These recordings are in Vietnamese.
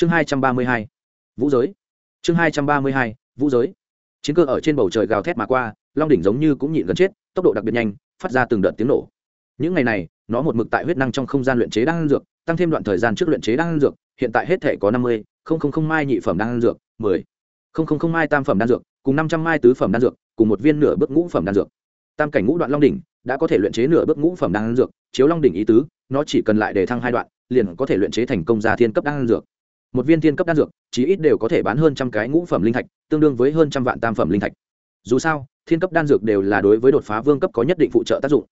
chương hai trăm ba mươi hai, vũ giới. Chương hai trăm ba mươi hai, vũ giới. Chiến cơ ở trên bầu trời gào thét mà qua, long đỉnh giống như cũng nhịn gần chết, tốc độ đặc biệt nhanh, phát ra từng đợt tiếng nổ. Những ngày này, nó một mực tại huyết năng trong không gian luyện chế đan dược, tăng thêm đoạn thời gian trước luyện chế đan dược, hiện tại hết thể có năm mươi, không không không mai nhị phẩm đan dược, mười. Không không không mai tam phẩm đan dược, cùng năm trăm mai tứ phẩm đan dược, cùng một viên nửa bước ngũ phẩm đan dược. Tam cảnh ngũ đoạn long đỉnh đã có thể luyện chế nửa bước ngũ phẩm đan dược, chiếu long đỉnh ý tứ, nó chỉ cần lại để thăng hai đoạn, liền có thể luyện chế thành công ra thiên cấp đan dược một viên thiên cấp đan dược, chí ít đều có thể bán hơn trăm cái ngũ phẩm linh thạch, tương đương với hơn trăm vạn tam phẩm linh thạch. Dù sao, thiên cấp đan dược đều là đối với đột phá vương cấp có nhất định phụ trợ tác dụng.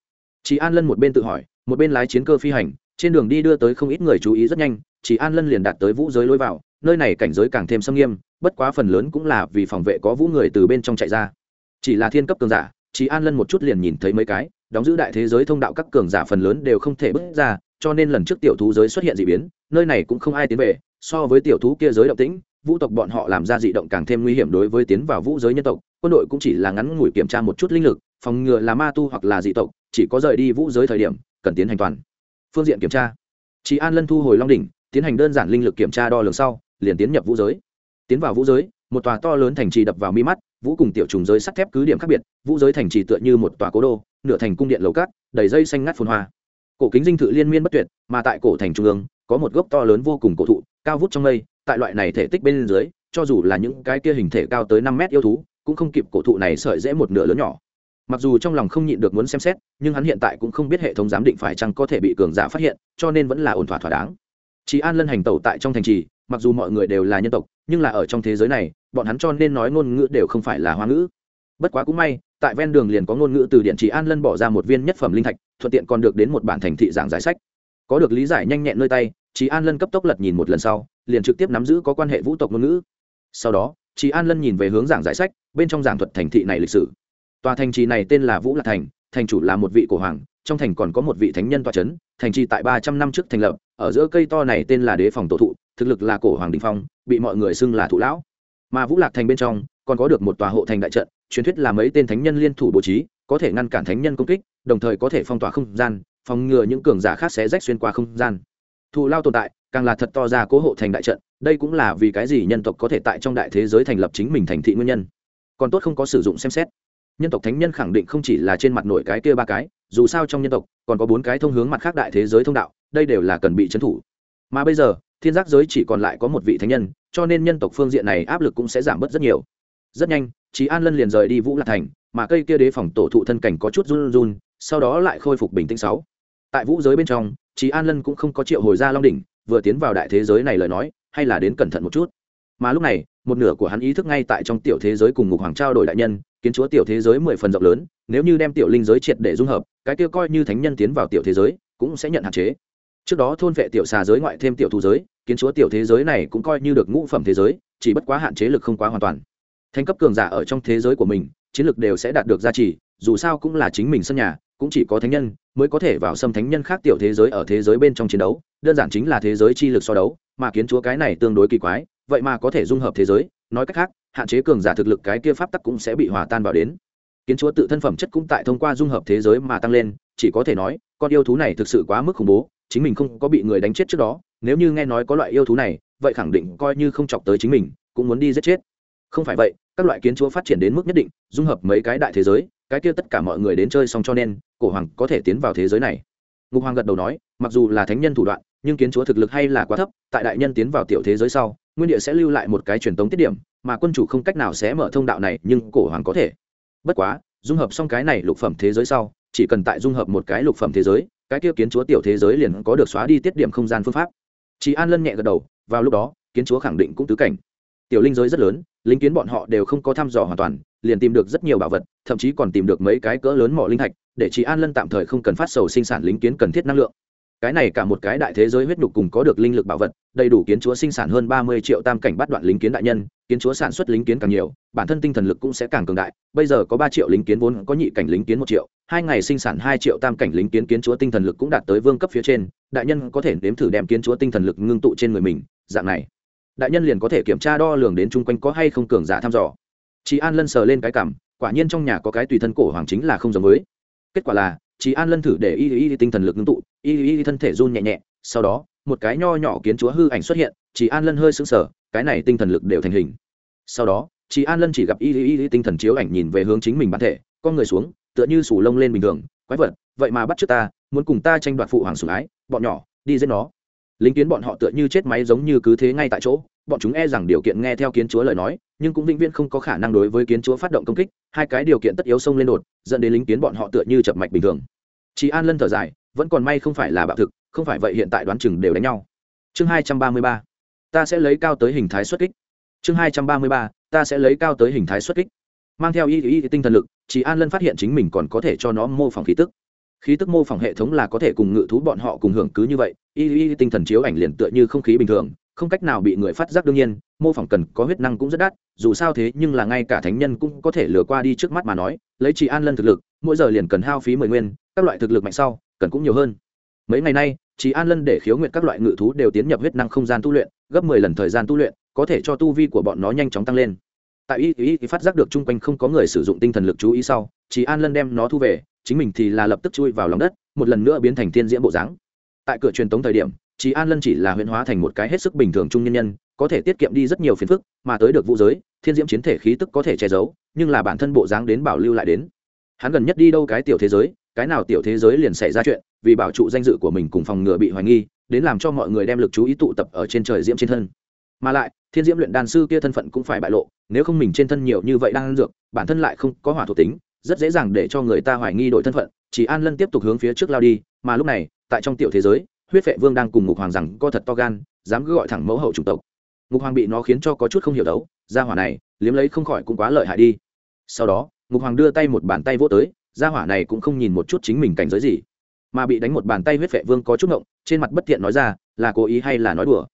Chị an lân một bên tự hỏi, một bên lái chiến cơ phi hành, trên đường đi đưa tới không ít người chú ý rất nhanh chị an lân liền đạt tới vũ giới lối vào, nơi này cảnh giới càng thêm xâm nghiêm, bất quá phần lớn cũng là vì phòng vệ có vũ người từ bên trong chạy ra. Chỉ là thiên cấp cường giả chị an lân một chút liền nhìn thấy mấy cái, đóng giữ đại thế giới thông đạo các cường giả phần lớn đều không thể bước ra cho nên lần trước tiểu thú giới xuất hiện d ị biến, nơi này cũng không ai tiến về, so với tiểu thú kia giới động tĩnh, vũ tộc bọn họ làm ra dị động càng thêm nguy hiểm đối với tiến vào vũ giới nhân tộc, quân đội cũng chỉ là ngắn ngủi kiểm tra một chút linh lực, phòng ngừa là ma tu hoặc là dị tộc, chỉ có rời đi vũ giới thời điểm, cần tiến hành toàn phương diện kiểm tra. Chị an lân thu hồi long đỉnh, tiến hành đơn giản linh lực kiểm tra đo lường sau, liền tiến nhập vũ giới. Tiến vào vũ giới, một tòa to lớn thành trì đập vào mi mắt, vũ cùng tiểu trùng giới sắt thép cứ điểm khác biệt, vũ giới thành trì tựa như một tòa cố đô, nửa thành cung điện lầu cát, đầy dây xanh ngắt phun hoa cổ kính dinh thự liên miên bất tuyệt, mà tại cổ thành trung ương, có một gốc to lớn vô cùng cổ thụ, cao vút trong mây, tại loại này thể tích bên dưới, cho dù là những cái kia hình thể cao tới năm mét yêu thú, cũng không kịp cổ thụ này sợi dễ một nửa lớn nhỏ. Mặc dù trong lòng không nhịn được muốn xem xét, nhưng hắn hiện tại cũng không biết hệ thống giám định phải chăng có thể bị cường giả phát hiện, cho nên vẫn là ổn thỏa thỏa đáng. Chị an lân hành tẩu tại trong thành trì, mặc dù mọi người đều là nhân tộc, nhưng là ở trong thế giới này, bọn hắn cho nên nói ngôn ngữ đều không phải là hoa ngữ. Bất quá cũng may, tại ven đường liền có ngôn ngữ từ điện chị an lân bỏ ra một viên nhất phẩm linh thạch thuận tiện còn được đến một bản thành thị giảng giải sách. Có được lý giải nhanh nhẹn nơi tay chị an lân cấp tốc lật nhìn một lần sau, liền trực tiếp nắm giữ có quan hệ vũ tộc ngôn ngữ. Sau đó chị an lân nhìn về hướng giảng giải sách, bên trong giảng thuật thành thị này lịch sử. Tòa thành trì này tên là vũ lạc thành thành chủ là một vị cổ hoàng, trong thành còn có một vị thánh nhân tòa c h ấ n thành trì tại ba trăm năm trước thành lập, ở giữa cây to này tên là đế phòng tổ thụ, thực lực là cổ hoàng đình phong, bị mọi người xưng là thụ lão. Mà vũ lạc thành bên trong, còn có được một tòa hộ thành đại trận, truyền thuyết là mấy tên thánh nhân liên thủ bố trí, có thể ngăn cản thánh nhân công kích đồng thời có thể phong tỏa không gian, phòng ngừa những cường giả khác sẽ rách xuyên qua không gian. Thù lao tồn tại, càng là thật to ra cố hộ thành đại trận, đây cũng là vì cái gì nhân tộc có thể tại trong đại thế giới thành lập chính mình thành thị nguyên nhân. Còn tốt không có sử dụng xem xét. Nhân tộc thánh nhân khẳng định không chỉ là trên mặt nổi cái kia ba cái, dù sao trong nhân tộc, còn có bốn cái thông hướng mặt khác đại thế giới thông đạo, đây đều là cần bị trấn thủ. Mà bây giờ, thiên giác giới chỉ còn lại có một vị thánh nhân, cho nên nhân tộc phương diện này áp lực cũng sẽ giảm bớt rất nhiều. Rất nhanh trí an lân liền rời đi vũ lạc thành, mà cây kia đế phòng tổ thụ thân cảnh có chút run run sau đó lại khôi phục bình tĩnh sáu. Tại vũ giới bên trong trí an lân cũng không có triệu hồi ra long đỉnh, vừa tiến vào đại thế giới này lời nói, hay là đến cẩn thận một chút. Mà lúc này, một nửa của hắn ý thức ngay tại trong tiểu thế giới cùng ngục hoàng trao đổi đại nhân, kiến chúa tiểu thế giới mười phần rộng lớn, nếu như đem tiểu linh giới triệt để dung hợp, cái kia coi như thánh nhân tiến vào tiểu thế giới, cũng sẽ nhận hạn chế. Trước đó thôn vệ tiểu xà giới ngoại thêm tiểu thú giới, kiến chúa tiểu thế giới này cũng coi như được ngũ phẩm thế giới, chỉ bất quá hạn chế lực không quá hoàn toàn. Thành cấp cường giả ở trong thế giới của mình, chiến lực đều sẽ đạt được gia trì, dù sao cũng là chính mình sân nhà cũng chỉ có thánh nhân mới có thể vào xâm thánh nhân khác tiểu thế giới ở thế giới bên trong chiến đấu, đơn giản chính là thế giới chi lực so đấu, mà kiến chúa cái này tương đối kỳ quái, vậy mà có thể dung hợp thế giới, nói cách khác, hạn chế cường giả thực lực cái kia pháp tắc cũng sẽ bị hòa tan vào đến. Kiến chúa tự thân phẩm chất cũng tại thông qua dung hợp thế giới mà tăng lên, chỉ có thể nói, con yêu thú này thực sự quá mức khủng bố, chính mình không có bị người đánh chết trước đó, nếu như nghe nói có loại yêu thú này, vậy khẳng định coi như không chọc tới chính mình, cũng muốn đi giết chết. Không phải vậy, các loại kiến chúa phát triển đến mức nhất định, dung hợp mấy cái đại thế giới cái kia tất cả mọi người đến chơi xong cho nên, cổ hoàng có thể tiến vào thế giới này. Ngục hoàng gật đầu nói, mặc dù là thánh nhân thủ đoạn, nhưng kiến chúa thực lực hay là quá thấp, tại đại nhân tiến vào tiểu thế giới sau, nguyên địa sẽ lưu lại một cái truyền tống tiết điểm, mà quân chủ không cách nào sẽ mở thông đạo này, nhưng cổ hoàng có thể. Bất quá, dung hợp xong cái này lục phẩm thế giới sau, chỉ cần tại dung hợp một cái lục phẩm thế giới, cái kia kiến chúa tiểu thế giới liền có được xóa đi tiết điểm không gian phương pháp. Chị an lân nhẹ gật đầu, vào lúc đó, kiến chúa khẳng định cũng tứ cảnh tiểu linh giới rất lớn, linh kiến bọn họ đều không có thăm dò hoàn toàn, liền tìm được rất nhiều bảo vật, thậm chí còn tìm được mấy cái cỡ lớn mỏ linh thạch, để chị an lân tạm thời không cần phát sầu sinh sản linh kiến cần thiết năng lượng. Cái này cả một cái đại thế giới huyết nhục cùng có được linh lực bảo vật, đầy đủ kiến chúa sinh sản hơn ba mươi triệu tam cảnh bắt đoạn lính kiến đại nhân, kiến chúa sản xuất lính kiến càng nhiều, bản thân tinh thần lực cũng sẽ càng cường đại, bây giờ có ba triệu lính kiến vốn có nhị cảnh lính kiến một triệu, hai ngày sinh sản hai triệu tam cảnh lính kiến kiến chúa tinh thần lực cũng đạt tới vương cấp phía trên, đại nhân có thể nếm thử đem kiến chúa tinh thần lực ngưng tụ trên người mình, dạng này đại nhân liền có thể kiểm tra đo lường đến chung quanh có hay không cường giả thăm dò. Chị an lân sờ lên cái cảm, quả nhiên trong nhà có cái tùy thân cổ hoàng chính là không giống với. Kết quả là chị an lân thử để y y tinh thần lực ngưng tụ, y y thân thể run nhẹ nhẹ, sau đó, một cái nho nhỏ kiến chúa hư ảnh xuất hiện chị an lân hơi sững sờ, cái này tinh thần lực đều thành hình. Sau đó chị an lân chỉ gặp y y y tinh thần chiếu ảnh nhìn về hướng chính mình bản thể, con người xuống, tựa như sủ lông lên bình thường, quái vật, vậy mà bắt trước ta, muốn cùng ta tranh đoạt phụ hoàng sủng ái, bọn nhỏ, đi giết nó lính kiến bọn họ tựa như chết máy giống như cứ thế ngay tại chỗ, bọn chúng e rằng điều kiện nghe theo kiến chúa lời nói, nhưng cũng vĩnh viễn không có khả năng đối với kiến chúa phát động công kích, hai cái điều kiện tất yếu xông lên đột, dẫn đến lính kiến bọn họ tựa như chập mạch bình thường. Chị an lân thở dài, vẫn còn may không phải là bạo thực, không phải vậy hiện tại đoán chừng đều đánh nhau. Chương hai trăm ba mươi ba, ta sẽ lấy cao tới hình thái xuất kích. Chương hai trăm ba mươi ba, ta sẽ lấy cao tới hình thái xuất kích. Mang theo y y tinh thần lực chị an lân phát hiện chính mình còn có thể cho nó mô phỏng khí tức khí tức mô phỏng hệ thống là có thể cùng ngự thú bọn họ cùng hưởng cứ như vậy. Y y tinh thần chiếu ảnh liền tựa như không khí bình thường, không cách nào bị người phát giác đương nhiên, mô phỏng cần có huyết năng cũng rất đắt, dù sao thế nhưng là ngay cả thánh nhân cũng có thể lừa qua đi trước mắt mà nói, lấy chị an lân thực lực, mỗi giờ liền cần hao phí mười nguyên, các loại thực lực mạnh sau, cần cũng nhiều hơn. Mấy ngày nay chị an lân để khiếu nguyện các loại ngự thú đều tiến nhập huyết năng không gian tu luyện, gấp mười lần thời gian tu luyện, có thể cho tu vi của bọn nó nhanh chóng tăng lên. Tại y y phát giác được chung quanh không có người sử dụng tinh thần lực chú ý sau chị an lân đem nó thu về chính mình thì là lập tức chui vào lòng đất, một lần nữa biến thành thiên diễm bộ dáng. Tại cửa truyền tống thời điểm chị an lân chỉ là huyễn hóa thành một cái hết sức bình thường trung nhân nhân, có thể tiết kiệm đi rất nhiều phiền phức, mà tới được vũ giới, thiên diễm chiến thể khí tức có thể che giấu, nhưng là bản thân bộ dáng đến bảo lưu lại đến. Hắn gần nhất đi đâu cái tiểu thế giới, cái nào tiểu thế giới liền xảy ra chuyện, vì bảo trụ danh dự của mình cùng phòng ngừa bị hoài nghi, đến làm cho mọi người đem lực chú ý tụ tập ở trên trời diễm trên thân. Mà lại, thiên diễm luyện đan sư kia thân phận cũng phải bại lộ, nếu không mình trên thân nhiều như vậy đang dược, bản thân lại không có hỏa thuộc tính rất dễ dàng để cho người ta hoài nghi đổi thân phận, chỉ an lân tiếp tục hướng phía trước lao đi, mà lúc này, tại trong tiểu thế giới, huyết vệ vương đang cùng ngục hoàng rằng co thật to gan, dám cứ gọi thẳng mẫu hậu chủng tộc. Ngục hoàng bị nó khiến cho có chút không hiểu đấu, gia hỏa này, liếm lấy không khỏi cũng quá lợi hại đi. Sau đó, ngục hoàng đưa tay một bàn tay vỗ tới, gia hỏa này cũng không nhìn một chút chính mình cảnh giới gì, mà bị đánh một bàn tay huyết vệ vương có chút ngộng, trên mặt bất thiện nói ra, là cố ý hay là nói đùa?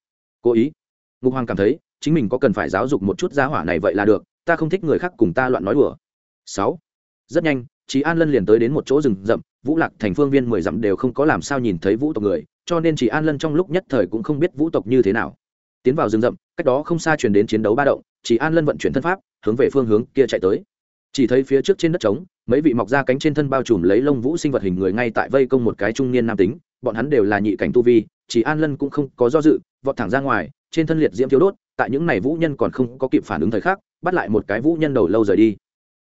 Cố ý. Ngục hoàng cảm thấy, chính mình có cần phải giáo dục một chút gia hỏa này vậy là được, ta không thích người khác cùng ta loạn nói đùa. Sáu rất nhanh chị an lân liền tới đến một chỗ rừng rậm, vũ lạc thành phương viên mười dặm đều không có làm sao nhìn thấy vũ tộc người, cho nên chị an lân trong lúc nhất thời cũng không biết vũ tộc như thế nào. Tiến vào rừng rậm, cách đó không xa truyền đến chiến đấu ba động chị an lân vận chuyển thân pháp, hướng về phương hướng kia chạy tới. Chỉ thấy phía trước trên đất trống, mấy vị mọc ra cánh trên thân bao trùm lấy lông vũ sinh vật hình người ngay tại vây công một cái trung niên nam tính, bọn hắn đều là nhị cảnh tu vi chỉ an lân cũng không có do dự, vọt thẳng ra ngoài, trên thân liệt diễm thiếu đốt, tại những này vũ nhân còn không có kịp phản ứng thời khắc, bắt lại một cái vũ nhân đầu lâu rời đi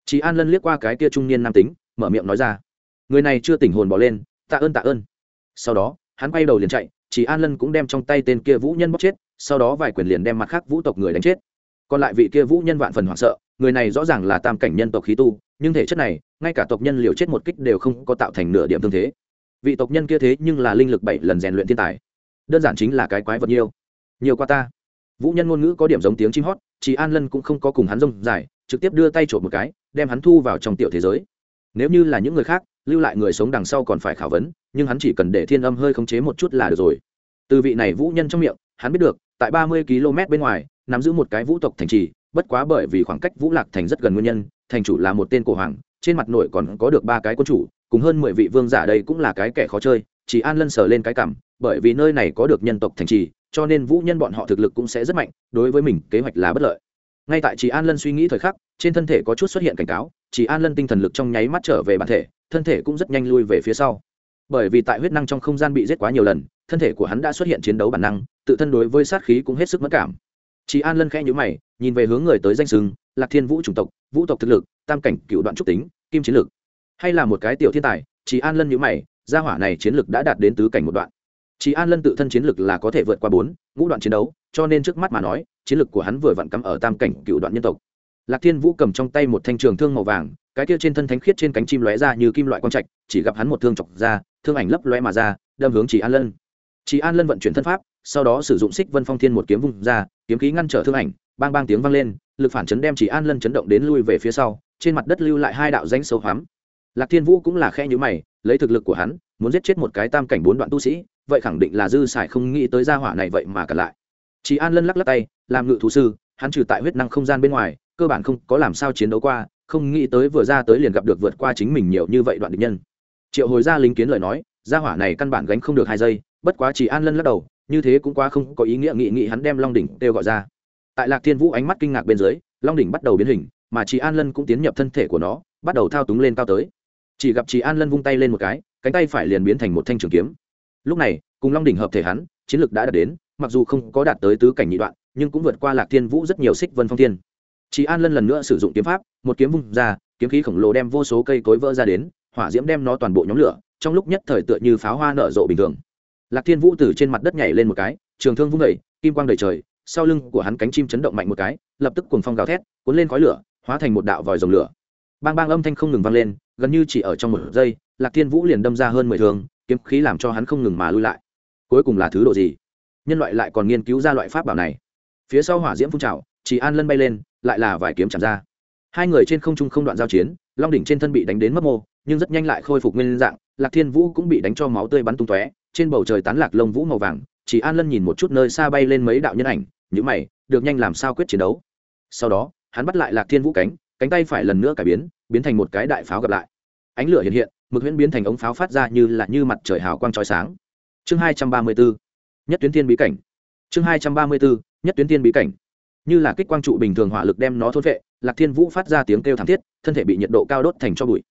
chị an lân liếc qua cái kia trung niên nam tính, mở miệng nói ra. Người này chưa tỉnh hồn bỏ lên, tạ ơn tạ ơn. Sau đó, hắn quay đầu liền chạy chị an lân cũng đem trong tay tên kia vũ nhân bóc chết, sau đó vài quyền liền đem mặt khác vũ tộc người đánh chết. Còn lại vị kia vũ nhân vạn phần hoảng sợ, người này rõ ràng là tam cảnh nhân tộc khí tu, nhưng thể chất này, ngay cả tộc nhân liều chết một kích đều không có tạo thành nửa điểm tương thế. Vị tộc nhân kia thế nhưng là linh lực bảy lần rèn luyện thiên tài. Đơn giản chính là cái quái vật nhiều. Nhiều qua ta vũ nhân ngôn ngữ có điểm giống tiếng chim hót chị an lân cũng không có cùng hắn rông dài, trực tiếp đưa tay trộm một cái, đem hắn thu vào trong tiểu thế giới. Nếu như là những người khác, lưu lại người sống đằng sau còn phải khảo vấn, nhưng hắn chỉ cần để thiên âm hơi khống chế một chút là được rồi. Từ vị này vũ nhân trong miệng, hắn biết được, tại ba mươi km bên ngoài, nắm giữ một cái vũ tộc thành trì, bất quá bởi vì khoảng cách vũ lạc thành rất gần nguyên nhân, thành chủ là một tên cổ hoàng, trên mặt nội còn có được ba cái quân chủ, cùng hơn mười vị vương giả đây cũng là cái kẻ khó chơi chỉ an lân sờ lên cái cảm, bởi vì nơi này có được nhân tộc thành trì cho nên vũ nhân bọn họ thực lực cũng sẽ rất mạnh, đối với mình kế hoạch là bất lợi. Ngay tại chị an lân suy nghĩ thời khắc, trên thân thể có chút xuất hiện cảnh cáo chị an lân tinh thần lực trong nháy mắt trở về bản thể, thân thể cũng rất nhanh lui về phía sau. Bởi vì tại huyết năng trong không gian bị giết quá nhiều lần, thân thể của hắn đã xuất hiện chiến đấu bản năng, tự thân đối với sát khí cũng hết sức mất cảm. Chị an lân khẽ nhữ mày, nhìn về hướng người tới danh sừng lạc thiên vũ chủng tộc, vũ tộc thực lực, tam cảnh cựu đoạn trúc tính, kim chiến lực. Hay là một cái tiểu thiên tài chị an lân nhữ mày, gia hỏa này chiến lực đã đạt đến tứ cảnh một đoạn. Chỉ an lân tự thân chiến lực là có thể vượt qua bốn, ngũ đoạn chiến đấu, cho nên trước mắt mà nói, chiến lực của hắn vừa vặn cắm ở tam cảnh cựu đoạn nhân tộc. Lạc thiên vũ cầm trong tay một thanh trường thương màu vàng, cái kia trên thân thánh khiết trên cánh chim lóe ra như kim loại quang trạch, chỉ gặp hắn một thương chọc ra, thương ảnh lấp lóe mà ra, đâm hướng Chỉ an lân. Chỉ an lân vận chuyển thân pháp, sau đó sử dụng xích vân phong thiên một kiếm vung ra, kiếm khí ngăn trở thương ảnh, bang bang tiếng vang lên, lực phản chấn đem chỉ an lân chấn động đến lui về phía sau, trên mặt đất lưu lại hai đạo rãnh sâu hoắm. Lạc thiên vũ cũng là khẽ nhíu mày, lấy thực lực của hắn, muốn giết chết một cái tam cảnh bốn đoạn tu sĩ vậy khẳng định là dư sải không nghĩ tới gia hỏa này vậy mà cả lại. Chỉ an lân lắc lắc tay, làm ngự thú sư, hắn trừ tại huyết năng không gian bên ngoài, cơ bản không có làm sao chiến đấu qua, không nghĩ tới vừa ra tới liền gặp được vượt qua chính mình nhiều như vậy đoạn địch nhân. Triệu hồi ra lính kiến lời nói, gia hỏa này căn bản gánh không được hai giây, bất quá chỉ an lân lắc đầu, như thế cũng quá không có ý nghĩa nghị nghị hắn đem long đỉnh kêu gọi ra. Tại lạc thiên vũ ánh mắt kinh ngạc bên dưới, long đỉnh bắt đầu biến hình, mà chị an lân cũng tiến nhập thân thể của nó, bắt đầu thao túng lên cao tới. Chỉ gặp chị an lân vung tay lên một cái, cánh tay phải liền biến thành một thanh trường kiếm lúc này, cùng long đỉnh hợp thể hắn, chiến lược đã đạt đến, mặc dù không có đạt tới tứ cảnh nhị đoạn, nhưng cũng vượt qua lạc thiên vũ rất nhiều xích vân phong thiên. Chị an lân lần nữa sử dụng kiếm pháp, một kiếm vung ra, kiếm khí khổng lồ đem vô số cây cối vỡ ra đến, hỏa diễm đem nó toàn bộ nhóm lửa, trong lúc nhất thời tựa như pháo hoa nở rộ bình thường. Lạc thiên vũ từ trên mặt đất nhảy lên một cái, trường thương vung đẩy kim quang đầy trời, sau lưng của hắn cánh chim chấn động mạnh một cái, lập tức cuồng phong gào thét, cuốn lên khói lửa, hóa thành một đạo vòi rồng lửa. Bang bang âm thanh không ngừng vang lên, gần như chỉ ở trong một giây, lạc thiên vũ liền đâm ra hơn mười thường kiếm khí làm cho hắn không ngừng mà lui lại. Cuối cùng là thứ độ gì? Nhân loại lại còn nghiên cứu ra loại pháp bảo này. Phía sau hỏa diễm phun trào chỉ an lân bay lên, lại là vài kiếm chạm ra. Hai người trên không trung không đoạn giao chiến, long đỉnh trên thân bị đánh đến mất mô, nhưng rất nhanh lại khôi phục nguyên dạng, lạc thiên vũ cũng bị đánh cho máu tươi bắn tung tóe, trên bầu trời tán lạc lông vũ màu vàng chỉ an lân nhìn một chút nơi xa bay lên mấy đạo nhân ảnh những mày, được nhanh làm sao quyết chiến đấu. Sau đó, hắn bắt lại lạc thiên vũ cánh cánh tay phải lần nữa cải biến biến thành một cái đại pháo gặp lại. Ánh lửa hiện hiện mực huyễn biến thành ống pháo phát ra như là như mặt trời hào quang trói sáng. Chương hai trăm ba mươi bốn, nhất tuyến thiên bí cảnh. Chương hai trăm ba mươi bốn, nhất tuyến thiên bí cảnh. Như là kích quang trụ bình thường hỏa lực đem nó thôn vệ lạc thiên vũ phát ra tiếng kêu thảm thiết, thân thể bị nhiệt độ cao đốt thành cho bụi.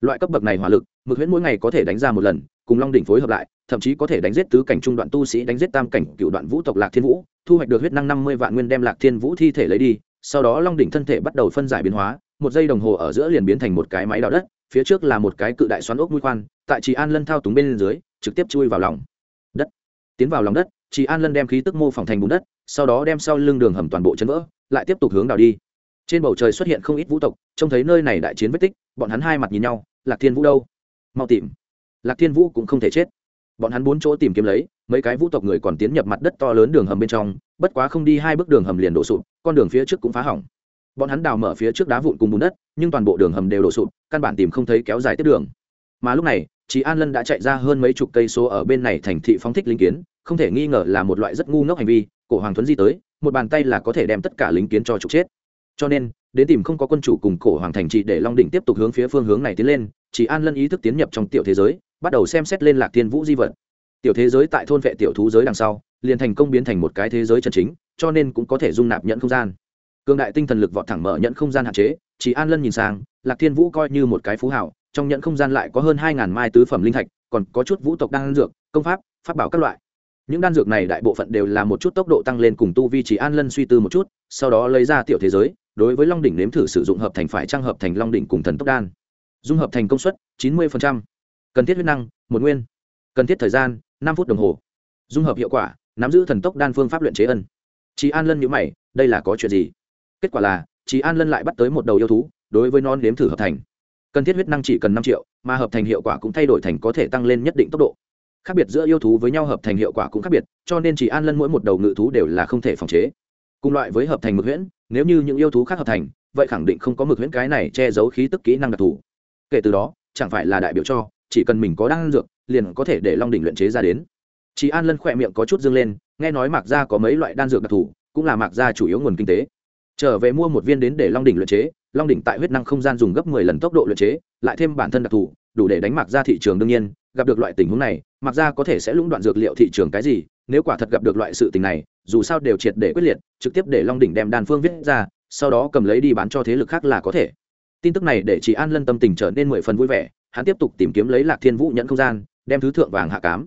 Loại cấp bậc này hỏa lực, mực huyễn mỗi ngày có thể đánh ra một lần, cùng long đỉnh phối hợp lại, thậm chí có thể đánh giết tứ cảnh trung đoạn tu sĩ, đánh giết tam cảnh cựu đoạn vũ tộc lạc thiên vũ, thu hoạch được huyết năng năm mươi vạn nguyên đem lạc thiên vũ thi thể lấy đi, sau đó long đỉnh thân thể bắt đầu phân giải biến hóa một giây đồng hồ ở giữa liền biến thành một cái máy đào đất, phía trước là một cái cự đại xoắn ốc mũi khoan, tại chị an lân thao túng bên dưới, trực tiếp chui vào lòng. Đất. Tiến vào lòng đất chị an lân đem khí tức mô phỏng thành bùn đất, sau đó đem sau lưng đường hầm toàn bộ chấn vỡ, lại tiếp tục hướng đào đi. Trên bầu trời xuất hiện không ít vũ tộc, trông thấy nơi này đại chiến vết tích, bọn hắn hai mặt nhìn nhau, lạc thiên vũ đâu? Mau tìm. Lạc thiên vũ cũng không thể chết. Bọn hắn bốn chỗ tìm kiếm lấy, mấy cái vũ tộc người còn tiến nhập mặt đất to lớn đường hầm bên trong, bất quá không đi hai bước đường hầm liền đổ sụp, con đường phía trước cũng phá hỏng bọn hắn đào mở phía trước đá vụn cùng bùn đất, nhưng toàn bộ đường hầm đều đổ sụp, căn bản tìm không thấy kéo dài tiếp đường. Mà lúc này chị an lân đã chạy ra hơn mấy chục cây số ở bên này thành thị phóng thích linh kiến, không thể nghi ngờ là một loại rất ngu ngốc hành vi, cổ hoàng thuấn di tới, một bàn tay là có thể đem tất cả lính kiến cho trục chết. Cho nên, đến tìm không có quân chủ cùng cổ hoàng thành trị để long đỉnh tiếp tục hướng phía phương hướng này tiến lên chị an lân ý thức tiến nhập trong tiểu thế giới, bắt đầu xem xét lên lạc thiên vũ di vật. Tiểu thế giới tại thôn vệ tiểu thú giới đằng sau, liền thành công biến thành một cái thế giới chân chính, cho nên cũng có thể dung nạp nhận không gian cương đại tinh thần lực vọt thẳng mở nhận không gian hạn chế, chỉ an lân nhìn sang, lạc thiên vũ coi như một cái phú hảo, trong nhận không gian lại có hơn hai ngàn mai tứ phẩm linh thạch, còn có chút vũ tộc đan dược, công pháp pháp bảo các loại. Những đan dược này đại bộ phận đều là một chút tốc độ tăng lên cùng tu vi, chỉ an lân suy tư một chút, sau đó lấy ra tiểu thế giới, đối với long đỉnh nếm thử sử dụng hợp thành phải trang hợp thành long đỉnh cùng thần tốc đan. Dung hợp thành công suất chín mươi cần thiết huyết năng, một nguyên. Cần thiết thời gian, năm phút đồng hồ. Dung hợp hiệu quả, nắm giữ thần tốc đan phương pháp luyện chế ân. Chị an lân nhữ mày, đây là có chuyện gì? Kết quả là chị an lân lại bắt tới một đầu yêu thú, đối với non nếm thử hợp thành. Cần thiết huyết năng chỉ cần năm triệu, mà hợp thành hiệu quả cũng thay đổi thành có thể tăng lên nhất định tốc độ. Khác biệt giữa yêu thú với nhau hợp thành hiệu quả cũng khác biệt, cho nên chỉ an lân mỗi một đầu ngự thú đều là không thể phòng chế. Cùng loại với hợp thành mực huyễn, nếu như những yêu thú khác hợp thành, vậy khẳng định không có mực huyễn cái này che giấu khí tức kỹ năng đặc thù. Kể từ đó, chẳng phải là đại biểu cho, chỉ cần mình có đan dược, liền có thể để long đỉnh luyện chế ra đến. Chị an lân khỏe miệng có chút dương lên, nghe nói mạc gia có mấy loại đan dược đặc thù, cũng là mạc gia chủ yếu nguồn kinh tế trở về mua một viên đến để long đỉnh luyện chế, long đỉnh tại huyết năng không gian dùng gấp mười lần tốc độ luyện chế, lại thêm bản thân đặc thù, đủ để đánh mạc ra thị trường đương nhiên, gặp được loại tình huống này mặc ra có thể sẽ lũng đoạn dược liệu thị trường cái gì, nếu quả thật gặp được loại sự tình này, dù sao đều triệt để quyết liệt, trực tiếp để long đỉnh đem đan phương viết ra, sau đó cầm lấy đi bán cho thế lực khác là có thể. Tin tức này để chị an lân tâm tình trở nên mười phần vui vẻ, hắn tiếp tục tìm kiếm lấy lạc thiên vũ nhận không gian, đem thứ thượng vàng hạ cám.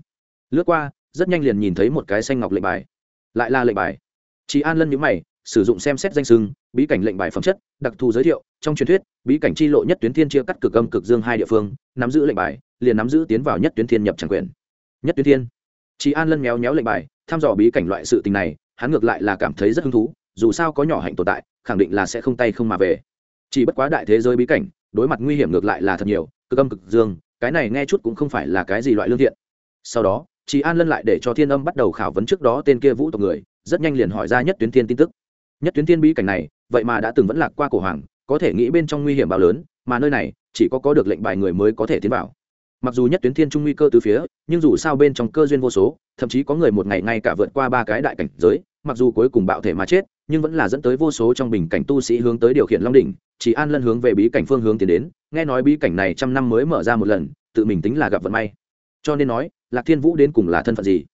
Lướt qua, rất nhanh liền nhìn thấy một cái xanh ngọc lệnh bài. Lại là lệnh bài. Chị an lân nhữ mày sử dụng xem xét danh sưng, bí cảnh lệnh bài phẩm chất, đặc thù giới thiệu, trong truyền thuyết, bí cảnh chi lộ nhất tuyến thiên chia cắt cực âm cực dương hai địa phương, nắm giữ lệnh bài, liền nắm giữ tiến vào nhất tuyến thiên nhập tràng quyền. Nhất tuyến thiên. Chị an lân méo méo lệnh bài thăm dò bí cảnh loại sự tình này, hắn ngược lại là cảm thấy rất hứng thú, dù sao có nhỏ hạnh tồn tại, khẳng định là sẽ không tay không mà về. Chỉ bất quá đại thế giới bí cảnh, đối mặt nguy hiểm ngược lại là thật nhiều, cực âm cực dương, cái này nghe chút cũng không phải là cái gì loại lương thiện. Sau đó chị an lân lại để cho thiên âm bắt đầu khảo vấn trước đó tên kia vũ tộc người, rất nhanh liền hỏi ra nhất tuyến thiên tin tức nhất tuyến thiên bí cảnh này, vậy mà đã từng vẫn lạc qua cổ hoàng, có thể nghĩ bên trong nguy hiểm bao lớn, mà nơi này, chỉ có có được lệnh bài người mới có thể tiến vào. Mặc dù nhất tuyến thiên trung nguy cơ từ phía, nhưng dù sao bên trong cơ duyên vô số, thậm chí có người một ngày ngay cả vượt qua ba cái đại cảnh giới, mặc dù cuối cùng bạo thể mà chết, nhưng vẫn là dẫn tới vô số trong bình cảnh tu sĩ hướng tới điều khiển long đỉnh, chỉ an lân hướng về bí cảnh phương hướng tiến đến, nghe nói bí cảnh này trăm năm mới mở ra một lần, tự mình tính là gặp vận may. Cho nên nói, lạc thiên vũ đến cùng là thân phận gì?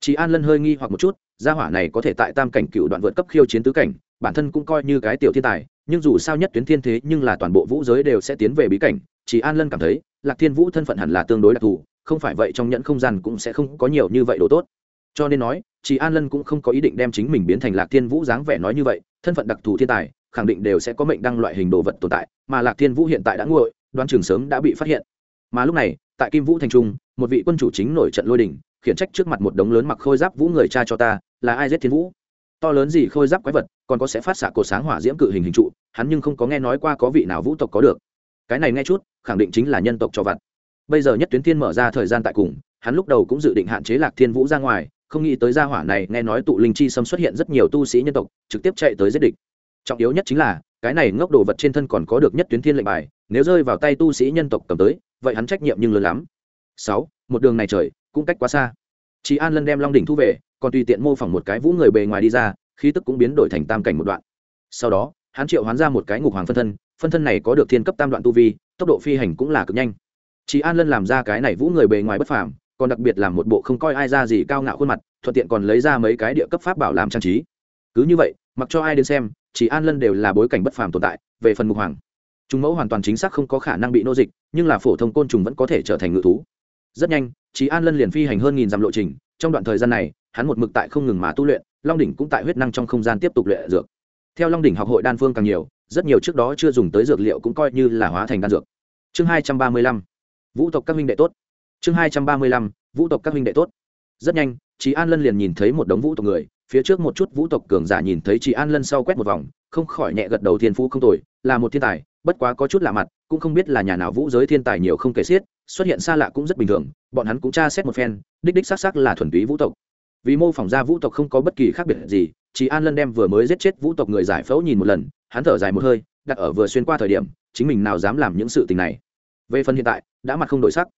Chỉ an lân hơi nghi hoặc một chút gia hỏa này có thể tại tam cảnh cựu đoạn vượt cấp khiêu chiến tứ cảnh, bản thân cũng coi như cái tiểu thiên tài, nhưng dù sao nhất tuyến thiên thế nhưng là toàn bộ vũ giới đều sẽ tiến về bí cảnh, chỉ an lân cảm thấy, lạc thiên vũ thân phận hẳn là tương đối đặc thù, không phải vậy trong nhẫn không gian cũng sẽ không có nhiều như vậy đồ tốt. Cho nên nói chị an lân cũng không có ý định đem chính mình biến thành lạc thiên vũ dáng vẻ nói như vậy, thân phận đặc thù thiên tài, khẳng định đều sẽ có mệnh đăng loại hình đồ vật tồn tại, mà lạc thiên vũ hiện tại đã nguội, đoán trường sớm đã bị phát hiện. Mà lúc này, tại kim vũ thành trung, một vị quân chủ chính nổi trận lôi đình, khiển trách trước mặt một đống lớn mặc khôi giáp vũ người cha cho ta là ai giết thiên vũ? To lớn gì khôi giáp quái vật, còn có sẽ phát xạ cột sáng hỏa diễm cự hình hình trụ, hắn nhưng không có nghe nói qua có vị nào vũ tộc có được. Cái này nghe chút, khẳng định chính là nhân tộc cho vặt. Bây giờ nhất tuyến thiên mở ra thời gian tại cùng, hắn lúc đầu cũng dự định hạn chế lạc thiên vũ ra ngoài, không nghĩ tới gia hỏa này nghe nói tụ linh chi xâm xuất hiện rất nhiều tu sĩ nhân tộc, trực tiếp chạy tới giết địch. Trọng yếu nhất chính là, cái này ngốc đồ vật trên thân còn có được nhất tuyến thiên lệnh bài, nếu rơi vào tay tu sĩ nhân tộc cầm tới, vậy hắn trách nhiệm nhưng lớn lắm. Sáu, một đường này trời, cũng cách quá xa. Chị an lân đem long đỉnh thu về còn tùy tiện mô phỏng một cái vũ người bề ngoài đi ra, khí tức cũng biến đổi thành tam cảnh một đoạn. Sau đó, hắn triệu hoán ra một cái ngục hoàng phân thân phân thân này có được thiên cấp tam đoạn tu vi, tốc độ phi hành cũng là cực nhanh. Chị an lân làm ra cái này vũ người bề ngoài bất phàm, còn đặc biệt làm một bộ không coi ai ra gì cao ngạo khuôn mặt, thuận tiện còn lấy ra mấy cái địa cấp pháp bảo làm trang trí. Cứ như vậy, mặc cho ai đến xem, chỉ an lân đều là bối cảnh bất phàm tồn tại, về phần mục hoàng, chúng mẫu hoàn toàn chính xác không có khả năng bị nô dịch, nhưng là phổ thông côn trùng vẫn có thể trở thành ngự thú. Rất nhanh, chỉ an lân liền phi hành hơn nghìn dặm lộ trình trong đoạn thời gian này, hắn một mực tại không ngừng mà tu luyện, long đỉnh cũng tại huyết năng trong không gian tiếp tục luyện dược. Theo long đỉnh học hội đan phương càng nhiều, rất nhiều trước đó chưa dùng tới dược liệu cũng coi như là hóa thành đan dược. Chương hai trăm ba mươi lăm, vũ tộc các huynh đệ tốt. Chương hai trăm ba mươi lăm, vũ tộc các huynh đệ tốt. Rất nhanh chị an lân liền nhìn thấy một đống vũ tộc người, phía trước một chút vũ tộc cường giả nhìn thấy chị an lân sau quét một vòng, không khỏi nhẹ gật đầu thiên phú không tồi, là một thiên tài, bất quá có chút lạ mặt cũng không biết là nhà nào vũ giới thiên tài nhiều không kể xiết, xuất hiện xa lạ cũng rất bình thường, bọn hắn cũng tra xét một phen, đích đích xác xác là thuần túy vũ tộc. Vì mô phỏng ra vũ tộc không có bất kỳ khác biệt gì chị an lân đem vừa mới giết chết vũ tộc người giải phẫu nhìn một lần, hắn thở dài một hơi, đặt ở vừa xuyên qua thời điểm, chính mình nào dám làm những sự tình này. Về phần hiện tại, đã mặt không đổi sắc.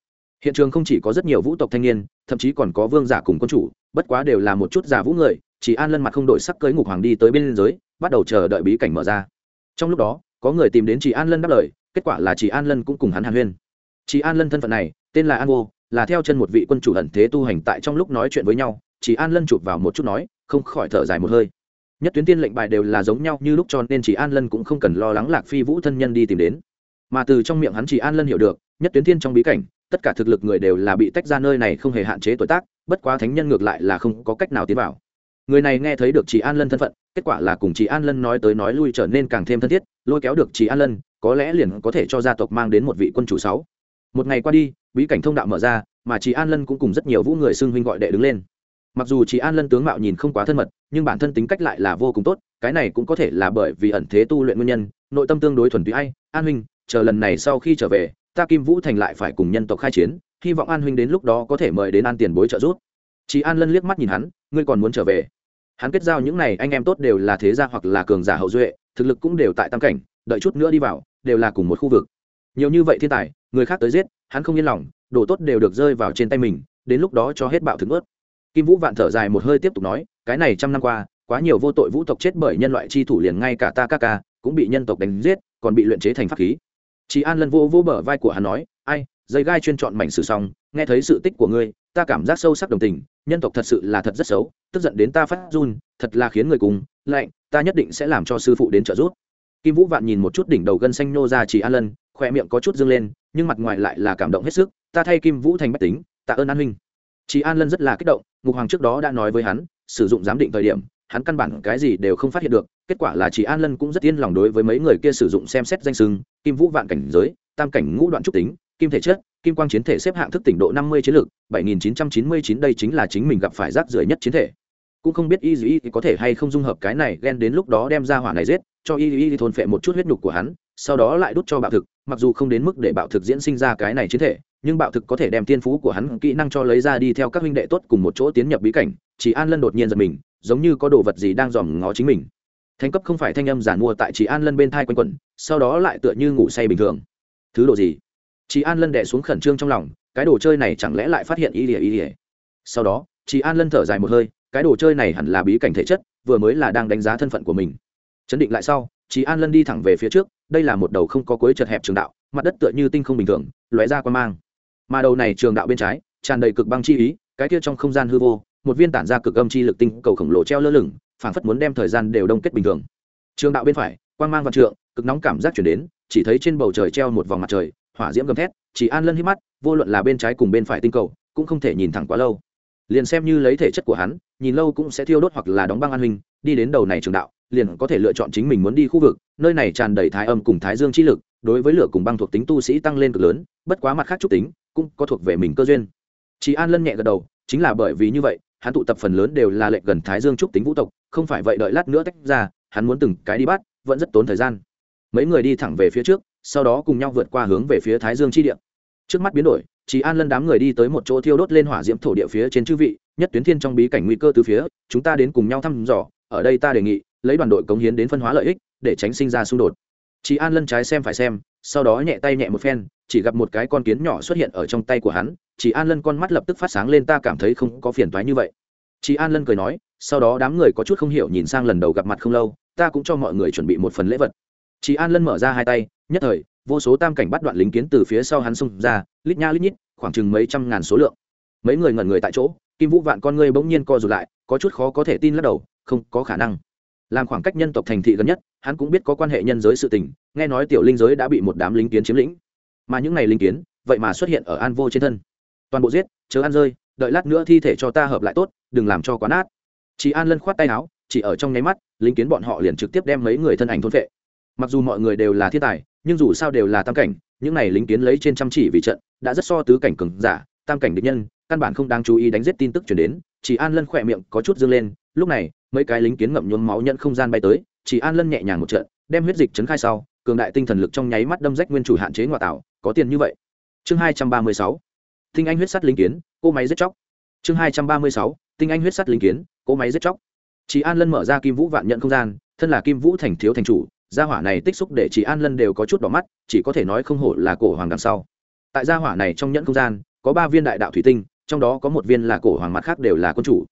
Hiện trường không chỉ có rất nhiều vũ tộc thanh niên, thậm chí còn có vương giả cùng quân chủ, bất quá đều là một chút giả vũ người, chỉ an lân mặt không đổi sắc cưới ngục hoàng đi tới bên liên giới, bắt đầu chờ đợi bí cảnh mở ra. Trong lúc đó, có người tìm đến chị an lân đáp lời kết quả là chị an lân cũng cùng hắn hàn huyên. Chị an lân thân phận này, tên là an vô, là theo chân một vị quân chủ ẩn thế tu hành tại trong lúc nói chuyện với nhau chị an lân chụp vào một chút nói, không khỏi thở dài một hơi. Nhất tuyến tiên lệnh bài đều là giống nhau như lúc cho nên chị an lân cũng không cần lo lắng lạc phi vũ thân nhân đi tìm đến. Mà từ trong miệng hắn chị an lân hiểu được, nhất tuyến tiên trong bí cảnh, tất cả thực lực người đều là bị tách ra nơi này không hề hạn chế tuổi tác, bất quá thánh nhân ngược lại là không có cách nào tiến vào. Người này nghe thấy được chị an lân thân phận, kết quả là cùng chị an lân nói tới nói lui trở nên càng thêm thân thiết, lôi kéo được chị an lân có lẽ liền có thể cho gia tộc mang đến một vị quân chủ sáu. Một ngày qua đi, bí cảnh thông đạo mở ra, mà chị an lân cũng cùng rất nhiều vũ người xưng huynh gọi đệ đứng lên. Mặc dù chị an lân tướng mạo nhìn không quá thân mật, nhưng bản thân tính cách lại là vô cùng tốt, cái này cũng có thể là bởi vì ẩn thế tu luyện nguyên nhân, nội tâm tương đối thuần túy ai, an huynh, chờ lần này sau khi trở về, ta kim vũ thành lại phải cùng nhân tộc khai chiến, hy vọng an huynh đến lúc đó có thể mời đến an tiền bối trợ giúp. Chị an lân liếc mắt nhìn hắn, ngươi còn muốn trở về? Hắn kết giao những n à y anh em tốt đều là thế gia hoặc là cường giả hậu duệ, thực lực cũng đều tại tam cảnh đợi chút nữa đi vào, đều là cùng một khu vực. Nhiều như vậy thiên tài, người khác tới giết, hắn không yên lòng, đồ tốt đều được rơi vào trên tay mình, đến lúc đó cho hết bạo thứng ướt. Kim vũ vạn thở dài một hơi tiếp tục nói, cái này trăm năm qua, quá nhiều vô tội vũ tộc chết bởi nhân loại chi thủ liền ngay cả ta ca ca cũng bị nhân tộc đánh giết, còn bị luyện chế thành pháp khí. Chị an lân vô vô bờ vai của hắn nói, ai, dây gai chuyên chọn mảnh sử xong, nghe thấy sự tích của ngươi, ta cảm giác sâu sắc đồng tình, nhân tộc thật sự là thật rất xấu, tức giận đến ta phát run, thật là khiến người cùng, lạnh, ta nhất định sẽ làm cho sư phụ đến trợ giúp kim vũ vạn nhìn một chút đỉnh đầu gân xanh nô ra Chỉ an lân khoe miệng có chút dâng lên, nhưng mặt ngoài lại là cảm động hết sức, ta thay kim vũ thành bách tính, tạ ơn an huynh. Chị an lân rất là kích động, ngục hoàng trước đó đã nói với hắn, sử dụng giám định thời điểm, hắn căn bản cái gì đều không phát hiện được, kết quả là chị an lân cũng rất yên lòng đối với mấy người kia sử dụng xem xét danh sưng, kim vũ vạn cảnh giới, tam cảnh ngũ đoạn trúc tính, kim thể chất, kim quang chiến thể xếp hạng thức tỉnh độ năm mươi chiến lược, bảy nghìn chín trăm chín mươi chín đây chính là chính mình gặp phải rác rưởi nhất chiến thể. Cũng không biết y Dĩ có thể hay không dung hợp cái này, ghen đến lúc đó đem ra hỏa này giết cho y y thôn phệ một chút huyết nhục của hắn, sau đó lại đút cho bạo thực, mặc dù không đến mức để bạo thực diễn sinh ra cái này chiến thể, nhưng bạo thực có thể đem tiên phú của hắn kỹ năng cho lấy ra đi theo các huynh đệ tốt cùng một chỗ tiến nhập bí cảnh. Chỉ an lân đột nhiên giật mình, giống như có đồ vật gì đang dòm ngó chính mình. Thành cấp không phải thanh âm giản mua tại chỉ an lân bên thai quanh quẩn, sau đó lại tựa như ngủ say bình thường. Thứ đồ gì? Chị an lân đẻ xuống khẩn trương trong lòng, cái đồ chơi này chẳng lẽ lại phát hiện ý ỉa ý ỉa sau đó chị an lân thở dài một hơi, cái đồ chơi này hẳn là bí cảnh thể chất, vừa mới là đang đánh giá thân phận của mình chấn định lại sau chị an lân đi thẳng về phía trước, đây là một đầu không có cuối chật hẹp trường đạo, mặt đất tựa như tinh không bình thường, lóe ra quan mang. Mà đầu này trường đạo bên trái, tràn đầy cực băng chi ý, cái kia trong không gian hư vô, một viên tản ra cực âm chi lực tinh cầu khổng lồ treo lơ lửng, phảng phất muốn đem thời gian đều đông kết bình thường. Trường đạo bên phải quang mang vạn trượng, cực nóng cảm giác chuyển đến, chỉ thấy trên bầu trời treo một vòng mặt trời, hỏa diễm gầm thét chỉ an lân hít mắt, vô luận là bên trái cùng bên phải tinh cầu, cũng không thể nhìn thẳng quá lâu. Liền xem như lấy thể chất của hắn, nhìn lâu cũng sẽ thiêu đốt hoặc là đóng băng an huynh, đi đến đầu này trường đạo liền có thể lựa chọn chính mình muốn đi khu vực, nơi này tràn đầy thái âm cùng thái dương chi lực, đối với lửa cùng băng thuộc tính tu sĩ tăng lên cực lớn, bất quá mặt khác trúc tính, cũng có thuộc về mình cơ duyên. Chị an lân nhẹ gật đầu, chính là bởi vì như vậy, hắn tụ tập phần lớn đều là lệnh gần thái dương trúc tính vũ tộc, không phải vậy đợi lát nữa tách ra, hắn muốn từng cái đi bắt, vẫn rất tốn thời gian. Mấy người đi thẳng về phía trước, sau đó cùng nhau vượt qua hướng về phía thái dương chi địa. Trước mắt biến đổi chị an lân đám người đi tới một chỗ thiêu đốt lên hỏa diễm thổ địa phía trên chư vị, nhất tuyến thiên trong bí cảnh nguy cơ từ phía, chúng ta đến cùng nhau thăm dò, ở đây ta đề nghị lấy đoàn đội cống hiến đến phân hóa lợi ích, để tránh sinh ra xung đột. Chị an lân trái xem phải xem, sau đó nhẹ tay nhẹ một phen, chỉ gặp một cái con kiến nhỏ xuất hiện ở trong tay của hắn chị an lân con mắt lập tức phát sáng lên, ta cảm thấy không có phiền toái như vậy. Chị an lân cười nói, sau đó đám người có chút không hiểu nhìn sang lần đầu gặp mặt không lâu, ta cũng cho mọi người chuẩn bị một phần lễ vật. Chị an lân mở ra hai tay, nhất thời, vô số tam cảnh bắt đoạn lính kiến từ phía sau hắn xông ra, lít nha lít nhít, khoảng chừng mấy trăm ngàn số lượng. Mấy người ngẩn người tại chỗ, kim vũ vạn con ngươi bỗng nhiên co rụt lại, có chút khó có thể tin lắc đầu, không có khả năng làm khoảng cách nhân tộc thành thị gần nhất, hắn cũng biết có quan hệ nhân giới sự tình, nghe nói tiểu linh giới đã bị một đám linh kiến chiếm lĩnh. Mà những n à y kiến, vậy mà xuất hiện ở an vô trên thân. Toàn bộ giết, chớ ăn rơi, đợi lát nữa thi thể cho ta hợp lại tốt, đừng làm cho quá nát. Chị an lân khoát tay áo, chỉ ở trong nháy mắt linh kiến bọn họ liền trực tiếp đem mấy người thân ảnh thôn vệ mặc dù mọi người đều là thiên tài, nhưng dù sao đều là tam cảnh, những này lính kiến lấy trên chăm chỉ vì trận, đã rất so tứ cảnh cừng giả, tam cảnh địch nhân, căn bản không đáng chú ý đánh giết tin tức chuyển đến. Chỉ an lân khỏe miệng có chút dâng lên, lúc này mấy cái lính kiến ngậm nhuốm máu nhận không gian bay tới, chỉ an lân nhẹ nhàng một trận, đem huyết dịch chấn khai sau, cường đại tinh thần lực trong nháy mắt đâm rách nguyên chủ hạn chế ngoại tạo, có tiền như vậy. Chương hai trăm ba mươi sáu, tinh anh huyết sắt lính kiến cô máy giết chóc. Chương hai trăm ba mươi sáu, tinh anh huyết sắt lính kiến cô máy giết chóc. Chị an lân mở ra kim vũ vạn nhận không gian, thân là kim vũ thành thiếu thành chủ, gia hỏa này tích xúc để chị an lân đều có chút đỏ mắt, chỉ có thể nói không hổ là cổ hoàng đằng sau. Tại gia hỏa này trong nhẫn không gian, có ba viên đại đạo thủy tinh, trong đó có một viên là cổ hoàng mặt khác đều là quân chủ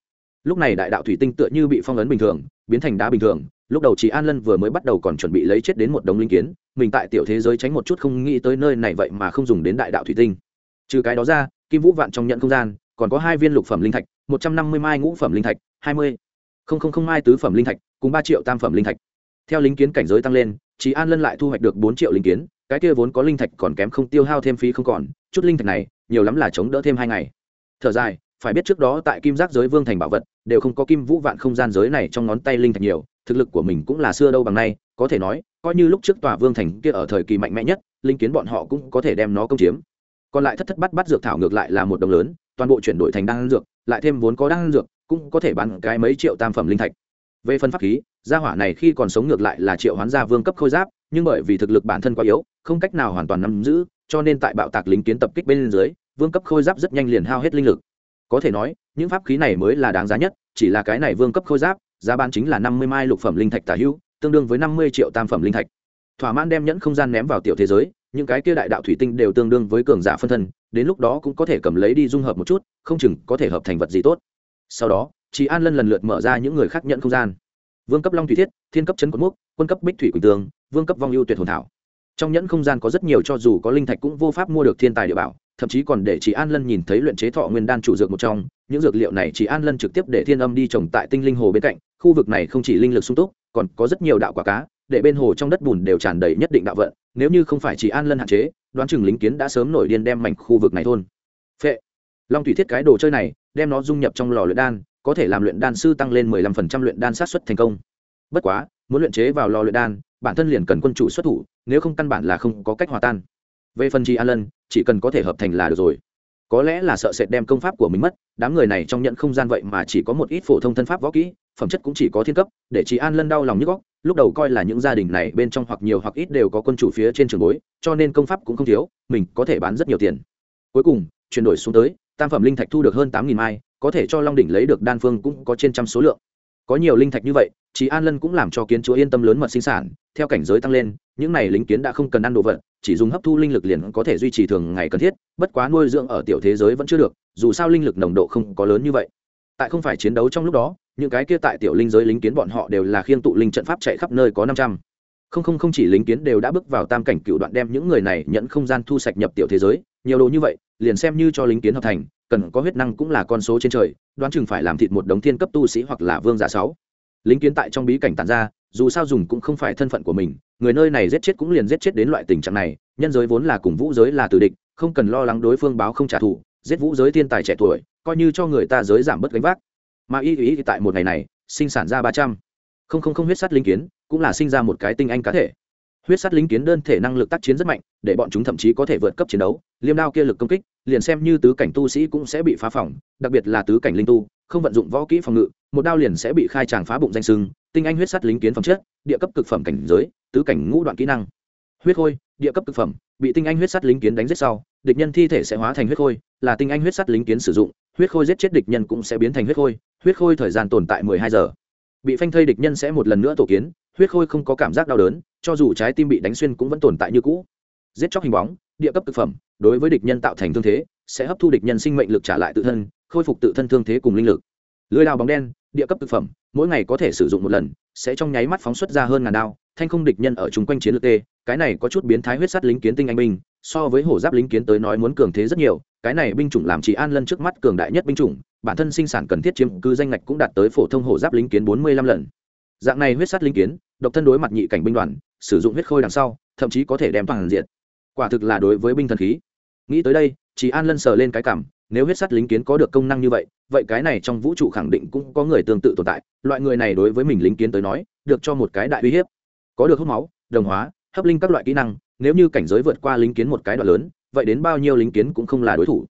lúc này đại đạo thủy tinh tựa như bị phong ấn bình thường, biến thành đá bình thường. Lúc đầu chị an lân vừa mới bắt đầu còn chuẩn bị lấy chết đến một đống linh kiến, mình tại tiểu thế giới tránh một chút không nghĩ tới nơi này vậy mà không dùng đến đại đạo thủy tinh. Trừ cái đó ra, kim vũ vạn trong nhận không gian, còn có hai viên lục phẩm linh thạch, một trăm năm mươi mai ngũ phẩm linh thạch, hai mươi không không không mai tứ phẩm linh thạch, cùng ba triệu tam phẩm linh thạch. Theo linh kiến cảnh giới tăng lên chị an lân lại thu hoạch được bốn triệu linh kiến, cái kia vốn có linh thạch còn kém không tiêu hao thêm phí không còn, chút linh thạch này, nhiều lắm là chống đỡ thêm hai ngày. Thở dài phải biết trước đó tại kim giác giới vương thành bảo vật, đều không có kim vũ vạn không gian giới này trong ngón tay linh thạch nhiều, thực lực của mình cũng là xưa đâu bằng nay, có thể nói, coi như lúc trước tòa vương thành kia ở thời kỳ mạnh mẽ nhất, linh kiến bọn họ cũng có thể đem nó công chiếm. Còn lại thất thất bắt bắt dược thảo ngược lại là một đồng lớn, toàn bộ chuyển đổi thành đan dược, lại thêm vốn có đan dược, cũng có thể bán cái mấy triệu tam phẩm linh thạch. Về phần pháp khí, gia hỏa này khi còn sống ngược lại là triệu hoán gia vương cấp khôi giáp, nhưng bởi vì thực lực bản thân quá yếu, không cách nào hoàn toàn nắm giữ, cho nên tại bạo tạc lính kiến tập kích bên dưới, vương cấp khôi giáp rất nhanh liền hao hết linh lực có thể nói, những pháp khí này mới là đáng giá nhất, chỉ là cái này vương cấp khôi giáp, giá bán chính là năm mươi mai lục phẩm linh thạch tả hữu, tương đương với năm mươi triệu tam phẩm linh thạch. Thỏa mãn đem nhẫn không gian ném vào tiểu thế giới, những cái kia đại đạo thủy tinh đều tương đương với cường giả phân thân, đến lúc đó cũng có thể cầm lấy đi dung hợp một chút, không chừng có thể hợp thành vật gì tốt. Sau đó chị an lân lần lượt mở ra những người khác nhận không gian. Vương cấp long thủy thiết, thiên cấp trấn quận mục, quân cấp bích thủy quỳnh tường, vương cấp vong ưu tuyệt hồn thảo. Trong nhẫn không gian có rất nhiều cho dù có linh thạch cũng vô pháp mua được thiên tài địa bảo thậm chí còn để chị an lân nhìn thấy luyện chế thọ nguyên đan chủ dược một trong. Những dược liệu này chị an lân trực tiếp để thiên âm đi trồng tại tinh linh hồ bên cạnh. Khu vực này không chỉ linh lực sung túc, còn có rất nhiều đạo quả cá, để bên hồ trong đất bùn đều tràn đầy nhất định đạo vận. Nếu như không phải chị an lân hạn chế, đoán chừng lính kiến đã sớm nổi điên đem mảnh khu vực này thôn. Phệ. Long thủy thiết cái đồ chơi này, đem nó dung nhập trong lò luyện đan, có thể làm luyện đan sư tăng lên mười lăm phần trăm luyện đan sát xuất thành công. Bất quá, muốn luyện chế vào lò luyện đan, bản thân liền cần quân chủ xuất thủ, nếu không căn bản là không có cách hòa tan về phần chị an lân chỉ cần có thể hợp thành là được rồi. Có lẽ là sợ sệt đem công pháp của mình mất, đám người này trong nhận không gian vậy mà chỉ có một ít phổ thông thân pháp võ kỹ, phẩm chất cũng chỉ có thiên cấp, để chị an lân đau lòng nhức góc lúc đầu coi là những gia đình này bên trong hoặc nhiều hoặc ít đều có quân chủ phía trên trường bối, cho nên công pháp cũng không thiếu, mình có thể bán rất nhiều tiền. Cuối cùng, chuyển đổi xuống tới, tam phẩm linh thạch thu được hơn tám nghìn mai, có thể cho long đỉnh lấy được đan phương cũng có trên trăm số lượng. Có nhiều linh thạch như vậy chị an lân cũng làm cho kiến chúa yên tâm lớn mật sinh sản, theo cảnh giới tăng lên, những này lính kiến đã không cần ăn đồ vật chỉ dùng hấp thu linh lực liền có thể duy trì thường ngày cần thiết, bất quá nuôi dưỡng ở tiểu thế giới vẫn chưa được, dù sao linh lực nồng độ không có lớn như vậy. Tại không phải chiến đấu trong lúc đó, những cái kia tại tiểu linh giới lính kiến bọn họ đều là khiêng tụ linh trận pháp chạy khắp nơi có năm trăm. Không không không chỉ lính kiến đều đã bước vào tam cảnh cựu đoạn đem những người này nhận không gian thu sạch nhập tiểu thế giới, nhiều đồ như vậy, liền xem như cho lính kiến hợp thành, cần có huyết năng cũng là con số trên trời, đoán chừng phải làm thịt một đống thiên cấp tu sĩ hoặc là vương giả sáu. Lính kiến tại trong bí cảnh tàn ra, dù sao dùng cũng không phải thân phận của mình người nơi này giết chết cũng liền giết chết đến loại tình trạng này, nhân giới vốn là cùng vũ giới là tử địch, không cần lo lắng đối phương báo không trả thù, giết vũ giới thiên tài trẻ tuổi, coi như cho người ta giới giảm bớt gánh vác. Mà y ý tại một ngày này, sinh sản ra ba trăm. Không không không, huyết sắt linh kiến, cũng là sinh ra một cái tinh anh cá thể. Huyết sắt linh kiến đơn thể năng lực tác chiến rất mạnh, để bọn chúng thậm chí có thể vượt cấp chiến đấu. Liêm đao kia lực công kích, liền xem như tứ cảnh tu sĩ cũng sẽ bị phá phỏng đặc biệt là tứ cảnh linh tu, không vận dụng võ kỹ phòng ngự, một đao liền sẽ bị khai tràng phá bụng danh sưng. Tinh anh huyết sắt linh kiến phẩm chất, địa cấp cực phẩm cảnh giới tứ cảnh ngũ đoạn kỹ năng. Huyết khôi, địa cấp thực phẩm, bị tinh anh huyết sắt lính kiến đánh giết sau, địch nhân thi thể sẽ hóa thành huyết khôi, là tinh anh huyết sắt lính kiến sử dụng, huyết khôi giết chết địch nhân cũng sẽ biến thành huyết khôi huyết khôi thời gian tồn tại mười hai giờ. Bị phanh thây địch nhân sẽ một lần nữa tổ kiến, huyết khôi không có cảm giác đau đớn, cho dù trái tim bị đánh xuyên cũng vẫn tồn tại như cũ. Giết chóc hình bóng, địa cấp thực phẩm, đối với địch nhân tạo thành thương thế, sẽ hấp thu địch nhân sinh mệnh lực trả lại tự thân, khôi phục tự thân thương thế cùng linh lực. Lưới đao bóng đen, địa cấp thực phẩm, mỗi ngày có thể sử dụng một lần, sẽ trong nháy mắt phóng xuất ra hơn ngàn đao thanh không địch nhân ở chung quanh chiến lược t cái này có chút biến thái huyết sắt lính kiến tinh anh binh, so với hổ giáp lính kiến tới nói muốn cường thế rất nhiều, cái này binh chủng làm chỉ an lân trước mắt cường đại nhất binh chủng, bản thân sinh sản cần thiết chiếm cư danh ngạch cũng đạt tới phổ thông hổ giáp lính kiến bốn mươi lăm lần. Dạng này huyết sắt lính kiến, độc thân đối mặt nhị cảnh binh đoàn, sử dụng huyết khôi đằng sau, thậm chí có thể đem toàn diện. Quả thực là đối với binh thần khí. Nghĩ tới đây, chỉ an lân sờ lên cái cảm, nếu huyết sắt lính kiến có được công năng như vậy vậy cái này trong vũ trụ khẳng định cũng có người tương tự tồn tại, loại người này đối với mình lính kiến tới nói, được cho một cái đại uy hiếp có được hút máu, đồng hóa, hấp linh các loại kỹ năng, nếu như cảnh giới vượt qua lính kiến một cái đoạn lớn, vậy đến bao nhiêu lính kiến cũng không là đối thủ.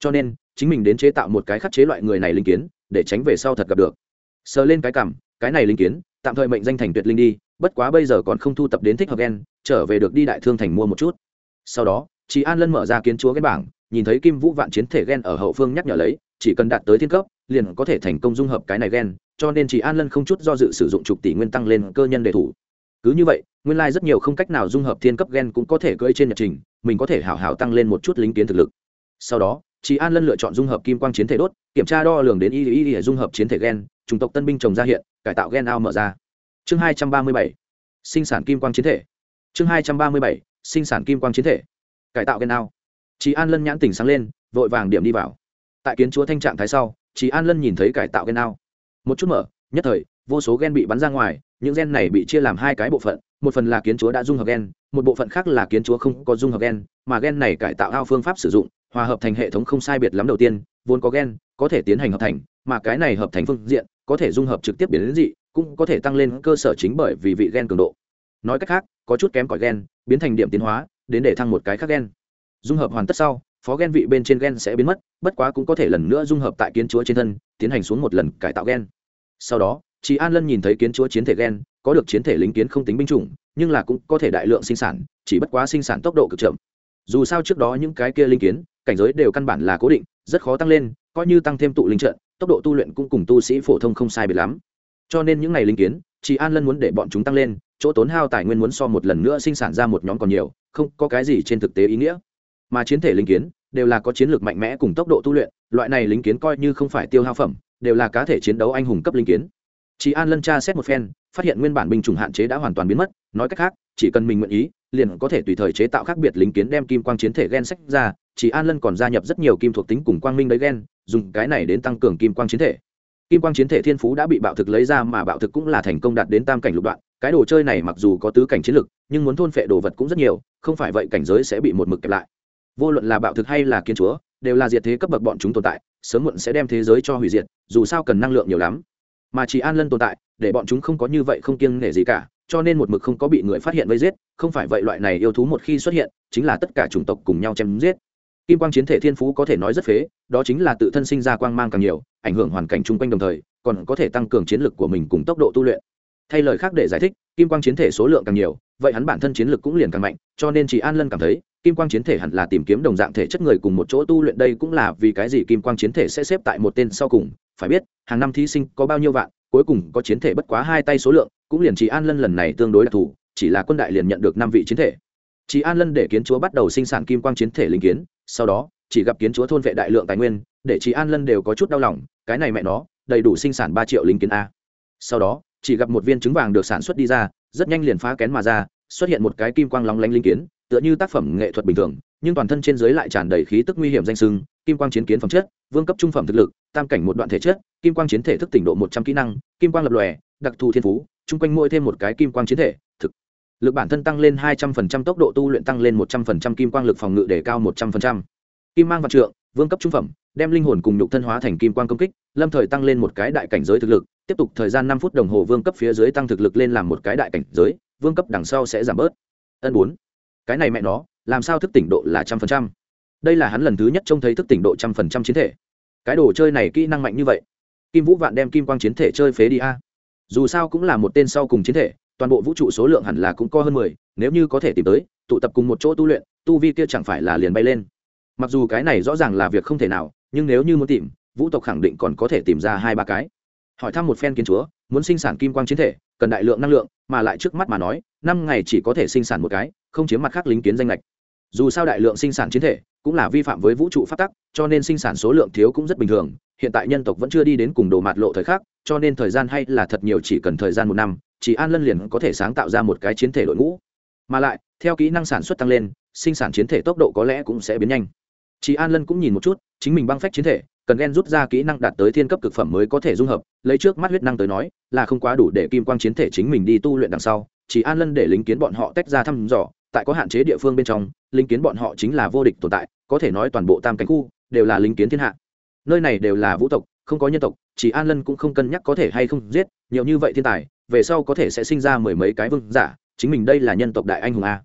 Cho nên, chính mình đến chế tạo một cái khắc chế loại người này linh kiến, để tránh về sau thật gặp được. Sờ lên cái cảm, cái này linh kiến, tạm thời mệnh danh thành tuyệt linh đi, bất quá bây giờ còn không thu tập đến thích hợp gen, trở về được đi đại thương thành mua một chút. Sau đó chị an lân mở ra kiến chúa cái bảng, nhìn thấy kim vũ vạn chiến thể gen ở hậu phương nhắc nhở lấy, chỉ cần đạt tới thiên cấp, liền có thể thành công dung hợp cái này gen, cho nên chị an lân không chút do dự sử dụng chục tỷ nguyên tăng lên cơ nhân đề thủ cứ như vậy, nguyên lai rất nhiều không cách nào dung hợp thiên cấp gen cũng có thể cưỡi trên nhật trình, mình có thể hảo hảo tăng lên một chút lính kiến thực lực. Sau đó chị an lân lựa chọn dung hợp kim quang chiến thể đốt, kiểm tra đo lường đến y y y dung hợp chiến thể gen, chủng tộc tân binh trồng ra hiện, cải tạo gen ao mở ra. Chương hai trăm ba mươi bảy, sinh sản kim quang chiến thể. Chương hai trăm ba mươi bảy, sinh sản kim quang chiến thể. Cải tạo gen ao. Chị an lân nhãn tỉnh sáng lên, vội vàng điểm đi vào. Tại kiến chúa thanh trạng thái sau chị an lân nhìn thấy cải tạo gen ao. Một chút mở, nhất thời vô số gen bị bắn ra ngoài, những gen này bị chia làm hai cái bộ phận, một phần là kiến chúa đã dung hợp gen, một bộ phận khác là kiến chúa không có dung hợp gen, mà gen này cải tạo ao phương pháp sử dụng, hòa hợp thành hệ thống không sai biệt lắm đầu tiên, vốn có gen, có thể tiến hành hợp thành, mà cái này hợp thành phương diện, có thể dung hợp trực tiếp biến đến dị, cũng có thể tăng lên cơ sở chính bởi vì vị gen cường độ. Nói cách khác, có chút kém cỏi gen, biến thành điểm tiến hóa, đến để thăng một cái khác gen. Dung hợp hoàn tất sau, phó gen vị bên trên gen sẽ biến mất, bất quá cũng có thể lần nữa dung hợp tại kiến chúa trên thân, tiến hành xuống một lần cải tạo gen. Sau đó chị an lân nhìn thấy kiến chúa chiến thể gen có được chiến thể lính kiến không tính binh chủng, nhưng là cũng có thể đại lượng sinh sản, chỉ bất quá sinh sản tốc độ cực chậm. Dù sao trước đó những cái kia linh kiến, cảnh giới đều căn bản là cố định, rất khó tăng lên, coi như tăng thêm tụ linh trận, tốc độ tu luyện cũng cùng tu sĩ phổ thông không sai biệt lắm. Cho nên những ngày linh kiến chị an lân muốn để bọn chúng tăng lên, chỗ tốn hao tài nguyên muốn so một lần nữa sinh sản ra một nhóm còn nhiều, không có cái gì trên thực tế ý nghĩa. Mà chiến thể linh kiến, đều là có chiến lược mạnh mẽ cùng tốc độ tu luyện, loại này linh kiến coi như không phải tiêu hao phẩm, đều là cá thể chiến đấu anh hùng cấp linh kiến chị an lân tra xét một phen, phát hiện nguyên bản binh chủng hạn chế đã hoàn toàn biến mất, nói cách khác, chỉ cần mình nguyện ý, liền có thể tùy thời chế tạo khác biệt lính kiến đem kim quang chiến thể gen sách ra chỉ an lân còn gia nhập rất nhiều kim thuộc tính cùng quang minh đấy gen, dùng cái này đến tăng cường kim quang chiến thể. Kim quang chiến thể thiên phú đã bị bạo thực lấy ra mà bạo thực cũng là thành công đạt đến tam cảnh lục đoạn, cái đồ chơi này mặc dù có tứ cảnh chiến lực, nhưng muốn thôn phệ đồ vật cũng rất nhiều, không phải vậy cảnh giới sẽ bị một mực kẹp lại. Vô luận là bạo thực hay là kiến chúa, đều là diệt thế cấp bậc bọn chúng tồn tại, sớm muộn sẽ đem thế giới cho hủy diệt, dù sao cần năng lượng nhiều lắm mà chỉ an lân tồn tại, để bọn chúng không có như vậy không kiêng nể gì cả, cho nên một mực không có bị người phát hiện vây giết, không phải vậy loại này yêu thú một khi xuất hiện, chính là tất cả chủng tộc cùng nhau chém giết. Kim quang chiến thể thiên phú có thể nói rất phế, đó chính là tự thân sinh ra quang mang càng nhiều, ảnh hưởng hoàn cảnh chung quanh đồng thời, còn có thể tăng cường chiến lực của mình cùng tốc độ tu luyện. Thay lời khác để giải thích, kim quang chiến thể số lượng càng nhiều, vậy hắn bản thân chiến lực cũng liền càng mạnh, cho nên chỉ an lân cảm thấy, kim quang chiến thể hẳn là tìm kiếm đồng dạng thể chất người cùng một chỗ tu luyện đây cũng là vì cái gì kim quang chiến thể sẽ xếp tại một tên sau cùng phải biết, hàng năm thí sinh có bao nhiêu vạn, cuối cùng có chiến thể bất quá hai tay số lượng, cũng liền chị an lân lần này tương đối đặc thù, chỉ là quân đại liền nhận được năm vị chiến thể. Chị an lân để kiến chúa bắt đầu sinh sản kim quang chiến thể linh kiến, sau đó, chỉ gặp kiến chúa thôn vệ đại lượng tài nguyên, để chị an lân đều có chút đau lòng, cái này mẹ nó, đầy đủ sinh sản ba triệu linh kiến a. Sau đó, chỉ gặp một viên trứng vàng được sản xuất đi ra, rất nhanh liền phá kén mà ra, xuất hiện một cái kim quang lóng lánh linh kiến, tựa như tác phẩm nghệ thuật bình thường, nhưng toàn thân trên dưới lại tràn đầy khí tức nguy hiểm danh sưng kim quang chiến kiến phẩm chất, vương cấp trung phẩm thực lực, tam cảnh một đoạn thể chất, kim quang chiến thể thức tỉnh độ một trăm kỹ năng, kim quang lập lòe, đặc thù thiên phú, chung quanh mỗi thêm một cái kim quang chiến thể, thực lực bản thân tăng lên hai trăm phần trăm tốc độ tu luyện tăng lên một trăm phần trăm kim quang lực phòng ngự để cao một trăm phần trăm. Kim mang vạn trượng, vương cấp trung phẩm, đem linh hồn cùng nhục thân hóa thành kim quang công kích, lâm thời tăng lên một cái đại cảnh giới thực lực, tiếp tục thời gian năm phút đồng hồ vương cấp phía dưới tăng thực lực lên làm một cái đại cảnh giới, vương cấp đằng sau sẽ giảm bớt. Ân bốn. Cái này mẹ nó, làm sao thức tỉnh độ là trăm phần trăm? Đây là hắn lần thứ nhất trông thấy thức tỉnh độ trăm phần trăm chiến thể. Cái đồ chơi này kỹ năng mạnh như vậy. Kim vũ vạn đem kim quang chiến thể chơi phế đi a. Dù sao cũng là một tên sau cùng chiến thể, toàn bộ vũ trụ số lượng hẳn là cũng có hơn mười, nếu như có thể tìm tới, tụ tập cùng một chỗ tu luyện, tu vi kia chẳng phải là liền bay lên. Mặc dù cái này rõ ràng là việc không thể nào, nhưng nếu như muốn tìm, vũ tộc khẳng định còn có thể tìm ra hai ba cái. Hỏi thăm một phen kiến chúa, muốn sinh sản kim quang chiến thể, cần đại lượng năng lượng, mà lại trước mắt mà nói, năm ngày chỉ có thể sinh sản một cái, không chiếm mặt khác lính kiến danh lệch dù sao đại lượng sinh sản chiến thể cũng là vi phạm với vũ trụ phát tắc, cho nên sinh sản số lượng thiếu cũng rất bình thường. Hiện tại nhân tộc vẫn chưa đi đến cùng đồ mạt lộ thời khắc, cho nên thời gian hay là thật nhiều chỉ cần thời gian một năm, chỉ an lân liền có thể sáng tạo ra một cái chiến thể đội ngũ. Mà lại, theo kỹ năng sản xuất tăng lên, sinh sản chiến thể tốc độ có lẽ cũng sẽ biến nhanh. Chị an lân cũng nhìn một chút, chính mình băng phách chiến thể, cần ghen rút ra kỹ năng đạt tới thiên cấp cực phẩm mới có thể dung hợp, lấy trước mắt huyết năng tới nói, là không quá đủ để kim quang chiến thể chính mình đi tu luyện đằng sau. Chỉ an lân để lính kiến bọn họ tách ra thăm dò tại có hạn chế địa phương bên trong, linh kiến bọn họ chính là vô địch tồn tại, có thể nói toàn bộ tam cánh khu đều là linh kiến thiên hạ. Nơi này đều là vũ tộc, không có nhân tộc, chỉ an lân cũng không cân nhắc có thể hay không giết, nhiều như vậy thiên tài, về sau có thể sẽ sinh ra mười mấy cái vương giả, chính mình đây là nhân tộc đại anh hùng a.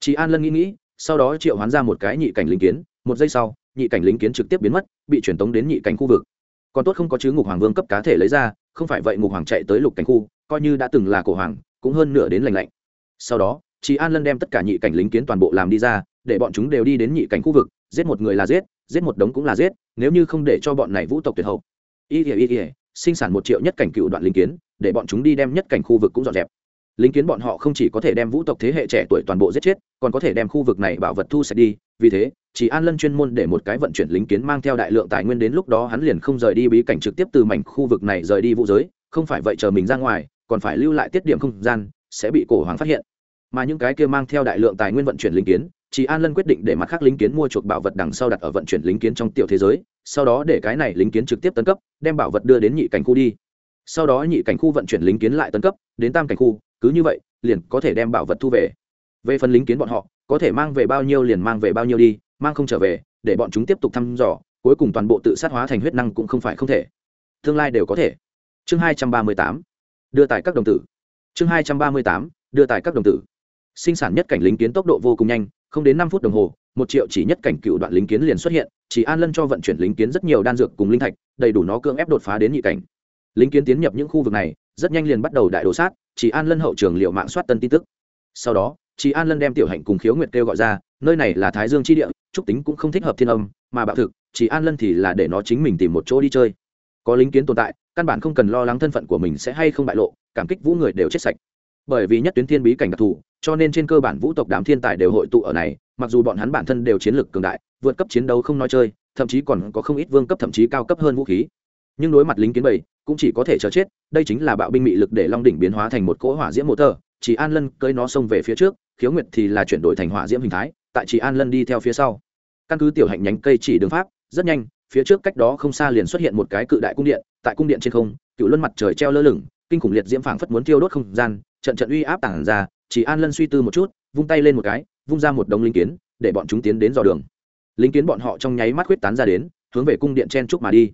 Chỉ an lân nghĩ nghĩ, sau đó triệu hoán ra một cái nhị cảnh linh kiến, một giây sau, nhị cảnh linh kiến trực tiếp biến mất, bị truyền tống đến nhị cảnh khu vực. Còn tốt không có chứ ngục hoàng vương cấp cá thể lấy ra, không phải vậy ngục hoàng chạy tới lục cảnh khu, coi như đã từng là cổ hoàng, cũng hơn nửa đến lành lạnh. Sau đó chị an lân đem tất cả nhị cảnh lính kiến toàn bộ làm đi ra, để bọn chúng đều đi đến nhị cảnh khu vực, giết một người là giết giết một đống cũng là giết, nếu như không để cho bọn này vũ tộc tuyệt hậu. Y ỉa y ỉa sinh sản một triệu nhất cảnh cựu đoạn lính kiến, để bọn chúng đi đem nhất cảnh khu vực cũng dọn dẹp. Lính kiến bọn họ không chỉ có thể đem vũ tộc thế hệ trẻ tuổi toàn bộ giết chết, còn có thể đem khu vực này bảo vật thu sạch đi. Vì thế chỉ an lân chuyên môn để một cái vận chuyển lính kiến mang theo đại lượng tài nguyên đến lúc đó hắn liền không rời đi bí cảnh trực tiếp từ mảnh khu vực này rời đi vũ giới, không phải vậy chờ mình ra ngoài, còn phải lưu lại tiết điểm không gian, sẽ bị cổ hoàng phát hiện mà những cái kia mang theo đại lượng tài nguyên vận chuyển linh kiến, chỉ an lân quyết định để mặt khác linh kiến mua chuộc bảo vật đằng sau đặt ở vận chuyển linh kiến trong tiểu thế giới, sau đó để cái này linh kiến trực tiếp tấn cấp, đem bảo vật đưa đến nhị cảnh khu đi. Sau đó nhị cảnh khu vận chuyển linh kiến lại tấn cấp, đến tam cảnh khu, cứ như vậy, liền có thể đem bảo vật thu về. Về phần lính kiến bọn họ, có thể mang về bao nhiêu liền mang về bao nhiêu đi, mang không trở về, để bọn chúng tiếp tục thăm dò, cuối cùng toàn bộ tự sát hóa thành huyết năng cũng không phải không thể. Tương lai đều có thể. Chương hai trăm ba mươi tám, đưa tại các đồng tử. Chương hai trăm ba mươi tám, đưa tại các đồng tử sinh sản nhất cảnh lính kiến tốc độ vô cùng nhanh, không đến năm phút đồng hồ, một triệu chỉ nhất cảnh cựu đoạn lính kiến liền xuất hiện, chỉ an lân cho vận chuyển lính kiến rất nhiều đan dược cùng linh thạch, đầy đủ nó cưỡng ép đột phá đến nhị cảnh. Lính kiến tiến nhập những khu vực này, rất nhanh liền bắt đầu đại đồ sát, chỉ an lân hậu trường liệu mạng soát tân tin tức. Sau đó, chỉ an lân đem tiểu hạnh cùng khiếu nguyệt kêu gọi ra, nơi này là thái dương chi địa, trúc tính cũng không thích hợp thiên âm, mà bạo thực, chỉ an lân thì là để nó chính mình tìm một chỗ đi chơi. Có lính kiến tồn tại, căn bản không cần lo lắng thân phận của mình sẽ hay không bại lộ, cảm kích vũ người đều chết sạch bởi vì nhất tuyến thiên bí cảnh đặc thù, cho nên trên cơ bản vũ tộc đám thiên tài đều hội tụ ở này, mặc dù bọn hắn bản thân đều chiến lược cường đại, vượt cấp chiến đấu không nói chơi, thậm chí còn có không ít vương cấp thậm chí cao cấp hơn vũ khí. Nhưng đối mặt lính kiến bầy, cũng chỉ có thể chờ chết, đây chính là bạo binh mị lực để long đỉnh biến hóa thành một cỗ hỏa diễm mô tơ, chỉ an lân cưới nó xông về phía trước, khiếu nguyệt thì là chuyển đổi thành hỏa diễm hình thái, tại chỉ an lân đi theo phía sau. Căn cứ tiểu hạnh nhánh cây chỉ đường pháp, rất nhanh, phía trước cách đó không xa liền xuất hiện một cái cự đại cung điện, tại cung điện trên không, cựu luân mặt trời treo lơ lửng, kinh khủng liệt diễm phảng phất muốn tiêu đốt không gian trận trận uy áp tản ra, chỉ an lân suy tư một chút, vung tay lên một cái, vung ra một đống linh kiến, để bọn chúng tiến đến dò đường. Linh kiến bọn họ trong nháy mắt huyết tán ra đến, hướng về cung điện chen trúc mà đi.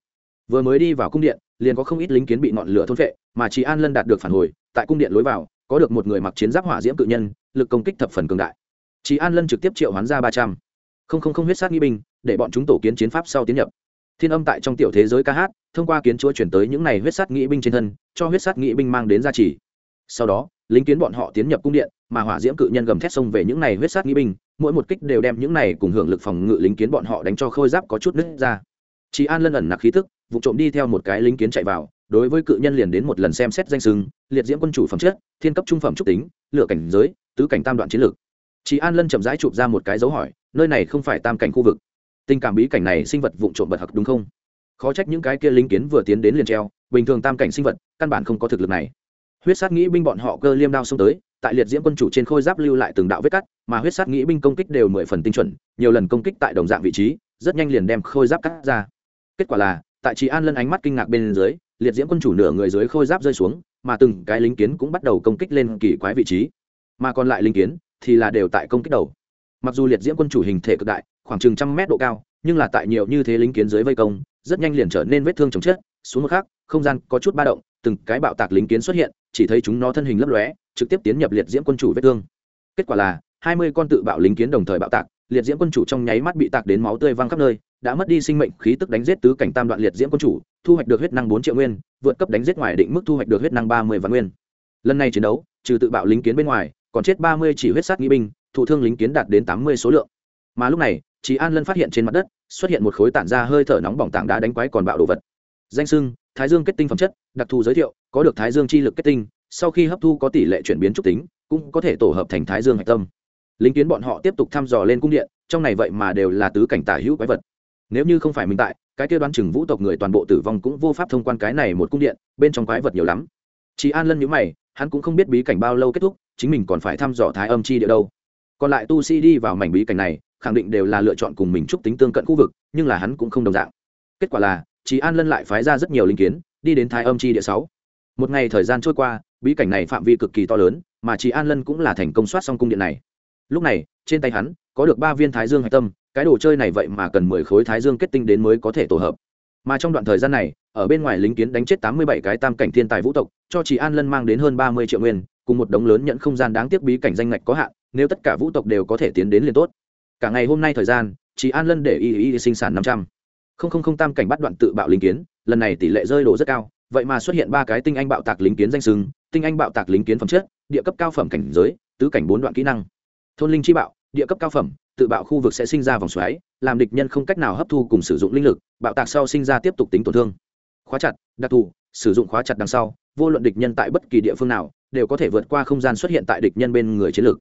Vừa mới đi vào cung điện, liền có không ít lính kiến bị ngọn lửa thôn phệ, mà chỉ an lân đạt được phản hồi, tại cung điện lối vào, có được một người mặc chiến giáp hỏa diễm cự nhân, lực công kích thập phần cường đại. Chỉ an lân trực tiếp triệu hoán ra ba trăm. Không không không huyết sát nghi binh, để bọn chúng tổ kiến chiến pháp sau tiến nhập. Thiên âm tại trong tiểu thế giới ca hát, thông qua kiến chúa chuyển tới những này huyết sát nghĩ binh trên thân, cho huyết sát nghĩ binh mang đến gia trì. Sau đó lính kiến bọn họ tiến nhập cung điện, mà hỏa diễm cự nhân gầm thét xông về những này huyết sát nghĩ binh, mỗi một kích đều đem những này cùng hưởng lực phòng ngự lính kiến bọn họ đánh cho khôi giáp có chút nứt ra. Chị an lân ẩn nặc khí tức, vụ trộm đi theo một cái lính kiến chạy vào, đối với cự nhân liền đến một lần xem xét danh sừng liệt diễm quân chủ phẩm chất, thiên cấp trung phẩm trúc tính, lựa cảnh giới, tứ cảnh tam đoạn chiến lược. Chị an lân chậm rãi chụp ra một cái dấu hỏi, nơi này không phải tam cảnh khu vực. Tình cảm bí cảnh này sinh vật vụ trộm bật hặc đúng không? Khó trách những cái kia lính kiến vừa tiến đến liền treo, bình thường tam cảnh sinh vật căn bản không có thực lực này huyết sát nghĩ binh bọn họ cơ liêm đao xông tới tại liệt diễm quân chủ trên khôi giáp lưu lại từng đạo vết cắt mà huyết sát nghĩ binh công kích đều mười phần tinh chuẩn nhiều lần công kích tại đồng dạng vị trí rất nhanh liền đem khôi giáp cắt ra. Kết quả là tại chị an lân ánh mắt kinh ngạc bên dưới liệt diễm quân chủ nửa người dưới khôi giáp rơi xuống mà từng cái lính kiến cũng bắt đầu công kích lên kỳ quái vị trí. Mà còn lại lính kiến thì là đều tại công kích đầu. Mặc dù liệt diễm quân chủ hình thể cực đại khoảng chừng trăm mét độ cao nhưng là tại nhiều như thế lính kiến dưới vây công rất nhanh liền trở nên vết thương chồng chết xuống một khác, không gian có chút ba động từng cái bạo tạc lính kiến xuất hiện chỉ thấy chúng nó thân hình lấp lóe, trực tiếp tiến nhập liệt diễm quân chủ vết thương. Kết quả là, hai mươi con tự bạo lính kiến đồng thời bạo tạc, liệt diễm quân chủ trong nháy mắt bị tạc đến máu tươi văng khắp nơi, đã mất đi sinh mệnh, khí tức đánh giết tứ cảnh tam đoạn liệt diễm quân chủ, thu hoạch được huyết năng bốn triệu nguyên, vượt cấp đánh giết ngoài định mức thu hoạch được huyết năng ba mươi vạn nguyên. Lần này chiến đấu, trừ tự bạo lính kiến bên ngoài, còn chết ba mươi chỉ huyết sát nghi binh, thụ thương lính kiến đạt đến tám mươi số lượng. Mà lúc này chị an lân phát hiện trên mặt đất, xuất hiện một khối tản ra hơi thở nóng bỏng tảng đá đánh quái còn bạo đồ vật. Danh sưng, thái dương kết tinh phẩm chất, đặc thù giới thiệu có được thái dương chi lực kết tinh, sau khi hấp thu có tỷ lệ chuyển biến trúc tính, cũng có thể tổ hợp thành thái dương hạch tâm. Lính kiến bọn họ tiếp tục thăm dò lên cung điện, trong này vậy mà đều là tứ cảnh tả hữu quái vật. Nếu như không phải mình tại, cái kia đoán chừng vũ tộc người toàn bộ tử vong cũng vô pháp thông quan cái này một cung điện, bên trong quái vật nhiều lắm. Chị an lân nhữ mày, hắn cũng không biết bí cảnh bao lâu kết thúc, chính mình còn phải thăm dò thái âm chi địa đâu. Còn lại tu sĩ đi vào mảnh bí cảnh này, khẳng định đều là lựa chọn cùng mình chúc tính tương cận khu vực, nhưng là hắn cũng không đồng dạng. Kết quả là chị an lân lại phái ra rất nhiều linh kiến, đi đến thái âm chi địa sáu một ngày thời gian trôi qua, bí cảnh này phạm vi cực kỳ to lớn, mà chị an lân cũng là thành công soát xong cung điện này. Lúc này, trên tay hắn, có được ba viên thái dương hạch tâm, cái đồ chơi này vậy mà cần mười khối thái dương kết tinh đến mới có thể tổ hợp. Mà trong đoạn thời gian này, ở bên ngoài lính kiến đánh chết tám mươi bảy cái tam cảnh thiên tài vũ tộc, cho chị an lân mang đến hơn ba mươi triệu nguyên, cùng một đống lớn nhận không gian đáng tiếc bí cảnh danh ngạch có hạn, nếu tất cả vũ tộc đều có thể tiến đến liền tốt. Cả ngày hôm nay thời gian chị an lân để y y sinh sản năm trăm. Không không không tam cảnh bắt đoạn tự bạo lính kiến, lần này tỷ lệ rơi đồ rất cao vậy mà xuất hiện ba cái tinh anh bạo tạc lính kiến danh sừng tinh anh bạo tạc lính kiến phẩm chất, địa cấp cao phẩm cảnh giới, tứ cảnh bốn đoạn kỹ năng. Thôn linh chi bạo, địa cấp cao phẩm, tự bạo khu vực sẽ sinh ra vòng xoáy, làm địch nhân không cách nào hấp thu cùng sử dụng linh lực, bạo tạc sau sinh ra tiếp tục tính tổn thương. Khóa chặt, đặc thù, sử dụng khóa chặt đằng sau, vô luận địch nhân tại bất kỳ địa phương nào, đều có thể vượt qua không gian xuất hiện tại địch nhân bên người chiến lược.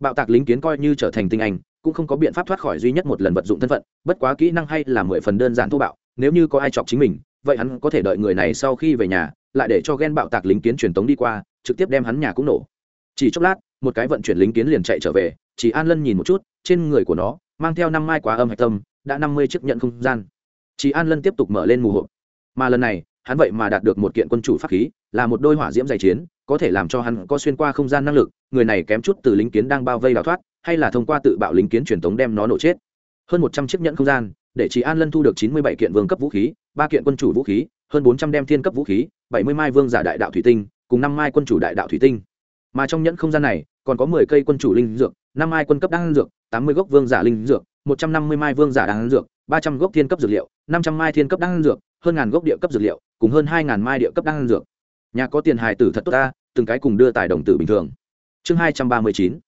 Bạo tạc lính kiến coi như trở thành tinh anh, cũng không có biện pháp thoát khỏi duy nhất một lần vật dụng thân phận, bất quá kỹ năng hay là mười phần đơn giản thô bạo, nếu như có ai chọc chính mình vậy hắn có thể đợi người này sau khi về nhà, lại để cho ghen bạo tạc lính kiến truyền tống đi qua, trực tiếp đem hắn nhà cũng nổ. Chỉ chốc lát, một cái vận chuyển lính kiến liền chạy trở về, chỉ an lân nhìn một chút, trên người của nó, mang theo năm mai quá âm hạch tâm, đã năm mươi chiếc nhận không gian. Chỉ an lân tiếp tục mở lên mù hộp. Mà lần này, hắn vậy mà đạt được một kiện quân chủ pháp khí, là một đôi hỏa diễm dày chiến, có thể làm cho hắn có xuyên qua không gian năng lực, người này kém chút từ lính kiến đang bao vây đào thoát, hay là thông qua tự bạo lính kiến truyền tống đem nó nổ chết. Hơn một trăm chiếc nhẫn không gian để chị an lân thu được chín mươi bảy kiện vương cấp vũ khí, ba kiện quân chủ vũ khí, hơn bốn trăm đem thiên cấp vũ khí, bảy mươi mai vương giả đại đạo thủy tinh, cùng năm mai quân chủ đại đạo thủy tinh. Mà trong nhẫn không gian này, còn có mười cây quân chủ linh dược, năm mai quân cấp đan dược, tám mươi gốc vương giả linh dược, một trăm năm mươi mai vương giả đan dược, ba trăm gốc thiên cấp dược liệu, năm trăm mai thiên cấp đan dược, hơn ngàn gốc địa cấp dược liệu, cùng hơn hai ngàn mai địa cấp đan dược. Nhà có tiền hài tử thật tốt ta, từng cái cùng đưa tài đồng tử bình thường. Chương hai trăm ba mươi chín.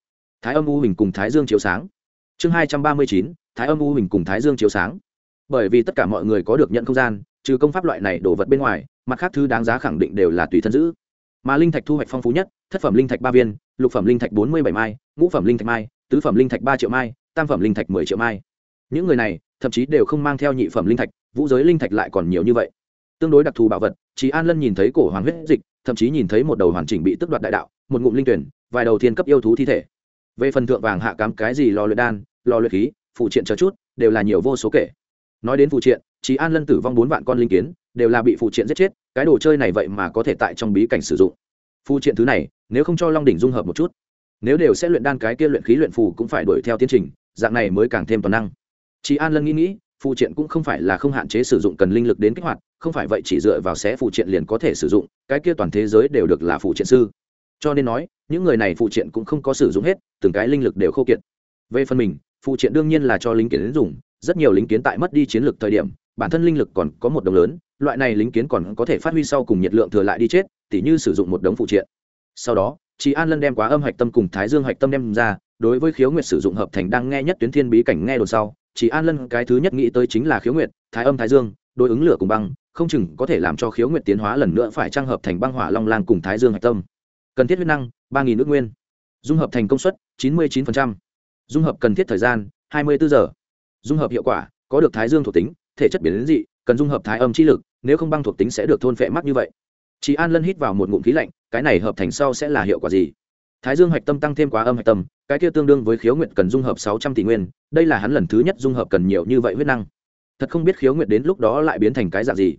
Thái âm u hình cùng thái dương chiếu sáng. Chương hai trăm ba mươi chín thái âm u hình cùng thái dương chiếu sáng. Bởi vì tất cả mọi người có được nhận không gian, trừ công pháp loại này đổ vật bên ngoài, mặt khác thứ đáng giá khẳng định đều là tùy thân giữ. Mà linh thạch thu hoạch phong phú nhất, thất phẩm linh thạch ba viên, lục phẩm linh thạch bốn mươi bảy mai, ngũ phẩm linh thạch mai, tứ phẩm linh thạch ba triệu mai, tam phẩm linh thạch mười triệu mai. Những người này, thậm chí đều không mang theo nhị phẩm linh thạch, vũ giới linh thạch lại còn nhiều như vậy. Tương đối đặc thù bảo vật trí an lân nhìn thấy cổ hoàng huyết dịch, thậm chí nhìn thấy một đầu hoàn chỉnh bị tước đoạt đại đạo, một ngụm linh tuyển, vài đầu thiên cấp yêu thú thi thể. Về phần thượng vàng hạ cám cái gì lò luyện đan, lò luyện khí phụ triện chờ chút, đều là nhiều vô số kể. Nói đến phụ triện trí an lân tử vong bốn vạn con linh kiến, đều là bị phụ triện giết chết, cái đồ chơi này vậy mà có thể tại trong bí cảnh sử dụng. Phụ triện thứ này, nếu không cho long đỉnh dung hợp một chút, nếu đều sẽ luyện đan cái kia luyện khí luyện phù cũng phải đuổi theo tiến trình, dạng này mới càng thêm toàn năng. Chị an lân nghĩ nghĩ phụ triện cũng không phải là không hạn chế sử dụng cần linh lực đến kích hoạt, không phải vậy chỉ dựa vào xé phụ triện liền có thể sử dụng, cái kia toàn thế giới đều được là phụ triện sư. Cho nên nói, những người này phụ triện cũng không có sử dụng hết, từng cái linh lực đều khô kiệt. Về phần mình phụ triện đương nhiên là cho lính kiến dùng, rất nhiều lính kiến tại mất đi chiến lược thời điểm, bản thân linh lực còn có một đồng lớn, loại này lính kiến còn có thể phát huy sau cùng nhiệt lượng thừa lại đi chết, tỉ như sử dụng một đống phụ triện. Sau đó chị an lân đem quá âm hạch tâm cùng thái dương hạch tâm đem ra, đối với khiếu nguyệt sử dụng hợp thành đang nghe nhất tuyến thiên bí cảnh nghe đồn sau chị an lân cái thứ nhất nghĩ tới chính là khiếu nguyệt, thái âm, thái dương, đối ứng lửa cùng băng, không chừng có thể làm cho khiếu nguyệt tiến hóa lần nữa phải trang hợp thành băng hỏa long lang cùng thái dương hạch tâm. Cần thiết huyết năng, ba nghìn nước nguyên. Dung hợp thành công suất, chín mươi chín phần trăm dung hợp cần thiết thời gian, hai mươi bốn giờ. Dung hợp hiệu quả, có được thái dương thuộc tính, thể chất biến dị, cần dung hợp thái âm chi lực, nếu không băng thuộc tính sẽ được thôn phệ mắc như vậy. Chị an lân hít vào một ngụm khí lạnh, cái này hợp thành sau sẽ là hiệu quả gì? Thái dương hạch tâm tăng thêm quá âm hạch tâm, cái kia tương đương với khiếu nguyện cần dung hợp sáu trăm tỷ nguyên, đây là hắn lần thứ nhất dung hợp cần nhiều như vậy huyết năng. Thật không biết khiếu nguyện đến lúc đó lại biến thành cái dạng gì.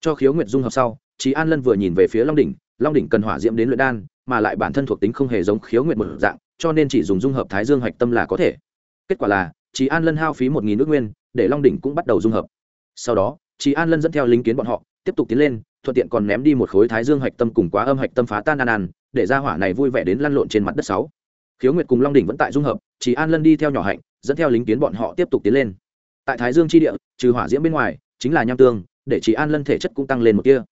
Cho khiếu nguyện dung hợp sau chị an lân vừa nhìn về phía long đỉnh long đỉnh cần hỏa diễm đến luyện đan, mà lại bản thân thuộc tính không hề giống khiếu nguyện một dạng cho nên chỉ dùng dung hợp thái dương hạch tâm là có thể. Kết quả là chị an lân hao phí một nghìn nước nguyên, để long đỉnh cũng bắt đầu dung hợp. Sau đó chị an lân dẫn theo lính kiến bọn họ, tiếp tục tiến lên, thuận tiện còn ném đi một khối thái dương hạch tâm cùng quá âm hạch tâm phá tan an an, để ra hỏa này vui vẻ đến lăn lộn trên mặt đất sáu. Khiếu nguyệt cùng long đỉnh vẫn tại dung hợp chỉ an lân đi theo nhỏ hạnh, dẫn theo lính kiến bọn họ tiếp tục tiến lên. Tại thái dương tri địa, trừ hỏa diễm bên ngoài, chính là nham tương, để chỉ an lân thể chất cũng tăng lên một kia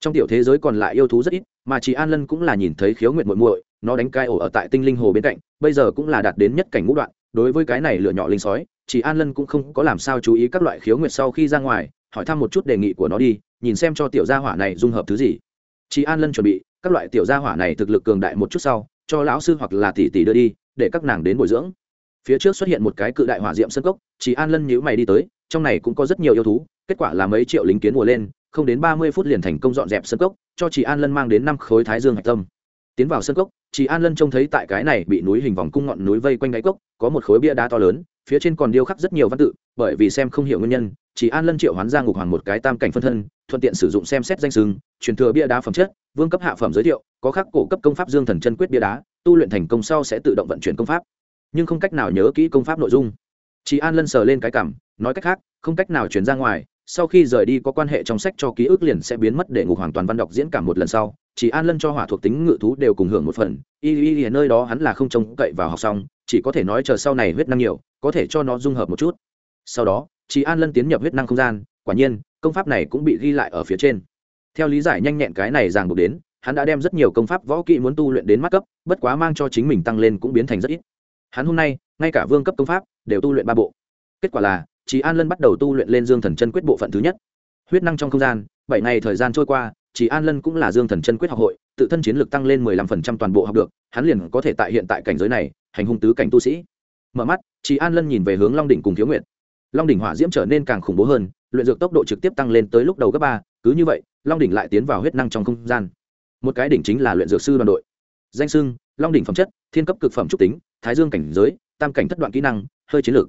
trong tiểu thế giới còn lại yêu thú rất ít, mà chỉ an lân cũng là nhìn thấy khiếu nguyệt muội muội nó đánh cai ổ ở tại tinh linh hồ bên cạnh, bây giờ cũng là đạt đến nhất cảnh ngũ đoạn, đối với cái này lựa nhỏ linh sói, chỉ an lân cũng không có làm sao chú ý các loại khiếu nguyệt sau khi ra ngoài, hỏi thăm một chút đề nghị của nó đi, nhìn xem cho tiểu gia hỏa này dung hợp thứ gì. Chị an lân chuẩn bị, các loại tiểu gia hỏa này thực lực cường đại một chút sau, cho lão sư hoặc là tỷ tỷ đưa đi, để các nàng đến bồi dưỡng. Phía trước xuất hiện một cái cự đại hỏa diệm sân cốc chị an lân nhíu mày đi tới, trong này cũng có rất nhiều yêu thú, kết quả là mấy triệu lính kiến mùa lên, không đến ba mươi phút liền thành công dọn dẹp sân cốc, cho chị an lân mang đến năm khối thái dương hạch tâm tiến vào sân cốc chị an lân trông thấy tại cái này bị núi hình vòng cung ngọn núi vây quanh đáy cốc, có một khối bia đá to lớn, phía trên còn điêu khắc rất nhiều văn tự, bởi vì xem không hiểu nguyên nhân chỉ an lân triệu hoán ra ngục hoàng một cái tam cảnh phân thân, thuận tiện sử dụng xem xét danh sưng truyền thừa bia đá phẩm chất, vương cấp hạ phẩm giới thiệu, có khắc cổ cấp công pháp dương thần chân quyết bia đá, tu luyện thành công sau sẽ tự động vận chuyển công pháp. Nhưng không cách nào nhớ kỹ công pháp nội dung. Chị an lân sờ lên cái cảm, nói cách khác, không cách nào chuyển ra ngoài sau khi rời đi có quan hệ trong sách cho ký ức liền sẽ biến mất để ngục hoàn toàn văn đọc diễn cảm một lần sau, chỉ an lân cho hỏa thuộc tính ngự thú đều cùng hưởng một phần. Y y y, nơi đó hắn là không trông cậy vào học xong, chỉ có thể nói chờ sau này huyết năng nhiều, có thể cho nó dung hợp một chút. Sau đó chị an lân tiến nhập huyết năng không gian, quả nhiên, công pháp này cũng bị ghi lại ở phía trên. Theo lý giải nhanh nhẹn cái này ràng buộc đến, hắn đã đem rất nhiều công pháp võ kỹ muốn tu luyện đến mắt cấp, bất quá mang cho chính mình tăng lên cũng biến thành rất ít. Hắn hôm nay, ngay cả vương cấp công pháp, đều tu luyện ba bộ. Kết quả là Chí an lân bắt đầu tu luyện lên dương thần chân quyết bộ phận thứ nhất. Huyết năng trong không gian bảy ngày thời gian trôi qua Chí an lân cũng là dương thần chân quyết học hội tự thân chiến lược tăng lên mười lăm phần trăm toàn bộ học được hắn liền có thể tại hiện tại cảnh giới này hành hung tứ cảnh tu sĩ. Mở mắt Chí an lân nhìn về hướng long đỉnh cùng thiếu Nguyệt. long đỉnh hỏa diễm trở nên càng khủng bố hơn luyện dược tốc độ trực tiếp tăng lên tới lúc đầu cấp ba cứ như vậy long đỉnh lại tiến vào huyết năng trong không gian. Một cái đỉnh chính là luyện dược sư đoàn đội. Danh xưng, long đỉnh phẩm chất thiên cấp cực phẩm trúc tính thái dương cảnh giới tam cảnh thất đoạn kỹ năng hơi chiến lược.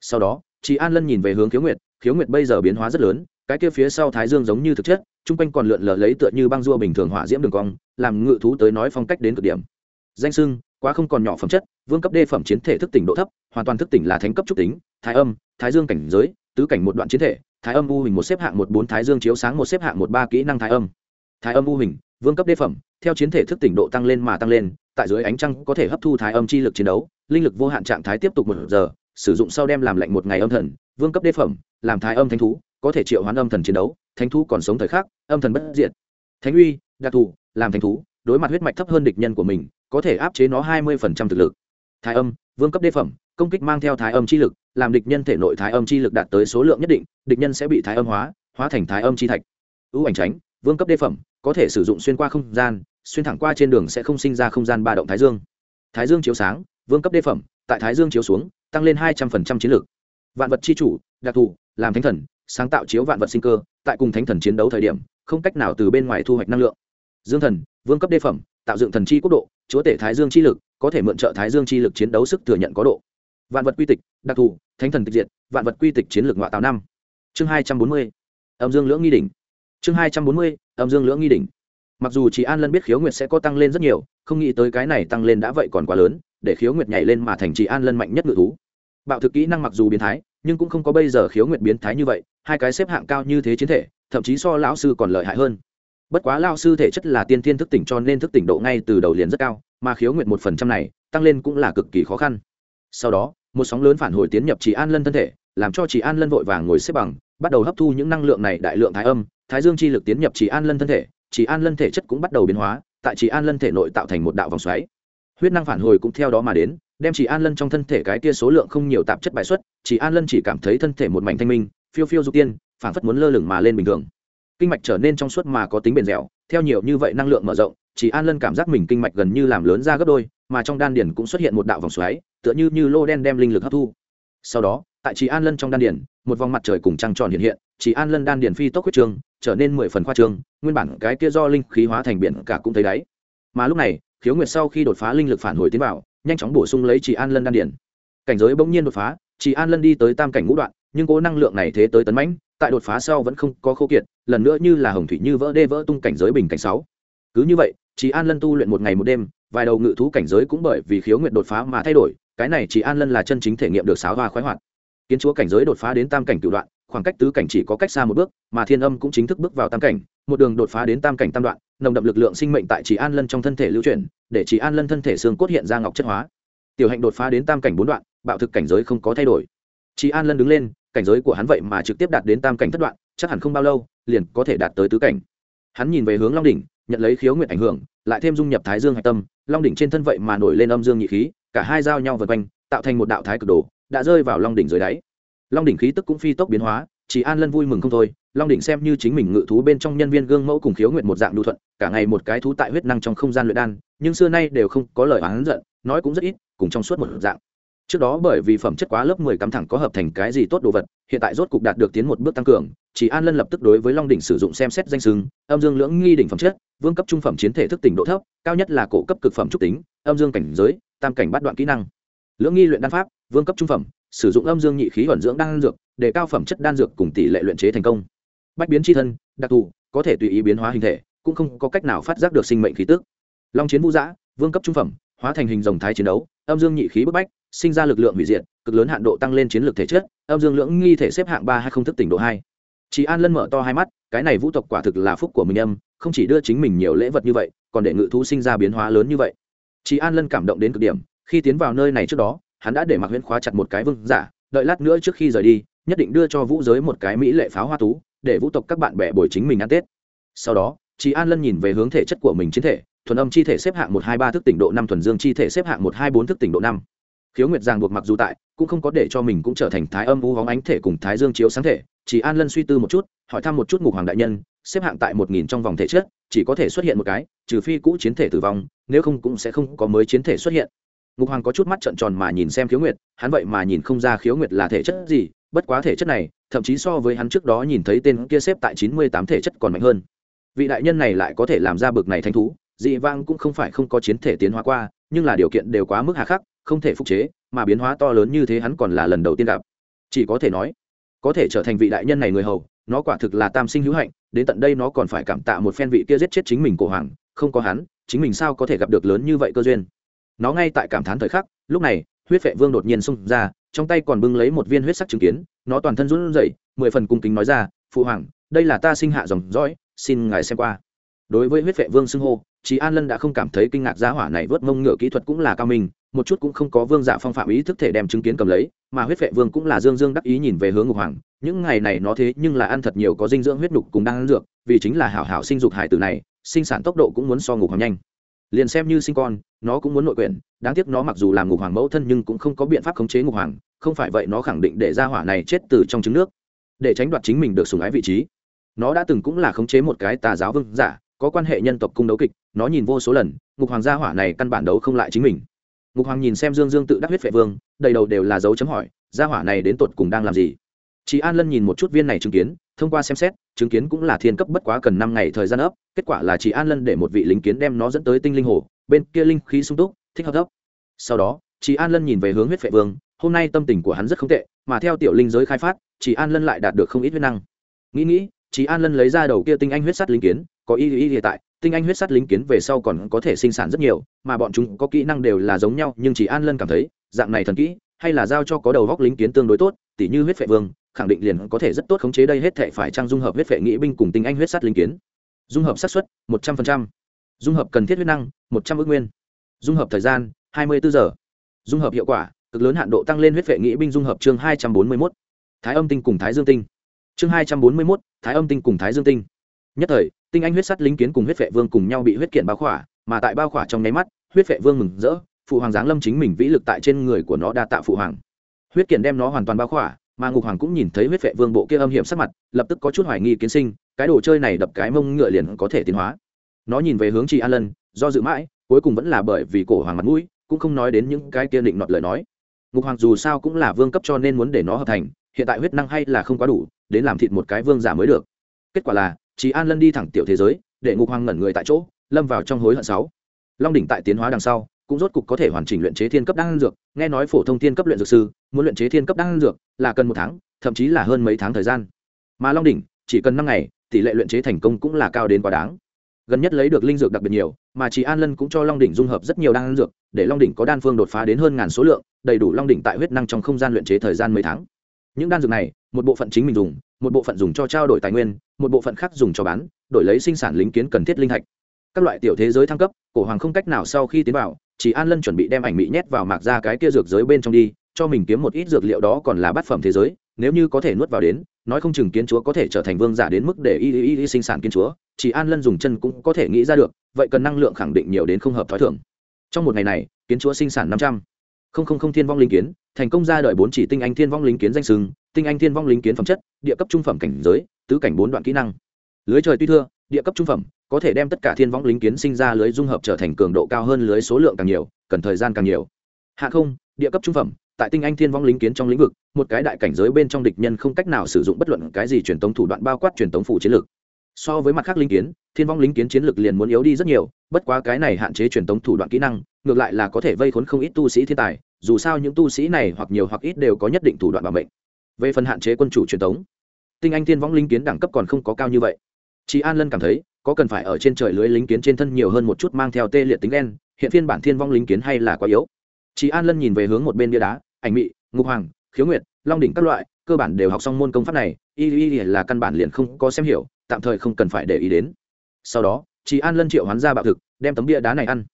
Sau đó chị an lân nhìn về hướng khiếu nguyệt khiếu nguyệt bây giờ biến hóa rất lớn, cái kia phía sau thái dương giống như thực chất, chung quanh còn lượn lờ lấy tựa như băng dua bình thường hỏa diễm đường cong, làm ngự thú tới nói phong cách đến cực điểm. Danh sưng, quá không còn nhỏ phẩm chất, vương cấp đê phẩm chiến thể thức tỉnh độ thấp, hoàn toàn thức tỉnh là thánh cấp trúc tính, thái âm, thái dương cảnh giới, tứ cảnh một đoạn chiến thể, thái âm u hình một xếp hạng một bốn, thái dương chiếu sáng một xếp hạng một ba, kỹ năng thái âm. Thái âm u hình vương cấp đê phẩm, theo chiến thể thức tỉnh độ tăng lên mà tăng lên, tại dưới ánh trăng có thể hấp thu thái âm chi lực chiến đấu, linh lực vô hạn trạng thái tiếp tục một giờ sử dụng sau đem làm lạnh một ngày âm thần, vương cấp đê phẩm, làm thái âm thánh thú, có thể triệu hoán âm thần chiến đấu, thánh thú còn sống thời khắc, âm thần bất diệt. Thánh uy, đặc thù, làm thánh thú, đối mặt huyết mạch thấp hơn địch nhân của mình, có thể áp chế nó hai mươi thực lực. Thái âm, vương cấp đê phẩm, công kích mang theo thái âm chi lực, làm địch nhân thể nội thái âm chi lực đạt tới số lượng nhất định, địch nhân sẽ bị thái âm hóa hóa thành thái âm chi thạch. Ưu ảnh tránh, vương cấp đê phẩm, có thể sử dụng xuyên qua không gian, xuyên thẳng qua trên đường sẽ không sinh ra không gian ba động thái dương. Thái dương chiếu sáng, vương cấp đê phẩm, tại thái dương chiếu xuống tăng lên hai trăm phần trăm chiến lược. Vạn vật c h i chủ, đặc thù, làm thánh thần, sáng tạo chiếu vạn vật sinh cơ, tại cùng thánh thần chiến đấu thời điểm, không cách nào từ bên ngoài thu hoạch năng lượng. Dương thần, vương cấp đê phẩm, tạo dựng thần chi quốc độ, chúa tể thái dương chi lực, có thể mượn trợ thái dương chi lực chiến đấu sức thừa nhận có độ. Vạn vật quy tịch, đặc thù, thánh thần tịch diệt, vạn vật quy tịch chiến lược ngoại tạo năm. Chương hai trăm bốn mươi, âm dương lưỡng nghi đỉnh. Chương hai trăm bốn mươi, âm dương lưỡng nghi đỉnh. Mặc dù chỉ an lân biết khiếu nguyệt sẽ có tăng lên rất nhiều, không nghĩ tới cái này tăng lên đã vậy còn quá lớn để khiếu nguyệt nhảy lên mà thành chị an lân mạnh nhất ngự thú. Bạo thực kỹ năng mặc dù biến thái, nhưng cũng không có bây giờ khiếu nguyệt biến thái như vậy, hai cái xếp hạng cao như thế chiến thể, thậm chí so lão sư còn lợi hại hơn. Bất quá lao sư thể chất là tiên thiên thức tỉnh cho nên thức tỉnh độ ngay từ đầu liền rất cao, mà khiếu nguyệt một phần trăm này, tăng lên cũng là cực kỳ khó khăn. Sau đó, một sóng lớn phản hồi tiến nhập chỉ an lân thân thể, làm cho chỉ an lân vội vàng ngồi xếp bằng, bắt đầu hấp thu những năng lượng này đại lượng thái âm, thái dương chi lực tiến nhập chỉ an lân thân thể chỉ an lân thể chất cũng bắt đầu biến hóa, tại chỉ an lân thể nội tạo thành một đạo vòng xoáy huyết năng phản hồi cũng theo đó mà đến, đem chỉ an lân trong thân thể cái kia số lượng không nhiều tạp chất bài xuất, chỉ an lân chỉ cảm thấy thân thể một mảnh thanh minh, phiêu phiêu dục tiên phản phất muốn lơ lửng mà lên bình thường. Kinh mạch trở nên trong suốt mà có tính bền dẻo, theo nhiều như vậy năng lượng mở rộng, chỉ an lân cảm giác mình kinh mạch gần như làm lớn ra gấp đôi, mà trong đan điển cũng xuất hiện một đạo vòng xoáy, tựa như như lô đen đem linh lực hấp thu. Sau đó, tại chỉ an lân trong đan điển một vòng mặt trời cùng trăng tròn hiện hiện, chỉ an lân đan điển phi tốc huyết trường, trở nên mười phần khoa trương, nguyên bản cái kia do linh khí hóa thành biển cả cũng thấy đáy. Mà lúc này khiếu nguyệt sau khi đột phá linh lực phản hồi tiến vào, nhanh chóng bổ sung lấy chỉ an lân đan điển. Cảnh giới bỗng nhiên đột phá chỉ an lân đi tới tam cảnh ngũ đoạn, nhưng cố năng lượng này thế tới tấn mãnh, tại đột phá sau vẫn không có khâu kiệt, lần nữa như là hồng thủy như vỡ đê vỡ tung cảnh giới bình cảnh sáu. Cứ như vậy chỉ an lân tu luyện một ngày một đêm, vài đầu ngự thú cảnh giới cũng bởi vì khiếu nguyện đột phá mà thay đổi, cái này chỉ an lân là chân chính thể nghiệm được sáo hoa khoái hoạt. Kiến chúa cảnh giới đột phá đến tam cảnh cựu đoạn, khoảng cách tứ cảnh chỉ có cách xa một bước, mà thiên âm cũng chính thức bước vào tam cảnh, một đường đột phá đến tam cảnh tam đoạn nồng đậm lực lượng sinh mệnh tại chỉ an lân trong thân thể lưu chuyển, để chỉ an lân thân thể xương cốt hiện ra ngọc chất hóa. Tiểu hạnh đột phá đến tam cảnh bốn đoạn, bạo thực cảnh giới không có thay đổi. Chỉ an lân đứng lên, cảnh giới của hắn vậy mà trực tiếp đạt đến tam cảnh thất đoạn, chắc hẳn không bao lâu, liền có thể đạt tới tứ cảnh. Hắn nhìn về hướng long đỉnh, nhận lấy khiếu nguyện ảnh hưởng, lại thêm dung nhập thái dương hạch tâm, long đỉnh trên thân vậy mà nổi lên âm dương nhị khí, cả hai giao nhau vượt quanh, tạo thành một đạo thái cực đồ, đã rơi vào long đỉnh dưới đáy. Long đỉnh khí tức cũng phi tốc biến hóa chỉ an lân vui mừng không thôi long đỉnh xem như chính mình ngự thú bên trong nhân viên gương mẫu cùng khiếu nguyện một dạng đu thuận, cả ngày một cái thú tại huyết năng trong không gian luyện đan, nhưng xưa nay đều không có lời oán giận, nói cũng rất ít, cùng trong suốt một dạng. Trước đó bởi vì phẩm chất quá lớp mười cắm thẳng có hợp thành cái gì tốt đồ vật, hiện tại rốt cục đạt được tiến một bước tăng cường, chỉ an lân lập tức đối với long đỉnh sử dụng xem xét danh sừng âm dương lưỡng nghi đỉnh phẩm chất, vương cấp trung phẩm chiến thể thức tỉnh độ thấp, cao nhất là cổ cấp cực phẩm trúc tính, âm dương cảnh giới, tam cảnh bắt đoạn kỹ năng. Lưỡng nghi luyện đan pháp, vương cấp trung phẩm, sử dụng âm dương nhị khí vận dưỡng đan dược, để cao phẩm chất đan dược cùng tỷ lệ luyện chế thành công bách biến c thân, đặc thù, có thể tùy ý biến hóa hình thể, cũng không có cách nào phát giác được sinh mệnh khí tức. Long chiến vũ giã, vương cấp trung phẩm, hóa thành hình dòng thái chiến đấu, âm dương nhị khí bức bách, sinh ra lực lượng hủy diệt, cực lớn hạn độ tăng lên chiến lược thể chất, âm dương lưỡng nghi thể xếp hạng ba hay không thức tỉnh độ hai. Chị an lân mở to hai mắt, cái này vũ tộc quả thực là phúc của mình âm, không chỉ đưa chính mình nhiều lễ vật như vậy, còn để ngự thú sinh ra biến hóa lớn như vậy. Chị an lân cảm động đến cực điểm, khi tiến vào nơi này trước đó, hắn đã để mặc huyễn khóa chặt một cái vương giả, đợi lát nữa trước khi rời đi, nhất định đưa cho vũ giới một cái mỹ lệ pháo hoa tú để vũ tộc các bạn bè bồi chính mình ăn tết. Sau đó chị an lân nhìn về hướng thể chất của mình chiến thể, thuần âm chi thể xếp hạng một hai ba thức tỉnh độ năm, thuần dương chi thể xếp hạng một hai bốn thức tỉnh độ năm. Khiếu nguyệt giang buộc mặc dù tại, cũng không có để cho mình cũng trở thành thái âm u hóng ánh thể cùng thái dương chiếu sáng thể. Chỉ an lân suy tư một chút, hỏi thăm một chút ngục hoàng đại nhân, xếp hạng tại một nghìn trong vòng thể chất, chỉ có thể xuất hiện một cái, trừ phi cũ chiến thể tử vong, nếu không cũng sẽ không có mới chiến thể xuất hiện. Ngục hoàng có chút mắt trợn tròn mà nhìn xem khiếu nguyệt, hắn vậy mà nhìn không ra khiếu nguyệt là thể chất gì, bất quá thể chất này thậm chí so với hắn trước đó nhìn thấy tên kia xếp tại chín mươi tám thể chất còn mạnh hơn. Vị đại nhân này lại có thể làm ra bực này thanh thú, dị vang cũng không phải không có chiến thể tiến hóa qua, nhưng là điều kiện đều quá mức hà khắc, không thể phục chế, mà biến hóa to lớn như thế hắn còn là lần đầu tiên gặp. Chỉ có thể nói, có thể trở thành vị đại nhân này người hầu, nó quả thực là tam sinh hữu hạnh, đến tận đây nó còn phải cảm tạ một phen vị kia giết chết chính mình cổ hoàng, không có hắn, chính mình sao có thể gặp được lớn như vậy cơ duyên. Nó ngay tại cảm thán thời khắc, lúc này, huyết vệ vương đột nhiên xông ra, trong tay còn bưng lấy một viên huyết sắc chứng kiến nó toàn thân run rẩy, mười phần cung kính nói ra, phụ hoàng, đây là ta sinh hạ dòng dõi, xin ngài xem qua. Đối với huyết vệ vương xưng hô chị an lân đã không cảm thấy kinh ngạc giá hỏa này vớt mông ngựa kỹ thuật cũng là cao minh, một chút cũng không có vương giả phong phạm ý thức thể đem chứng kiến cầm lấy, mà huyết vệ vương cũng là dương dương đắc ý nhìn về hướng ngục hoàng, những ngày này nó thế nhưng là ăn thật nhiều có dinh dưỡng huyết đục cùng đang ăn dược, vì chính là hảo hảo sinh dục hải tử này, sinh sản tốc độ cũng muốn so ngục hoàng nhanh liền xem như sinh con, nó cũng muốn nội quyền, đáng tiếc nó mặc dù làm ngục hoàng mẫu thân nhưng cũng không có biện pháp khống chế ngục hoàng, không phải vậy nó khẳng định để ra hỏa này chết từ trong trứng nước, để tránh đoạt chính mình được sùng ái vị trí. Nó đã từng cũng là khống chế một cái tà giáo vương giả, có quan hệ nhân tộc cung đấu kịch, nó nhìn vô số lần, ngục hoàng gia hỏa này căn bản đấu không lại chính mình. Ngục hoàng nhìn xem dương dương tự đắc huyết vệ vương, đầy đầu đều là dấu chấm hỏi, gia hỏa này đến tột cùng đang làm gì? Chị an lân nhìn một chút viên này chứng kiến, thông qua xem xét, chứng kiến cũng là thiên cấp bất quá cần năm ngày thời gian ấp, kết quả là chị an lân để một vị lính kiến đem nó dẫn tới tinh linh hồ, bên kia linh khí sung túc, thích hợp thấp sau đó chị an lân nhìn về hướng huyết vệ vương, hôm nay tâm tình của hắn rất không tệ, mà theo tiểu linh giới khai phát chị an lân lại đạt được không ít huyết năng. Nghĩ nghĩ chị an lân lấy ra đầu kia tinh anh huyết sắt linh kiến, có ý ý hiện tại, tinh anh huyết sắt lính kiến về sau còn có thể sinh sản rất nhiều, mà bọn chúng có kỹ năng đều là giống nhau, nhưng chỉ an lân cảm thấy, dạng này thần kỹ, hay là giao cho có đầu góc lính kiến tương đối tốt, tỉ như huyết phệ vương khẳng định liền có thể rất tốt khống chế đây hết thể phải trang dung hợp huyết vệ nghĩ binh cùng tinh anh huyết sát linh kiến. Dung hợp xác suất, một trăm linh dung hợp cần thiết huyết năng, một trăm ước nguyên. Dung hợp thời gian, hai mươi bốn giờ. Dung hợp hiệu quả, cực lớn hạn độ tăng lên huyết vệ nghĩ binh dung hợp chương hai trăm bốn mươi mốt. Thái âm tinh cùng thái dương tinh. Chương hai trăm bốn mươi mốt, thái âm tinh cùng thái dương tinh. Nhất thời, tinh anh huyết sắt lính kiến cùng huyết vệ vương cùng nhau bị huyết kiện bao khỏa, mà tại bao khỏa trong nháy mắt, huyết vệ vương mừng rỡ, phụ hoàng giáng lâm chính mình vĩ lực tại trên người của nó đa tạ phụ hoàng. Huyết kiện đem nó hoàn toàn bao khỏa mà ngục hoàng cũng nhìn thấy huyết vệ vương bộ kia âm hiểm sắc mặt, lập tức có chút hoài nghi kiến sinh, cái đồ chơi này đập cái mông ngựa liền có thể tiến hóa. Nó nhìn về hướng chị an lân, do dự mãi, cuối cùng vẫn là bởi vì cổ hoàng mặt mũi, cũng không nói đến những cái kia định nọt lời nói. Ngục hoàng dù sao cũng là vương cấp cho nên muốn để nó hợp thành, hiện tại huyết năng hay là không quá đủ, đến làm thịt một cái vương giả mới được. Kết quả là chị an lân đi thẳng tiểu thế giới, để ngục hoàng ngẩn người tại chỗ, lâm vào trong hối hận sáu. Long đỉnh tại tiến hóa đằng sau, cũng rốt cục có thể hoàn chỉnh luyện chế thiên cấp đan dược, nghe nói phổ thông thiên cấp luyện dược sư muốn luyện chế thiên cấp đan dược là cần một tháng, thậm chí là hơn mấy tháng thời gian. Mà long đỉnh, chỉ cần năm ngày, tỷ lệ luyện chế thành công cũng là cao đến quá đáng. Gần nhất lấy được linh dược đặc biệt nhiều, mà chị an lân cũng cho long đỉnh dung hợp rất nhiều đan dược, để long đỉnh có đan phương đột phá đến hơn ngàn số lượng, đầy đủ long đỉnh tại huyết năng trong không gian luyện chế thời gian mấy tháng. Những đan dược này, một bộ phận chính mình dùng, một bộ phận dùng cho trao đổi tài nguyên, một bộ phận khác dùng cho bán, đổi lấy sinh sản lính kiến cần thiết linh thạch các loại tiểu thế giới thăng cấp, cổ hoàng không cách nào sau khi tiến vào, chỉ an lân chuẩn bị đem ảnh mỹ nhét vào mạc ra cái kia dược giới bên trong đi cho mình kiếm một ít dược liệu đó còn là bát phẩm thế giới, nếu như có thể nuốt vào đến, nói không chừng kiến chúa có thể trở thành vương giả đến mức để y y y sinh sản kiến chúa, chỉ an lân dùng chân cũng có thể nghĩ ra được, vậy cần năng lượng khẳng định nhiều đến không hợp t h ó i thưởng trong một ngày này, kiến chúa sinh sản năm trăm. Không không không thiên vong linh kiến, thành công ra đời bốn chỉ tinh anh thiên vong linh kiến danh sừng, tinh anh thiên vong linh kiến phẩm chất, địa cấp trung phẩm cảnh giới, tứ cảnh bốn đoạn kỹ năng. Lưới trời tuy thưa, địa cấp trung phẩm, có thể đem tất cả thiên vong linh kiến sinh ra lưới dung hợp trở thành cường độ cao hơn lưới số lượng càng nhiều, cần thời gian càng nhiều hạ không, địa cấp trung phẩm, tại tinh anh thiên vong lính kiến trong lĩnh vực, một cái đại cảnh giới bên trong địch nhân không cách nào sử dụng bất luận cái gì truyền thống thủ đoạn bao quát truyền thống phủ chiến lược. So với mặt khác lính kiến, thiên vong lính kiến chiến lược liền muốn yếu đi rất nhiều, bất quá cái này hạn chế truyền thống thủ đoạn kỹ năng, ngược lại là có thể vây khốn không ít tu sĩ thiên tài, dù sao những tu sĩ này hoặc nhiều hoặc ít đều có nhất định thủ đoạn bảo mệnh. Về phần hạn chế quân chủ truyền thống tinh anh thiên vong lính kiến đẳng cấp còn không có cao như vậy. Chị an lân cảm thấy, có cần phải ở trên trời lưới lính kiến trên thân nhiều hơn một chút mang theo tê liệt tính đen hiện phiên bản thiên vong lính kiến hay là quá yếu chị an lân nhìn về hướng một bên bia đá, ảnh mị, ngục hoàng, khiếu nguyệt, long đỉnh các loại, cơ bản đều học xong môn công pháp này, y y là căn bản liền không có xem hiểu, tạm thời không cần phải để ý đến. Sau đó chị an lân triệu hoán ra bạo thực, đem tấm bia đá này ăn.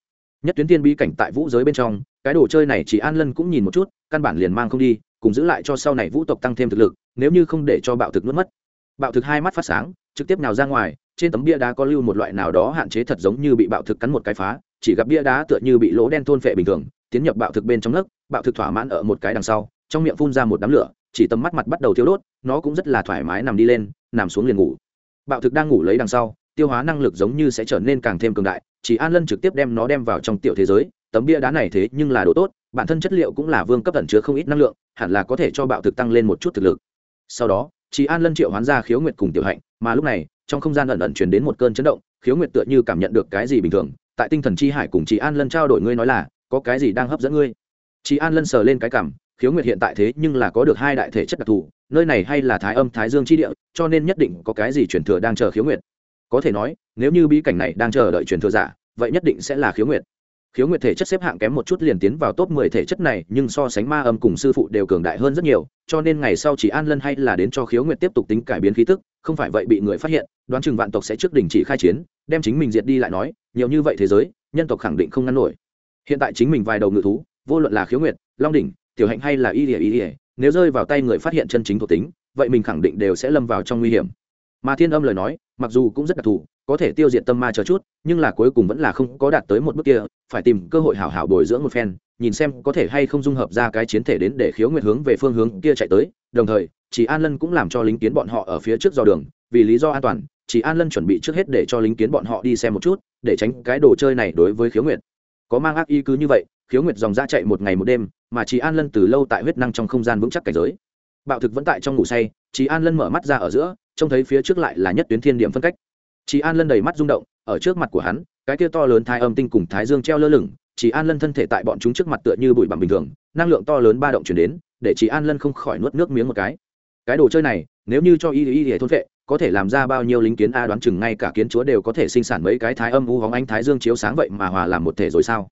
Nhất tuyến tiên bí cảnh tại vũ giới bên trong, cái đồ chơi này chị an lân cũng nhìn một chút, căn bản liền mang không đi, cùng giữ lại cho sau này vũ tộc tăng thêm thực lực, nếu như không để cho bạo thực nuốt mất. Bạo thực hai mắt phát sáng, trực tiếp nào ra ngoài, trên tấm bia đá có lưu một loại nào đó hạn chế thật giống như bị bạo thực cắn một cái phá, chỉ gặp bia đá tựa như bị lỗ đen thôn phệ bình thường tiến nhập bạo thực bên trong nước bạo thực thỏa mãn ở một cái đằng sau, trong miệng phun ra một đám lửa, chỉ tầm mắt mặt bắt đầu thiếu đốt, nó cũng rất là thoải mái nằm đi lên, nằm xuống liền ngủ. Bạo thực đang ngủ lấy đằng sau, tiêu hóa năng lực giống như sẽ trở nên càng thêm cường đại, chỉ an lân trực tiếp đem nó đem vào trong tiểu thế giới, tấm bia đá này thế nhưng là đồ tốt, bản thân chất liệu cũng là vương cấp ẩn chứa không ít năng lượng, hẳn là có thể cho bạo thực tăng lên một chút thực lực. Sau đó, chỉ an lân triệu hoán ra khiếu nguyệt cùng tiểu hạnh, mà lúc này, trong không gian ẩn ẩn truyền đến một cơn chấn động, khiếu nguyệt tựa như cảm nhận được cái gì bình thường, tại tinh thần chi hải cùng chị an lân trao đổi ngươi nói là có cái gì đang hấp dẫn ngươi? Chị an lân sờ lên cái cảm, khiếu nguyệt hiện tại thế nhưng là có được hai đại thể chất đặc thù, nơi này hay là thái âm, thái dương chi địa, cho nên nhất định có cái gì truyền thừa đang chờ khiếu nguyệt. Có thể nói, nếu như bí cảnh này đang chờ đợi truyền thừa giả, vậy nhất định sẽ là khiếu nguyệt. Khiếu nguyệt thể chất xếp hạng kém một chút liền tiến vào top mười thể chất này, nhưng so sánh ma âm cùng sư phụ đều cường đại hơn rất nhiều, cho nên ngày sau chỉ an lân hay là đến cho khiếu nguyệt tiếp tục tính cải biến khí tức, không phải vậy bị người phát hiện, đoán chừng vạn tộc sẽ trước đình chỉ khai chiến, đem chính mình diệt đi lại nói, nhiều như vậy thế giới, nhân tộc khẳng định không ngăn nổi hiện tại chính mình vài đầu ngự thú, vô luận là khiếu nguyệt, long đỉnh, tiểu hạnh hay là y ỉa y ỉa nếu rơi vào tay người phát hiện chân chính thuộc tính, vậy mình khẳng định đều sẽ lâm vào trong nguy hiểm. Mà thiên âm lời nói, mặc dù cũng rất đặc thù, có thể tiêu diệt tâm ma chờ chút, nhưng là cuối cùng vẫn là không có đạt tới một bước kia, phải tìm cơ hội hảo hảo bồi dưỡng một phen, nhìn xem có thể hay không dung hợp ra cái chiến thể đến để khiếu nguyệt hướng về phương hướng kia chạy tới. Đồng thời, chỉ an lân cũng làm cho lính kiến bọn họ ở phía trước dò đường, vì lý do an toàn, chỉ an lân chuẩn bị trước hết để cho lính kiến bọn họ đi xem một chút, để tránh cái đồ chơi này đối với khiếu nguyệt có mang ác ý cứ như vậy, khiếu nguyệt dòng ra chạy một ngày một đêm, mà chị an lân từ lâu tại huyết năng trong không gian vững chắc cảnh giới. Bạo thực vẫn tại trong ngủ say chị an lân mở mắt ra ở giữa, trông thấy phía trước lại là nhất tuyến thiên điểm phân cách. Chị an lân đầy mắt rung động, ở trước mặt của hắn, cái kia to lớn thái âm tinh cùng thái dương treo lơ lửng chị an lân thân thể tại bọn chúng trước mặt tựa như bụi bằng bình thường, năng lượng to lớn ba động chuyển đến, để chị an lân không khỏi nuốt nước miếng một cái. Cái đồ chơi này, nếu như cho y y y thôn vệ có thể làm ra bao nhiêu lính kiến a đoán chừng ngay cả kiến chúa đều có thể sinh sản mấy cái thái âm u hóng ánh thái dương chiếu sáng vậy mà hòa làm một thể rồi sao?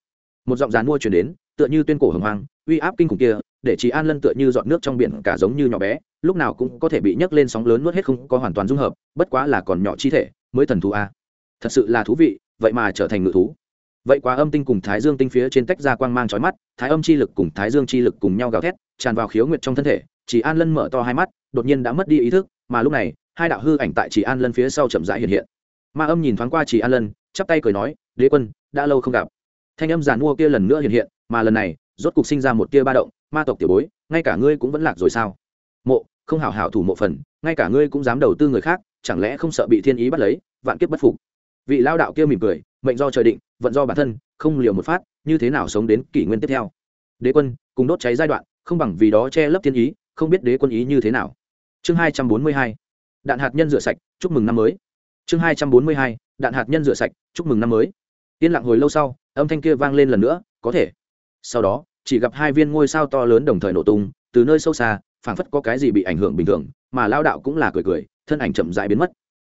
Một giọng dán mua chuyển đến, tựa như tuyên cổ hồng hoang, uy áp kinh khủng kia, để chị an lân tựa như dọn nước trong biển cả giống như nhỏ bé, lúc nào cũng có thể bị nhấc lên sóng lớn nuốt hết không có hoàn toàn dung hợp, bất quá là còn nhỏ chi thể, mới thần thú a. Thật sự là thú vị, vậy mà trở thành ngự thú. Vậy quá âm tinh cùng thái dương tinh phía trên tách ra quang mang trói mắt, thái âm chi lực cùng thái dương chi lực cùng nhau gào thét, tràn vào khiếu nguyệt trong thân thể chỉ an lân mở to hai mắt, đột nhiên đã mất đi ý thức, mà lúc này hai đạo hư ảnh tại chỉ an lân phía sau chậm rãi hiện hiện. Ma âm nhìn thoáng qua chỉ an lân, chắp tay cười nói, đế quân, đã lâu không gặp. Thanh âm giàn mua kia lần nữa hiện hiện, mà lần này, rốt cục sinh ra một tia ba động, ma tộc tiểu bối, ngay cả ngươi cũng vẫn lạc rồi sao? Mộ, không hảo hảo thủ mộ phần, ngay cả ngươi cũng dám đầu tư người khác, chẳng lẽ không sợ bị thiên ý bắt lấy, vạn kiếp bất phục? Vị lao đạo kia mỉm cười, mệnh do trời định, vận do bản thân, không liều một phát, như thế nào sống đến kỷ nguyên tiếp theo? Đế quân, cùng đốt cháy giai đoạn, không bằng vì đó che lấp thiên ý, không biết đế quân ý như thế nào. Chương hai trăm bốn mươi hai đạn hạt nhân rửa sạch, chúc mừng năm mới. Chương hai trăm bốn mươi hai, đạn hạt nhân rửa sạch, chúc mừng năm mới. Yên lặng hồi lâu sau, âm thanh kia vang lên lần nữa, có thể. Sau đó, chỉ gặp hai viên ngôi sao to lớn đồng thời nổ tung, từ nơi sâu xa, phảng phất có cái gì bị ảnh hưởng bình thường, mà lao đạo cũng là cười cười, thân ảnh chậm dại biến mất.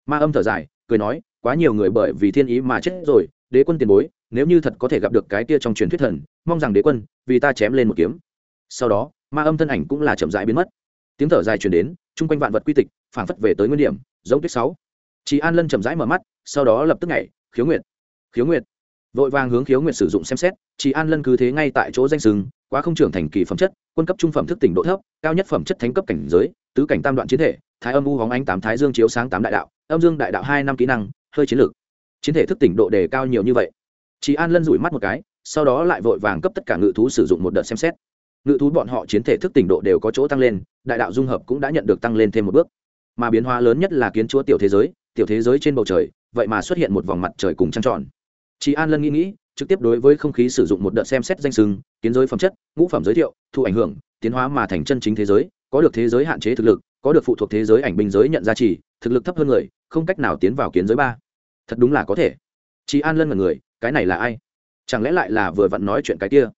Ma âm thở dài, cười nói, quá nhiều người bởi vì thiên ý mà chết rồi, đế quân tiền bối, nếu như thật có thể gặp được cái kia trong truyền thuyết thần, mong rằng đế quân, vì ta chém lên một kiếm. Sau đó, ma âm thân ảnh cũng là chậm dại biến mất. Tiếng thở dài chuyển đến chung quanh vạn vật quy tịch, phảng phất về tới nguyên điểm, giống tuyết sáu. Chị an lân chậm rãi mở mắt, sau đó lập tức nhảy, khiếu nguyệt khiếu nguyệt. Vội vàng hướng khiếu nguyệt sử dụng xem xét chị an lân cứ thế ngay tại chỗ danh sừng, quá không trưởng thành kỳ phẩm chất, quân cấp trung phẩm thức tỉnh độ thấp, cao nhất phẩm chất thánh cấp cảnh giới, tứ cảnh tam đoạn chiến thể, thái âm u hóng ánh tám thái dương chiếu sáng tám đại đạo, âm dương đại đạo hai năm kỹ năng, hơi chiến lược. Chiến thể thức tỉnh độ đề cao nhiều như vậy. Chị an lân rủi mắt một cái, sau đó lại vội vàng cấp tất cả ngự thú sử dụng một đợt xem xét ngự thú bọn họ chiến thể thức tỉnh độ đều có chỗ tăng lên, đại đạo dung hợp cũng đã nhận được tăng lên thêm một bước. Mà biến hóa lớn nhất là kiến chúa tiểu thế giới, tiểu thế giới trên bầu trời, vậy mà xuất hiện một vòng mặt trời cùng trăng tròn. Chị an lân nghĩ nghĩ, trực tiếp đối với không khí sử dụng một đợt xem xét danh sừng kiến giới phẩm chất, ngũ phẩm giới thiệu thụ ảnh hưởng, tiến hóa mà thành chân chính thế giới, có được thế giới hạn chế thực lực, có được phụ thuộc thế giới ảnh binh giới nhận giá trị thực lực thấp hơn người, không cách nào tiến vào kiến giới ba. Thật đúng là có thể. Chị an lân là người, cái này là ai? Chẳng lẽ lại là vừa vặn nói chuyện cái kia?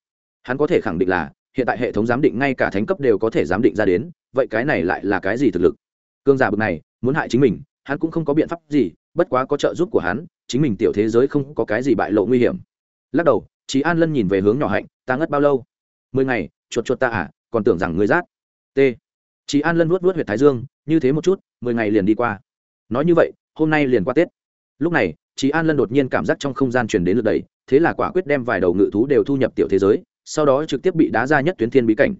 Hắn có thể khẳng định là hiện tại hệ thống giám định ngay cả thánh cấp đều có thể giám định ra đến, vậy cái này lại là cái gì thực lực? Cương giả bực này, muốn hại chính mình, hắn cũng không có biện pháp gì, bất quá có trợ giúp của hắn, chính mình tiểu thế giới không có cái gì bại lộ nguy hiểm. Lắc đầu chị an lân nhìn về hướng nhỏ hạnh, ta ngất bao lâu? Mười ngày, chuột chuột ta à còn tưởng rằng người rát. T. Chị an lân nuốt nuốt huyệt thái dương, như thế một chút, mười ngày liền đi qua. Nói như vậy, hôm nay liền qua tết. Lúc này chị an lân đột nhiên cảm giác trong không gian truyền đến lượt đầy thế là quả quyết đem vài đầu ngự thú đều thu nhập tiểu thế giới sau đó trực tiếp bị đá ra nhất tuyến thiên bí cảnh.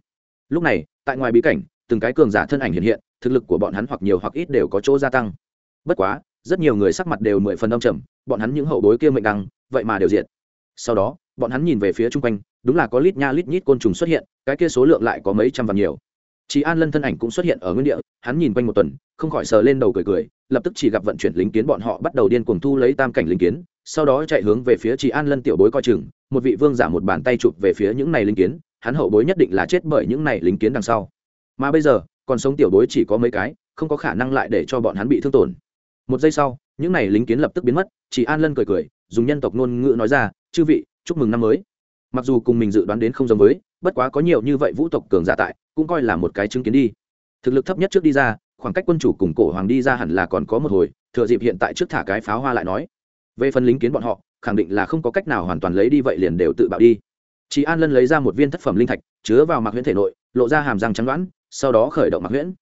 Lúc này, tại ngoài bí cảnh, từng cái cường giả thân ảnh hiện hiện, thực lực của bọn hắn hoặc nhiều hoặc ít đều có chỗ gia tăng. Bất quá, rất nhiều người sắc mặt đều mười phần âm trầm, bọn hắn những hậu bối kia mệnh đăng, vậy mà đều diện sau đó, bọn hắn nhìn về phía chung quanh, đúng là có lít nha lít nhít côn trùng xuất hiện, cái kia số lượng lại có mấy trăm vạn nhiều. Chị an lân thân ảnh cũng xuất hiện ở nguyên địa, hắn nhìn quanh một tuần, không khỏi sờ lên đầu cười cười, lập tức chỉ gặp vận chuyển lính kiến bọn họ bắt đầu điên cuồng thu lấy tam cảnh lính kiến sau đó chạy hướng về phía chị an lân tiểu bối coi chừng, một vị vương giả một bàn tay chụp về phía những này linh kiến, hắn hậu bối nhất định là chết bởi những này linh kiến đằng sau. Mà bây giờ, còn sống tiểu bối chỉ có mấy cái, không có khả năng lại để cho bọn hắn bị thương tổn. Một giây sau, những này lính kiến lập tức biến mất chị an lân cười cười, dùng nhân tộc ngôn ngữ nói ra, chư vị, chúc mừng năm mới. Mặc dù cùng mình dự đoán đến không giống với, bất quá có nhiều như vậy vũ tộc cường giả tại, cũng coi là một cái chứng kiến đi. Thực lực thấp nhất trước đi ra, khoảng cách quân chủ cùng cổ hoàng đi ra hẳn là còn có một hồi, thừa dịp hiện tại trước thả cái pháo hoa lại nói về phần lính kiến bọn họ, khẳng định là không có cách nào hoàn toàn lấy đi vậy liền đều tự bạo đi. Chị an lân lấy ra một viên thất phẩm linh thạch, chứa vào mạc huyễn thể nội, lộ ra hàm răng trắng đoán, sau đó khởi động mạc huyễn.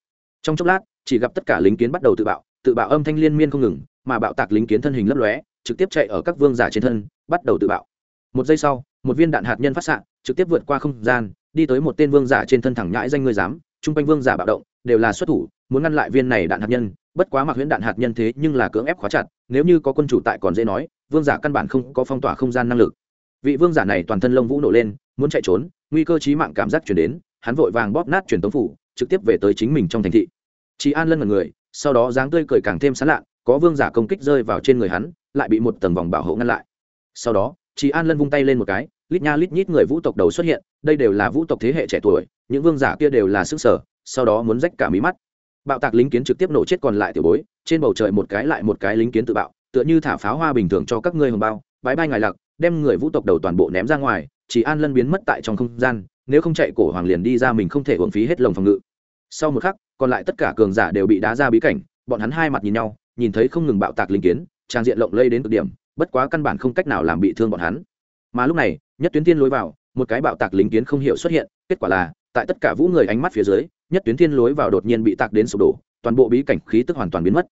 Trong chốc lát, chỉ gặp tất cả lính kiến bắt đầu tự bạo tự bạo âm thanh liên miên không ngừng, mà bạo tạc lính kiến thân hình lấp lóe, trực tiếp chạy ở các vương giả trên thân, bắt đầu tự bạo. Một giây sau, một viên đạn hạt nhân phát xạ, trực tiếp vượt qua không gian, đi tới một tên vương giả trên thân thẳng nhãi danh ngươi dám, chung quanh vương giả bạo động, đều là xuất thủ, muốn ngăn lại viên này đạn hạt nhân bất quá mặc huyễn đạn hạt nhân thế nhưng là cưỡng ép khóa chặt, nếu như có quân chủ tại còn dễ nói, vương giả căn bản không có phong tỏa không gian năng lực. Vị vương giả này toàn thân lông vũ nổ lên, muốn chạy trốn, nguy cơ chí mạng cảm giác chuyển đến, hắn vội vàng bóp nát truyền tống phủ, trực tiếp về tới chính mình trong thành thị. Chị an lân mật người, sau đó dáng tươi cười càng thêm sán lạ có vương giả công kích rơi vào trên người hắn, lại bị một tầng vòng bảo hộ ngăn lại. Sau đó chị an lân vung tay lên một cái, lít nha lít nhít người vũ tộc đầu xuất hiện, đây đều là vũ tộc thế hệ trẻ tuổi, những vương giả kia đều là sức sở, sau đó muốn rách cả mí mắt bạo tạc lính kiến trực tiếp nổ chết còn lại tiểu bối, trên bầu trời một cái lại một cái lính kiến tự bạo, tựa như thả pháo hoa bình thường cho các ngươi hồng bao, bãi bay ngài lặc, đem người vũ tộc đầu toàn bộ ném ra ngoài, chỉ an lân biến mất tại trong không gian, nếu không chạy cổ hoàng liền đi ra mình không thể hưởng phí hết lồng phòng ngự. Sau một khắc, còn lại tất cả cường giả đều bị đá ra bí cảnh, bọn hắn hai mặt nhìn nhau, nhìn thấy không ngừng bạo tạc linh kiến, trang diện lộng lây đến cực điểm, bất quá căn bản không cách nào làm bị thương bọn hắn. Mà lúc này, nhất tuyến tiên lối vào, một cái bạo tạc lính kiến không hiểu xuất hiện, kết quả là, tại tất cả vũ người ánh mắt phía dưới nhất tuyến thiên lối vào đột nhiên bị tạc đến sụp đổ, toàn bộ bí cảnh khí tức hoàn toàn biến mất.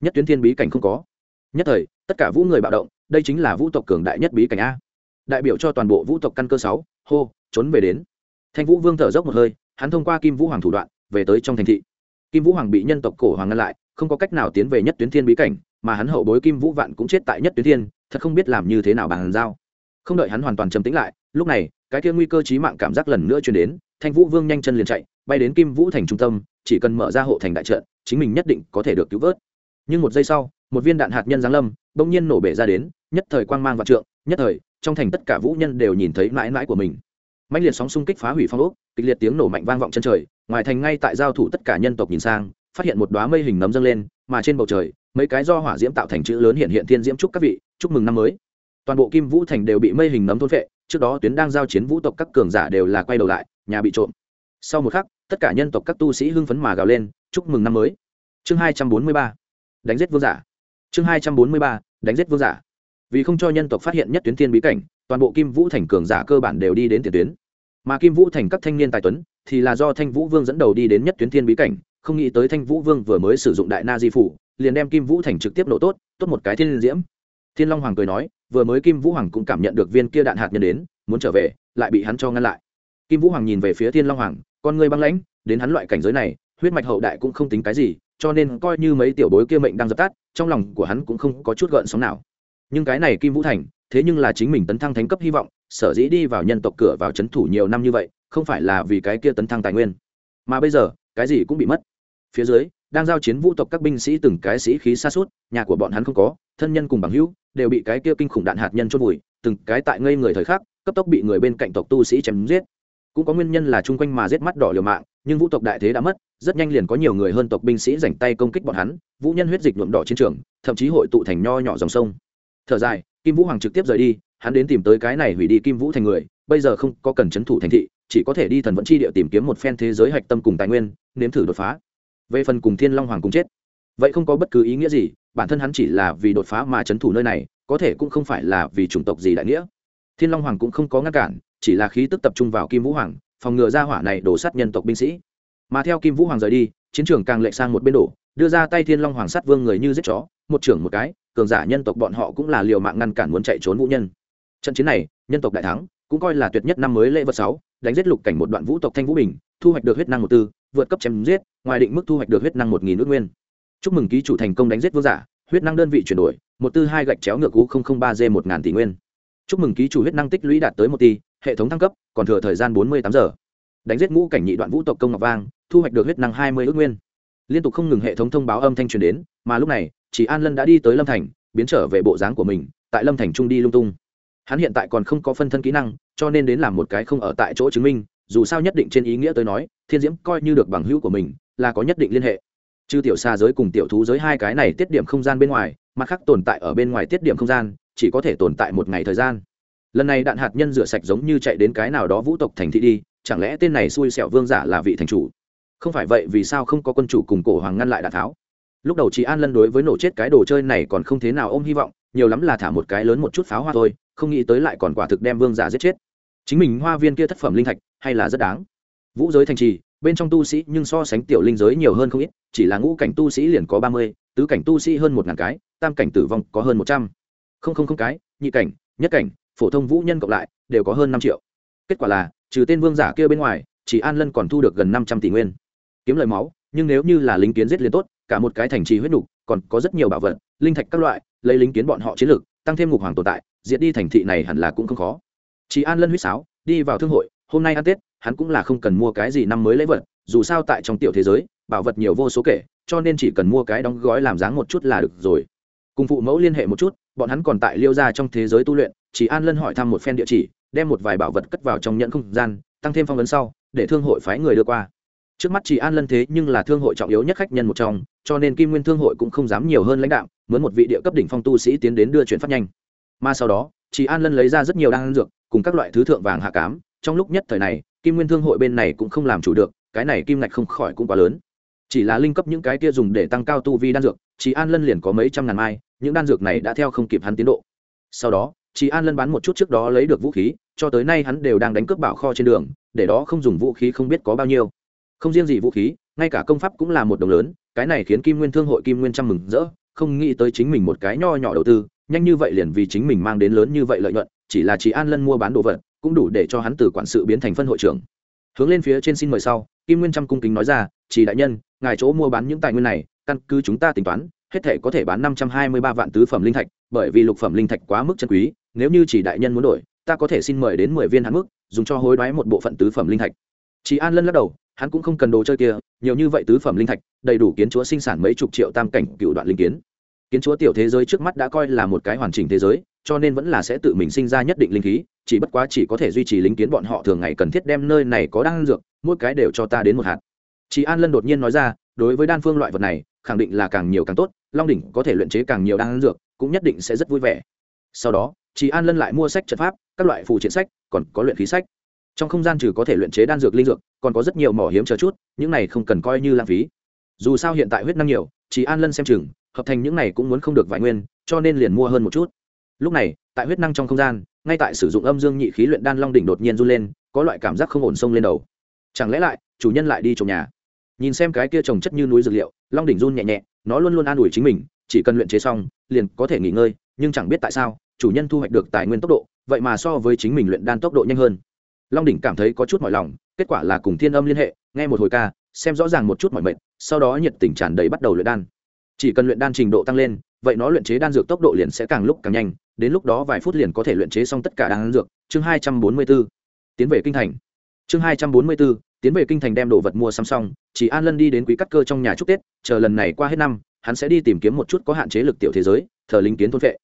Nhất tuyến thiên bí cảnh không có. Nhất thời, tất cả vũ người bạo động, đây chính là vũ tộc cường đại nhất bí cảnh a. Đại biểu cho toàn bộ vũ tộc căn cơ sáu, hô, trốn về đến. Thanh vũ vương thở dốc một hơi, hắn thông qua kim vũ hoàng thủ đoạn, về tới trong thành thị. Kim vũ hoàng bị nhân tộc cổ hoàng ngăn lại, không có cách nào tiến về nhất tuyến thiên bí cảnh, mà hắn hậu bối kim vũ vạn cũng chết tại nhất tuyến thiên, thật không biết làm như thế nào bàn giao. Không đợi hắn hoàn toàn trầm tĩnh lại, lúc này, cái kia nguy cơ chí mạng cảm giác lần nữa truyền đến, thanh vũ vương nhanh chân liền chạy bay đến kim vũ thành trung tâm, chỉ cần mở ra hộ thành đại trận, chính mình nhất định có thể được cứu vớt. Nhưng một giây sau, một viên đạn hạt nhân giáng lâm, bỗng nhiên nổ bể ra đến, nhất thời quang mang vạn trượng, nhất thời, trong thành tất cả vũ nhân đều nhìn thấy mãi mãi của mình. Mạnh liệt sóng xung kích phá hủy phong ốc, kịch liệt tiếng nổ mạnh vang vọng chân trời, ngoài thành ngay tại giao thủ tất cả nhân tộc nhìn sang, phát hiện một đoá mây hình nấm dâng lên, mà trên bầu trời, mấy cái do hỏa diễm tạo thành chữ lớn hiện hiện thiên diễm chúc các vị, chúc mừng năm mới. Toàn bộ kim vũ thành đều bị mây hình nấm thôn vệ trước đó tuyến đang giao chiến vũ tộc các cường giả đều là quay đầu lại, nhà bị trộm sau một khắc, tất cả nhân tộc các tu sĩ hưng phấn mà gào lên, chúc mừng năm mới! Chương hai trăm bốn mươi ba. Đánh giết vương giả. Chương hai trăm bốn mươi ba, đánh giết vương giả. Vì không cho nhân tộc phát hiện nhất tuyến thiên bí cảnh, toàn bộ kim vũ thành cường giả cơ bản đều đi đến tiền tuyến. Mà kim vũ thành các thanh niên tài tuấn, thì là do thanh vũ vương dẫn đầu đi đến nhất tuyến thiên bí cảnh, không nghĩ tới thanh vũ vương vừa mới sử dụng đại na di phủ, liền đem kim vũ thành trực tiếp nổ tốt tốt một cái thiên diễm. Thiên long hoàng cười nói, vừa mới kim vũ hoàng cũng cảm nhận được viên kia đạn hạt nhân đến, muốn trở về, lại bị hắn cho ngăn lại. Kim vũ hoàng nhìn về phía thiên long hoàng con người băng lãnh, đến hắn loại cảnh giới này, huyết mạch hậu đại cũng không tính cái gì, cho nên coi như mấy tiểu bối kia mệnh đang dập tắt, trong lòng của hắn cũng không có chút gợn sóng nào. Nhưng cái này kim vũ thành, thế nhưng là chính mình tấn thăng thánh cấp hy vọng, sở dĩ đi vào nhân tộc cửa vào c h ấ n thủ nhiều năm như vậy, không phải là vì cái kia tấn thăng tài nguyên. Mà bây giờ, cái gì cũng bị mất. Phía dưới, đang giao chiến vũ tộc các binh sĩ từng cái sĩ khí xa suốt nhà của bọn hắn không có, thân nhân cùng bằng hữu, đều bị cái kia kinh khủng đạn hạt nhân chôn vùi, từng cái tại ngây người thời khắc, cấp tốc bị người bên cạnh tộc tu sĩ chém giết cũng có nguyên nhân là chung quanh mà giết mắt đỏ liều mạng, nhưng vũ tộc đại thế đã mất, rất nhanh liền có nhiều người hơn tộc binh sĩ dành tay công kích bọn hắn, vũ nhân huyết dịch nhuộm đỏ chiến trường, thậm chí hội tụ thành nho nhỏ dòng sông. Thở dài, kim vũ hoàng trực tiếp rời đi, hắn đến tìm tới cái này hủy đi kim vũ thành người, bây giờ không có cần c h ấ n thủ thành thị, chỉ có thể đi thần vẫn chi địa tìm kiếm một phen thế giới hạch tâm cùng tài nguyên, nếm thử đột phá. Về phần cùng thiên long hoàng cùng chết, vậy không có bất cứ ý nghĩa gì, bản thân hắn chỉ là vì đột phá mà c h ấ n thủ nơi này, có thể cũng không phải là vì chủng tộc gì đại nghĩa. Thiên long hoàng cũng không có ngăn cản chỉ là khí tức tập trung vào kim vũ hoàng, phòng ngừa ra hỏa này đổ sát nhân tộc binh sĩ. Mà theo kim vũ hoàng rời đi, chiến trường càng lệ sang một bên đổ, đưa ra tay thiên long hoàng sát vương người như giết chó, một trưởng một cái, cường giả nhân tộc bọn họ cũng là liều mạng ngăn cản muốn chạy trốn vũ nhân. Trận chiến này, nhân tộc đại thắng, cũng coi là tuyệt nhất năm mới lễ vật sáu, đánh giết lục cảnh một đoạn vũ tộc thanh vũ bình, thu hoạch được huyết năng một tư, vượt cấp chém giết, ngoài định mức thu hoạch được huyết năng một nghìn nước nguyên. Chúc mừng ký chủ thành công đánh giết vương giả, huyết năng đơn vị chuyển đổi, một tư hai gạch chéo ngược cú ba g một ngàn tỷ nguyên. Chúc mừng ký chủ huyết năng tích lũy đạt tới một tỷ hệ thống thăng cấp, còn thừa thời gian bốn mươi tám giờ. Đánh giết ngũ cảnh nhị đoạn vũ tộc công ngọc vang, thu hoạch được huyết năng hai mươi ước nguyên. Liên tục không ngừng hệ thống thông báo âm thanh truyền đến, mà lúc này, chỉ an lân đã đi tới lâm thành, biến trở về bộ dáng của mình, tại lâm thành trung đi lung tung. Hắn hiện tại còn không có phân thân kỹ năng, cho nên đến làm một cái không ở tại chỗ chứng minh, dù sao nhất định trên ý nghĩa tới nói, thiên diễm coi như được bằng hữu của mình, là có nhất định liên hệ. Chứ tiểu xa giới cùng tiểu thú giới hai cái này tiết điểm không gian bên ngoài, mặt khác tồn tại ở bên ngoài tiết điểm không gian, chỉ có thể tồn tại một ngày thời gian lần này đạn hạt nhân rửa sạch giống như chạy đến cái nào đó vũ tộc thành thị đi, chẳng lẽ tên này xui xẻo vương giả là vị thành chủ? Không phải vậy, vì sao không có quân chủ cùng cổ hoàng ngăn lại đạn tháo? Lúc đầu chị an lân đối với nổ chết cái đồ chơi này còn không thế nào ôm hy vọng, nhiều lắm là thả một cái lớn một chút pháo hoa thôi, không nghĩ tới lại còn quả thực đem vương giả giết chết. Chính mình hoa viên kia thất phẩm linh thạch, hay là rất đáng. Vũ giới thành trì, bên trong tu sĩ nhưng so sánh tiểu linh giới nhiều hơn không ít, chỉ là ngũ cảnh tu sĩ liền có ba mươi, tứ cảnh tu sĩ hơn một ngàn cái, tam cảnh tử vong có hơn một trăm. Không không không cái, nhị cảnh, nhất cảnh phổ thông vũ nhân cộng lại, đều có hơn năm triệu. Kết quả là, trừ tên vương giả kia bên ngoài, chỉ an lân còn thu được gần năm trăm tỷ nguyên. Kiếm lời máu, nhưng nếu như là lính kiến giết liền tốt, cả một cái thành trì huyết nục, còn có rất nhiều bảo vật, linh thạch các loại, lấy lính kiến bọn họ chiến lược tăng thêm ngục hoàng tồn tại, diệt đi thành thị này hẳn là cũng không khó. Chị an lân huýt sáo, đi vào thương hội, hôm nay ăn tết, hắn cũng là không cần mua cái gì năm mới lễ vật, dù sao tại trong tiểu thế giới, bảo vật nhiều vô số kể, cho nên chỉ cần mua cái đóng gói làm dáng một chút là được rồi. Cùng phụ mẫu liên hệ một chút bọn hắn còn tại liêu ra trong thế giới tu luyện, chỉ an lân hỏi thăm một phen địa chỉ, đem một vài bảo vật cất vào trong nhận không gian, tăng thêm phong vấn sau, để thương hội phái người đưa qua. Trước mắt chỉ an lân thế nhưng là thương hội trọng yếu nhất khách nhân một trong, cho nên kim nguyên thương hội cũng không dám nhiều hơn lãnh đạo, mướn một vị địa cấp đỉnh phong tu sĩ tiến đến đưa chuyển phát nhanh. Mà sau đó, chỉ an lân lấy ra rất nhiều đan dược, cùng các loại thứ thượng vàng hạ cám, trong lúc nhất thời này, kim nguyên thương hội bên này cũng không làm chủ được, cái này kim ngạch không khỏi cũng quá lớn. Chỉ là linh cấp những cái kia dùng để tăng cao tu vi đan dược, chỉ an lân liền có mấy trăm ngàn mai những đan dược này đã theo không kịp hắn tiến độ. Sau đó chị an lân bán một chút trước đó lấy được vũ khí, cho tới nay hắn đều đang đánh cướp bảo kho trên đường, để đó không dùng vũ khí không biết có bao nhiêu. Không riêng gì vũ khí, ngay cả công pháp cũng là một đồng lớn, cái này khiến kim nguyên thương hội kim nguyên trăm mừng rỡ, không nghĩ tới chính mình một cái nho nhỏ đầu tư, nhanh như vậy liền vì chính mình mang đến lớn như vậy lợi nhuận, chỉ là chị an lân mua bán đồ vật, cũng đủ để cho hắn từ quản sự biến thành phân hội trưởng. Hướng lên phía trên xin mời sau, kim nguyên trăm cung kính nói ra chỉ đại nhân, ngài chỗ mua bán những tài nguyên này, căn cứ chúng ta tính toán hết thể có thể bán năm trăm hai mươi ba vạn tứ phẩm linh thạch, bởi vì lục phẩm linh thạch quá mức chân quý, nếu như chỉ đại nhân muốn đổi, ta có thể xin mời đến mười viên hạn mức, dùng cho hối đoái một bộ phận tứ phẩm linh thạch. Chỉ an lân lắc đầu, hắn cũng không cần đồ chơi kia, nhiều như vậy tứ phẩm linh thạch, đầy đủ kiến chúa sinh sản mấy chục triệu tam cảnh cựu đoạn linh kiến. Kiến chúa tiểu thế giới trước mắt đã coi là một cái hoàn chỉnh thế giới, cho nên vẫn là sẽ tự mình sinh ra nhất định linh khí, chỉ bất quá chỉ có thể duy trì linh kiến bọn họ thường ngày cần thiết đem nơi này có đan dược, mỗi cái đều cho ta đến một hạt. Chỉ an lân đột nhiên nói ra, đối với đan phương loại vật này, khẳng định là càng nhiều càng tốt long đỉnh có thể luyện chế càng nhiều đan dược, cũng nhất định sẽ rất vui vẻ. Sau đó chị an lân lại mua sách trận pháp, các loại phù triện sách, còn có luyện khí sách. Trong không gian trừ có thể luyện chế đan dược linh dược, còn có rất nhiều mỏ hiếm chờ chút, những này không cần coi như lãng phí. Dù sao hiện tại huyết năng nhiều chỉ an lân xem chừng, hợp thành những này cũng muốn không được vài nguyên, cho nên liền mua hơn một chút. Lúc này, tại huyết năng trong không gian, ngay tại sử dụng âm dương nhị khí luyện đan long đỉnh đột nhiên run lên, có loại cảm giác không ổn sông lên đầu. Chẳng lẽ lại, chủ nhân lại đi trồng nhà? Nhìn xem cái kia trồng chất như núi dược liệu, long đỉnh run nhẹ nhẹ nó luôn luôn an ủi chính mình, chỉ cần luyện chế xong, liền có thể nghỉ ngơi, nhưng chẳng biết tại sao, chủ nhân thu hoạch được tài nguyên tốc độ, vậy mà so với chính mình luyện đan tốc độ nhanh hơn. Long đỉnh cảm thấy có chút mỏi lòng, kết quả là cùng thiên âm liên hệ, nghe một hồi ca, xem rõ ràng một chút mọi mệt, sau đó nhiệt tình tràn đầy bắt đầu luyện đan. Chỉ cần luyện đan trình độ tăng lên, vậy nó luyện chế đan dược tốc độ liền sẽ càng lúc càng nhanh, đến lúc đó vài phút liền có thể luyện chế xong tất cả đan dược. Chương hai trăm bốn mươi b ố tiến về kinh thành. Chương hai trăm bốn mươi b ố tiến về kinh thành đem đồ vật mua sắm xong, chỉ an lân đi đến quý cắt cơ trong nhà chúc tết, chờ lần này qua hết năm, hắn sẽ đi tìm kiếm một chút có hạn chế lực tiểu thế giới, thờ linh kiến thôn vệ.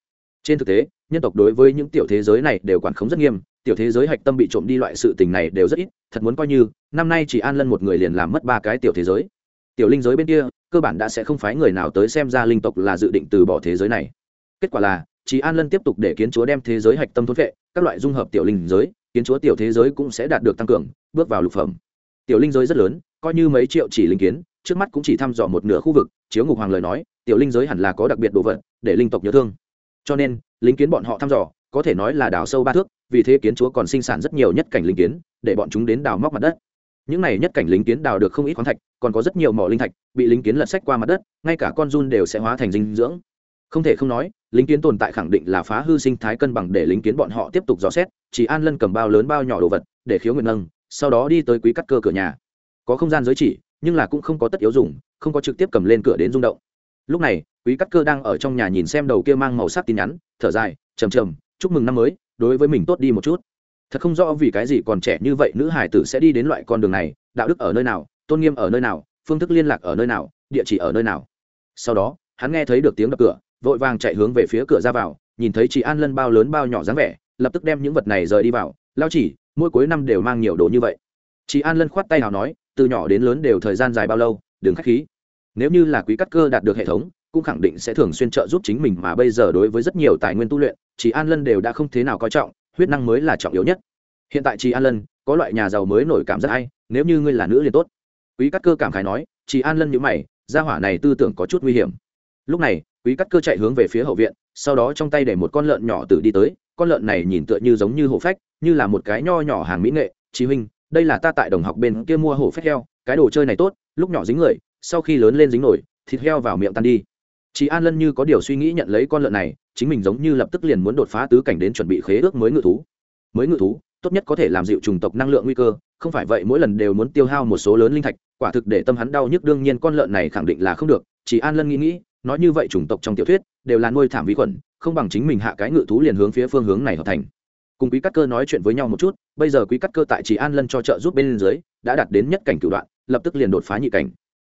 Trên thực tế, nhân tộc đối với những tiểu thế giới này đều quản khống rất nghiêm, tiểu thế giới hạch tâm bị trộm đi loại sự tình này đều rất ít, thật muốn coi như, năm nay chỉ an lân một người liền làm mất ba cái tiểu thế giới. Tiểu linh giới bên kia, cơ bản đã sẽ không phái người nào tới xem ra linh tộc là dự định từ bỏ thế giới này. Kết quả là, chỉ an lân tiếp tục để kiến chúa đem thế giới hạch tâm thôn vệ, các loại dung hợp tiểu linh giới, kiến chúa tiểu thế giới cũng sẽ đạt được tăng cường, bước vào lục phẩm tiểu linh giới rất lớn, coi như mấy triệu chỉ linh kiến, trước mắt cũng chỉ thăm dò một nửa khu vực, chiếu ngục hoàng lời nói, tiểu linh giới hẳn là có đặc biệt đồ vật, để linh tộc nhớ thương. Cho nên, linh kiến bọn họ thăm dò, có thể nói là đào sâu ba thước, vì thế kiến chúa còn sinh sản rất nhiều nhất cảnh linh kiến, để bọn chúng đến đào móc mặt đất. Những này nhất cảnh lính kiến đào được không ít khoáng thạch, còn có rất nhiều mỏ linh thạch, bị lính kiến lật sách qua mặt đất, ngay cả con run đều sẽ hóa thành dinh dưỡng. Không thể không nói lính kiến tồn tại khẳng định là phá hư sinh thái cân bằng để lính kiến bọn họ tiếp tục dò xét, chỉ an lân cầm bao lớn bao nhỏ đồ vật, để khiếu nguyện nâng sau đó đi tới quý cắt cơ cửa nhà. Có không gian giới chỉ, nhưng là cũng không có tất yếu dùng, không có trực tiếp cầm lên cửa đến rung động. Lúc này, quý cắt cơ đang ở trong nhà nhìn xem đầu kia mang màu sắc tin nhắn, thở dài, trầm trầm, chúc mừng năm mới, đối với mình tốt đi một chút. Thật không rõ vì cái gì còn trẻ như vậy nữ hải tử sẽ đi đến loại con đường này, đạo đức ở nơi nào, tôn nghiêm ở nơi nào, phương thức liên lạc ở nơi nào, địa chỉ ở nơi nào. Sau đó, hắn nghe thấy được tiếng đập cửa, vội vàng chạy hướng về phía cửa ra vào, nhìn thấy chị an lân bao lớn bao nhỏ dáng vẻ, lập tức đem những vật này rời đi vào, lao chỉ mỗi cuối năm đều mang nhiều đồ như vậy. Chị an lân khoát tay nào nói, từ nhỏ đến lớn đều thời gian dài bao lâu, đừng k h á c h khí. Nếu như là quý cắt cơ đạt được hệ thống, cũng khẳng định sẽ thường xuyên trợ giúp chính mình mà bây giờ đối với rất nhiều tài nguyên tu luyện chị an lân đều đã không thế nào coi trọng, huyết năng mới là trọng yếu nhất. Hiện tại chị an lân, có loại nhà giàu mới nổi cảm giác hay, nếu như ngươi là nữ liền tốt. Quý cắt cơ cảm khái nói chị an lân nhữ mày, gia hỏa này tư tưởng có chút nguy hiểm. Lúc này, quý cắt cơ chạy hướng về phía hậu viện, sau đó trong tay để một con lợn nhỏ tử đi tới con lợn này nhìn tựa như giống như hổ phách, như là một cái nho nhỏ hàng mỹ nghệ, chí huynh, đây là ta tại đồng học bên kia mua hổ phách heo, cái đồ chơi này tốt, lúc nhỏ dính người, sau khi lớn lên dính nổi, thịt heo vào miệng tan đi. Chị an lân như có điều suy nghĩ nhận lấy con lợn này, chính mình giống như lập tức liền muốn đột phá tứ cảnh đến chuẩn bị khế ước mới ngự thú. Mới ngự thú, tốt nhất có thể làm dịu trùng tộc năng lượng nguy cơ, không phải vậy mỗi lần đều muốn tiêu hao một số lớn linh thạch, quả thực để tâm hắn đau nhức, đương nhiên con lợn này khẳng định là không được. Chỉ an lân nghĩ nghĩ, nói như vậy chủng tộc trong tiểu thuyết, đều là nuôi thảm vi khuẩn không bằng chính mình hạ cái ngự thú liền hướng phía phương hướng này hợp thành. Cùng quý cắt cơ nói chuyện với nhau một chút, bây giờ quý cắt cơ tại chỉ an lân cho trợ giúp bên dưới, đã đạt đến nhất cảnh cửu đoạn, lập tức liền đột phá nhị cảnh.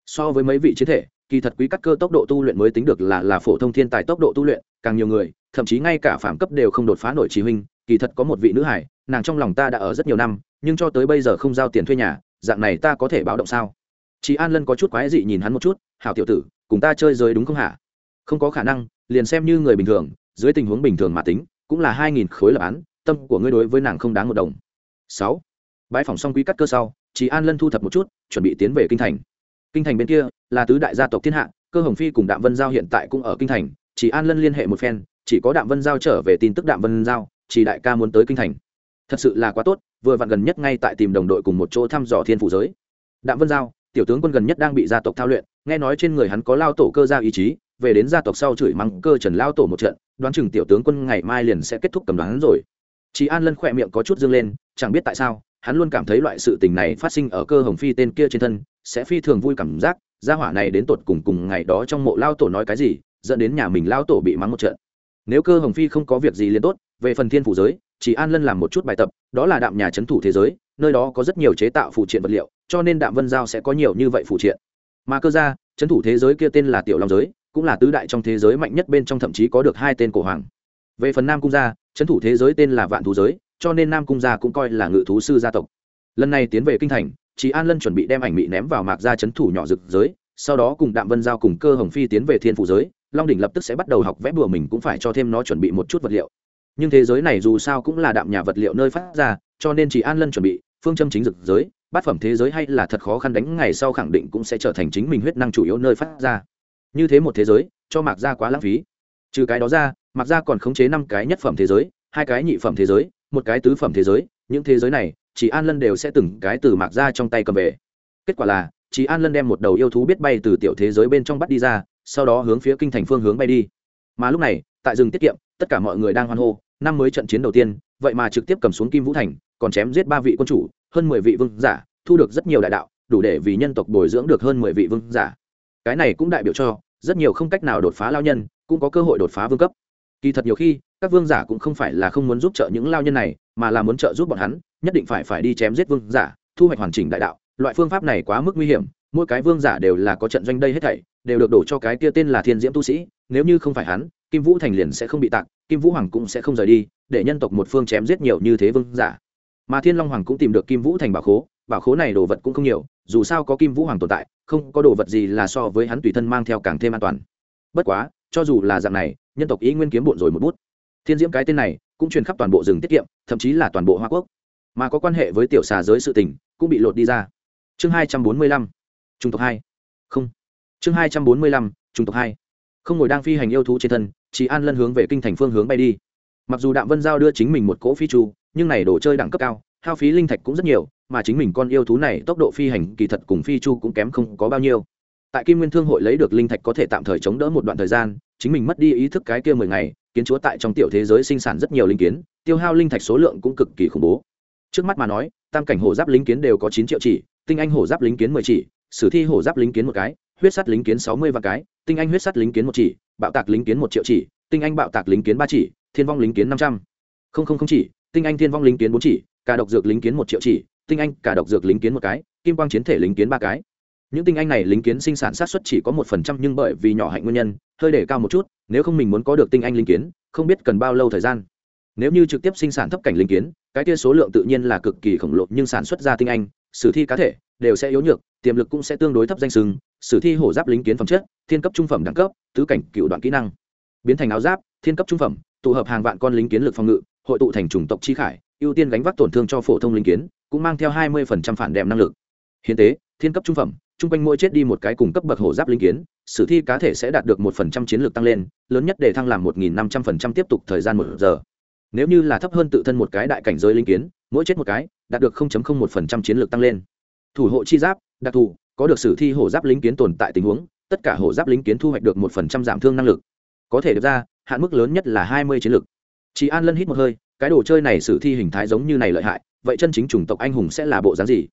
So với mấy vị chiến thể, kỳ thật quý cắt cơ tốc độ tu luyện mới tính được là là phổ thông thiên tài tốc độ tu luyện, càng nhiều người, thậm chí ngay cả phạm cấp đều không đột phá nổi chỉ huynh, kỳ thật có một vị nữ hải nàng trong lòng ta đã ở rất nhiều năm, nhưng cho tới bây giờ không giao tiền thuê nhà, dạng này ta có thể báo động sao? Chị an lân có chút quái dị nhìn hắn một chút, hảo tiểu tử, cùng ta chơi rơi đúng không hả? Không có khả năng liền xem như người bình thường, dưới tình huống bình thường mà tính, cũng là hai nghìn khối lập án, tâm của ngươi đối với nàng không đáng một đồng. Sáu. Bãi phòng xong quý cắt cơ sau chị an lân thu thập một chút, chuẩn bị tiến về kinh thành. Kinh thành bên kia, là tứ đại gia tộc thiên hạ, cơ hồng phi cùng đạm vân giao hiện tại cũng ở kinh thành chị an lân liên hệ một phen, chỉ có đạm vân giao trở về tin tức đạm vân giao chỉ đại ca muốn tới kinh thành. Thật sự là quá tốt, vừa vặn gần nhất ngay tại tìm đồng đội cùng một chỗ thăm dò thiên phủ giới. Đạm vân giao, tiểu tướng quân gần nhất đang bị gia tộc thao luyện, nghe nói trên người hắn có lao tổ cơ gia ý chí về đến gia tộc sau chửi mắng cơ trần lao tổ một trận, đoán chừng tiểu tướng quân ngày mai liền sẽ kết thúc cầm đoán rồi. Chị an lân khỏe miệng có chút dương lên, chẳng biết tại sao, hắn luôn cảm thấy loại sự tình này phát sinh ở cơ hồng phi tên kia trên thân, sẽ phi thường vui cảm giác, gia hỏa này đến tột cùng cùng ngày đó trong mộ lao tổ nói cái gì, dẫn đến nhà mình lao tổ bị mắng một trận. Nếu cơ hồng phi không có việc gì liền tốt, về phần thiên phủ giới, chỉ an lân làm một chút bài tập, đó là đạm nhà c h ấ n thủ thế giới, nơi đó có rất nhiều chế tạo phụ triện vật liệu, cho nên đạm vân giao sẽ có nhiều như vậy phụ triện. Mà cơ ra c h ấ n thủ thế giới kia tên là tiểu long giới cũng là tứ đại trong thế giới mạnh nhất bên trong thậm chí có được hai tên cổ hoàng. Về phần nam cung gia trấn thủ thế giới tên là vạn thú giới, cho nên nam cung gia cũng coi là ngự thú sư gia tộc. Lần này tiến về kinh thành chị an lân chuẩn bị đem ảnh mị ném vào mạc gia trấn thủ nhỏ rực giới, sau đó cùng đạm vân giao cùng cơ hồng phi tiến về thiên phủ giới, long đỉnh lập tức sẽ bắt đầu học vẽ bùa mình cũng phải cho thêm nó chuẩn bị một chút vật liệu. Nhưng thế giới này dù sao cũng là đạm nhà vật liệu nơi phát ra, cho nên chỉ an lân chuẩn bị phương châm chính dực giới, bát phẩm thế giới hay là thật khó khăn đánh, ngày sau khẳng định cũng sẽ trở thành chính mình huyết năng chủ yếu nơi phát ra như thế một thế giới, cho mạc gia quá lãng phí. Trừ cái đó ra, mạc gia còn khống chế năm cái nhất phẩm thế giới, hai cái nhị phẩm thế giới, một cái tứ phẩm thế giới. Những thế giới này chị an lân đều sẽ từng cái từ mạc gia trong tay cầm về. Kết quả là chị an lân đem một đầu yêu thú biết bay từ tiểu thế giới bên trong bắt đi ra, sau đó hướng phía kinh thành phương hướng bay đi. Mà lúc này, tại rừng tiết kiệm, tất cả mọi người đang hoan hô, năm mới trận chiến đầu tiên, vậy mà trực tiếp cầm xuống kim vũ thành, còn chém giết ba vị quân chủ, hơn mười vị vương giả, thu được rất nhiều đại đạo, đủ để vì nhân tộc bồi dưỡng được hơn mười vị vương giả cái này cũng đại biểu cho rất nhiều không cách nào đột phá lao nhân cũng có cơ hội đột phá vương cấp. Kỳ thật nhiều khi, các vương giả cũng không phải là không muốn giúp trợ những lao nhân này, mà là muốn trợ giúp bọn hắn, nhất định phải phải đi chém giết vương giả, thu hoạch hoàn chỉnh đại đạo. Loại phương pháp này quá mức nguy hiểm, mỗi cái vương giả đều là có trận doanh đây hết thảy, đều được đổ cho cái kia tên là thiên diễm tu sĩ, nếu như không phải hắn, kim vũ thành liền sẽ không bị tạc, kim vũ hoàng cũng sẽ không rời đi, để nhân tộc một phương chém giết nhiều như thế vương giả. Mà thiên long hoàng cũng tìm được kim vũ thành bảo khố bảo khố này đồ vật cũng không nhiều, dù sao có kim vũ hoàng tồn tại, không có đồ vật gì là so với hắn tùy thân mang theo càng thêm an toàn. Bất quá, cho dù là dạng này, nhân tộc ý nguyên kiếm bộn rồi một bút. Thiên diễm cái tên này cũng truyền khắp toàn bộ rừng tiết kiệm, thậm chí là toàn bộ hoa quốc. Mà có quan hệ với tiểu xà giới sự tình, cũng bị lột đi ra. Chương hai trăm bốn mươi lăm, trung tộc hai. Không. Chương hai trăm bốn mươi lăm, trung tộc hai. Không ngồi đang phi hành yêu thú trên thân chỉ an lân hướng về kinh thành phương hướng bay đi. Mặc dù đạm vân giao đưa chính mình một cỗ phi tru nhưng này đồ chơi đẳng cấp cao, hao phí linh thạch cũng rất nhiều mà chính mình con yêu thú này tốc độ phi hành kỳ thật cùng phi chu cũng kém không có bao nhiêu tại kim nguyên thương hội lấy được linh thạch có thể tạm thời chống đỡ một đoạn thời gian chính mình mất đi ý thức cái kia mười ngày kiến chúa tại trong tiểu thế giới sinh sản rất nhiều linh kiến tiêu hao linh thạch số lượng cũng cực kỳ khủng bố trước mắt mà nói tam cảnh hổ giáp linh kiến đều có chín triệu chỉ tinh anh hổ giáp linh kiến mười chỉ sử thi hổ giáp linh kiến một cái huyết sắt linh kiến sáu mươi vạn cái tinh anh huyết sắt linh kiến một chỉ bạo tạc linh kiến một triệu chỉ tinh anh bạo tạc linh kiến ba chỉ thiên vong linh kiến năm trăm không không không chỉ tinh anh thiên vong linh kiến bốn chỉ cả độc dược linh kiến một triệu chỉ tinh anh cả độc dược lính kiến một cái, kim quang chiến thể lính kiến ba cái. Những tinh anh này lính kiến sinh sản sát xuất chỉ có một phần trăm nhưng bởi vì nhỏ hạnh nguyên nhân, hơi để cao một chút, nếu không mình muốn có được tinh anh lính kiến, không biết cần bao lâu thời gian. Nếu như trực tiếp sinh sản thấp cảnh lính kiến, cái kia số lượng tự nhiên là cực kỳ khổng lồ, nhưng sản xuất ra tinh anh, sử thi cá thể đều sẽ yếu nhược, tiềm lực cũng sẽ tương đối thấp danh sừng, sử thi hổ giáp lính kiến phẩm chất, thiên cấp trung phẩm đẳng cấp, tứ cảnh cựu đoạn kỹ năng. Biến thành áo giáp, thiên cấp trung phẩm, tụ hợp hàng vạn con lính kiến lực phòng ngự, hội tụ thành chủng tộc chi khải, ưu tiên gánh vác tổn thương cho phổ thông lính kiến cũng mang theo hai mươi phản đệm năng lực. Hiến tế, thiên cấp trung phẩm, chung quanh mỗi chết đi một cái cùng cấp bậc hổ giáp linh kiến, sử thi cá thể sẽ đạt được một phần trăm chiến lược tăng lên, lớn nhất để thăng làm một nghìn năm trăm phần trăm tiếp tục thời gian một giờ. Nếu như là thấp hơn tự thân một cái đại cảnh giới linh kiến, mỗi chết một cái, đạt được một phần trăm chiến lược tăng lên. Thủ hộ chi giáp, đặc thù, có được sử thi hổ giáp linh kiến tồn tại tình huống, tất cả hổ giáp linh kiến thu hoạch được một phần trăm giảm thương năng lực. Có thể được ra, hạn mức lớn nhất là hai mươi chiến lược. Chị an lân hít một hơi, cái đồ chơi này sử thi hình thái giống như này lợi hại vậy chân chính chủng tộc anh hùng sẽ là bộ dáng gì?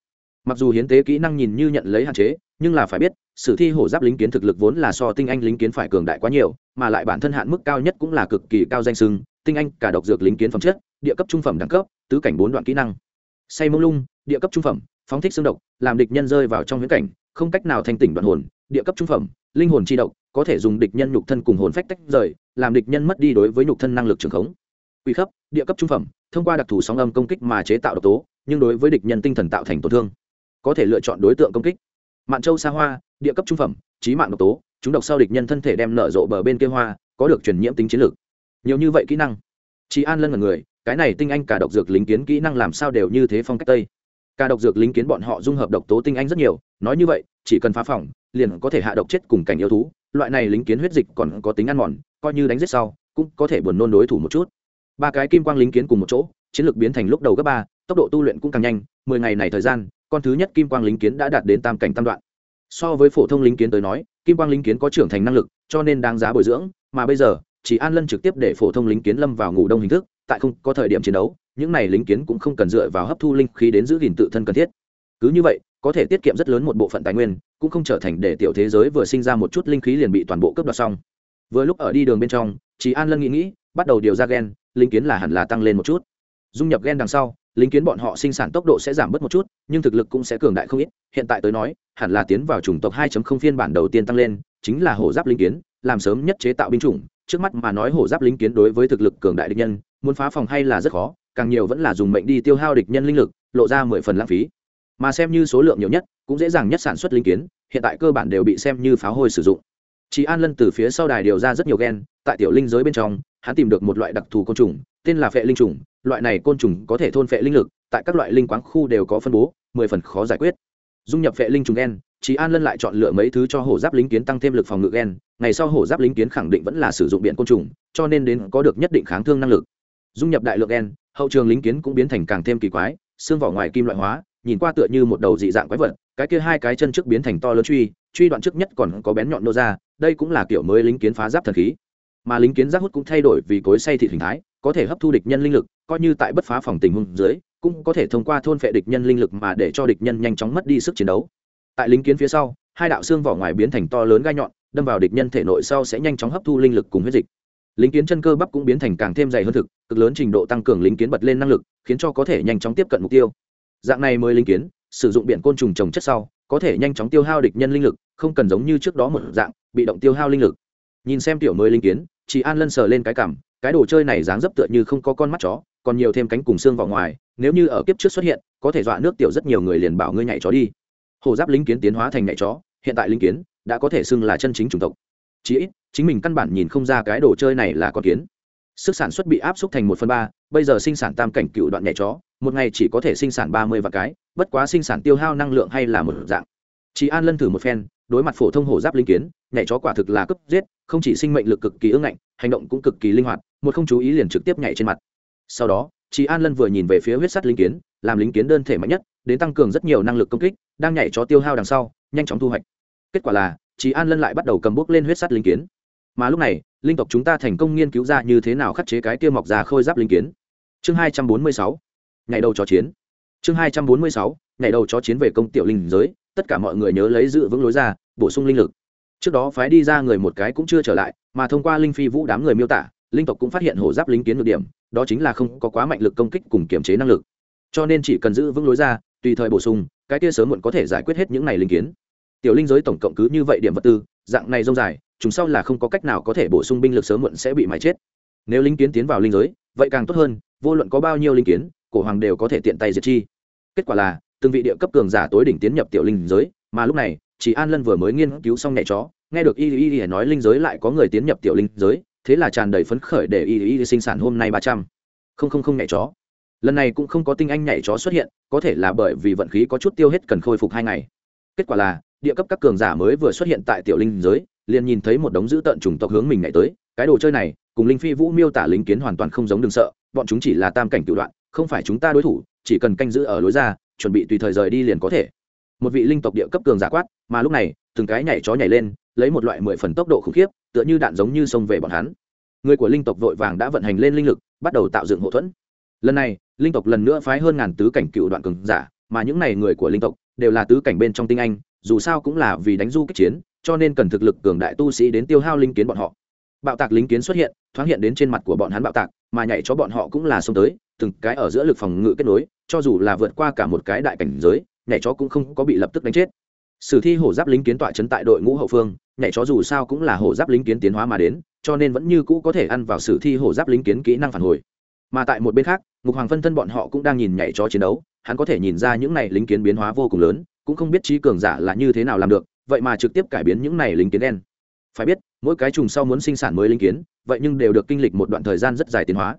Mặc dù hiến tế kỹ năng nhìn như nhận lấy hạn chế, nhưng là phải biết, sử thi hổ giáp lính kiến thực lực vốn là so tinh anh lính kiến phải cường đại quá nhiều, mà lại bản thân hạn mức cao nhất cũng là cực kỳ cao danh sưng, tinh anh cả độc dược lính kiến phẩm chất, địa cấp trung phẩm đẳng cấp, tứ cảnh bốn đoạn kỹ năng. Say mông lung, địa cấp trung phẩm, phóng thích xương độc, làm địch nhân rơi vào trong huyễn cảnh, không cách nào thành tỉnh đoạn hồn, địa cấp trung phẩm, linh hồn chi độc, có thể dùng địch nhân nhục thân cùng hồn phách tách rời, làm địch nhân mất đi đối với nhục thân năng lực trường khống quy cấp, địa cấp trung phẩm thông qua đặc thù sóng âm công kích mà chế tạo độc tố nhưng đối với địch nhân tinh thần tạo thành tổn thương. Có thể lựa chọn đối tượng công kích. Mạn châu xa hoa địa cấp trung phẩm trí mạng độc tố chúng độc sau địch nhân thân thể đem nở rộ bờ bên kia hoa có được truyền nhiễm tính chiến lược. Nhiều như vậy kỹ năng. Chị an lân là người cái này tinh anh cả độc dược lính kiến kỹ năng làm sao đều như thế phong cách tây. Cả độc dược lính kiến bọn họ dung hợp độc tố tinh anh rất nhiều nói như vậy chỉ cần phá phòng liền có thể hạ độc chết cùng cảnh yêu thú. Loại này lính kiến huyết dịch còn có tính ăn mòn coi như đánh giết sau cũng có thể buồn nôn đối thủ một chút ba cái kim quang lính kiến cùng một chỗ, chiến lược biến thành lúc đầu gấp ba, tốc độ tu luyện cũng càng nhanh, mười ngày này thời gian, con thứ nhất kim quang lính kiến đã đạt đến tam cảnh tam đoạn. So với phổ thông lính kiến tới nói, kim quang lính kiến có trưởng thành năng lực, cho nên đáng giá bồi dưỡng, mà bây giờ, chỉ an lân trực tiếp để phổ thông lính kiến lâm vào ngủ đông hình thức, tại không có thời điểm chiến đấu, những này lính kiến cũng không cần dựa vào hấp thu linh khí đến giữ gìn tự thân cần thiết. Cứ như vậy, có thể tiết kiệm rất lớn một bộ phận tài nguyên, cũng không trở thành để tiểu thế giới vừa sinh ra một chút linh khí liền bị toàn bộ cướp đoạt xong. Vừa lúc ở đi đường bên trong, chỉ an lân nghĩ nghĩ bắt đầu điều ra gen, linh kiến là hẳn là tăng lên một chút. Dung nhập gen đằng sau, linh kiến bọn họ sinh sản tốc độ sẽ giảm bớt một chút, nhưng thực lực cũng sẽ cường đại không ít. Hiện tại tới nói, hẳn là tiến vào chủng tộc 2.0 phiên bản đầu tiên tăng lên, chính là hổ giáp linh kiến, làm sớm nhất chế tạo binh chủng. Trước mắt mà nói hổ giáp linh kiến đối với thực lực cường đại địch nhân, muốn phá phòng hay là rất khó, càng nhiều vẫn là dùng mệnh đi tiêu hao địch nhân linh lực, lộ ra mười phần lãng phí. Mà xem như số lượng nhiều nhất, cũng dễ dàng nhất sản xuất linh kiến, hiện tại cơ bản đều bị xem như pháo hôi sử dụng. Chị an lân từ phía sau đài điều ra rất nhiều gen, tại tiểu linh giới bên trong hắn tìm được một loại đặc thù côn trùng, tên là phệ linh trùng. Loại này côn trùng có thể thôn phệ linh lực, tại các loại linh quáng khu đều có phân bố, mười phần khó giải quyết. Dung nhập phệ linh trùng gen chị an lân lại chọn lựa mấy thứ cho hổ giáp lính kiến tăng thêm lực phòng ngự gen. Ngày sau hổ giáp lính kiến khẳng định vẫn là sử dụng biện côn trùng, cho nên đến có được nhất định kháng thương năng lực. Dung nhập đại lượng gen, hậu trường lính kiến cũng biến thành càng thêm kỳ quái, xương vỏ ngoài kim loại hóa, nhìn qua tựa như một đầu dị dạng quái vật, cái kia hai cái chân trước biến thành to lớn truy truy đoạn trước nhất còn có bén nhọn nô ra, đây cũng là kiểu mới lính kiến phá giáp thần khí mà lính kiến giác hút cũng thay đổi vì cối say thịt hình thái, có thể hấp thu địch nhân linh lực, coi như tại bất phá phòng tình huống dưới, cũng có thể thông qua thôn phệ địch nhân linh lực mà để cho địch nhân nhanh chóng mất đi sức chiến đấu. Tại lính kiến phía sau, hai đạo xương vỏ ngoài biến thành to lớn gai nhọn, đâm vào địch nhân thể nội sau sẽ nhanh chóng hấp thu linh lực cùng huyết dịch. Lính kiến chân cơ bắp cũng biến thành càng thêm dày hơn thực, cực lớn trình độ tăng cường lính kiến bật lên năng lực, khiến cho có thể nhanh chóng tiếp cận mục tiêu. Dạng này mới lính kiến, sử dụng biện côn trùng trồng chất sau, có thể nhanh chóng tiêu hao địch nhân linh lực, không cần giống như trước đó một dạng, bị động tiêu hao linh lực. Nhìn xem tiểu mới linh kiến chị an lân sờ lên cái cảm, cái đồ chơi này dáng dấp tựa như không có con mắt chó, còn nhiều thêm cánh cùng xương vào ngoài, nếu như ở kiếp trước xuất hiện, có thể dọa nước tiểu rất nhiều người liền bảo ngươi nhảy chó đi. Hồ giáp linh kiến tiến hóa thành nhảy chó, hiện tại linh kiến đã có thể xưng là chân chính chủng tộc. Chí ít, chính mình căn bản nhìn không ra cái đồ chơi này là con kiến. Sức sản xuất bị áp suất thành một phần ba, bây giờ sinh sản tam cảnh cựu đoạn nhảy chó, một ngày chỉ có thể sinh sản ba mươi vạn cái, bất quá sinh sản tiêu hao năng lượng hay là một dạng chị an lân thử một phen, đối mặt phổ thông hổ giáp linh kiến, nhảy chó quả thực là cấp giết, không chỉ sinh mệnh lực cực kỳ ưng ngạnh, hành động cũng cực kỳ linh hoạt, một không chú ý liền trực tiếp nhảy trên mặt. Sau đó chị an lân vừa nhìn về phía huyết sắt linh kiến, làm linh kiến đơn thể mạnh nhất, đến tăng cường rất nhiều năng lực công kích, đang nhảy chó tiêu hao đằng sau, nhanh chóng thu hoạch. Kết quả là chị an lân lại bắt đầu cầm bút lên huyết sắt linh kiến. Mà lúc này, linh tộc chúng ta thành công nghiên cứu ra như thế nào khắc chế cái kia mọc ra khôi giáp linh kiến. Chương hai trăm bốn mươi sáu ngày đầu chó chiến. Chương hai trăm bốn mươi sáu ngày đầu chó chiến về công tiểu linh giới tất cả mọi người nhớ lấy dự vững lối ra, bổ sung linh lực. Trước đó phái đi ra người một cái cũng chưa trở lại, mà thông qua linh phi vũ đám người miêu tả, linh tộc cũng phát hiện hổ giáp linh kiến được điểm, đó chính là không có quá mạnh lực công kích cùng kiểm chế năng lực. Cho nên chỉ cần giữ vững lối ra, tùy thời bổ sung, cái kia sớm muộn có thể giải quyết hết những này linh kiến. Tiểu linh giới tổng cộng cứ như vậy điểm vật tư, dạng này rông dài, chúng sau là không có cách nào có thể bổ sung binh lực sớm muộn sẽ bị mài chết. Nếu linh kiến tiến vào linh giới, vậy càng tốt hơn, vô luận có bao nhiêu linh kiến, cổ hoàng đều có thể tiện tay diệt chi. Kết quả là từng vị địa cấp cường giả tối đỉnh tiến nhập tiểu linh giới, mà lúc này, chỉ an lân vừa mới nghiên cứu xong nhảy chó, nghe được y y y nói linh giới lại có người tiến nhập tiểu linh giới, thế là tràn đầy phấn khởi để y y sinh sản hôm nay ba trăm. Không không không nhảy chó. Lần này cũng không có tinh anh nhảy chó xuất hiện, có thể là bởi vì vận khí có chút tiêu hết cần khôi phục hai ngày. Kết quả là, địa cấp các cường giả mới vừa xuất hiện tại tiểu linh giới, liền nhìn thấy một đống dữ tợn chủng tộc hướng mình nhảy tới, cái đồ chơi này, cùng linh phi vũ miêu tả lính kiến hoàn toàn không giống đừng sợ, bọn chúng chỉ là tam cảnh tự đoạn, không phải chúng ta đối thủ, chỉ cần canh giữ ở lối ra chuẩn bị tùy thời rời đi liền có thể. Một vị linh tộc địa cấp cường giả quát, mà lúc này, từng cái nhảy chó nhảy lên, lấy một loại mười phần tốc độ khủng khiếp, tựa như đạn giống như xông về bọn hắn. Người của linh tộc vội vàng đã vận hành lên linh lực, bắt đầu tạo dựng hậu thuẫn. Lần này, linh tộc lần nữa phái hơn ngàn tứ cảnh cựu đoạn cường giả, mà những này người của linh tộc đều là tứ cảnh bên trong tinh anh, dù sao cũng là vì đánh du kích chiến, cho nên cần thực lực cường đại tu sĩ đến tiêu hao linh kiến bọn họ. Bạo tạc lính kiến xuất hiện, thoáng hiện đến trên mặt của bọn hắn bạo tạc, mà nhảy cho bọn họ cũng là xông tới từng cái ở giữa lực phòng ngự kết nối, cho dù là vượt qua cả một cái đại cảnh giới, nhảy chó cũng không có bị lập tức đánh chết. Sử thi hổ giáp lính kiến tọa chấn tại đội ngũ hậu phương, nhảy chó dù sao cũng là hổ giáp lính kiến tiến hóa mà đến, cho nên vẫn như cũ có thể ăn vào sử thi hổ giáp lính kiến kỹ năng phản hồi. Mà tại một bên khác, ngục hoàng phân thân bọn họ cũng đang nhìn nhảy chó chiến đấu, hắn có thể nhìn ra những này lính kiến biến hóa vô cùng lớn, cũng không biết trí cường giả là như thế nào làm được, vậy mà trực tiếp cải biến những này lính kiến đen. Phải biết, mỗi cái trùng sau muốn sinh sản mới lính kiến, vậy nhưng đều được kinh lịch một đoạn thời gian rất dài tiến hóa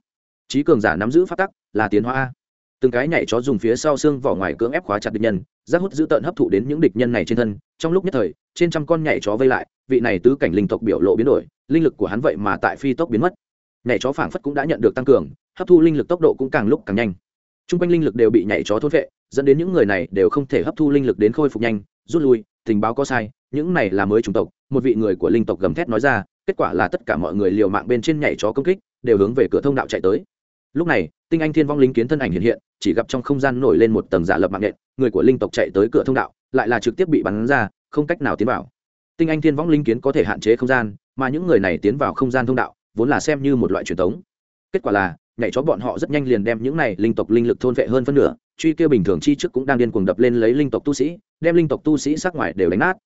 trí cường giả nắm giữ phát tắc là tiến hóa a. Từng cái nhảy chó dùng phía sau xương vỏ ngoài cưỡng ép khóa chặt địch nhân giác hút giữ tợn hấp thụ đến những địch nhân này trên thân, trong lúc nhất thời, trên trăm con nhảy chó vây lại, vị này tứ cảnh linh tộc biểu lộ biến đổi, linh lực của hắn vậy mà tại phi tốc biến mất. Nhảy chó phảng phất cũng đã nhận được tăng cường, hấp thu linh lực tốc độ cũng càng lúc càng nhanh. T r u n g quanh linh lực đều bị nhảy chó thốt vệ dẫn đến những người này đều không thể hấp thu linh lực đến khôi phục nhanh, rút lui, tình báo có sai, những này là mới chủng tộc, một vị người của linh tộc gầm thét nói ra, kết quả là tất cả mọi người liều mạng bên trên nhảy chó công kích, đều hướng về cửa thông đạo chạy tới lúc này, tinh anh thiên vong linh kiến thân ảnh hiện hiện, chỉ gặp trong không gian nổi lên một tầng giả lập mạng nhện, người của linh tộc chạy tới cửa thông đạo, lại là trực tiếp bị bắn ra, không cách nào tiến vào. Tinh anh thiên vong linh kiến có thể hạn chế không gian, mà những người này tiến vào không gian thông đạo, vốn là xem như một loại truyền thống. Kết quả là, nhảy chó bọn họ rất nhanh liền đem những này linh tộc linh lực thôn vệ hơn phân nửa, truy kêu bình thường chi trước cũng đang điên cuồng đập lên lấy linh tộc tu sĩ, đem linh tộc tu sĩ sắc ngoài đều đánh nát.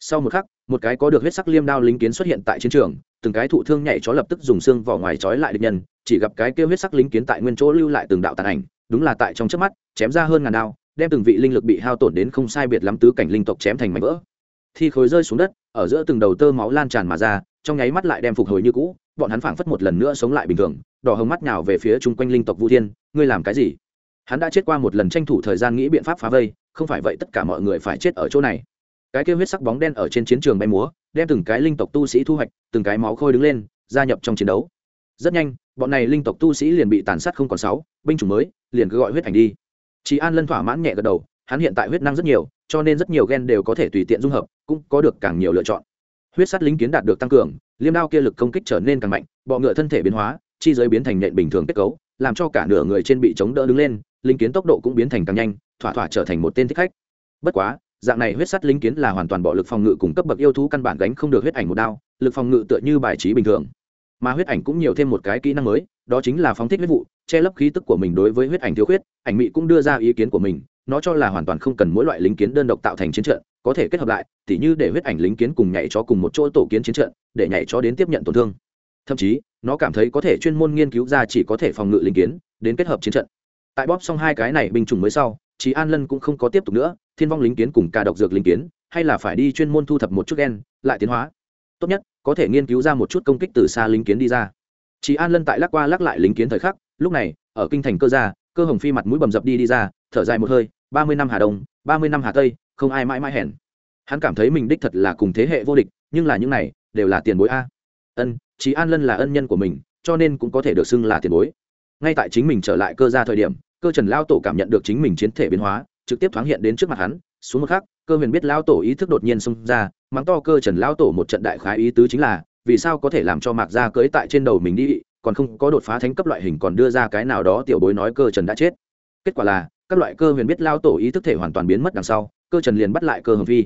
Sau một khắc, một cái có được huyết sắc liêm đao linh kiến xuất hiện tại chiến trường từng cái thụ thương nhảy chó lập tức dùng xương vỏ ngoài trói lại địch nhân, chỉ gặp cái kêu huyết sắc lính kiến tại nguyên chỗ lưu lại từng đạo tàn ảnh, đúng là tại trong trước mắt, chém ra hơn ngàn đao, đem từng vị linh lực bị hao tổn đến không sai biệt lắm tứ cảnh linh tộc chém thành mảnh vỡ. Thi khối rơi xuống đất, ở giữa từng đầu tơ máu lan tràn mà ra, trong nháy mắt lại đem phục hồi như cũ, bọn hắn phảng phất một lần nữa sống lại bình thường, đỏ hồng mắt nhào về phía chung quanh linh tộc vũ thiên, ngươi làm cái gì? Hắn đã chết qua một lần tranh thủ thời gian nghĩ biện pháp phá vây, không phải vậy tất cả mọi người phải chết ở chỗ này cái kêu huyết sắc bóng đen ở trên chiến trường bay múa, đem từng cái linh tộc tu sĩ thu hoạch, từng cái máu khôi đứng lên, gia nhập trong chiến đấu. Rất nhanh, bọn này linh tộc tu sĩ liền bị tàn sát không còn sáu, binh chủng mới, liền cứ gọi huyết ảnh đi. Chị an lân thỏa mãn nhẹ gật đầu, hắn hiện tại huyết năng rất nhiều, cho nên rất nhiều gen đều có thể tùy tiện dung hợp, cũng có được càng nhiều lựa chọn. Huyết sắt lính kiến đạt được tăng cường, liêm đao kia lực công kích trở nên càng mạnh, bọ ngựa thân thể biến hóa, chi giới biến thành nện bình thường kết cấu, làm cho cả nửa người trên bị chống đỡ đứng lên, linh kiến tốc độ cũng biến thành càng nhanh, thỏa thỏa trở thành một tên thích khách. Bất quá dạng này huyết sắt linh kiến là hoàn toàn bọ lực phòng ngự cùng cấp bậc yêu thú căn bản gánh không được huyết ảnh một đao, lực phòng ngự tựa như bài trí bình thường. Mà huyết ảnh cũng nhiều thêm một cái kỹ năng mới, đó chính là phóng thích huyết vụ, che lấp khí tức của mình đối với huyết ảnh thiếu khuyết, ảnh mị cũng đưa ra ý kiến của mình, nó cho là hoàn toàn không cần mỗi loại lính kiến đơn độc tạo thành chiến trận, có thể kết hợp lại, tỉ như để huyết ảnh lính kiến cùng nhảy cho cùng một chỗ tổ kiến chiến trận, để nhảy cho đến tiếp nhận tổn thương. Thậm chí, nó cảm thấy có thể chuyên môn nghiên cứu ra chỉ có thể phòng ngự lính kiến, đến kết hợp chiến trận. Tại bóp xong hai cái này binh chủng mới sau chị an lân cũng không có tiếp tục nữa, thiên vong lính kiến cùng cả độc dược lính kiến, hay là phải đi chuyên môn thu thập một chút gen, lại tiến hóa. Tốt nhất, có thể nghiên cứu ra một chút công kích từ xa lính kiến đi ra. Chị an lân tại lắc qua lắc lại lính kiến thời khắc, lúc này, ở kinh thành cơ gia, cơ hồng phi mặt mũi bầm dập đi đi ra, thở dài một hơi, ba mươi năm hà đông, ba mươi năm hà tây, không ai mãi mãi hẹn. hắn cảm thấy mình đích thật là cùng thế hệ vô địch, nhưng là những này, đều là tiền bối a. Ân chị an lân là ân nhân của mình, cho nên cũng có thể được xưng là tiền bối. Ngay tại chính mình trở lại cơ Gia thời điểm cơ trần lao tổ cảm nhận được chính mình chiến thể biến hóa, trực tiếp thoáng hiện đến trước mặt hắn, xuống một khắc, cơ huyền biết lao tổ ý thức đột nhiên xông ra, mắng to cơ trần lao tổ một trận đại khái ý tứ chính là, vì sao có thể làm cho mạc gia cưỡi tại trên đầu mình đi, còn không có đột phá thánh cấp loại hình còn đưa ra cái nào đó tiểu bối nói cơ trần đã chết. Kết quả là, các loại cơ huyền biết lao tổ ý thức thể hoàn toàn biến mất đằng sau, cơ trần liền bắt lại cơ hồng phi.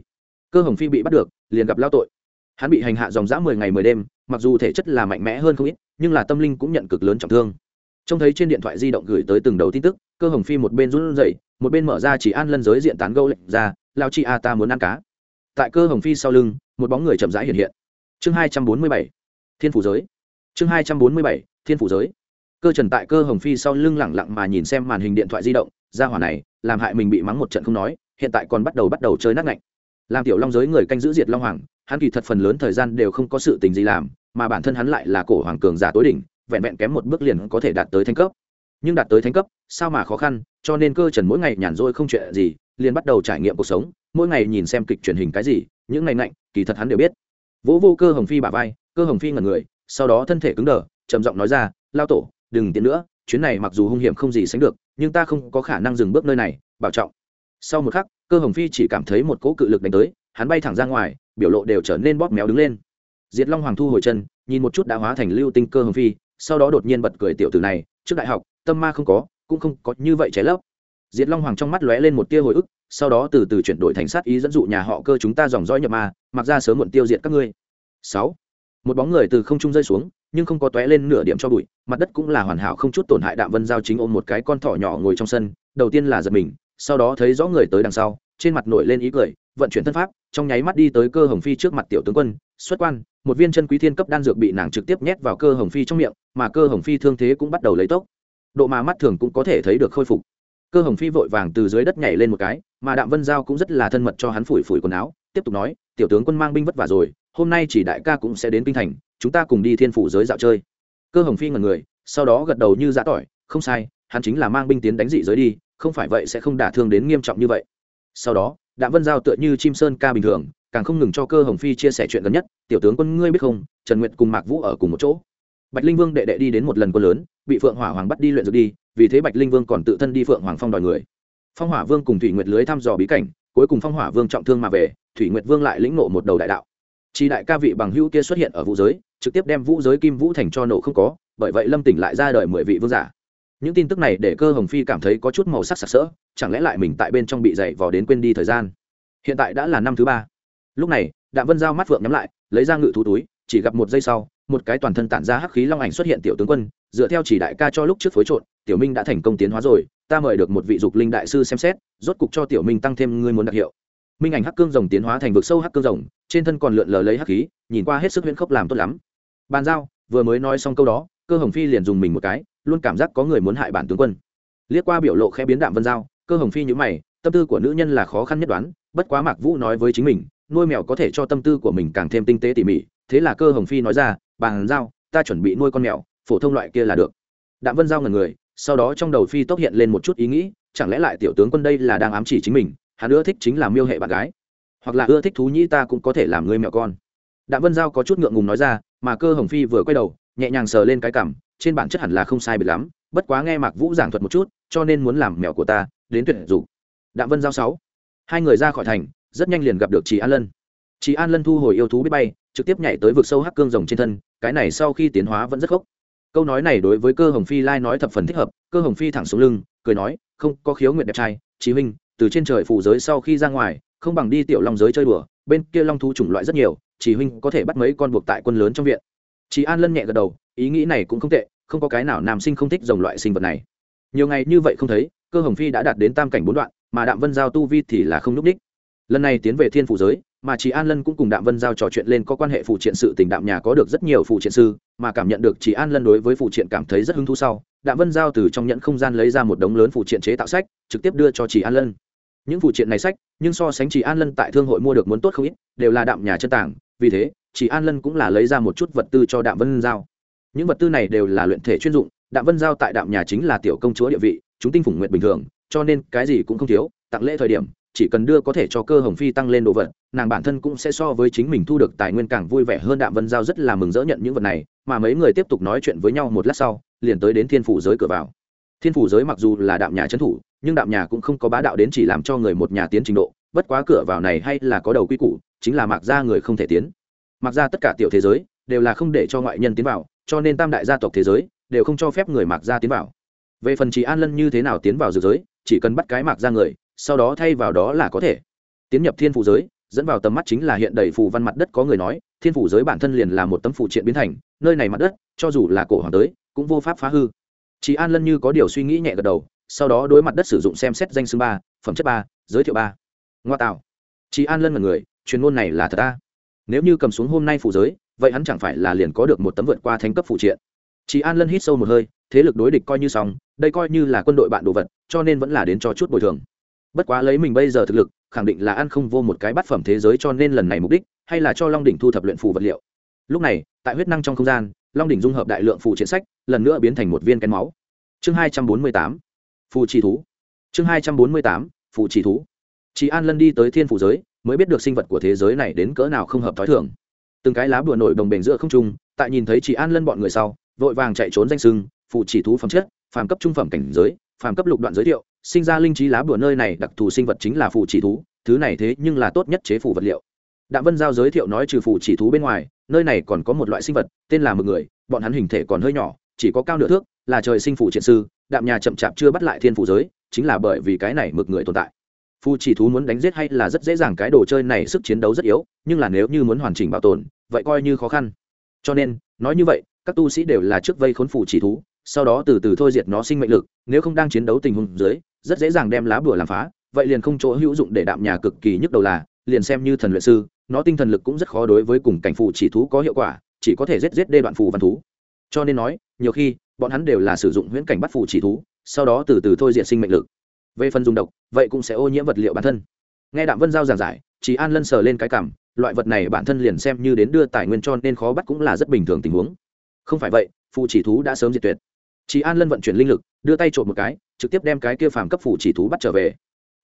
Cơ hồng phi bị bắt được, liền gặp lao tội. Hắn bị hành hạ dòng dã mười ngày mười đêm, mặc dù thể chất là mạnh mẽ hơn không ít, nhưng là tâm linh cũng nhận cực lớn trọng thương. Trông thấy trên điện thoại di động gửi tới từng đầu tin tức cơ hồng phi một bên run rẩy, một bên mở ra chỉ an lân giới diện tán gâu lệnh ra, lao chi a, ta muốn ăn cá. Tại cơ hồng phi sau lưng, một bóng người chậm rãi hiện hiện. Chương hai trăm bốn mươi bảy, thiên phủ giới. Chương hai trăm bốn mươi bảy, thiên phủ giới. Cơ trần tại cơ hồng phi sau lưng lẳng lặng mà nhìn xem màn hình điện thoại di động, ra hỏa này, làm hại mình bị mắng một trận không nói, hiện tại còn bắt đầu bắt đầu chơi nát ngạnh. Làm tiểu long giới người canh giữ diệt long hoàng, hắn kỳ thật phần lớn thời gian đều không có sự tình gì làm, mà bản thân hắn lại là cổ hoàng cường giả tối đỉnh, vẹn vẹn kém một bước liền có thể đạt tới thanh cấp nhưng đạt tới thánh cấp, sao mà khó khăn, cho nên cơ trần mỗi ngày nhàn rỗi không chuyện gì, liền bắt đầu trải nghiệm cuộc sống, mỗi ngày nhìn xem kịch truyền hình cái gì, những ngày nạnh kỳ thật hắn đều biết. Vỗ vô cơ hồng phi bả vai, cơ hồng phi ngẩn người, sau đó thân thể cứng đờ, trầm giọng nói ra, lao tổ, đừng tiến nữa, chuyến này mặc dù hung hiểm không gì sánh được, nhưng ta không có khả năng dừng bước nơi này, bảo trọng. Sau một khắc, cơ hồng phi chỉ cảm thấy một cỗ cự lực đánh tới, hắn bay thẳng ra ngoài, biểu lộ đều trở nên bóp méo đứng lên. Diệt long hoàng thu hồi chân, nhìn một chút đã hóa thành lưu tinh cơ hồng phi, sau đó đột nhiên bật cười tiểu tử này, trước đại học tâm ma không có, cũng không có như vậy trái lấp. Diệt long hoàng trong mắt lóe lên một tia hồi ức, sau đó từ từ chuyển đổi thành sát ý dẫn dụ nhà họ cơ chúng ta dòng dõi nhập ma, mặc ra sớm muộn tiêu diệt các ngươi. Sáu. Một bóng người từ không trung rơi xuống, nhưng không có tóe lên nửa điểm cho bụi, mặt đất cũng là hoàn hảo không chút tổn hại đạm vân giao chính ôm một cái con thỏ nhỏ ngồi trong sân, đầu tiên là giật mình, sau đó thấy rõ người tới đằng sau, trên mặt nổi lên ý cười, vận chuyển thân pháp, trong nháy mắt đi tới cơ hồng phi trước mặt tiểu tướng quân, xuất quan, một viên chân quý thiên cấp đan dược bị nàng trực tiếp nhét vào cơ hồng phi trong miệng, mà cơ hồng phi thương thế cũng bắt đầu lấy tốc độ mà mắt thường cũng có thể thấy được khôi phục. Cơ hồng phi vội vàng từ dưới đất nhảy lên một cái, mà đạm vân giao cũng rất là thân mật cho hắn phủi phủi quần áo, tiếp tục nói, tiểu tướng quân mang binh vất vả rồi, hôm nay chỉ đại ca cũng sẽ đến kinh thành, chúng ta cùng đi thiên phủ giới dạo chơi. Cơ hồng phi ngần người, sau đó gật đầu như giã tỏi, không sai, hắn chính là mang binh tiến đánh dị giới đi, không phải vậy sẽ không đả thương đến nghiêm trọng như vậy. Sau đó, đạm vân giao tựa như chim sơn ca bình thường, càng không ngừng cho cơ hồng phi chia sẻ chuyện gần nhất, tiểu tướng quân ngươi biết không, trần nguyệt cùng mạc vũ ở cùng một chỗ bạch linh vương đệ đệ đi đến một lần quân lớn, bị phượng hỏa hoàng bắt đi luyện dược đi, vì thế bạch linh vương còn tự thân đi phượng hoàng phong đòi người. Phong hỏa vương cùng thủy nguyệt lưới thăm dò bí cảnh, cuối cùng phong hỏa vương trọng thương mà về, thủy nguyệt vương lại lĩnh nộ một đầu đại đạo. Chỉ đại ca vị bằng hữu kia xuất hiện ở vũ giới, trực tiếp đem vũ giới kim vũ thành cho nổ không có, bởi vậy lâm tỉnh lại ra đời mười vị vương giả. Những tin tức này để cơ hồng phi cảm thấy có chút màu sắc sặc sỡ, chẳng lẽ lại mình tại bên trong bị dậy vò đến quên đi thời gian? Hiện tại đã là năm thứ ba. Lúc này, đạm vân giao mắt phượng nhắm lại, lấy ra ngự thú túi, chỉ gặp một giây sau một cái toàn thân tản ra hắc khí long ảnh xuất hiện tiểu tướng quân, dựa theo chỉ đại ca cho lúc trước phối trộn, tiểu minh đã thành công tiến hóa rồi, ta mời được một vị dục linh đại sư xem xét, rốt cục cho tiểu minh tăng thêm ngươi muốn đặc hiệu. Minh ảnh hắc cương rồng tiến hóa thành vực sâu hắc cương rồng, trên thân còn lượn lờ lấy hắc khí, nhìn qua hết sức huyễn khốc làm tốt lắm. Bàn giao, vừa mới nói xong câu đó, cơ hồng phi liền dùng mình một cái, luôn cảm giác có người muốn hại bản tướng quân. Liếc qua biểu lộ khẽ biến đạm vân giao, cơ hồng phi nhữ mày, tâm tư của nữ nhân là khó khăn nhất đoán, bất quá mạc vũ nói với chính mình, nuôi mèo có thể cho tâm tư của mình càng thêm tinh tế tỉ mỉ thế là cơ hồng phi nói ra bàn giao, ta chuẩn bị nuôi con mèo, phổ thông loại kia là được. Đạm vân giao ngần người, sau đó trong đầu phi tốc hiện lên một chút ý nghĩ, chẳng lẽ lại tiểu tướng quân đây là đang ám chỉ chính mình, hắn ưa thích chính là miêu hệ bạn gái, hoặc là ưa thích thú nhĩ ta cũng có thể làm người mèo con. Đạm vân giao có chút ngượng ngùng nói ra, mà cơ hồng phi vừa quay đầu, nhẹ nhàng sờ lên cái cảm trên bản chất hẳn là không sai biệt lắm, bất quá nghe mạc vũ giảng thuật một chút, cho nên muốn làm mèo của ta, đến tuyệt dục đạm vân giao sáu, hai người ra khỏi thành, rất nhanh liền gặp được chị an lân chị an lân thu hồi yêu thú biết bay, trực tiếp nhảy tới vực sâu hắc cương rồng trên thân, cái này sau khi tiến hóa vẫn rất khốc. Câu nói này đối với cơ hồng phi lai nói thập phần thích hợp, cơ hồng phi thẳng xuống lưng, cười nói, không, có khiếu nguyện đẹp trai, chí huynh, từ trên trời phủ giới sau khi ra ngoài, không bằng đi tiểu long giới chơi đùa, bên kia long thú chủng loại rất nhiều, Chí huynh có thể bắt mấy con buộc tại quân lớn trong viện. Chị an lân nhẹ gật đầu, ý nghĩ này cũng không tệ, không có cái nào nam sinh không thích dòng loại sinh vật này. Nhiều ngày như vậy không thấy, cơ hồng phi đã đạt đến tam cảnh bốn đoạn, mà đạm vân giao tu vi thì là không n ú c đích lần này tiến về thiên phủ giới, mà chị an lân cũng cùng đạm vân giao trò chuyện lên có quan hệ phụ triện sự tình đạm nhà có được rất nhiều phụ triện sư, mà cảm nhận được chị an lân đối với phụ triện cảm thấy rất hứng thú sau, đạm vân giao từ trong nhận không gian lấy ra một đống lớn phụ triện chế tạo sách, trực tiếp đưa cho chị an lân. Những phụ triện này sách, nhưng so sánh chị an lân tại thương hội mua được muốn tốt không ít, đều là đạm nhà chân tảng vì thế, chị an lân cũng là lấy ra một chút vật tư cho đạm vân giao. Những vật tư này đều là luyện thể chuyên dụng, đạm vân giao tại đạm nhà chính là tiểu công chúa địa vị, chúng tinh phủng nguyện bình thường, cho nên cái gì cũng không thiếu, tặng lễ thời điểm chỉ cần đưa có thể cho cơ hồng phi tăng lên đồ vật, nàng bản thân cũng sẽ so với chính mình thu được tài nguyên càng vui vẻ hơn đạm vân giao rất là mừng dỡ nhận những vật này, mà mấy người tiếp tục nói chuyện với nhau một lát sau, liền tới đến thiên phủ giới cửa vào. Thiên phủ giới mặc dù là đạm nhà trấn thủ, nhưng đạm nhà cũng không có bá đạo đến chỉ làm cho người một nhà tiến trình độ, bất quá cửa vào này hay là có đầu quy củ, chính là mặc ra người không thể tiến. Mặc ra tất cả tiểu thế giới đều là không để cho ngoại nhân tiến vào, cho nên tam đại gia tộc thế giới đều không cho phép người mặc ra tiến vào. Về phần trì an lân như thế nào tiến vào dược giới, chỉ cần bắt cái mặc ra người sau đó thay vào đó là có thể. Tiến nhập thiên phủ giới, dẫn vào tầm mắt chính là hiện đầy phù văn mặt đất có người nói, thiên phủ giới bản thân liền là một tấm phủ triện biến thành, nơi này mặt đất, cho dù là cổ hoàng tới, cũng vô pháp phá hư. Chị an lân như có điều suy nghĩ nhẹ gật đầu, sau đó đối mặt đất sử dụng xem xét danh xưng ba, phẩm chất ba, giới thiệu ba. Ngoa tạo. Chị an lân là người, chuyên môn này là thật ta. Nếu như cầm xuống hôm nay phủ giới, vậy hắn chẳng phải là liền có được một tấm vượt qua thánh cấp phụ triện. Chị an lân hít sâu một hơi, thế lực đối địch coi như xong, đây coi như là quân đội bạn đồ vật, cho nên vẫn là đến cho chút bồi thường bất quá lấy mình bây giờ thực lực, khẳng định là ăn không vô một cái bát phẩm thế giới cho nên lần này mục đích hay là cho long đỉnh thu thập luyện phù vật liệu. Lúc này, tại huyết năng trong không gian, long đỉnh dung hợp đại lượng phù triển sách, lần nữa biến thành một viên kén máu. Chương hai trăm bốn mươi tám, phù trì thú. Chương hai trăm bốn mươi tám, phù trì thú. Chị an lân đi tới thiên phủ giới, mới biết được sinh vật của thế giới này đến cỡ nào không hợp t h ó i thường. Từng cái lá bùa nổi đồng bền giữa không trung, tại nhìn thấy chị an lân bọn người sau, vội vàng chạy trốn danh sưng, phù chỉ thú phẩm chất, phàm cấp trung phẩm cảnh giới, phàm cấp lục đoạn giới thiệu sinh ra linh trí lá bùa nơi này đặc thù sinh vật chính là phù chỉ thú, thứ này thế nhưng là tốt nhất chế phù vật liệu. Đạm vân giao giới thiệu nói trừ phù chỉ thú bên ngoài, nơi này còn có một loại sinh vật, tên là mực người, bọn hắn hình thể còn hơi nhỏ, chỉ có cao nửa thước, là trời sinh phủ triện sư, đạm nhà chậm chạp chưa bắt lại thiên phủ giới, chính là bởi vì cái này mực người tồn tại. Phù chỉ thú muốn đánh giết hay là rất dễ dàng, cái đồ chơi này sức chiến đấu rất yếu, nhưng là nếu như muốn hoàn chỉnh bảo tồn, vậy coi như khó khăn. Cho nên, nói như vậy, các tu sĩ đều là trước vây khốn phù chỉ thú, sau đó từ từ thôi diệt nó sinh mệnh lực, nếu không đang chiến đấu tình huống dưới rất dễ dàng đem lá bùa làm phá, vậy liền không chỗ hữu dụng để đạm nhà cực kỳ nhức đầu là, liền xem như thần luyện sư, nó tinh thần lực cũng rất khó đối với cùng cảnh phù chỉ thú có hiệu quả, chỉ có thể giết giết đê đoạn phù văn thú. Cho nên nói, nhiều khi, bọn hắn đều là sử dụng huyễn cảnh bắt phù chỉ thú, sau đó từ từ thôi diện sinh mệnh lực. Về phần dùng độc, vậy cũng sẽ ô nhiễm vật liệu bản thân. Nghe đạm vân giao giảng giải, chỉ an lân sờ lên cái cảm, loại vật này bản thân liền xem như đến đưa tài nguyên cho nên khó bắt cũng là rất bình thường tình huống. Không phải vậy, phù chỉ thú đã sớm diệt tuyệt. Chị an lân vận chuyển linh lực, đưa tay trộm một cái trực tiếp đem cái kia phàm cấp phủ chỉ thú bắt trở về.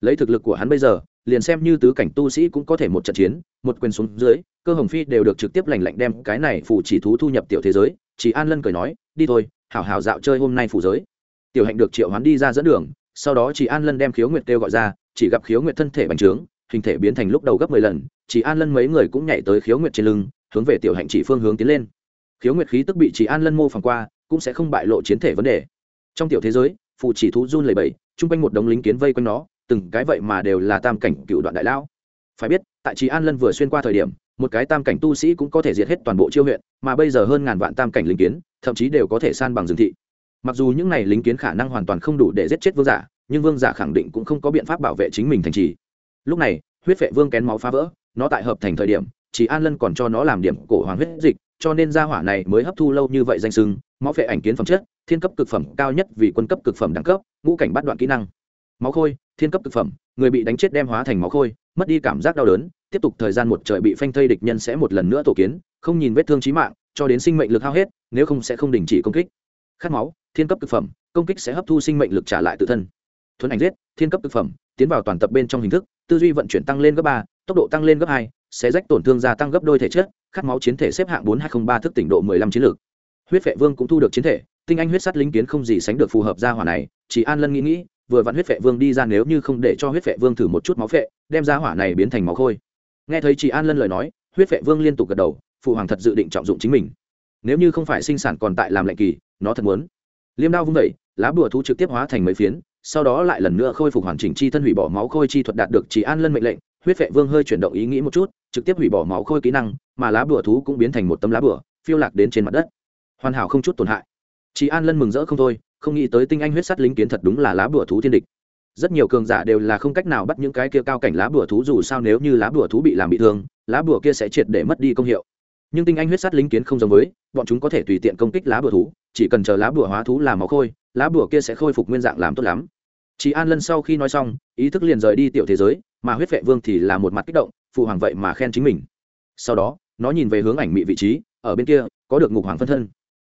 Lấy thực lực của hắn bây giờ, liền xem như tứ cảnh tu sĩ cũng có thể một trận chiến, một quyền xuống dưới, cơ hồng phi đều được trực tiếp lành lạnh đem cái này phủ chỉ thú thu nhập tiểu thế giới. Chỉ an lân cười nói, đi thôi, hảo hảo dạo chơi hôm nay phủ giới. Tiểu hạnh được triệu hoán đi ra dẫn đường, sau đó chỉ an lân đem khiếu nguyệt kêu gọi ra, chỉ gặp khiếu nguyệt thân thể bành trướng, hình thể biến thành lúc đầu gấp mười lần, chỉ an lân mấy người cũng nhảy tới khiếu nguyệt trên lưng, hướng về tiểu hạnh chỉ phương hướng tiến lên. Khiếu nguyệt khí tức bị chỉ an lân mô phỏng qua, cũng sẽ không bại lộ chiến thể vấn đề. Trong tiểu thế giới phù chỉ thú run lầy bẩy chung quanh một đống lính kiến vây quanh nó, từng cái vậy mà đều là tam cảnh cựu đoạn đại lão. Phải biết, tại trí an lân vừa xuyên qua thời điểm, một cái tam cảnh tu sĩ cũng có thể diệt hết toàn bộ chiêu huyện, mà bây giờ hơn ngàn vạn tam cảnh lính kiến, thậm chí đều có thể san bằng rừng thị. Mặc dù những này lính kiến khả năng hoàn toàn không đủ để giết chết vương giả, nhưng vương giả khẳng định cũng không có biện pháp bảo vệ chính mình thành trì. Lúc này, huyết vệ vương kén máu phá vỡ, nó tại hợp thành thời điểm chỉ an lân còn cho nó làm điểm cổ hoàng huyết dịch cho nên gia hỏa này mới hấp thu lâu như vậy danh sưng, máu phệ ảnh kiến phẩm chất, thiên cấp cực phẩm cao nhất vì quân cấp cực phẩm đẳng cấp, ngũ cảnh bắt đoạn kỹ năng. Máu khôi, thiên cấp cực phẩm, người bị đánh chết đem hóa thành máu khôi, mất đi cảm giác đau đớn, tiếp tục thời gian một trời bị phanh thây địch nhân sẽ một lần nữa tổ kiến, không nhìn vết thương trí mạng, cho đến sinh mệnh lực hao hết, nếu không sẽ không đình chỉ công kích. Khát máu, thiên cấp cực phẩm, công kích sẽ hấp thu sinh mệnh lực trả lại tự thân. Thuấn ảnh giết, thiên cấp cực phẩm, tiến vào toàn tập bên trong hình thức, tư duy vận chuyển tăng lên gấp ba, tốc độ tăng lên gấp hai sẽ rách tổn thương gia tăng gấp đôi thể chất, khát máu chiến thể xếp hạng bốn hai không ba thức tỉnh độ mười lăm chiến lược. Huyết vệ vương cũng thu được chiến thể, tinh anh huyết sắt lính kiến không gì sánh được phù hợp gia hỏa này, chỉ an lân nghĩ nghĩ, vừa vặn huyết vệ vương đi ra nếu như không để cho huyết vệ vương thử một chút máu phệ, đem ra hỏa này biến thành máu khôi. Nghe thấy chị an lân lời nói, huyết vệ vương liên tục gật đầu, phụ hoàng thật dự định trọng dụng chính mình. Nếu như không phải sinh sản còn tại làm lệnh kỳ, nó thật muốn. Liêm đao vung vẩy lá bùa thú trực tiếp hóa thành mấy phiến, sau đó lại lần nữa khôi phục hoàn chỉnh chi thân hủy bỏ máu khôi chi thuật đạt được chỉ an lân mệnh lệnh, huyết vệ vương hơi chuyển động ý nghĩ một chút trực tiếp hủy bỏ máu khôi kỹ năng, mà lá bùa thú cũng biến thành một tấm lá bùa, phiêu lạc đến trên mặt đất. Hoàn hảo không chút tổn hại. Chị an lân mừng rỡ không thôi, không nghĩ tới tinh anh huyết sắt lính kiến thật đúng là lá bùa thú thiên địch. Rất nhiều cường giả đều là không cách nào bắt những cái kia cao cảnh lá bùa thú dù sao nếu như lá bùa thú bị làm bị thương, lá bùa kia sẽ triệt để mất đi công hiệu. Nhưng tinh anh huyết sắt lính kiến không giống với, bọn chúng có thể tùy tiện công kích lá bùa thú, chỉ cần chờ lá bùa hóa thú làm máu khôi, lá bùa kia sẽ khôi phục nguyên dạng làm tốt lắm. Chị an lân sau khi nói xong, ý thức liền rời đi tiểu thế giới, mà huyết vệ vương thì là một mặt kích động phụ hoàng vậy mà khen chính mình. Sau đó nó nhìn về hướng ảnh mị vị trí ở bên kia có được ngục hoàng phân thân.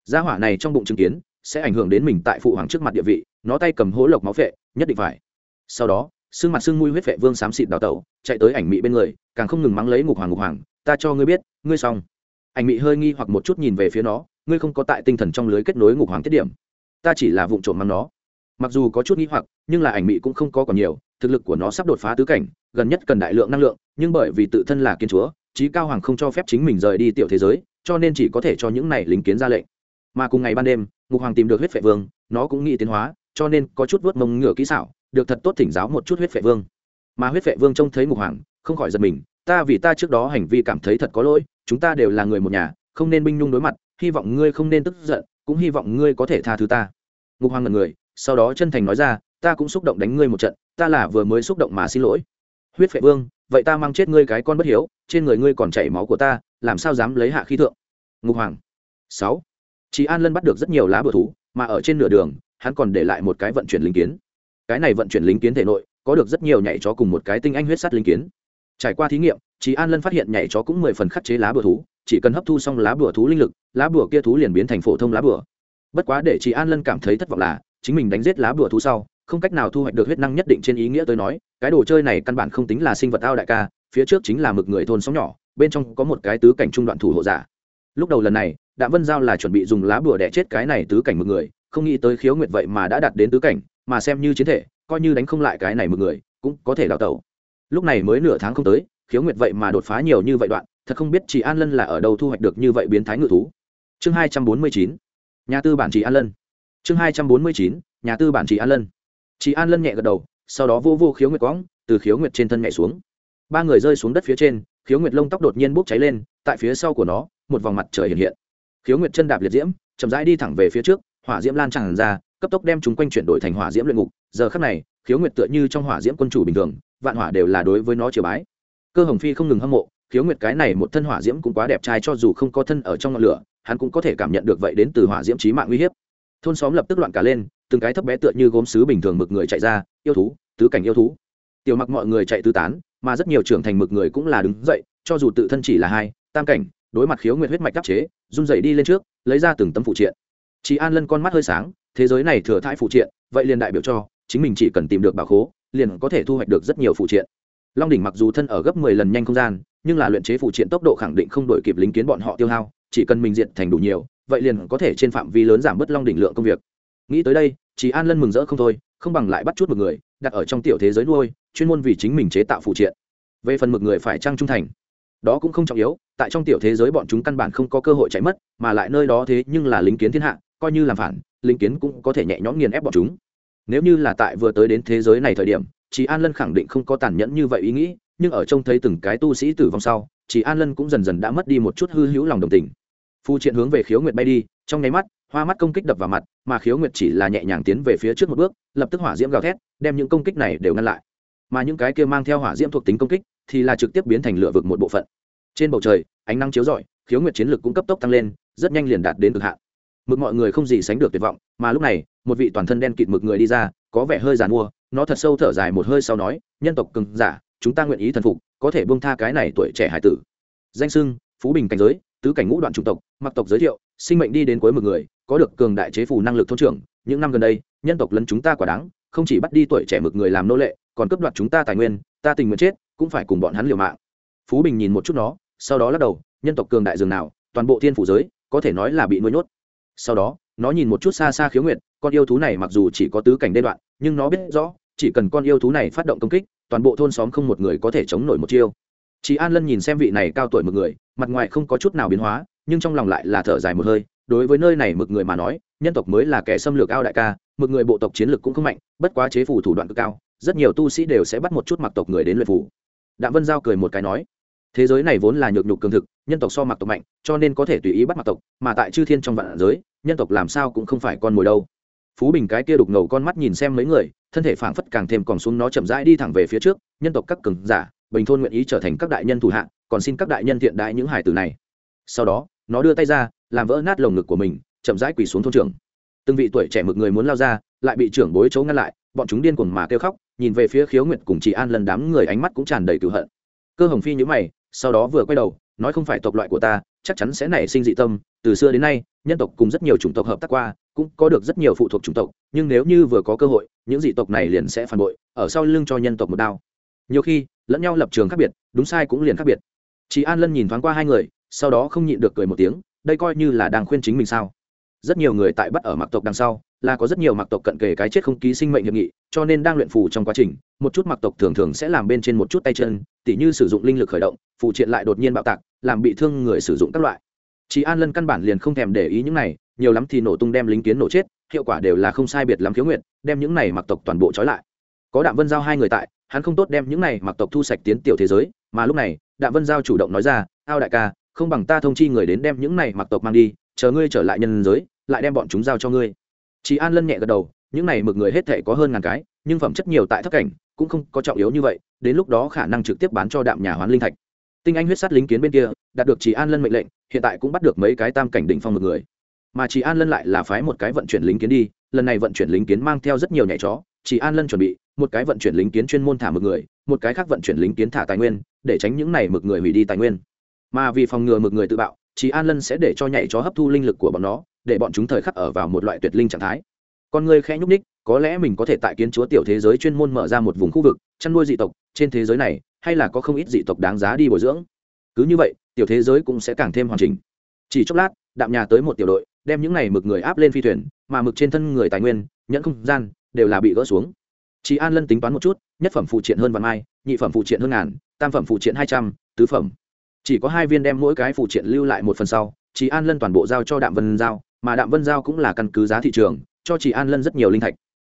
Gia hỏa này trong bụng chứng kiến sẽ ảnh hưởng đến mình tại phụ hoàng trước mặt địa vị nó tay cầm hố lộc máu vệ, nhất định phải. Sau đó xương mặt xương mũi huyết vệ vương xám xịt đào tẩu chạy tới ảnh mị bên người càng không ngừng mắng lấy ngục hoàng ngục hoàng ta cho ngươi biết ngươi xong. Ảnh mị hơi nghi hoặc một chút nhìn về phía nó ngươi không có tại tinh thần trong lưới kết nối ngục hoàng tiết điểm. Ta chỉ là vụ trộm mắng nó. Mặc dù có chút nghi hoặc nhưng là ảnh mị cũng không có còn nhiều thực lực của nó sắp đột phá tứ cảnh gần nhất cần đại lượng năng lượng, nhưng bởi vì tự thân là kiến chúa trí cao hoàng không cho phép chính mình rời đi tiểu thế giới, cho nên chỉ có thể cho những này lính kiến ra lệnh. Mà cùng ngày ban đêm, ngục hoàng tìm được huyết phệ vương, nó cũng nghĩ tiến hóa, cho nên có chút vuốt mông ngựa kỹ xảo, được thật tốt thỉnh giáo một chút huyết phệ vương. Mà huyết phệ vương trông thấy ngục hoàng, không khỏi giật mình, ta vì ta trước đó hành vi cảm thấy thật có lỗi, chúng ta đều là người một nhà, không nên binh nhung đối mặt, hy vọng ngươi không nên tức giận, cũng hy vọng ngươi có thể tha thứ ta. Ngục hoàng ngần người, sau đó chân thành nói ra, ta cũng xúc động đánh ngươi một trận, ta là vừa mới xúc động mà xin lỗi huyết phệ vương, vậy ta mang chết ngươi cái con bất hiếu, trên người ngươi còn chảy máu của ta, làm sao dám lấy hạ khí thượng? Ngục hoàng. Sáu. Chị an lân bắt được rất nhiều lá bừa thú, mà ở trên nửa đường, hắn còn để lại một cái vận chuyển linh kiến. Cái này vận chuyển linh kiến thể nội, có được rất nhiều nhảy chó cùng một cái tinh anh huyết sắt linh kiến. Trải qua thí nghiệm chị an lân phát hiện nhảy chó cũng mười phần khắc chế lá bừa thú, chỉ cần hấp thu xong lá bừa thú linh lực, lá bừa kia thú liền biến thành phổ thông lá bừa bất quá để chị an lân cảm thấy thất vọng là, chính mình đánh giết lá bừa thú sau không cách nào thu hoạch được huyết năng nhất định trên ý nghĩa tôi nói, cái đồ chơi này căn bản không tính là sinh vật ao đại ca, phía trước chính là mực người thôn sóng nhỏ, bên trong có một cái tứ cảnh trung đoạn thủ hộ giả. Lúc đầu lần này, đạm vân giao là chuẩn bị dùng lá bùa đẻ chết cái này tứ cảnh mực người, không nghĩ tới khiếu nguyệt vậy mà đã đạt đến tứ cảnh, mà xem như chiến thể, coi như đánh không lại cái này mực người, cũng có thể đào tẩu. Lúc này mới nửa tháng không tới, khiếu nguyệt vậy mà đột phá nhiều như vậy đoạn, thật không biết chị an lân là ở đâu thu hoạch được như vậy biến thái ngự thú. Chương hai trăm bốn mươi chín, nhà tư bản chị an lân. Chương hai trăm bốn mươi chín, nhà tư bản chị an lân chị an lân nhẹ gật đầu, sau đó vô vô khiếu nguyệt quõng, từ khiếu nguyệt trên thân nhảy xuống. Ba người rơi xuống đất phía trên, khiếu nguyệt lông tóc đột nhiên bốc cháy lên, tại phía sau của nó, một vòng mặt trời hiện hiện. Khiếu nguyệt chân đạp liệt diễm, chậm rãi đi thẳng về phía trước, hỏa diễm lan tràn ra, cấp tốc đem chúng quanh chuyển đổi thành hỏa diễm luyện ngục. Giờ khắc này, khiếu nguyệt tựa như trong hỏa diễm quân chủ bình thường, vạn hỏa đều là đối với nó triều bái. Cơ hồng phi không ngừng hâm mộ, khiếu nguyệt cái này một thân hỏa diễm cũng quá đẹp trai cho dù không có thân ở trong ngọn lửa, hắn cũng có thể cảm nhận được vậy đến từ hỏa diễm trí mạng uy hiếp thôn xóm lập tức loạn cả lên, từng cái thấp bé tựa như gốm sứ bình thường mực người chạy ra, yêu thú, tứ cảnh yêu thú. Tiểu mặc mọi người chạy tứ tán, mà rất nhiều trưởng thành mực người cũng là đứng dậy, cho dù tự thân chỉ là hai, tam cảnh, đối mặt khiếu nguyệt huyết mạch đắc chế, run dậy đi lên trước, lấy ra từng tấm phụ triện. Chị an lân con mắt hơi sáng, thế giới này thừa thãi phụ triện, vậy liền đại biểu cho, chính mình chỉ cần tìm được bảo khố, liền có thể thu hoạch được rất nhiều phụ triện. Long đỉnh mặc dù thân ở gấp mười lần nhanh không gian, nhưng là luyện chế phụ triện tốc độ khẳng định không đổi kịp lính kiến bọn họ tiêu hao, chỉ cần mình diện thành đủ nhiều vậy liền có thể trên phạm vi lớn giảm bớt long đỉnh lượng công việc. Nghĩ tới đây chị an lân mừng rỡ không thôi, không bằng lại bắt chút một người, đặt ở trong tiểu thế giới nuôi, chuyên môn vì chính mình chế tạo phụ triện. Về phần mực người phải trăng trung thành. Đó cũng không trọng yếu, tại trong tiểu thế giới bọn chúng căn bản không có cơ hội chạy mất, mà lại nơi đó thế nhưng là lính kiến thiên hạ, coi như làm phản, lính kiến cũng có thể nhẹ nhõm nghiền ép bọn chúng. Nếu như là tại vừa tới đến thế giới này thời điểm chị an lân khẳng định không có tàn nhẫn như vậy ý nghĩ, nhưng ở trông thấy từng cái tu sĩ tử vong sau chị an lân cũng dần dần đã mất đi một chút hư hữu lòng đồng tình phu triện hướng về khiếu nguyệt bay đi, trong nháy mắt, hoa mắt công kích đập vào mặt, mà khiếu nguyệt chỉ là nhẹ nhàng tiến về phía trước một bước, lập tức hỏa diễm gào thét, đem những công kích này đều ngăn lại. Mà những cái kia mang theo hỏa diễm thuộc tính công kích thì là trực tiếp biến thành lửa vực một bộ phận. Trên bầu trời, ánh nắng chiếu rọi, khiếu nguyệt chiến lực cũng cấp tốc tăng lên, rất nhanh liền đạt đến cực hạn. Mực mọi người không gì sánh được tuyệt vọng, mà lúc này, một vị toàn thân đen kịt mực người đi ra, có vẻ hơi giàn mua, nó thật sâu thở dài một hơi sau nói, nhân tộc cường giả, chúng ta nguyện ý thần phục, có thể buông tha cái này tuổi trẻ hải tử. Danh sưng, phú bình cảnh giới tứ cảnh ngũ đoạn chủng tộc, mặc tộc giới thiệu, sinh mệnh đi đến cuối một người, có được cường đại chế phủ năng lực thôn trưởng, những năm gần đây, nhân tộc lấn chúng ta quả đáng, không chỉ bắt đi tuổi trẻ mực người làm nô lệ, còn cướp đoạt chúng ta tài nguyên, ta tình nguyện chết, cũng phải cùng bọn hắn liều mạng. Phú bình nhìn một chút nó, sau đó lắc đầu, nhân tộc cường đại dường nào, toàn bộ thiên phủ giới, có thể nói là bị nuôi nhốt. Sau đó, nó nhìn một chút xa xa khiếu nguyệt, con yêu thú này mặc dù chỉ có tứ cảnh đê đoạn, nhưng nó biết rõ, chỉ cần con yêu thú này phát động công kích, toàn bộ thôn xóm không một người có thể chống nổi một chiêu chị an lân nhìn xem vị này cao tuổi mực người, mặt ngoài không có chút nào biến hóa, nhưng trong lòng lại là thở dài một hơi, đối với nơi này mực người mà nói, nhân tộc mới là kẻ xâm lược ao đại ca, mực người bộ tộc chiến lược cũng không mạnh, bất quá chế phủ thủ đoạn cực cao, rất nhiều tu sĩ đều sẽ bắt một chút mặc tộc người đến luyện phủ đạm vân giao cười một cái nói, thế giới này vốn là nhược nhục cường thực, nhân tộc so mặc tộc mạnh, cho nên có thể tùy ý bắt mặc tộc, mà tại chư thiên trong vạn giới, nhân tộc làm sao cũng không phải con mồi đâu. Phú bình cái kia đục ngầu con mắt nhìn xem mấy người, thân thể phảng phất càng thêm còn xuống nó chậm rãi đi thẳng về phía trước, nhân tộc các cường giả bình thôn nguyện ý trở thành các đại nhân thủ hạ, còn xin các đại nhân thiện đại những hải tử này. Sau đó, nó đưa tay ra, làm vỡ nát lồng ngực của mình, chậm rãi quỳ xuống thôn trưởng. Từng vị tuổi trẻ mực người muốn lao ra, lại bị trưởng bối chấu ngăn lại, bọn chúng điên cuồng mà kêu khóc, nhìn về phía khiếu nguyệt cùng chị an lần đám người ánh mắt cũng tràn đầy cựu hận. Cơ hồng phi nhữ mày, sau đó vừa quay đầu, nói không phải tộc loại của ta, chắc chắn sẽ nảy sinh dị tâm, từ xưa đến nay, nhân tộc cùng rất nhiều chủng tộc hợp tác qua, cũng có được rất nhiều phụ thuộc chủng tộc, nhưng nếu như vừa có cơ hội, những dị tộc này liền sẽ phản bội, ở sau lưng cho nhân tộc một đao nhiều khi, lẫn nhau lập trường khác biệt, đúng sai cũng liền khác biệt. Chị an lân nhìn thoáng qua hai người, sau đó không nhịn được cười một tiếng, đây coi như là đang khuyên chính mình sao? Rất nhiều người tại bắt ở mặc tộc đằng sau, là có rất nhiều mặc tộc cận kề cái chết không ký sinh mệnh hiệp nghị, cho nên đang luyện phù trong quá trình, một chút mặc tộc thường thường sẽ làm bên trên một chút tay chân, tỉ như sử dụng linh lực khởi động phụ triện lại đột nhiên bạo tạc, làm bị thương người sử dụng các loại. Chị an lân căn bản liền không thèm để ý những này, nhiều lắm thì nổ tung đem lính kiến nổ chết, hiệu quả đều là không sai biệt lắm khiếu nguyện, đem những này mặc tộc toàn bộ trói lại. Có đạm vân giao hai người tại hắn không tốt đem những này mặc tộc thu sạch tiến tiểu thế giới, mà lúc này, đạm vân giao chủ động nói ra, ao đại ca, không bằng ta thông chi người đến đem những này mặc tộc mang đi, chờ ngươi trở lại nhân giới, lại đem bọn chúng giao cho ngươi. Chị an lân nhẹ gật đầu, những này mực người hết thể có hơn ngàn cái, nhưng phẩm chất nhiều tại thất cảnh, cũng không có trọng yếu như vậy, đến lúc đó khả năng trực tiếp bán cho đạm nhà hoán linh thạch. Tinh anh huyết sát lính kiến bên kia, đạt được chị an lân mệnh lệnh, hiện tại cũng bắt được mấy cái tam cảnh đỉnh phong mực người. Mà chị an lân lại là phái một cái vận chuyển lính kiến đi, lần này vận chuyển lính kiến mang theo rất nhiều nhảy chó chị an lân chuẩn bị một cái vận chuyển lính kiến chuyên môn thả mực người, một cái khác vận chuyển lính kiến thả tài nguyên, để tránh những này mực người hủy đi tài nguyên. Mà vì phòng ngừa mực người tự bạo chị an lân sẽ để cho nhảy chó hấp thu linh lực của bọn nó, để bọn chúng thời khắc ở vào một loại tuyệt linh trạng thái. Con người khẽ nhúc ních có lẽ mình có thể tại kiến chúa tiểu thế giới chuyên môn mở ra một vùng khu vực, chăn nuôi dị tộc, trên thế giới này, hay là có không ít dị tộc đáng giá đi bồi dưỡng. Cứ như vậy, tiểu thế giới cũng sẽ càng thêm hoàn chỉnh. Chỉ chốc lát, đạm nhà tới một tiểu đội, đem những này mực người áp lên phi thuyền, mà mực trên thân người tài nguyên, nhẫn không gian, đều là bị gỡ xuống chị an lân tính toán một chút, nhất phẩm phụ triện hơn vạn mai, nhị phẩm phụ triện hơn ngàn, tam phẩm phụ triện hai trăm, tứ phẩm. Chỉ có hai viên đem mỗi cái phụ triện lưu lại một phần sau chị an lân toàn bộ giao cho đạm vân giao, mà đạm vân giao cũng là căn cứ giá thị trường, cho chị an lân rất nhiều linh thạch.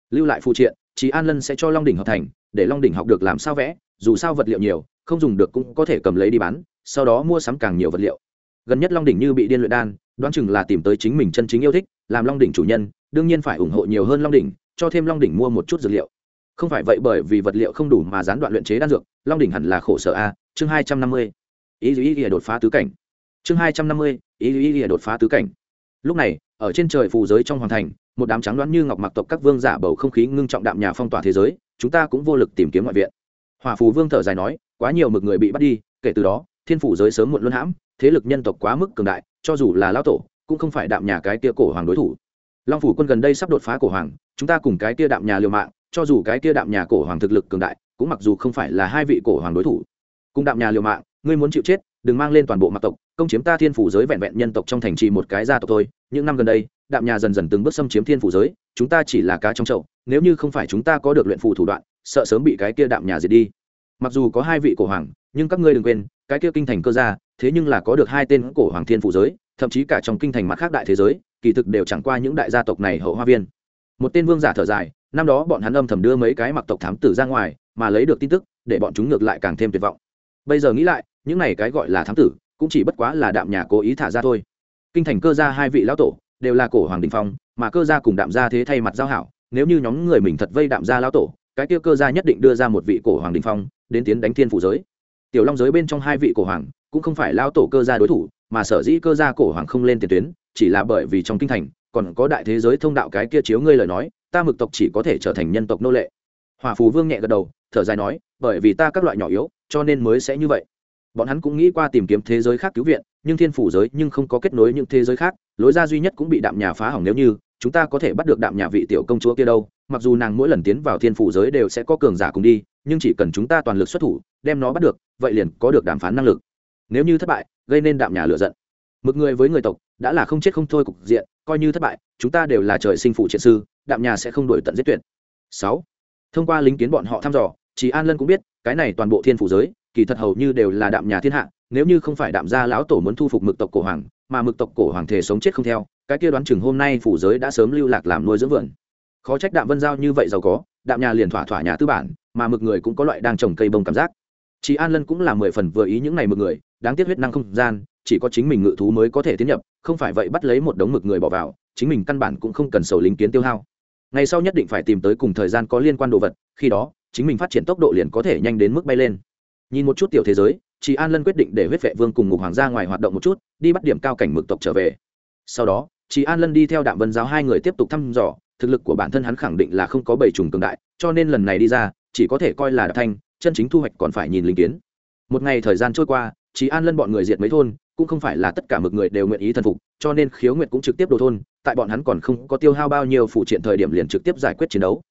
Lưu lại phụ triện chị an lân sẽ cho long đỉnh học thành, để long đỉnh học được làm sao vẽ, dù sao vật liệu nhiều, không dùng được cũng có thể cầm lấy đi bán, sau đó mua sắm càng nhiều vật liệu. Gần nhất long đỉnh như bị điên luyện đan, đoán chừng là tìm tới chính mình chân chính yêu thích, làm long đỉnh chủ nhân, đương nhiên phải ủng hộ nhiều hơn long đỉnh, cho thêm long đỉnh mua một chút dược liệu không phải vậy bởi vì vật liệu không đủ mà gián đoạn luyện chế đan dược, long đỉnh hẳn là khổ sở a, chương hai trăm năm mươi. Ý ý ý đột phá tứ cảnh. Chương hai trăm năm mươi, ý ý ý đột phá tứ cảnh. Lúc này, ở trên trời phù giới trong hoàng thành, một đám trắng đoán như ngọc mặc tộc các vương giả bầu không khí ngưng trọng đạm nhà phong tỏa thế giới, chúng ta cũng vô lực tìm kiếm ngoại viện. Hòa phù vương thở dài nói, quá nhiều mực người bị bắt đi, kể từ đó, thiên phủ giới sớm muộn luân hãm, thế lực nhân tộc quá mức cường đại, cho dù là lão tổ, cũng không phải đạm nhà cái tia cổ hoàng đối thủ. Long phủ quân gần đây sắp đột phá cổ hoàng, chúng ta cùng cái tia đạm nhà liều mạng cho dù cái kia đạm nhà cổ hoàng thực lực cường đại, cũng mặc dù không phải là hai vị cổ hoàng đối thủ. Cùng đạm nhà liều mạng, ngươi muốn chịu chết, đừng mang lên toàn bộ mặc tộc, công chiếm ta thiên phủ giới vẹn vẹn nhân tộc trong thành trì một cái gia tộc thôi. Những năm gần đây, đạm nhà dần dần từng bước xâm chiếm thiên phủ giới, chúng ta chỉ là cá trong chậu, nếu như không phải chúng ta có được luyện phù thủ đoạn, sợ sớm bị cái kia đạm nhà diệt đi. Mặc dù có hai vị cổ hoàng, nhưng các ngươi đừng quên, cái kia kinh thành cơ gia, thế nhưng là có được hai tên cổ hoàng thiên phủ giới, thậm chí cả trong kinh thành mặt khác đại thế giới, kỳ thực đều chẳng qua những đại gia tộc này hậu hoa viên. Một tên vương giả thở dài năm đó bọn hắn âm thầm đưa mấy cái mặc tộc thám tử ra ngoài, mà lấy được tin tức, để bọn chúng ngược lại càng thêm tuyệt vọng. Bây giờ nghĩ lại, những này cái gọi là thám tử, cũng chỉ bất quá là đạm nhà cố ý thả ra thôi. Kinh thành cơ gia hai vị lão tổ, đều là cổ hoàng đình phong, mà cơ gia cùng đạm gia thế thay mặt giao hảo, nếu như nhóm người mình thật vây đạm gia lão tổ, cái kia cơ gia nhất định đưa ra một vị cổ hoàng đình phong, đến tiến đánh thiên phụ giới. Tiểu long giới bên trong hai vị cổ hoàng, cũng không phải lão tổ cơ gia đối thủ, mà sở dĩ cơ gia cổ hoàng không lên tiền tuyến, chỉ là bởi vì trong kinh thành, còn có đại thế giới thông đạo cái kia chiếu ngươi lời nói ta mực tộc chỉ có thể trở thành nhân tộc nô lệ. Hòa phù vương nhẹ gật đầu, thở dài nói, bởi vì ta các loại nhỏ yếu, cho nên mới sẽ như vậy. Bọn hắn cũng nghĩ qua tìm kiếm thế giới khác cứu viện, nhưng thiên phủ giới nhưng không có kết nối những thế giới khác, lối ra duy nhất cũng bị đạm nhà phá hỏng nếu như, chúng ta có thể bắt được đạm nhà vị tiểu công chúa kia đâu. Mặc dù nàng mỗi lần tiến vào thiên phủ giới đều sẽ có cường giả cùng đi, nhưng chỉ cần chúng ta toàn lực xuất thủ, đem nó bắt được, vậy liền có được đàm phán năng lực. Nếu như thất bại, gây nên đạm nhà lựa giận mực người với người tộc, đã là không chết không thôi cục diện, coi như thất bại, chúng ta đều là trời sinh phụ triện sư, đạm nhà sẽ không đổi tận giết tuyệt. Sáu, thông qua lính kiến bọn họ thăm dò chị an lân cũng biết, cái này toàn bộ thiên phủ giới, kỳ thật hầu như đều là đạm nhà thiên hạ, nếu như không phải đạm gia lão tổ muốn thu phục mực tộc cổ hoàng, mà mực tộc cổ hoàng thể sống chết không theo, cái kia đoán chừng hôm nay phủ giới đã sớm lưu lạc làm nuôi dưỡng vườn. Khó trách đạm vân giao như vậy giàu có, đạm nhà liền thỏa thỏa nhà tư bản, mà mực người cũng có loại đang trồng cây bông cảm giác. Chị an lân cũng là mười phần vừa ý những ngày mực người, đáng tiếc huyết năng không gian chỉ có chính mình ngự thú mới có thể tiến nhập, không phải vậy bắt lấy một đống mực người bỏ vào, chính mình căn bản cũng không cần sầu lính kiến tiêu hao. Ngày sau nhất định phải tìm tới cùng thời gian có liên quan đồ vật, khi đó, chính mình phát triển tốc độ liền có thể nhanh đến mức bay lên. Nhìn một chút tiểu thế giới chị an lân quyết định để huyết vệ vương cùng ngục hoàng gia ngoài hoạt động một chút, đi bắt điểm cao cảnh mực tộc trở về. Sau đó chị an lân đi theo đạm vân giáo hai người tiếp tục thăm dò, thực lực của bản thân hắn khẳng định là không có bảy trùng cường đại, cho nên lần này đi ra, chỉ có thể coi là đạp thanh, chân chính thu hoạch còn phải nhìn linh kiến. Một ngày thời gian trôi qua chỉ an lân bọn người diệt mấy thôn, cũng không phải là tất cả mực người đều nguyện ý thần phục, cho nên khiếu nguyệt cũng trực tiếp đồ thôn, tại bọn hắn còn không có tiêu hao bao nhiêu phụ triện thời điểm liền trực tiếp giải quyết chiến đấu.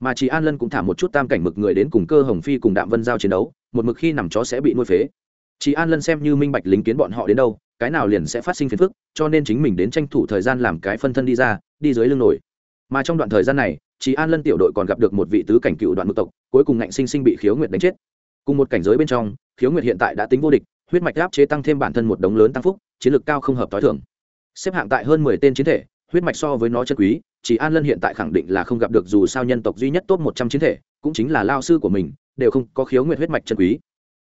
Mà chỉ an lân cũng thả một chút tam cảnh mực người đến cùng cơ hồng phi cùng đạm vân giao chiến đấu, một mực khi nằm chó sẽ bị nuôi phế. Chỉ an lân xem như minh bạch lính kiến bọn họ đến đâu, cái nào liền sẽ phát sinh phiền phức, cho nên chính mình đến tranh thủ thời gian làm cái phân thân đi ra, đi dưới lưng nổi. Mà trong đoạn thời gian này chỉ an lân tiểu đội còn gặp được một vị tứ cảnh cựu đoạn mực tộc, cuối cùng ngạnh sinh sinh bị khiếu nguyệt đánh chết. Cùng một cảnh giới bên trong, khiếu nguyệt hiện tại đã tính vô địch huyết mạch áp chế tăng thêm bản thân một đống lớn tăng phúc, chiến lược cao không hợp t h i thường. Xếp hạng tại hơn mười tên chiến thể, huyết mạch so với nó chân quý, chỉ an lân hiện tại khẳng định là không gặp được dù sao nhân tộc duy nhất top một trăm chiến thể, cũng chính là lao sư của mình, đều không có khiếu nguyệt huyết mạch chân quý.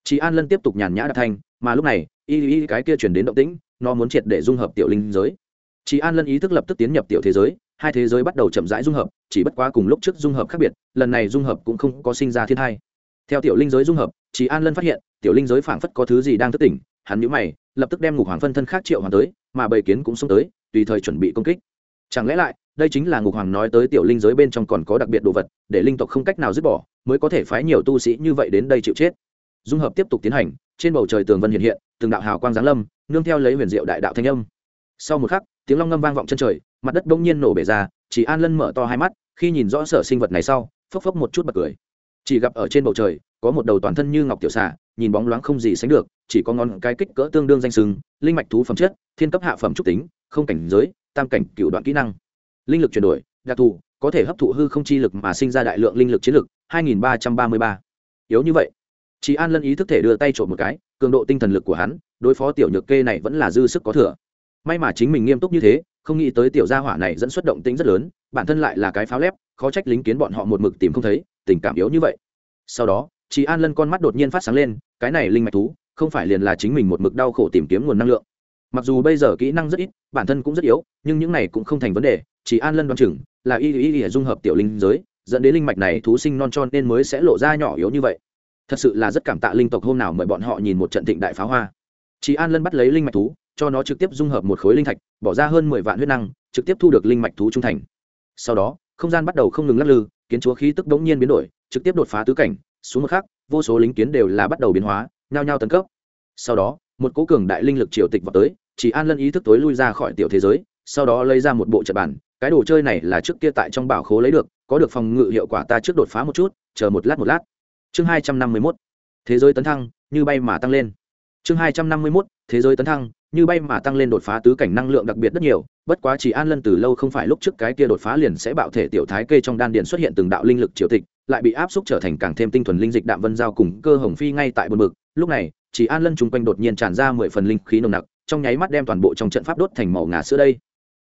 Chỉ an lân tiếp tục nhàn nhã đạp thanh, mà lúc này, y y cái kia chuyển đến động tĩnh, nó muốn triệt để dung hợp tiểu linh giới. Chỉ an lân ý thức lập tức tiến nhập tiểu thế giới, hai thế giới bắt đầu chậm rãi dung hợp, chỉ bất quá cùng lúc trước dung hợp khác biệt, lần này dung hợp cũng không có sinh ra thiên hai. Theo tiểu linh giới dung hợp, chỉ an lân phát hiện tiểu linh giới phảng phất có thứ gì đang thức tỉnh, hắn nhíu mày, lập tức đem ngục hoàng phân thân khác triệu hoàng tới, mà bầy kiến cũng xông tới, tùy thời chuẩn bị công kích. Chẳng lẽ lại, đây chính là ngục hoàng nói tới tiểu linh giới bên trong còn có đặc biệt đồ vật, để linh tộc không cách nào dứt bỏ, mới có thể phái nhiều tu sĩ như vậy đến đây chịu chết. Dung hợp tiếp tục tiến hành, trên bầu trời tường vân hiện hiện, từng đạo hào quang giáng lâm, nương theo lấy huyền diệu đại đạo thanh âm. Sau một khắc, tiếng long ngâm vang vọng chân trời, mặt đất bỗng nhiên nổ bể ra, chỉ an lân mở to hai mắt, khi nhìn rõ sở sinh vật này sau, phốc phốc một chút bật cười. Chỉ gặp ở trên bầu trời có một đầu toàn thân như ngọc tiểu xà, nhìn bóng loáng không gì sánh được, chỉ có ngón cái kích cỡ tương đương danh sừng, linh mạch thú phẩm chất, thiên cấp hạ phẩm trúc tính, không cảnh giới, tam cảnh cựu đoạn kỹ năng. Linh lực chuyển đổi, đặc thù, có thể hấp thụ hư không chi lực mà sinh ra đại lượng linh lực chiến lực 2333. yếu như vậy. Chị an lân ý thức thể đưa tay trộm một cái, cường độ tinh thần lực của hắn, đối phó tiểu nhược kê này vẫn là dư sức có thừa. May mà chính mình nghiêm túc như thế, không nghĩ tới tiểu gia hỏa này dẫn xuất động tính rất lớn, bản thân lại là cái pháo lép, khó trách lính kiến bọn họ một mực tìm không thấy, tình cảm yếu như vậy. Sau đó chị an lân con mắt đột nhiên phát sáng lên, cái này linh mạch thú, không phải liền là chính mình một mực đau khổ tìm kiếm nguồn năng lượng. Mặc dù bây giờ kỹ năng rất ít, bản thân cũng rất yếu, nhưng những này cũng không thành vấn đề, chỉ an lân đoán chừng là y y y dung hợp tiểu linh giới, dẫn đến linh mạch này thú sinh non tròn nên mới sẽ lộ ra nhỏ yếu như vậy. Thật sự là rất cảm tạ linh tộc hôm nào mời bọn họ nhìn một trận thịnh đại pháo hoa. Chị an lân bắt lấy linh mạch thú, cho nó trực tiếp dung hợp một khối linh thạch, bỏ ra hơn mười vạn huyết năng, trực tiếp thu được linh mạch thú trung thành. Sau đó, không gian bắt đầu không ngừng lắc lư, kiến chúa khí tức đống nhiên biến đổi, trực tiếp đột phá tứ cảnh xuống một khắc, vô số lính kiến đều là bắt đầu biến hóa, nhao nhao tấn cấp. Sau đó, một cố cường đại linh lực triều tịch vào tới, chỉ an lân ý thức tối lui ra khỏi tiểu thế giới, sau đó lấy ra một bộ trận bản, cái đồ chơi này là trước kia tại trong bảo khố lấy được, có được phòng ngự hiệu quả ta trước đột phá một chút, chờ một lát một lát. Chương hai trăm năm mươi mốt, thế giới tấn thăng, như bay mà tăng lên. Chương hai trăm năm mươi mốt, thế giới tấn thăng, như bay mà tăng lên đột phá tứ cảnh năng lượng đặc biệt rất nhiều, bất quá chỉ an lân từ lâu không phải lúc trước cái kia đột phá liền sẽ bạo thể tiểu thái kê trong đan điền xuất hiện từng đạo linh lực triều tịch lại bị áp xúc trở thành càng thêm tinh thuần linh dịch đạm vân giao cùng cơ hồng phi ngay tại bờ mực lúc này, chỉ an lân chung quanh đột nhiên tràn ra mười phần linh khí nồng nặc, trong nháy mắt đem toàn bộ trong trận pháp đốt thành màu ngà sữa đây.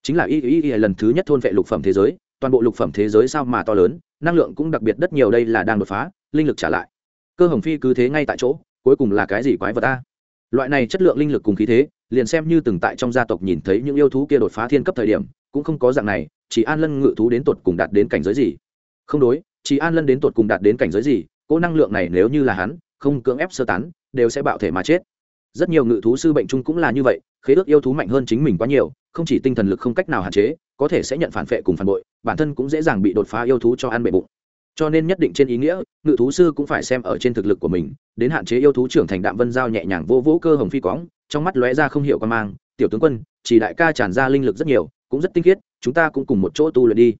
Chính là y y y lần thứ nhất thôn vệ lục phẩm thế giới, toàn bộ lục phẩm thế giới sao mà to lớn, năng lượng cũng đặc biệt rất nhiều đây là đang đột phá, linh lực trả lại. Cơ hồng phi cứ thế ngay tại chỗ, cuối cùng là cái gì quái vật ta? Loại này chất lượng linh lực cùng khí thế, liền xem như từng tại trong gia tộc nhìn thấy những yêu thú kia đột phá thiên cấp thời điểm, cũng không có dạng này, chỉ an lân ngự thú đến tột cùng đạt đến cảnh giới gì? Không đối chỉ an lân đến tột cùng đạt đến cảnh giới gì, cỗ năng lượng này nếu như là hắn, không cưỡng ép sơ tán, đều sẽ bạo thể mà chết. Rất nhiều ngự thú sư bệnh chung cũng là như vậy, khế ước yêu thú mạnh hơn chính mình quá nhiều, không chỉ tinh thần lực không cách nào hạn chế, có thể sẽ nhận phản vệ cùng phản bội, bản thân cũng dễ dàng bị đột phá yêu thú cho ăn bệ bụng. Cho nên nhất định trên ý nghĩa, ngự thú sư cũng phải xem ở trên thực lực của mình, đến hạn chế yêu thú trưởng thành đạm vân giao nhẹ nhàng vô vũ cơ hồng phi quõng trong mắt lóe ra không hiểu quan mang, tiểu tướng quân, chỉ đại ca tràn ra linh lực rất nhiều, cũng rất tinh khiết, chúng ta cũng cùng một chỗ tu luyện đi.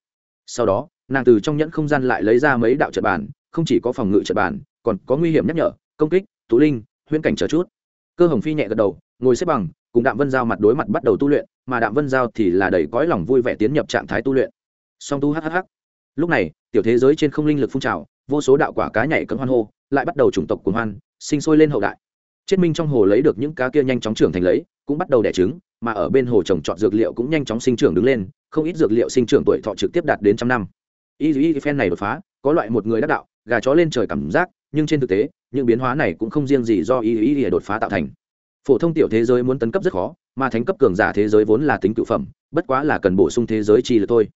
Sau đó nàng từ trong nhẫn không gian lại lấy ra mấy đạo trận bàn, không chỉ có phòng ngự trận bàn, còn có nguy hiểm nhắc nhở, công kích tú linh, huyễn cảnh chờ chút. Cơ hồng phi nhẹ gật đầu, ngồi xếp bằng, cùng đạm vân giao mặt đối mặt bắt đầu tu luyện, mà đạm vân giao thì là đầy cõi lòng vui vẻ tiến nhập trạng thái tu luyện. Song tu hhh lúc này, tiểu thế giới trên không linh lực phun trào, vô số đạo quả cá nhảy cấm hoan hô, lại bắt đầu chủng tộc cuồng hoan, sinh sôi lên hậu đại. Chết minh trong hồ lấy được những cá kia nhanh chóng trưởng thành lấy, cũng bắt đầu đẻ trứng, mà ở bên hồ trồng trọt dược liệu cũng nhanh chóng sinh trưởng đứng lên, không ít dược liệu sinh trưởng tuổi thọ trực tiếp đạt đến trăm năm y y phen này đột phá, có loại một người đắc đạo, gà chó lên trời cảm giác, nhưng trên thực tế, những biến hóa này cũng không riêng gì do y y đột phá tạo thành. Phổ thông tiểu thế giới muốn tấn cấp rất khó, mà thánh cấp cường giả thế giới vốn là tính cự phẩm, bất quá là cần bổ sung thế giới chi là thôi.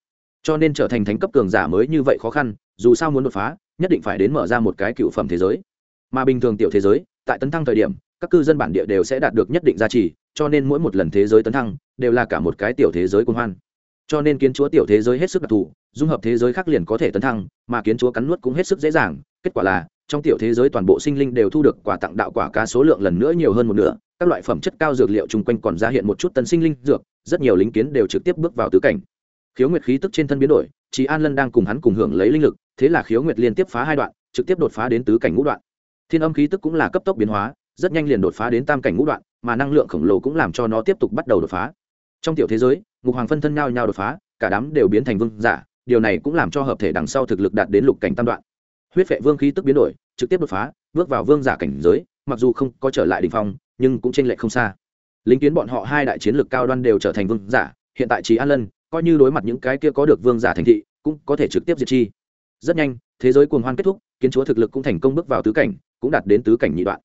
Cho nên trở thành thánh cấp cường giả mới như vậy khó khăn, dù sao muốn đột phá, nhất định phải đến mở ra một cái cựu phẩm thế giới. Mà bình thường tiểu thế giới, tại tấn thăng thời điểm, các cư dân bản địa đều sẽ đạt được nhất định giá trị, cho nên mỗi một lần thế giới tấn thăng, đều là cả một cái tiểu thế giới quân hoan cho nên kiến chúa tiểu thế giới hết sức đặc thù, dung hợp thế giới khác liền có thể tấn thăng, mà kiến chúa cắn nuốt cũng hết sức dễ dàng. Kết quả là, trong tiểu thế giới toàn bộ sinh linh đều thu được quả tặng đạo quả cá số lượng lần nữa nhiều hơn một nửa. Các loại phẩm chất cao dược liệu chung quanh còn ra hiện một chút tân sinh linh dược, rất nhiều lính kiến đều trực tiếp bước vào tứ cảnh. Khiếu nguyệt khí tức trên thân biến đổi chị an lân đang cùng hắn cùng hưởng lấy linh lực, thế là khiếu nguyệt liên tiếp phá hai đoạn, trực tiếp đột phá đến tứ cảnh ngũ đoạn. Thiên âm khí tức cũng là cấp tốc biến hóa, rất nhanh liền đột phá đến tam cảnh ngũ đoạn, mà năng lượng khổng lồ cũng làm cho nó tiếp tục bắt đầu đột phá. Trong tiểu thế giới ngục hoàng phân thân nhau nhau đột phá, cả đám đều biến thành vương giả, điều này cũng làm cho hợp thể đằng sau thực lực đạt đến lục cảnh tam đoạn. Huyết vệ vương khí tức biến đổi, trực tiếp đột phá, bước vào vương giả cảnh giới, mặc dù không có trở lại đ ỉ n h phong, nhưng cũng t r ê n lệch không xa. Lính kiến bọn họ hai đại chiến lược cao đoan đều trở thành vương giả, hiện tại trí an lân, coi như đối mặt những cái kia có được vương giả thành thị, cũng có thể trực tiếp diệt chi. Rất nhanh, thế giới cuồng hoan kết thúc, kiến chúa thực lực cũng thành công bước vào tứ cảnh, cũng đạt đến tứ cảnh nhị đoạn.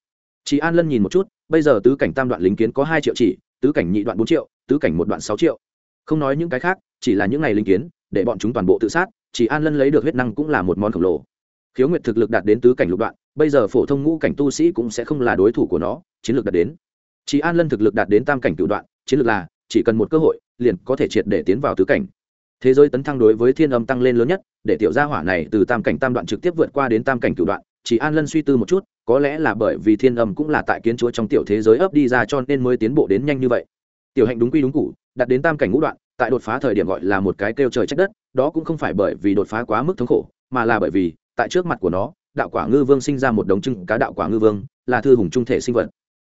Chị an lân nhìn một chút, bây giờ tứ cảnh tam đoạn lính kiến có hai triệu chỉ, tứ cảnh nhị đoạn bốn triệu, tứ cảnh một đoạn sáu triệu không nói những cái khác, chỉ là những ngày linh kiến, để bọn chúng toàn bộ tự sát, chỉ an lân lấy được huyết năng cũng là một món khổng lồ. Khiếu nguyệt thực lực đạt đến tứ cảnh lục đoạn, bây giờ phổ thông ngũ cảnh tu sĩ cũng sẽ không là đối thủ của nó, chiến lược đạt đến. Chỉ an lân thực lực đạt đến tam cảnh cựu đoạn, chiến lược là, chỉ cần một cơ hội, liền có thể triệt để tiến vào tứ cảnh. Thế giới tấn thăng đối với thiên âm tăng lên lớn nhất, để tiểu gia hỏa này từ tam cảnh tam đoạn trực tiếp vượt qua đến tam cảnh cựu đoạn, chỉ an lân suy tư một chút, có lẽ là bởi vì thiên âm cũng là tại kiến chúa trong tiểu thế giới ấp đi ra cho nên mới tiến bộ đến nhanh như vậy. Tiểu hạnh đúng quy đúng cụ đạt đến tam cảnh ngũ đoạn, tại đột phá thời điểm gọi là một cái kêu trời trách đất, đó cũng không phải bởi vì đột phá quá mức thống khổ, mà là bởi vì, tại trước mặt của nó, đạo quả ngư vương sinh ra một đống trưng cá đạo quả ngư vương, là thư hùng trung thể sinh vật.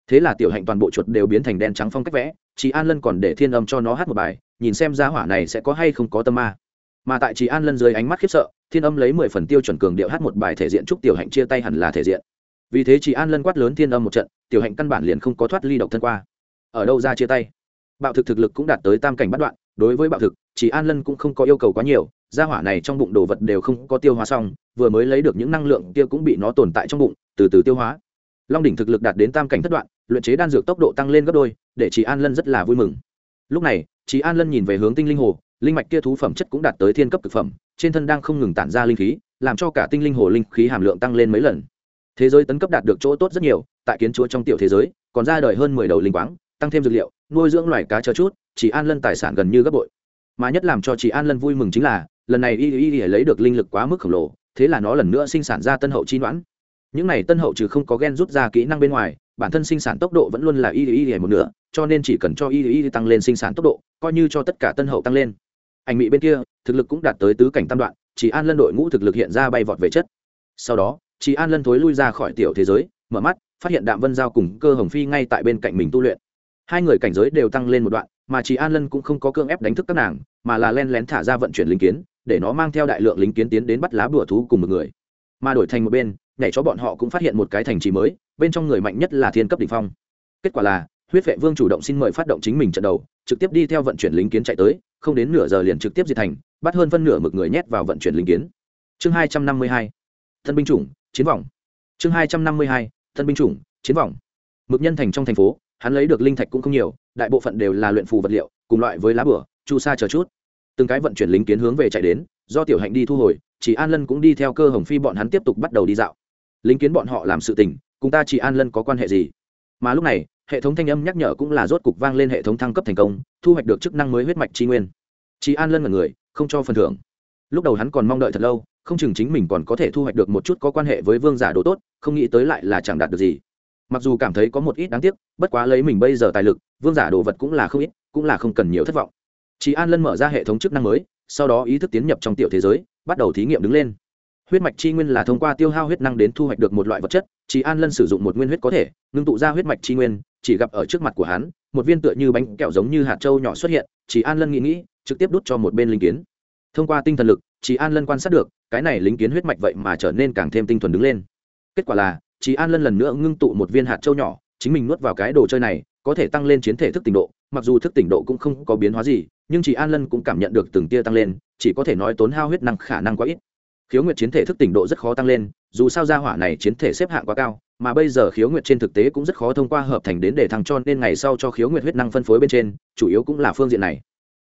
Thế là tiểu hạnh toàn bộ chuột đều biến thành đen trắng phong cách vẽ chị an lân còn để thiên âm cho nó hát một bài, nhìn xem giá hỏa này sẽ có hay không có tâm ma. Mà tại chị an lân dưới ánh mắt khiếp sợ, thiên âm lấy mười phần tiêu chuẩn cường điệu hát một bài thể diện chúc tiểu hạnh chia tay hẳn là thể diện. Vì thế chị an lân quát lớn thiên âm một trận, tiểu hạnh căn bản liền không có thoát ly độc thân qua. Ở đâu ra chia tay? Bạo thực thực lực cũng đạt tới tam cảnh bắt đoạn, đối với bạo thực, chỉ an lân cũng không có yêu cầu quá nhiều, gia hỏa này trong bụng đồ vật đều không có tiêu hóa xong, vừa mới lấy được những năng lượng kia cũng bị nó tồn tại trong bụng, từ từ tiêu hóa. Long đỉnh thực lực đạt đến tam cảnh thất đoạn, luyện chế đan dược tốc độ tăng lên gấp đôi, để chị an lân rất là vui mừng. Lúc này chị an lân nhìn về hướng tinh linh hồ, linh mạch kia thú phẩm chất cũng đạt tới thiên cấp thực phẩm, trên thân đang không ngừng tản ra linh khí, làm cho cả tinh linh hồ linh khí hàm lượng tăng lên mấy lần. Thế giới tấn cấp đạt được chỗ tốt rất nhiều, tại kiến chúa trong tiểu thế giới, còn ra đời hơn mười đầu linh quáng, tăng thêm dược liệu nuôi dưỡng loài cá chờ chút, chỉ an lân tài sản gần như gấp bội. Mà nhất làm cho chị an lân vui mừng chính là, lần này y y y lấy được linh lực quá mức khổng lồ, thế là nó lần nữa sinh sản ra tân hậu chi noãn. Những này tân hậu trừ không có gen rút ra kỹ năng bên ngoài, bản thân sinh sản tốc độ vẫn luôn là y y y một nửa, cho nên chỉ cần cho y y tăng lên sinh sản tốc độ, coi như cho tất cả tân hậu tăng lên. Ảnh mỹ bên kia, thực lực cũng đạt tới tứ cảnh tam đoạn, chỉ an lân đội ngũ thực lực hiện ra bay vọt về chất. Sau đó, chỉ an lân thối lui ra khỏi tiểu thế giới, mở mắt, phát hiện đạm vân giao cùng cơ hồng phi ngay tại bên cạnh mình tu luyện hai người cảnh giới đều tăng lên một đoạn, mà chỉ an lân cũng không có cương ép đánh thức các nàng, mà là len lén thả ra vận chuyển linh kiến, để nó mang theo đại lượng lính kiến tiến đến bắt lá bùa thú cùng một người. Mà đổi thành một bên, nhảy cho bọn họ cũng phát hiện một cái thành trì mới, bên trong người mạnh nhất là thiên cấp đ ỉ n h phong. Kết quả là, huyết vệ vương chủ động xin mời phát động chính mình trận đầu, trực tiếp đi theo vận chuyển lính kiến chạy tới, không đến nửa giờ liền trực tiếp diệt thành, bắt hơn phân nửa mực người nhét vào vận chuyển lính kiến. Chương hai trăm năm mươi hai, thân binh chủng, chiến vọng chương hai trăm năm mươi hai, thân binh chủng, chiến vọng mực nhân thành trong thành phố hắn lấy được linh thạch cũng không nhiều, đại bộ phận đều là luyện phù vật liệu, cùng loại với lá bửa, chu sa chờ chút. Từng cái vận chuyển lính kiến hướng về chạy đến, do tiểu hạnh đi thu hồi, chỉ an lân cũng đi theo cơ hồng phi bọn hắn tiếp tục bắt đầu đi dạo. Lính kiến bọn họ làm sự tình, cùng ta chỉ an lân có quan hệ gì? Mà lúc này, hệ thống thanh âm nhắc nhở cũng là rốt cục vang lên hệ thống thăng cấp thành công, thu hoạch được chức năng mới huyết mạch tri nguyên. Chỉ an lân là người, không cho phần thưởng. Lúc đầu hắn còn mong đợi thật lâu, không chừng chính mình còn có thể thu hoạch được một chút có quan hệ với vương giả đồ tốt, không nghĩ tới lại là chẳng đạt được gì mặc dù cảm thấy có một ít đáng tiếc, bất quá lấy mình bây giờ tài lực, vương giả đồ vật cũng là không ít, cũng là không cần nhiều thất vọng. Chị an lân mở ra hệ thống chức năng mới, sau đó ý thức tiến nhập trong tiểu thế giới, bắt đầu thí nghiệm đứng lên. Huyết mạch chi nguyên là thông qua tiêu hao huyết năng đến thu hoạch được một loại vật chất chị an lân sử dụng một nguyên huyết có thể, ngưng tụ ra huyết mạch chi nguyên, chỉ gặp ở trước mặt của hắn, một viên tựa như bánh kẹo giống như hạt trâu nhỏ xuất hiện chị an lân nghĩ nghĩ, trực tiếp đút cho một bên linh kiến. Thông qua tinh thần lực chị an lân quan sát được, cái này lính kiến huyết mạch vậy mà trở nên càng thêm tinh thuần đứng lên. Kết quả là Chí an lân lần nữa ngưng tụ một viên hạt châu nhỏ, chính mình nuốt vào cái đồ chơi này, có thể tăng lên chiến thể thức tỉnh độ, mặc dù thức tỉnh độ cũng không có biến hóa gì, nhưng Chí an lân cũng cảm nhận được từng tia tăng lên, chỉ có thể nói tốn hao huyết năng khả năng quá ít. Khiếu nguyệt chiến thể thức tỉnh độ rất khó tăng lên, dù sao gia hỏa này chiến thể xếp hạng quá cao, mà bây giờ khiếu nguyệt trên thực tế cũng rất khó thông qua hợp thành đến để thăng cho nên ngày sau cho khiếu nguyệt huyết năng phân phối bên trên, chủ yếu cũng là phương diện này.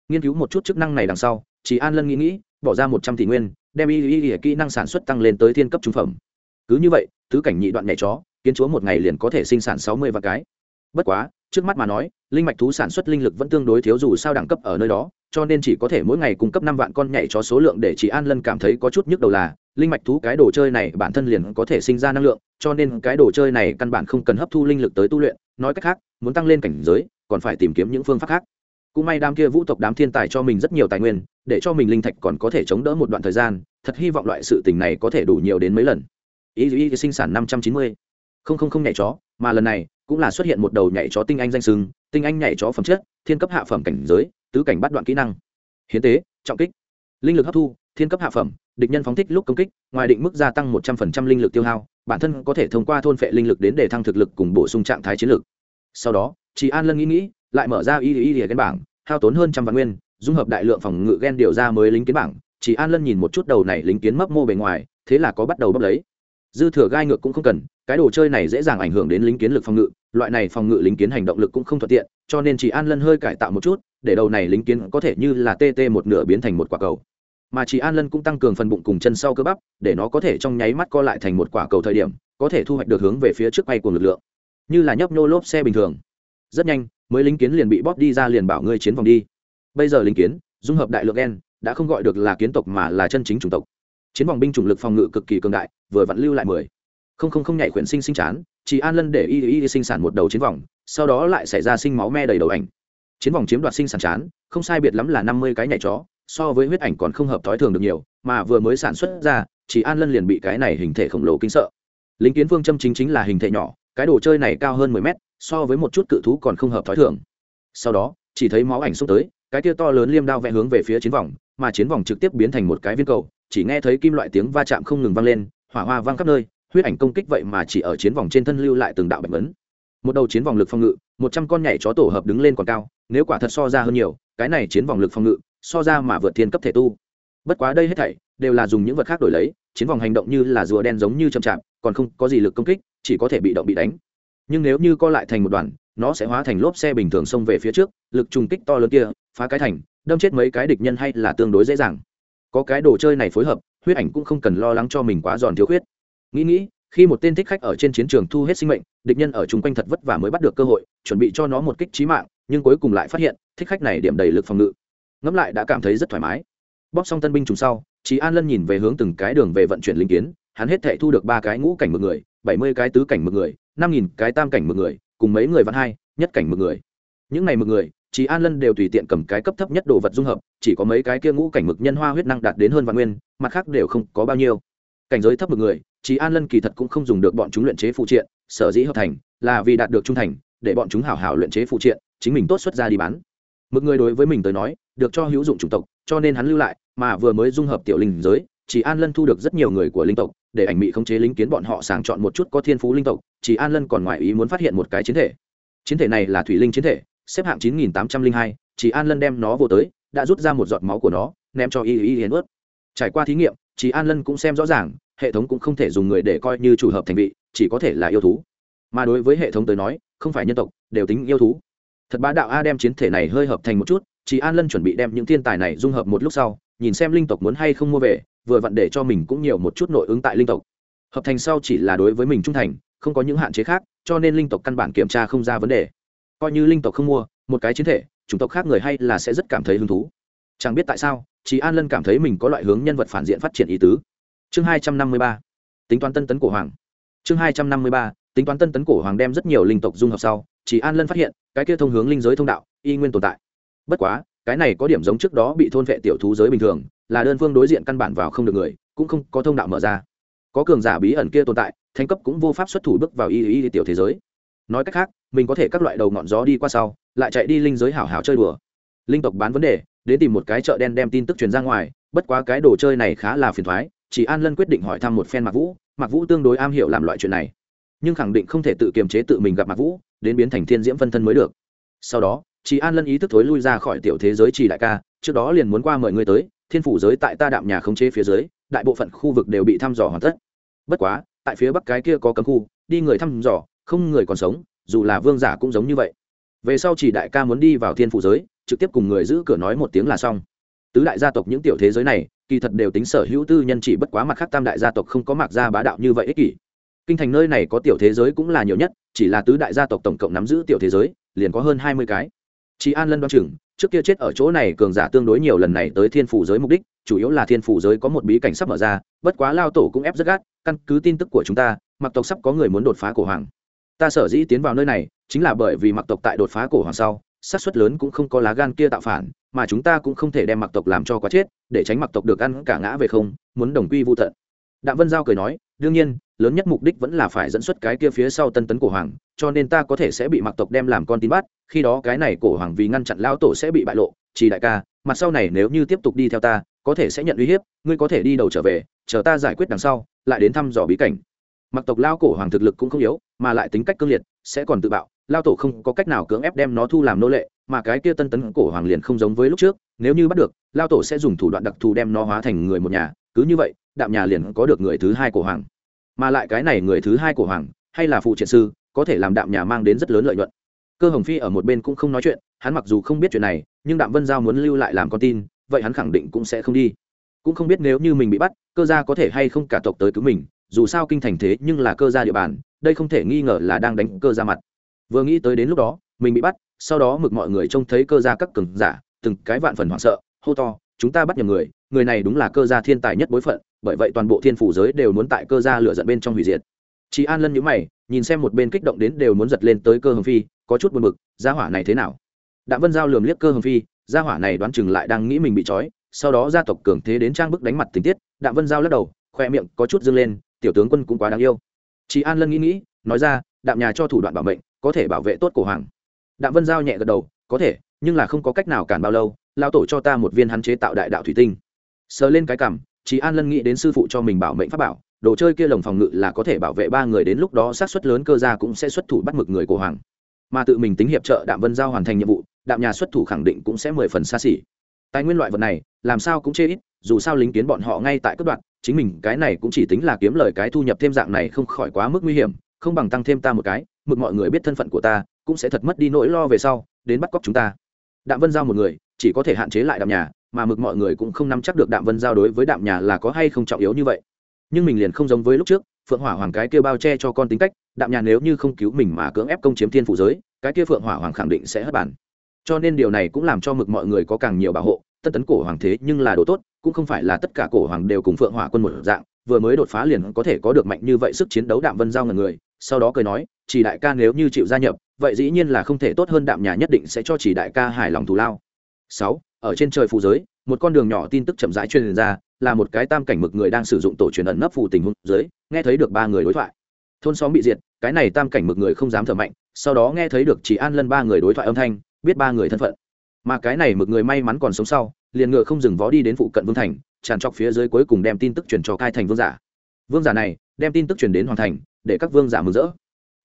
Nghiên cứu một chút chức năng này đằng sau, Chí an lân nghĩ nghĩ, bỏ ra một trăm tỷ nguyên, đem ý y y kỹ năng sản xuất tăng lên tới thiên cấp trung phẩm. Cứ như vậy tứ cảnh nhị đoạn nhảy chó, kiến chúa một ngày liền có thể sinh sản sáu mươi vạn cái. Bất quá, trước mắt mà nói, linh mạch thú sản xuất linh lực vẫn tương đối thiếu dù sao đẳng cấp ở nơi đó, cho nên chỉ có thể mỗi ngày cung cấp năm vạn con nhảy chó số lượng để chị an lân cảm thấy có chút nhức đầu là, linh mạch thú cái đồ chơi này bản thân liền có thể sinh ra năng lượng, cho nên cái đồ chơi này căn bản không cần hấp thu linh lực tới tu luyện. Nói cách khác, muốn tăng lên cảnh giới, còn phải tìm kiếm những phương pháp khác. Cũng may đám kia vũ tộc đám thiên tài cho mình rất nhiều tài nguyên, để cho mình linh thạch còn có thể chống đỡ một đoạn thời gian, thật hy vọng loại sự tình này có thể đủ nhiều đến mấy lần ý ý sinh sản năm trăm chín mươi. Không không không nhảy chó, mà lần này cũng là xuất hiện một đầu nhảy chó tinh anh danh sưng tinh anh nhảy chó phẩm chất, thiên cấp hạ phẩm cảnh giới, tứ cảnh bắt đoạn kỹ năng. Hiến tế, trọng kích. Linh lực hấp thu, thiên cấp hạ phẩm, địch nhân phóng thích lúc công kích, ngoài định mức gia tăng một trăm linh linh lực tiêu hao, bản thân có thể thông qua thôn phệ linh lực đến để thăng thực lực cùng bổ sung trạng thái chiến lược sau đó chị an lân nghĩ nghĩ, lại mở ra y y y ghen bảng, hao tốn hơn trăm vạn nguyên, dung hợp đại lượng phòng ngự ghen điều ra mới lính kiến bảng. Chị an lân nhìn một chút đầu này lính kiến mấp mô bề ngoài, thế là có bắt đầu bốc lấy dư thừa gai ngược cũng không cần, cái đồ chơi này dễ dàng ảnh hưởng đến lính kiến lực phòng ngự, loại này phòng ngự lính kiến hành động lực cũng không thuận tiện, cho nên chị an lân hơi cải tạo một chút, để đầu này lính kiến có thể như là tt một nửa biến thành một quả cầu. Mà chị an lân cũng tăng cường phần bụng cùng chân sau cơ bắp, để nó có thể trong nháy mắt co lại thành một quả cầu thời điểm, có thể thu hoạch được hướng về phía trước bay của lực lượng. Như là nhấp nhô lốp xe bình thường. Rất nhanh, mới lính kiến liền bị bóp đi ra liền bảo ngươi chiến vòng đi. Bây giờ lính kiến, dung hợp đại lượng gen, đã không gọi được là kiến tộc mà là chân chính chủng tộc chiến vòng binh chủng lực phòng ngự cực kỳ cường đại, vừa vặn lưu lại mười. Không không không nhảy khuyển sinh sinh chán, chỉ an lân để y y sinh sản một đầu chiến vòng, sau đó lại xảy ra sinh máu me đầy đầu ảnh. Chiến vòng chiếm đoạt sinh sản chán, không sai biệt lắm là năm mươi cái nhảy chó, so với huyết ảnh còn không hợp thói thường được nhiều, mà vừa mới sản xuất ra, chỉ an lân liền bị cái này hình thể khổng lồ kinh sợ. Lính kiến phương châm chính chính là hình thể nhỏ, cái đồ chơi này cao hơn mười mét, so với một chút cự thú còn không hợp thói thường. Sau đó, chỉ thấy máu ảnh xúc tới, cái kia to lớn liêm đao vẽ hướng về phía chiến vòng mà chiến vòng trực tiếp biến thành một cái viên cầu, chỉ nghe thấy kim loại tiếng va chạm không ngừng vang lên, hỏa hoa vang khắp nơi, huyết ảnh công kích vậy mà chỉ ở chiến vòng trên thân lưu lại từng đạo bạch vấn một đầu chiến vòng lực phòng ngự, một trăm con nhảy chó tổ hợp đứng lên còn cao, nếu quả thật so ra hơn nhiều, cái này chiến vòng lực phòng ngự, so ra mà vượt thiên cấp thể tu. Bất quá đây hết thảy, đều là dùng những vật khác đổi lấy, chiến vòng hành động như là rùa đen giống như chậm chạp, còn không có gì lực công kích, chỉ có thể bị động bị đánh. Nhưng nếu như co lại thành một đoàn nó sẽ hóa thành lốp xe bình thường xông về phía trước, lực trùng kích to lớn kia, phá cái thành, đâm chết mấy cái địch nhân hay là tương đối dễ dàng. Có cái đồ chơi này phối hợp, huyết ảnh cũng không cần lo lắng cho mình quá giòn thiếu khuyết. Nghĩ nghĩ, khi một tên thích khách ở trên chiến trường thu hết sinh mệnh, địch nhân ở chung quanh thật vất vả mới bắt được cơ hội, chuẩn bị cho nó một kích trí mạng, nhưng cuối cùng lại phát hiện, thích khách này điểm đầy lực phòng ngự. Ngẫm lại đã cảm thấy rất thoải mái. Bóp xong tân binh trùng sau chị an lân nhìn về hướng từng cái đường về vận chuyển linh kiến, hắn hết thể thu được ba cái ngũ cảnh một người, bảy mươi cái tứ cảnh một người, năm nghìn cái tam cảnh một người cùng mấy người văn hai, nhất cảnh một người. Những này một người chị an lân đều tùy tiện cầm cái cấp thấp nhất đồ vật dung hợp, chỉ có mấy cái kia ngũ cảnh mực nhân hoa huyết năng đạt đến hơn vạn nguyên, mặt khác đều không có bao nhiêu. Cảnh giới thấp một người chị an lân kỳ thật cũng không dùng được bọn chúng luyện chế phụ triện, sở dĩ hợp thành, là vì đạt được trung thành, để bọn chúng hảo hảo luyện chế phụ triện, chính mình tốt xuất ra đi bán. Mực người đối với mình tới nói, được cho hữu dụng chủng tộc, cho nên hắn lưu lại, mà vừa mới dung hợp tiểu linh giới chỉ an lân thu được rất nhiều người của linh tộc để ảnh mị khống chế lính kiến bọn họ sàng chọn một chút có thiên phú linh tộc, chỉ an lân còn ngoài ý muốn phát hiện một cái chiến thể. Chiến thể này là thủy linh chiến thể, xếp hạng chín nghìn tám trăm linh hai, chỉ an lân đem nó vô tới, đã rút ra một giọt máu của nó, ném cho y y hiến ướt. Trải qua thí nghiệm, chỉ an lân cũng xem rõ ràng, hệ thống cũng không thể dùng người để coi như chủ hợp thành vị, chỉ có thể là yêu thú. Mà đối với hệ thống tới nói, không phải nhân tộc, đều tính yêu thú. Thật bá đạo a đem chiến thể này hơi hợp thành một chút, chỉ an lân chuẩn bị đem những thiên tài này dung hợp một lúc sau, nhìn xem linh tộc muốn hay không mua về vừa vặn để cho mình cũng nhiều một chút nội ứng tại linh tộc. Hợp thành sau chỉ là đối với mình trung thành, không có những hạn chế khác, cho nên linh tộc căn bản kiểm tra không ra vấn đề. Coi như linh tộc không mua, một cái chiến thể, chủng tộc khác người hay là sẽ rất cảm thấy hứng thú. Chẳng biết tại sao chị an lân cảm thấy mình có loại hướng nhân vật phản diện phát triển ý tứ. Chương hai trăm năm mươi ba, tính toán tân tấn cổ hoàng. Chương hai trăm năm mươi ba, tính toán tân tấn cổ hoàng đem rất nhiều linh tộc dung hợp sau chị an lân phát hiện, cái kia thông hướng linh giới thông đạo, y nguyên tồn tại. Bất quá, cái này có điểm giống trước đó bị thôn vệ tiểu thú giới bình thường là đơn phương đối diện căn bản vào không được người, cũng không có thông đạo mở ra. Có cường giả bí ẩn kia tồn tại, thánh cấp cũng vô pháp xuất thủ bước vào y y tiểu thế giới. Nói cách khác, mình có thể các loại đầu ngọn gió đi qua sau, lại chạy đi linh giới hảo hảo chơi đùa. Linh tộc bán vấn đề, đến tìm một cái chợ đen đem tin tức truyền ra ngoài, bất quá cái đồ chơi này khá là phiền thoái, chỉ an lân quyết định hỏi thăm một phen mạc vũ mạc vũ tương đối am hiểu làm loại chuyện này. Nhưng khẳng định không thể tự kiềm chế tự mình gặp mạc vũ, đến biến thành thiên diễm phân thân mới được. Sau đó, chỉ an lân ý thức thối lui ra khỏi tiểu thế giới chỉ đại ca, trước đó liền muốn qua mời ngươi tới thiên phủ giới tại ta đạm nhà không chế phía dưới, đại bộ phận khu vực đều bị thăm dò hoàn tất. Bất quá, tại phía bắc cái kia có cấm khu, đi người thăm dò, không người còn sống, dù là vương giả cũng giống như vậy. Về sau chỉ đại ca muốn đi vào thiên phủ giới, trực tiếp cùng người giữ cửa nói một tiếng là xong. Tứ đại gia tộc những tiểu thế giới này, kỳ thật đều tính sở hữu tư nhân chỉ bất quá mặt khác tam đại gia tộc không có mặc gia bá đạo như vậy ích kỷ. Kinh thành nơi này có tiểu thế giới cũng là nhiều nhất, chỉ là tứ đại gia tộc tổng cộng nắm giữ tiểu thế giới, liền có hơn hai mươi cái. Chị an lân đoan chừng trước kia chết ở chỗ này cường giả tương đối nhiều lần này tới thiên phủ giới mục đích, chủ yếu là thiên phủ giới có một bí cảnh sắp mở ra, bất quá lao tổ cũng ép rất gắt, căn cứ tin tức của chúng ta, mặc tộc sắp có người muốn đột phá cổ hoàng. Ta sở dĩ tiến vào nơi này, chính là bởi vì mặc tộc tại đột phá cổ hoàng sau sát suất lớn cũng không có lá gan kia tạo phản, mà chúng ta cũng không thể đem mặc tộc làm cho quá chết, để tránh mặc tộc được ăn cả ngã về không, muốn đồng quy vô tận. Đạm vân giao cười nói, đương nhiên, lớn nhất mục đích vẫn là phải dẫn xuất cái kia phía sau tân tấn cổ hoàng cho nên ta có thể sẽ bị mặc tộc đem làm con tin bắt, khi đó cái này cổ hoàng vì ngăn chặn Lão tổ sẽ bị bại lộ, chỉ đại ca, mặt sau này nếu như tiếp tục đi theo ta, có thể sẽ nhận uy hiếp, ngươi có thể đi đầu trở về, chờ ta giải quyết đằng sau, lại đến thăm dò bí cảnh. Mặc tộc lao cổ hoàng thực lực cũng không yếu, mà lại tính cách cương liệt, sẽ còn tự bạo lao tổ không có cách nào cưỡng ép đem nó thu làm nô lệ, mà cái kia tân tấn cổ hoàng liền không giống với lúc trước, nếu như bắt được lao tổ sẽ dùng thủ đoạn đặc thù đem nó hóa thành người một nhà, cứ như vậy, đạm nhà liền có được người thứ hai cổ hoàng. Mà lại cái này người thứ hai cổ hoàng, hay là phụ triện sư có thể làm đạm nhà mang đến rất lớn lợi nhuận. Cơ hồng phi ở một bên cũng không nói chuyện, hắn mặc dù không biết chuyện này, nhưng đạm vân giao muốn lưu lại làm con tin, vậy hắn khẳng định cũng sẽ không đi. Cũng không biết nếu như mình bị bắt, cơ gia có thể hay không cả tộc tới cứu mình, dù sao kinh thành thế nhưng là cơ gia địa bàn, đây không thể nghi ngờ là đang đánh cơ gia mặt. Vừa nghĩ tới đến lúc đó, mình bị bắt, sau đó mực mọi người trông thấy cơ gia các cường giả, từng cái vạn phần hoảng sợ, hô to, chúng ta bắt nhầm người người này đúng là cơ gia thiên tài nhất bối phận, bởi vậy toàn bộ thiên phủ giới đều muốn tại cơ gia lựa dẫn bên trong hủy diệt chị an lân nhíu mày, nhìn xem một bên kích động đến đều muốn giật lên tới cơ hồng phi, có chút buồn bực, gia hỏa này thế nào? Đạm vân giao lườm liếc cơ hồng phi, gia hỏa này đoán chừng lại đang nghĩ mình bị trói, sau đó gia tộc cường thế đến trang bức đánh mặt tình tiết, đạm vân giao lắc đầu, khoe miệng có chút dâng lên, tiểu tướng quân cũng quá đáng yêu. Chị an lân nghĩ nghĩ, nói ra, đạm nhà cho thủ đoạn bảo mệnh, có thể bảo vệ tốt cổ hoàng. Đạm vân giao nhẹ gật đầu, có thể, nhưng là không có cách nào cản bao lâu lao tổ cho ta một viên hắn chế tạo đại đạo thủy tinh. Sờ lên cái cằm chị an lân nghĩ đến sư phụ cho mình bảo mệnh pháp bảo đồ chơi kia lồng phòng ngự là có thể bảo vệ ba người đến lúc đó sát xuất lớn cơ gia cũng sẽ xuất thủ bắt mực người của hoàng. Mà tự mình tính hiệp trợ đạm vân giao hoàn thành nhiệm vụ, đạm nhà xuất thủ khẳng định cũng sẽ mười phần xa xỉ. Tài nguyên loại vật này, làm sao cũng chê ít, dù sao lính kiến bọn họ ngay tại cấp đoạn chính mình cái này cũng chỉ tính là kiếm lời cái thu nhập thêm dạng này không khỏi quá mức nguy hiểm, không bằng tăng thêm ta một cái, mực mọi người biết thân phận của ta, cũng sẽ thật mất đi nỗi lo về sau, đến bắt cóc chúng ta. Đạm vân giao một người, chỉ có thể hạn chế lại đạm nhà, mà mực mọi người cũng không nắm chắc được đạm vân giao đối với đạm nhà là có hay không trọng yếu như vậy nhưng mình liền không giống với lúc trước, phượng hỏa hoàng cái kia bao che cho con tính cách, đạm nhà nếu như không cứu mình mà cưỡng ép công chiếm thiên phủ giới, cái kia phượng hỏa hoàng khẳng định sẽ hất bản cho nên điều này cũng làm cho mực mọi người có càng nhiều bảo hộ tân tấn cổ hoàng thế nhưng là đồ tốt, cũng không phải là tất cả cổ hoàng đều cùng phượng hỏa quân một dạng, vừa mới đột phá liền có thể có được mạnh như vậy sức chiến đấu đạm vân giao ngần người, sau đó cười nói, chỉ đại ca nếu như chịu gia nhập, vậy dĩ nhiên là không thể tốt hơn đạm nhà nhất định sẽ cho chỉ đại ca hài lòng thù lao. Sáu, ở trên trời phù giới một con đường nhỏ tin tức chậm rãi truyền ra, là một cái tam cảnh mực người đang sử dụng tổ truyền ẩn nấp phù tình huống dưới, nghe thấy được ba người đối thoại. Thôn xóm bị diệt, cái này tam cảnh mực người không dám thở mạnh, sau đó nghe thấy được chỉ an lân ba người đối thoại âm thanh, biết ba người thân phận. Mà cái này mực người may mắn còn sống sau, liền ngựa không dừng vó đi đến phụ cận vương thành, tràn trọc phía dưới cuối cùng đem tin tức truyền cho cai thành vương giả. Vương giả này, đem tin tức truyền đến hoàn thành, để các vương giả mừng rỡ.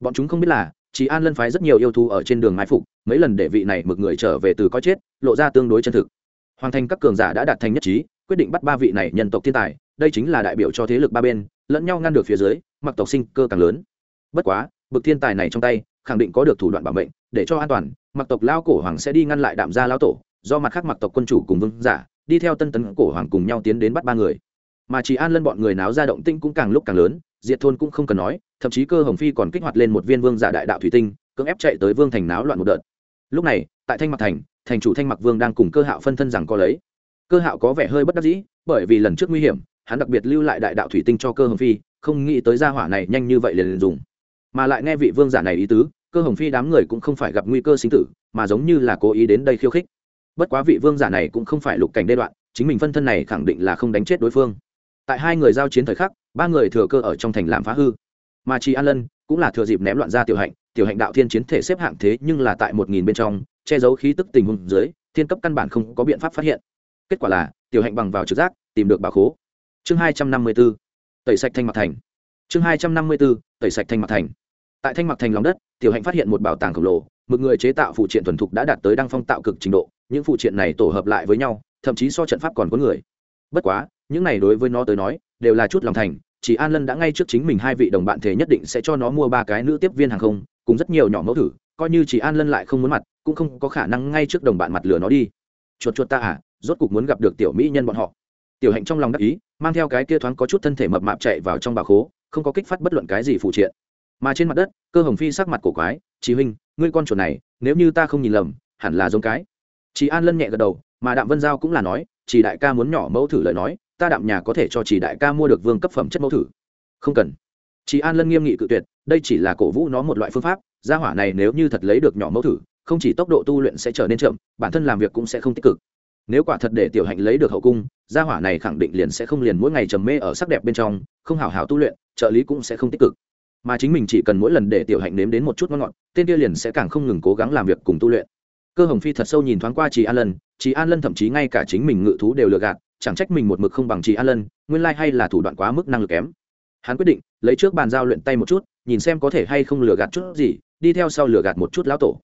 Bọn chúng không biết là, chỉ an lân phái rất nhiều yêu thú ở trên đường mai phục, mấy lần để vị này mực người trở về từ có chết, lộ ra tương đối chân thực hoàn thành các cường giả đã đạt thành nhất trí, quyết định bắt ba vị này nhân tộc thiên tài, đây chính là đại biểu cho thế lực ba bên, lẫn nhau ngăn được phía dưới, mặc tộc sinh cơ càng lớn. Bất quá, bực thiên tài này trong tay, khẳng định có được thủ đoạn bảo mệnh, để cho an toàn, mặc tộc lao cổ hoàng sẽ đi ngăn lại đạm gia lao tổ, do mặt khác mặc tộc quân chủ cùng vương giả, đi theo tân tấn cổ hoàng cùng nhau tiến đến bắt ba người. Mà chỉ an lân bọn người náo ra động tinh cũng càng lúc càng lớn, diệt thôn cũng không cần nói, thậm chí cơ hồng phi còn kích hoạt lên một viên vương giả đại đạo thủy tinh, cưỡng ép chạy tới vương thành náo loạn một đợt. Lúc này, tại thanh mặt thành thành chủ thanh mặc vương đang cùng cơ hạo phân thân rằng có lấy. Cơ hạo có vẻ hơi bất đắc dĩ bởi vì lần trước nguy hiểm hắn đặc biệt lưu lại đại đạo thủy tinh cho cơ hồng phi không nghĩ tới gia hỏa này nhanh như vậy liền, liền dùng. Mà lại nghe vị vương giả này ý tứ cơ hồng phi đám người cũng không phải gặp nguy cơ sinh tử mà giống như là cố ý đến đây khiêu khích. Bất quá vị vương giả này cũng không phải lục cảnh đê đoạn chính mình phân thân này khẳng định là không đánh chết đối phương. Tại hai người giao chiến thời khắc ba người thừa cơ ở trong thành làm phá hư. Mà chị an lân cũng là thừa dịp ném loạn ra tiểu hạnh tiểu hạnh đạo thiên chiến thể xếp hạng thế nhưng là tại một nghìn bên trong, che giấu khí tức tình huống dưới, thiên cấp căn bản không có biện pháp phát hiện. Kết quả là, tiểu hạnh bằng vào trực giác, tìm được bà khố. Chương hai trăm năm mươi b ố tẩy sạch thanh mặt thành. Chương hai trăm năm mươi b ố tẩy sạch thanh mặt thành. Tại thanh mặt thành lòng đất, tiểu hạnh phát hiện một bảo tàng khổng lồ, một người chế tạo phụ triện thuần thục đã đạt tới đăng phong tạo cực trình độ, những phụ triện này tổ hợp lại với nhau, thậm chí so trận pháp còn có người. Bất quá, những này đối với nó tới nói, đều là chút lòng thành chỉ an lân đã ngay trước chính mình hai vị đồng bạn thế nhất định sẽ cho nó mua ba cái nữ tiếp viên hàng không, cùng rất nhiều nhỏ mẫu thử, coi như chỉ an lân lại không muốn mặt, cũng không có khả năng ngay trước đồng bạn mặt lừa nó đi. Chuột chuột ta à rốt cục muốn gặp được tiểu mỹ nhân bọn họ. Tiểu hạnh trong lòng đắc ý, mang theo cái kia thoáng có chút thân thể mập mạp chạy vào trong bà khố, không có kích phát bất luận cái gì phụ triện. Mà trên mặt đất, cơ hồng phi sắc mặt cổ quái chị huynh, ngươi con chuột này, nếu như ta không nhìn lầm, hẳn là giống cái. Chị an lân nhẹ gật đầu, mà đạm vân giao cũng là nói, chỉ đại ca muốn nhỏ mẫu thử lời nói ta đạm nhà có thể cho chỉ đại ca mua được vương cấp phẩm chất mẫu thử. Không cần. Chị an lân nghiêm nghị cự tuyệt, đây chỉ là cổ vũ nó một loại phương pháp, gia hỏa này nếu như thật lấy được nhỏ mẫu thử, không chỉ tốc độ tu luyện sẽ trở nên chậm, bản thân làm việc cũng sẽ không tích cực. Nếu quả thật để tiểu hạnh lấy được hậu cung, gia hỏa này khẳng định liền sẽ không liền mỗi ngày trầm mê ở sắc đẹp bên trong, không hào hào tu luyện, trợ lý cũng sẽ không tích cực. Mà chính mình chỉ cần mỗi lần để tiểu hạnh nếm đến một chút ngon ngọt, tên kia liền sẽ càng không ngừng cố gắng làm việc cùng tu luyện. Cơ hồng phi thật sâu nhìn thoáng qua chị an lân chị an lân thậm chí ngay cả chính mình ngự thú đều lừa gạt chẳng trách mình một mực không bằng chị an lân nguyên lai hay là thủ đoạn quá mức năng lực kém. Hắn quyết định, lấy trước bàn giao luyện tay một chút, nhìn xem có thể hay không lừa gạt chút gì, đi theo sau lừa gạt một chút lão tổ.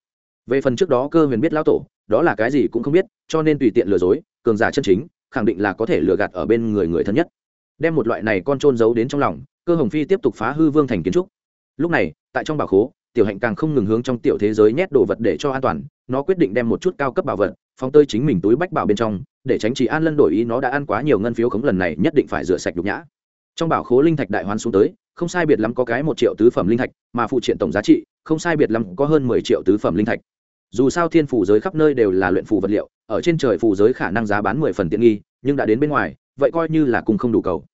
Về phần trước đó cơ huyền biết lão tổ, đó là cái gì cũng không biết, cho nên tùy tiện lừa dối, cường giả chân chính, khẳng định là có thể lừa gạt ở bên người người thân nhất. Đem một loại này con trôn giấu đến trong lòng, cơ hồng phi tiếp tục phá hư vương thành kiến trúc. Lúc này, tại trong bảo khố, tiểu hạnh càng không ngừng hướng trong tiểu thế giới nhét đồ vật để cho an toàn, nó quyết định đem một chút cao cấp bảo vật phóng tơi chính mình túi bách bảo bên trong, để tránh chỉ an lân đổi ý nó đã ăn quá nhiều ngân phiếu khống lần này nhất định phải rửa sạch nhục nhã. Trong bảo khố linh thạch đại hoán xuống tới, không sai biệt lắm có cái một triệu tứ phẩm linh thạch, mà phụ triện tổng giá trị, không sai biệt lắm có hơn mười triệu tứ phẩm linh thạch. Dù sao thiên phủ giới khắp nơi đều là luyện phù vật liệu, ở trên trời phù giới khả năng giá bán mười phần tiện nghi, nhưng đã đến bên ngoài, vậy coi như là cùng không đủ cầu.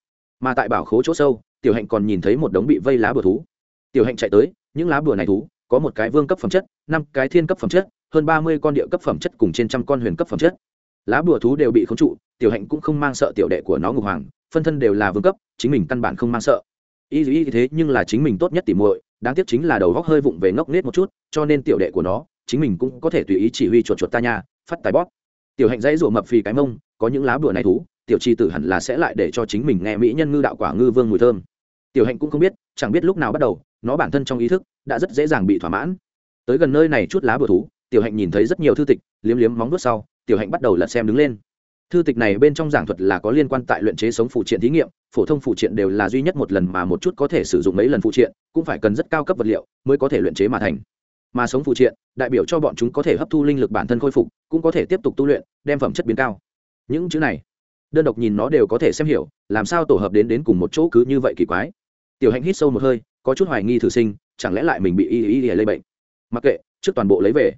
Mà tại bảo khố chỗ sâu, tiểu hạnh còn nhìn thấy một đống bị vây lá bừa thú. Tiểu hạnh chạy tới, những lá bừa này thú, có một cái vương cấp phẩm chất, năm cái thiên cấp phẩm chất hơn ba mươi con địa cấp phẩm chất cùng trên trăm con huyền cấp phẩm chất. Lá bùa thú đều bị khống trụ, tiểu hạnh cũng không mang sợ tiểu đệ của nó ngục hoàng, phân thân đều là vương cấp, chính mình căn bản không mang sợ. Y dù y thế, nhưng là chính mình tốt nhất tỉ muội, đáng tiếc chính là đầu góc hơi vụng về ngốc nết một chút, cho nên tiểu đệ của nó, chính mình cũng có thể tùy ý chỉ huy chuột chuột ta nha, phát tài bóp. Tiểu hạnh dãy rủa mập phì cái mông, có những lá bùa này thú, tiểu chi tử hẳn là sẽ lại để cho chính mình nghe mỹ nhân ngư đạo quả ngư vương mùi thơm. Tiểu hạnh cũng không biết, chẳng biết lúc nào bắt đầu, nó bản thân trong ý thức, đã rất dễ dàng bị thỏa mãn. Tới gần nơi này chút lá bùa thú tiểu hạnh nhìn thấy rất nhiều thư tịch, liếm liếm móng vuốt sau, tiểu hạnh bắt đầu lật xem đứng lên. Thư tịch này bên trong giảng thuật là có liên quan tại luyện chế sống phụ triện thí nghiệm, phổ thông phụ triện đều là duy nhất một lần mà một chút có thể sử dụng mấy lần phụ triện, cũng phải cần rất cao cấp vật liệu mới có thể luyện chế mà thành. Mà sống phụ triện, đại biểu cho bọn chúng có thể hấp thu linh lực bản thân khôi phục, cũng có thể tiếp tục tu luyện, đem phẩm chất biến cao. Những chữ này, đơn độc nhìn nó đều có thể xem hiểu, làm sao tổ hợp đến đến cùng một chỗ cứ như vậy kỳ quái. Tiểu hạnh hít sâu một hơi, có chút hoài nghi thử sinh, chẳng lẽ lại mình bị y y y lây bệnh? Mặc kệ, trước toàn bộ lấy về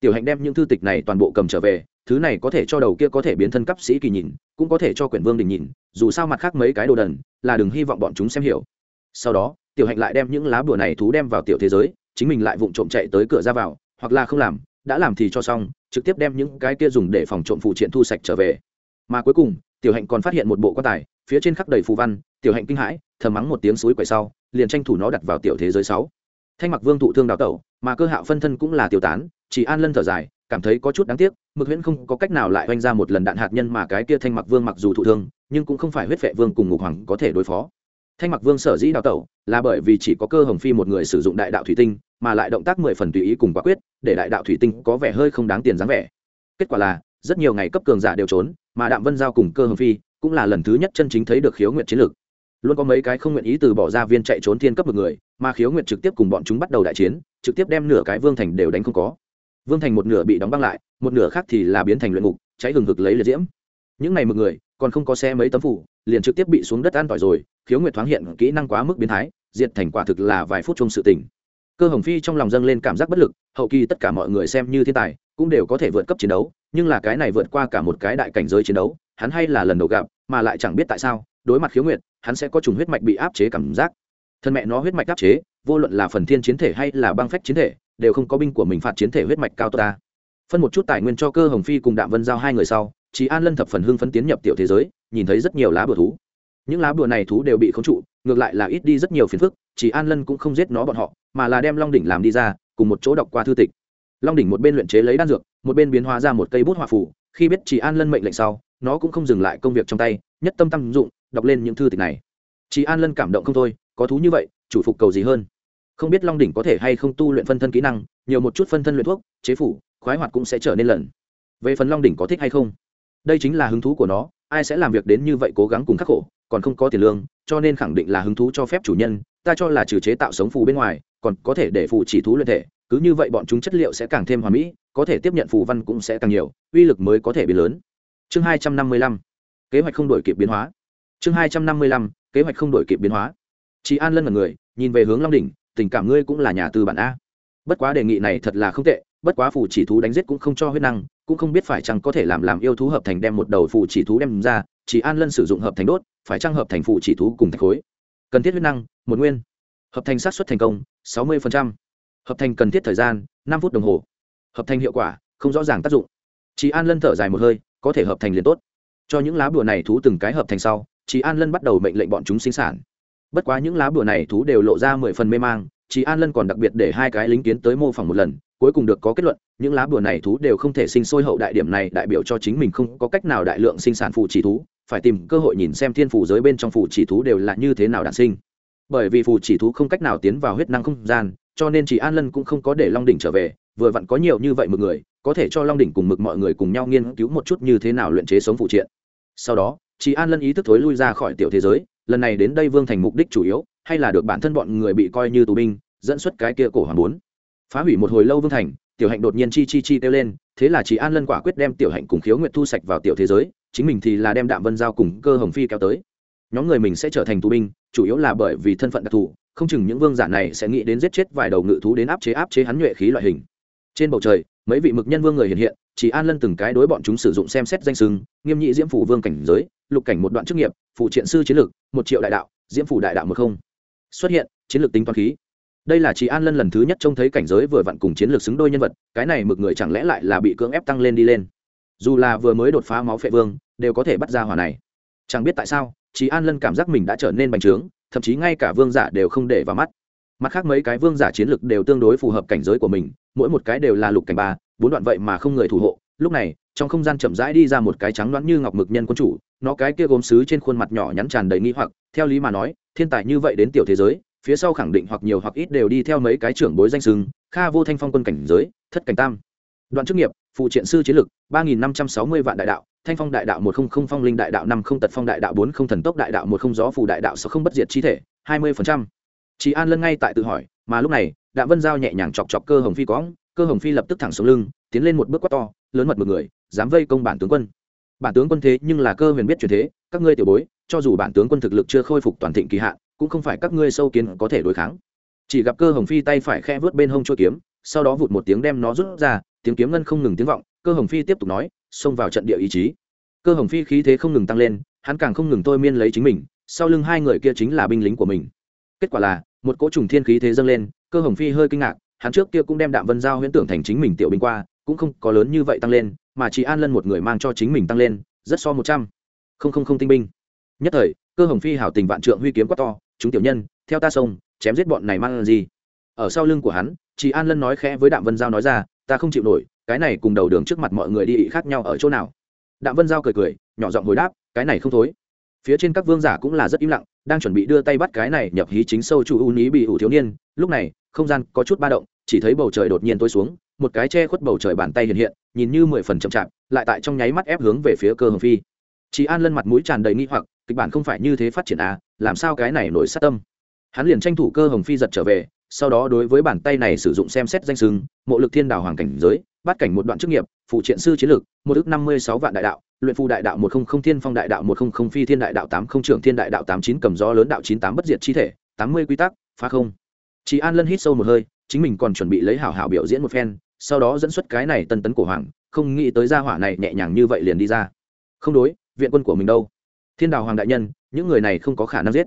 tiểu hạnh đem những thư tịch này toàn bộ cầm trở về, thứ này có thể cho đầu kia có thể biến thân cấp sĩ kỳ nhìn, cũng có thể cho quyển vương đình nhìn, dù sao mặt khác mấy cái đồ đần, là đừng hy vọng bọn chúng xem hiểu. Sau đó, tiểu hạnh lại đem những lá bùa này thú đem vào tiểu thế giới, chính mình lại vụng trộm chạy tới cửa ra vào, hoặc là không làm, đã làm thì cho xong, trực tiếp đem những cái kia dùng để phòng trộm phụ triện thu sạch trở về. Mà cuối cùng, tiểu hạnh còn phát hiện một bộ quan tài, phía trên khắp đầy phù văn, tiểu hạnh kinh hãi, thầm mắng một tiếng suối quậy sau, liền tranh thủ nó đặt vào tiểu thế giới sáu thanh mặc vương thụ thương đào tẩu, mà cơ hạo phân thân cũng là tiêu tán, chỉ an lân thở dài, cảm thấy có chút đáng tiếc, mực huyễn không có cách nào lại oanh ra một lần đạn hạt nhân mà cái kia thanh mặc vương mặc dù thụ thương, nhưng cũng không phải huyết vệ vương cùng ngục hoàng có thể đối phó. Thanh mặc vương sở dĩ đào tẩu, là bởi vì chỉ có cơ hồng phi một người sử dụng đại đạo thủy tinh, mà lại động tác mười phần tùy ý cùng quả quyết, để đại đạo thủy tinh có vẻ hơi không đáng tiền dáng vẻ. Kết quả là, rất nhiều ngày cấp cường giả đều trốn, mà đạm vân giao cùng cơ hồng phi cũng là lần thứ nhất chân chính thấy được khiếu nguyện chiến lược luôn có mấy cái không nguyện ý từ bỏ ra viên chạy trốn thiên cấp một người, mà khiếu nguyện trực tiếp cùng bọn chúng bắt đầu đại chiến, trực tiếp đem nửa cái vương thành đều đánh không có. Vương thành một nửa bị đóng băng lại, một nửa khác thì là biến thành luyện ngục, cháy hừng hực lấy liệt diễm. Những này một người, còn không có xe mấy tấm phủ, liền trực tiếp bị xuống đất an tỏi rồi, khiếu nguyệt thoáng hiện kỹ năng quá mức biến thái, diệt thành quả thực là vài phút chung sự tình. Cơ hồng phi trong lòng dâng lên cảm giác bất lực, hậu kỳ tất cả mọi người xem như thiên tài, cũng đều có thể vượt cấp chiến đấu, nhưng là cái này vượt qua cả một cái đại cảnh giới chiến đấu, hắn hay là lần đầu gặp, mà lại chẳng biết tại sao, đối mặt khiếu nguyệt hắn sẽ có trùng huyết mạch bị áp chế cảm giác. Thân mẹ nó huyết mạch áp chế, vô luận là phần thiên chiến thể hay là băng phách chiến thể, đều không có binh của mình phạt chiến thể huyết mạch cao tốt ta. Phân một chút tài nguyên cho cơ hồng phi cùng đạm vân giao hai người sau chị an lân thập phần hưng phấn tiến nhập tiểu thế giới, nhìn thấy rất nhiều lá bừa thú. Những lá bừa này thú đều bị khống trụ, ngược lại là ít đi rất nhiều phiền phức chỉ an lân cũng không giết nó bọn họ, mà là đem long đỉnh làm đi ra, cùng một chỗ đọc qua thư tịch. Long đỉnh một bên luyện chế lấy đan dược, một bên biến hóa ra một cây bút hòa phủ khi biết chỉ an lân mệnh lệnh sau, nó cũng không dừng lại công việc trong tay, nhất tâm tâm dụng đọc lên những thư tịch này. Chị an lân cảm động không thôi, có thú như vậy, chủ phục cầu gì hơn? Không biết long đỉnh có thể hay không tu luyện phân thân kỹ năng, nhiều một chút phân thân luyện thuốc, chế phủ, khoái hoạt cũng sẽ trở nên lần. Về phần long đỉnh có thích hay không? Đây chính là hứng thú của nó, ai sẽ làm việc đến như vậy cố gắng cùng khắc khổ, còn không có tiền lương, cho nên khẳng định là hứng thú cho phép chủ nhân, ta cho là trừ chế tạo sống phù bên ngoài, còn có thể để phù chỉ thú luyện thể, cứ như vậy bọn chúng chất liệu sẽ càng thêm hoàn mỹ, có thể tiếp nhận phù văn cũng sẽ càng nhiều, uy lực mới có thể biến lớn. Chương hai trăm năm mươi lăm, kế hoạch không đổi kịp biến hóa chương hai trăm năm mươi lăm, kế hoạch không đổi kịp biến hóa. Chị an lân là người, nhìn về hướng long đỉnh, tình cảm ngươi cũng là nhà tư bản a. Bất quá đề nghị này thật là không tệ, bất quá phù chỉ thú đánh giết cũng không cho huyết năng, cũng không biết phải chăng có thể làm làm yêu thú hợp thành đem một đầu phù chỉ thú đem ra chỉ an lân sử dụng hợp thành đốt, phải chăng hợp thành phù chỉ thú cùng thạch khối. Cần thiết huyết năng, một nguyên. Hợp thành sát xuất thành công, sáu mươi hợp thành cần thiết thời gian, năm phút đồng hồ. Hợp thành hiệu quả, không rõ ràng tác dụng. Chị an lân thở dài một hơi, có thể hợp thành liền tốt. Cho những lá bùa này thú từng cái hợp thành sau chị an lân bắt đầu mệnh lệnh bọn chúng sinh sản. Bất quá những lá bùa này thú đều lộ ra mười phần mê mang chị an lân còn đặc biệt để hai cái lính kiến tới mô phỏng một lần, cuối cùng được có kết luận, những lá bùa này thú đều không thể sinh sôi hậu đại điểm này đại biểu cho chính mình không có cách nào đại lượng sinh sản phụ chỉ thú, phải tìm cơ hội nhìn xem thiên phủ giới bên trong phụ chỉ thú đều là như thế nào đản sinh. Bởi vì phụ chỉ thú không cách nào tiến vào huyết năng không gian, cho nên chị an lân cũng không có để long đỉnh trở về, vừa vặn có nhiều như vậy mực người, có thể cho long đỉnh cùng mực mọi người cùng nhau nghiên cứu một chút như thế nào luyện chế sống phụ triện. Sau đó chị an lân ý thức thối lui ra khỏi tiểu thế giới, lần này đến đây vương thành mục đích chủ yếu, hay là được bản thân bọn người bị coi như tù binh, dẫn xuất cái kia cổ hoàng bốn. Phá hủy một hồi lâu vương thành, tiểu hạnh đột nhiên chi chi chi kêu lên, thế là chị an lân quả quyết đem tiểu hạnh cùng khiếu nguyện thu sạch vào tiểu thế giới, chính mình thì là đem đạm vân giao cùng cơ hồng phi kéo tới. Nhóm người mình sẽ trở thành tù binh, chủ yếu là bởi vì thân phận đặc thù, không chừng những vương giả này sẽ nghĩ đến giết chết vài đầu ngự thú đến áp chế áp chế hắn nhuệ khí loại hình. Trên bầu trời, mấy vị mực nhân vương người hiện hiện chỉ an lân từng cái đối bọn chúng sử dụng xem xét danh sưng nghiêm nhị diễm phủ vương cảnh giới, lục cảnh một đoạn chức nghiệp, phụ triện sư chiến lược, một triệu đại đạo, diễm phủ đại đạo một không. Xuất hiện, chiến lược tính toán khí. Đây là chị an lân lần thứ nhất trông thấy cảnh giới vừa vặn cùng chiến lược xứng đôi nhân vật, cái này mực người chẳng lẽ lại là bị cưỡng ép tăng lên đi lên? Dù là vừa mới đột phá máu phệ vương, đều có thể bắt ra hỏa này. Chẳng biết tại sao chị an lân cảm giác mình đã trở nên bành trướng, thậm chí ngay cả vương giả đều không để vào mắt. Mặt khác mấy cái vương giả chiến lược đều tương đối phù hợp cảnh giới của mình, mỗi một cái đều là lục cảnh ba bốn đoạn vậy mà không người thủ hộ, lúc này, trong không gian chậm rãi đi ra một cái trắng đoán như ngọc mực nhân quân chủ, nó cái kia gốm xứ trên khuôn mặt nhỏ nhắn tràn đầy nghi hoặc, theo lý mà nói, thiên tài như vậy đến tiểu thế giới, phía sau khẳng định hoặc nhiều hoặc ít đều đi theo mấy cái trưởng bối danh sừng kha vô thanh phong quân cảnh giới, thất cảnh tam. Đoạn chức nghiệp, phụ triện sư chiến lực, ba nghìn năm trăm sáu mươi vạn đại đạo, thanh phong đại đạo một không không phong linh đại đạo năm không tật phong đại đạo bốn không thần tốc đại đạo một không gió phù đại đạo sáu không bất diệt chi thể, hai mươi phần trăm. Chị an lân ngay tại tự hỏi, mà lúc này, đạm vân giao nhẹ nhàng chọc chọc cơ hồng phi cóng cơ hồng phi lập tức thẳng xuống lưng, tiến lên một bước quát to, lớn mật một người, dám vây công bản tướng quân. Bản tướng quân thế nhưng là cơ huyền biết truyền thế, các ngươi tiểu bối, cho dù bản tướng quân thực lực chưa khôi phục toàn thịnh kỳ hạn, cũng không phải các ngươi sâu kiến có thể đối kháng. Chỉ gặp cơ hồng phi tay phải khe vớt bên hông chuôi kiếm, sau đó vụt một tiếng đem nó rút ra, tiếng kiếm ngân không ngừng tiếng vọng, cơ hồng phi tiếp tục nói, xông vào trận địa ý chí. Cơ hồng phi khí thế không ngừng tăng lên, hắn càng không ngừng tôi miên lấy chính mình, sau lưng hai người kia chính là binh lính của mình. Kết quả là, một cỗ trùng thiên khí thế dâng lên, cơ hồng phi hơi kinh ngạc hắn trước kia cũng đem đạm vân giao huyễn tưởng thành chính mình tiểu binh qua, cũng không có lớn như vậy tăng lên, mà chỉ an lân một người mang cho chính mình tăng lên, rất so một trăm. Không không không tinh binh. Nhất thời, cơ hồng phi hảo tình vạn trượng huy kiếm quát to, chúng tiểu nhân, theo ta sông, chém giết bọn này mang gì? Ở sau lưng của hắn chị an lân nói khẽ với đạm vân giao nói ra, ta không chịu nổi, cái này cùng đầu đường trước mặt mọi người đi khác nhau ở chỗ nào? Đạm vân giao cười cười, nhỏ giọng hồi đáp, cái này không thối phía trên các vương giả cũng là rất im lặng, đang chuẩn bị đưa tay bắt cái này nhập hí chính sâu chủ u ní bị ủ thiếu niên. Lúc này, không gian có chút ba động, chỉ thấy bầu trời đột nhiên tối xuống, một cái che khuất bầu trời bàn tay hiện hiện, nhìn như mười phần chậm chạp, lại tại trong nháy mắt ép hướng về phía cơ hồng phi. Chị an lân mặt mũi tràn đầy nghi hoặc, kịch bản không phải như thế phát triển à làm sao cái này nổi sát tâm. Hắn liền tranh thủ cơ hồng phi giật trở về, sau đó đối với bàn tay này sử dụng xem xét danh sưng mộ lực thiên đảo hoàng cảnh giới, bắt cảnh một đoạn chức nghiệp, phụ triện sư chiến lược, một ước năm mươi sáu vạn đại đạo luyện phu đại đạo một không không thiên phong đại đạo một không không phi thiên đại đạo tám không trưởng thiên đại đạo tám chín cầm gió lớn đạo chín tám bất diệt chi thể, tám mươi quy tắc, phá không. Chị an lân hít sâu một hơi, chính mình còn chuẩn bị lấy hảo hảo biểu diễn một phen, sau đó dẫn xuất cái này tân tấn của hoàng, không nghĩ tới gia hỏa này nhẹ nhàng như vậy liền đi ra. Không đối, viện quân của mình đâu? Thiên đào hoàng đại nhân, những người này không có khả năng giết.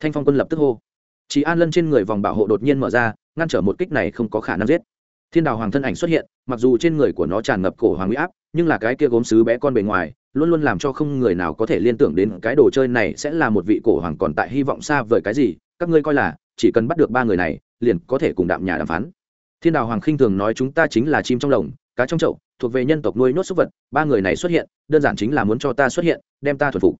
Thanh phong quân lập tức hô. Chị an lân trên người vòng bảo hộ đột nhiên mở ra, ngăn trở một kích này không có khả năng giết thiên đào hoàng thân ảnh xuất hiện, mặc dù trên người của nó tràn ngập cổ hoàng huy áp, nhưng là cái kia gốm xứ bé con bề ngoài, luôn luôn làm cho không người nào có thể liên tưởng đến cái đồ chơi này sẽ là một vị cổ hoàng còn tại hy vọng xa vời cái gì. Các ngươi coi là, chỉ cần bắt được ba người này, liền có thể cùng đạm nhà đàm phán. Thiên đào hoàng khinh thường nói chúng ta chính là chim trong lồng, cá trong chậu, thuộc về nhân tộc nuôi nốt súc vật, ba người này xuất hiện, đơn giản chính là muốn cho ta xuất hiện, đem ta thuần phục.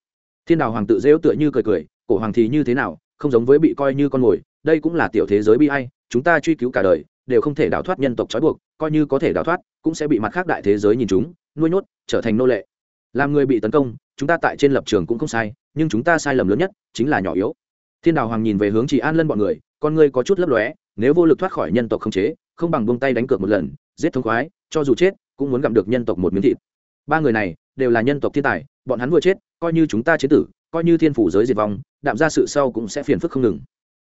Thiên đào hoàng tự dễu tựa như cười cười, cổ hoàng thì như thế nào, không giống với bị coi như con mồi, đây cũng là tiểu thế giới bi hay chúng ta truy cứu cả đời đều không thể đào thoát nhân tộc trói buộc, coi như có thể đào thoát, cũng sẽ bị mặt khác đại thế giới nhìn chúng, nuôi nhốt, trở thành nô lệ. Làm người bị tấn công, chúng ta tại trên lập trường cũng không sai, nhưng chúng ta sai lầm lớn nhất chính là nhỏ yếu. Thiên đào hoàng nhìn về hướng chị an lân bọn người, con ngươi có chút lấp lóe, nếu vô lực thoát khỏi nhân tộc không chế, không bằng buông tay đánh cược một lần, giết thông khoái, cho dù chết, cũng muốn gặm được nhân tộc một miếng thịt. Ba người này đều là nhân tộc thiên tài, bọn hắn vừa chết, coi như chúng ta chiến tử, coi như thiên phủ giới diệt vong, đạm ra sự sau cũng sẽ phiền phức không ngừng.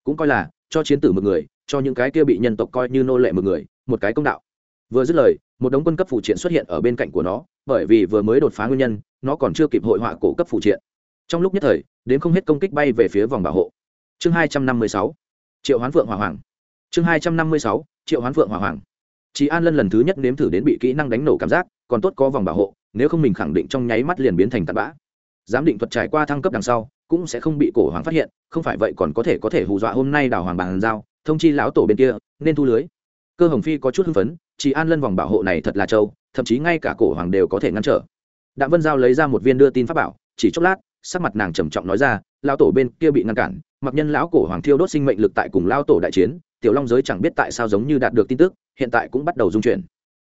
Cũng coi là, cho chiến tử một người cho những cái kia bị nhân tộc coi như nô lệ một người, một cái công đạo. Vừa dứt lời, một đống quân cấp phụ triện xuất hiện ở bên cạnh của nó, bởi vì vừa mới đột phá nguyên nhân, nó còn chưa kịp hội họa cổ cấp phụ triện. Trong lúc nhất thời, đến không hết công kích bay về phía vòng bảo hộ. Chương hai trăm năm mươi sáu, triệu hoán phượng hỏa hoàng. Chương hai trăm năm mươi sáu, triệu hoán phượng hỏa hoàng. Chị an lân lần thứ nhất nếm thử đến bị kỹ năng đánh nổ cảm giác, còn tốt có vòng bảo hộ, nếu không mình khẳng định trong nháy mắt liền biến thành tạt bã. Giám định thuật trải qua thăng cấp đằng sau, cũng sẽ không bị cổ hoàng phát hiện, không phải vậy còn có thể có thể hù dọa hôm nay đào hoàng bàn giao thông chi lão tổ bên kia, nên thu lưới. Cơ hồng phi có chút hưng phấn chị an lân vòng bảo hộ này thật là trâu, thậm chí ngay cả cổ hoàng đều có thể ngăn trở. Đạm vân giao lấy ra một viên đưa tin pháp bảo, chỉ chốc lát, sắc mặt nàng trầm trọng nói ra, lão tổ bên kia bị ngăn cản, mặc nhân lão cổ hoàng thiêu đốt sinh mệnh lực tại cùng lao tổ đại chiến, tiểu long giới chẳng biết tại sao giống như đạt được tin tức, hiện tại cũng bắt đầu dung chuyển.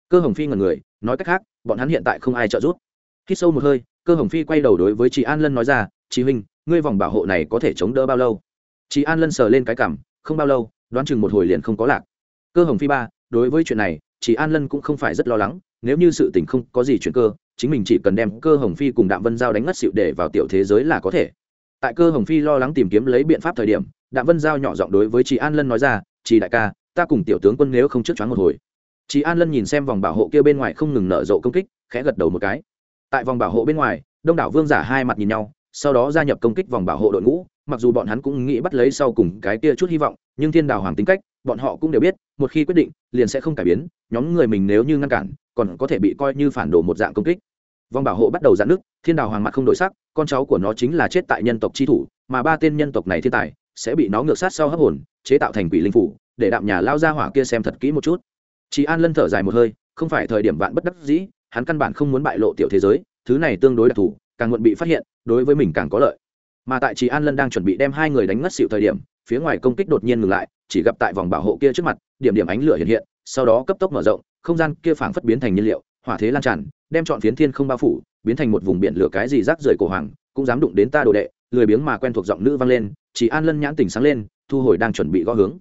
Cơ hồng phi ngần người, nói cách khác, bọn hắn hiện tại không ai trợ giúp. Khi sâu một hơi, cơ hồng phi quay đầu đối với chị an lân nói ra chị huynh, ngươi vòng bảo hộ này có thể chống đỡ bao lâu? Chị an lân sờ lên cái cảm không bao lâu đoán chừng một hồi liền không có lạc. Cơ hồng phi ba, đối với chuyện này, chỉ an lân cũng không phải rất lo lắng, nếu như sự tình không có gì chuyện cơ, chính mình chỉ cần đem cơ hồng phi cùng đạm vân giao đánh ngất xịu để vào tiểu thế giới là có thể. Tại cơ hồng phi lo lắng tìm kiếm lấy biện pháp thời điểm, đạm vân giao nhỏ giọng đối với chị an lân nói ra, chị đại ca, ta cùng tiểu tướng quân nếu không trước choáng một hồi. Chị an lân nhìn xem vòng bảo hộ kia bên ngoài không ngừng nở rộ công kích, khẽ gật đầu một cái. Tại vòng bảo hộ bên ngoài, đông đảo vương giả hai mặt nhìn nhau, sau đó gia nhập công kích vòng bảo hộ đội ngũ, mặc dù bọn hắn cũng nghĩ bắt lấy sau cùng cái kia chút hy vọng nhưng thiên đào hoàng tính cách, bọn họ cũng đều biết, một khi quyết định, liền sẽ không cải biến, nhóm người mình nếu như ngăn cản, còn có thể bị coi như phản đồ một dạng công kích. Vòng bảo hộ bắt đầu giãn nước thiên đào hoàng mặt không đổi sắc, con cháu của nó chính là chết tại nhân tộc chi thủ, mà ba tên nhân tộc này thiên tài, sẽ bị nó ngược sát sau hấp hồn, chế tạo thành quỷ linh phủ, để đạm nhà lao ra hỏa kia xem thật kỹ một chút. Chị an lân thở dài một hơi, không phải thời điểm bạn bất đắc dĩ, hắn căn bản không muốn bại lộ tiểu thế giới, thứ này tương đối đặc thù, càng muộn bị phát hiện, đối với mình càng có lợi. Mà tại chị an lân đang chuẩn bị đem hai người đánh ngất xịu thời điểm phía ngoài công kích đột nhiên ngừng lại, chỉ gặp tại vòng bảo hộ kia trước mặt, điểm điểm ánh lửa hiện hiện, sau đó cấp tốc mở rộng, không gian kia phảng phất biến thành nhiên liệu, hỏa thế lan tràn, đem chọn phiến thiên không bao phủ, biến thành một vùng biển lửa cái gì rác rưởi cổ hoàng, cũng dám đụng đến ta đồ đệ, lười biếng mà quen thuộc giọng nữ vang lên, chỉ an lân nhãn tỉnh sáng lên, thu hồi đang chuẩn bị gõ hướng.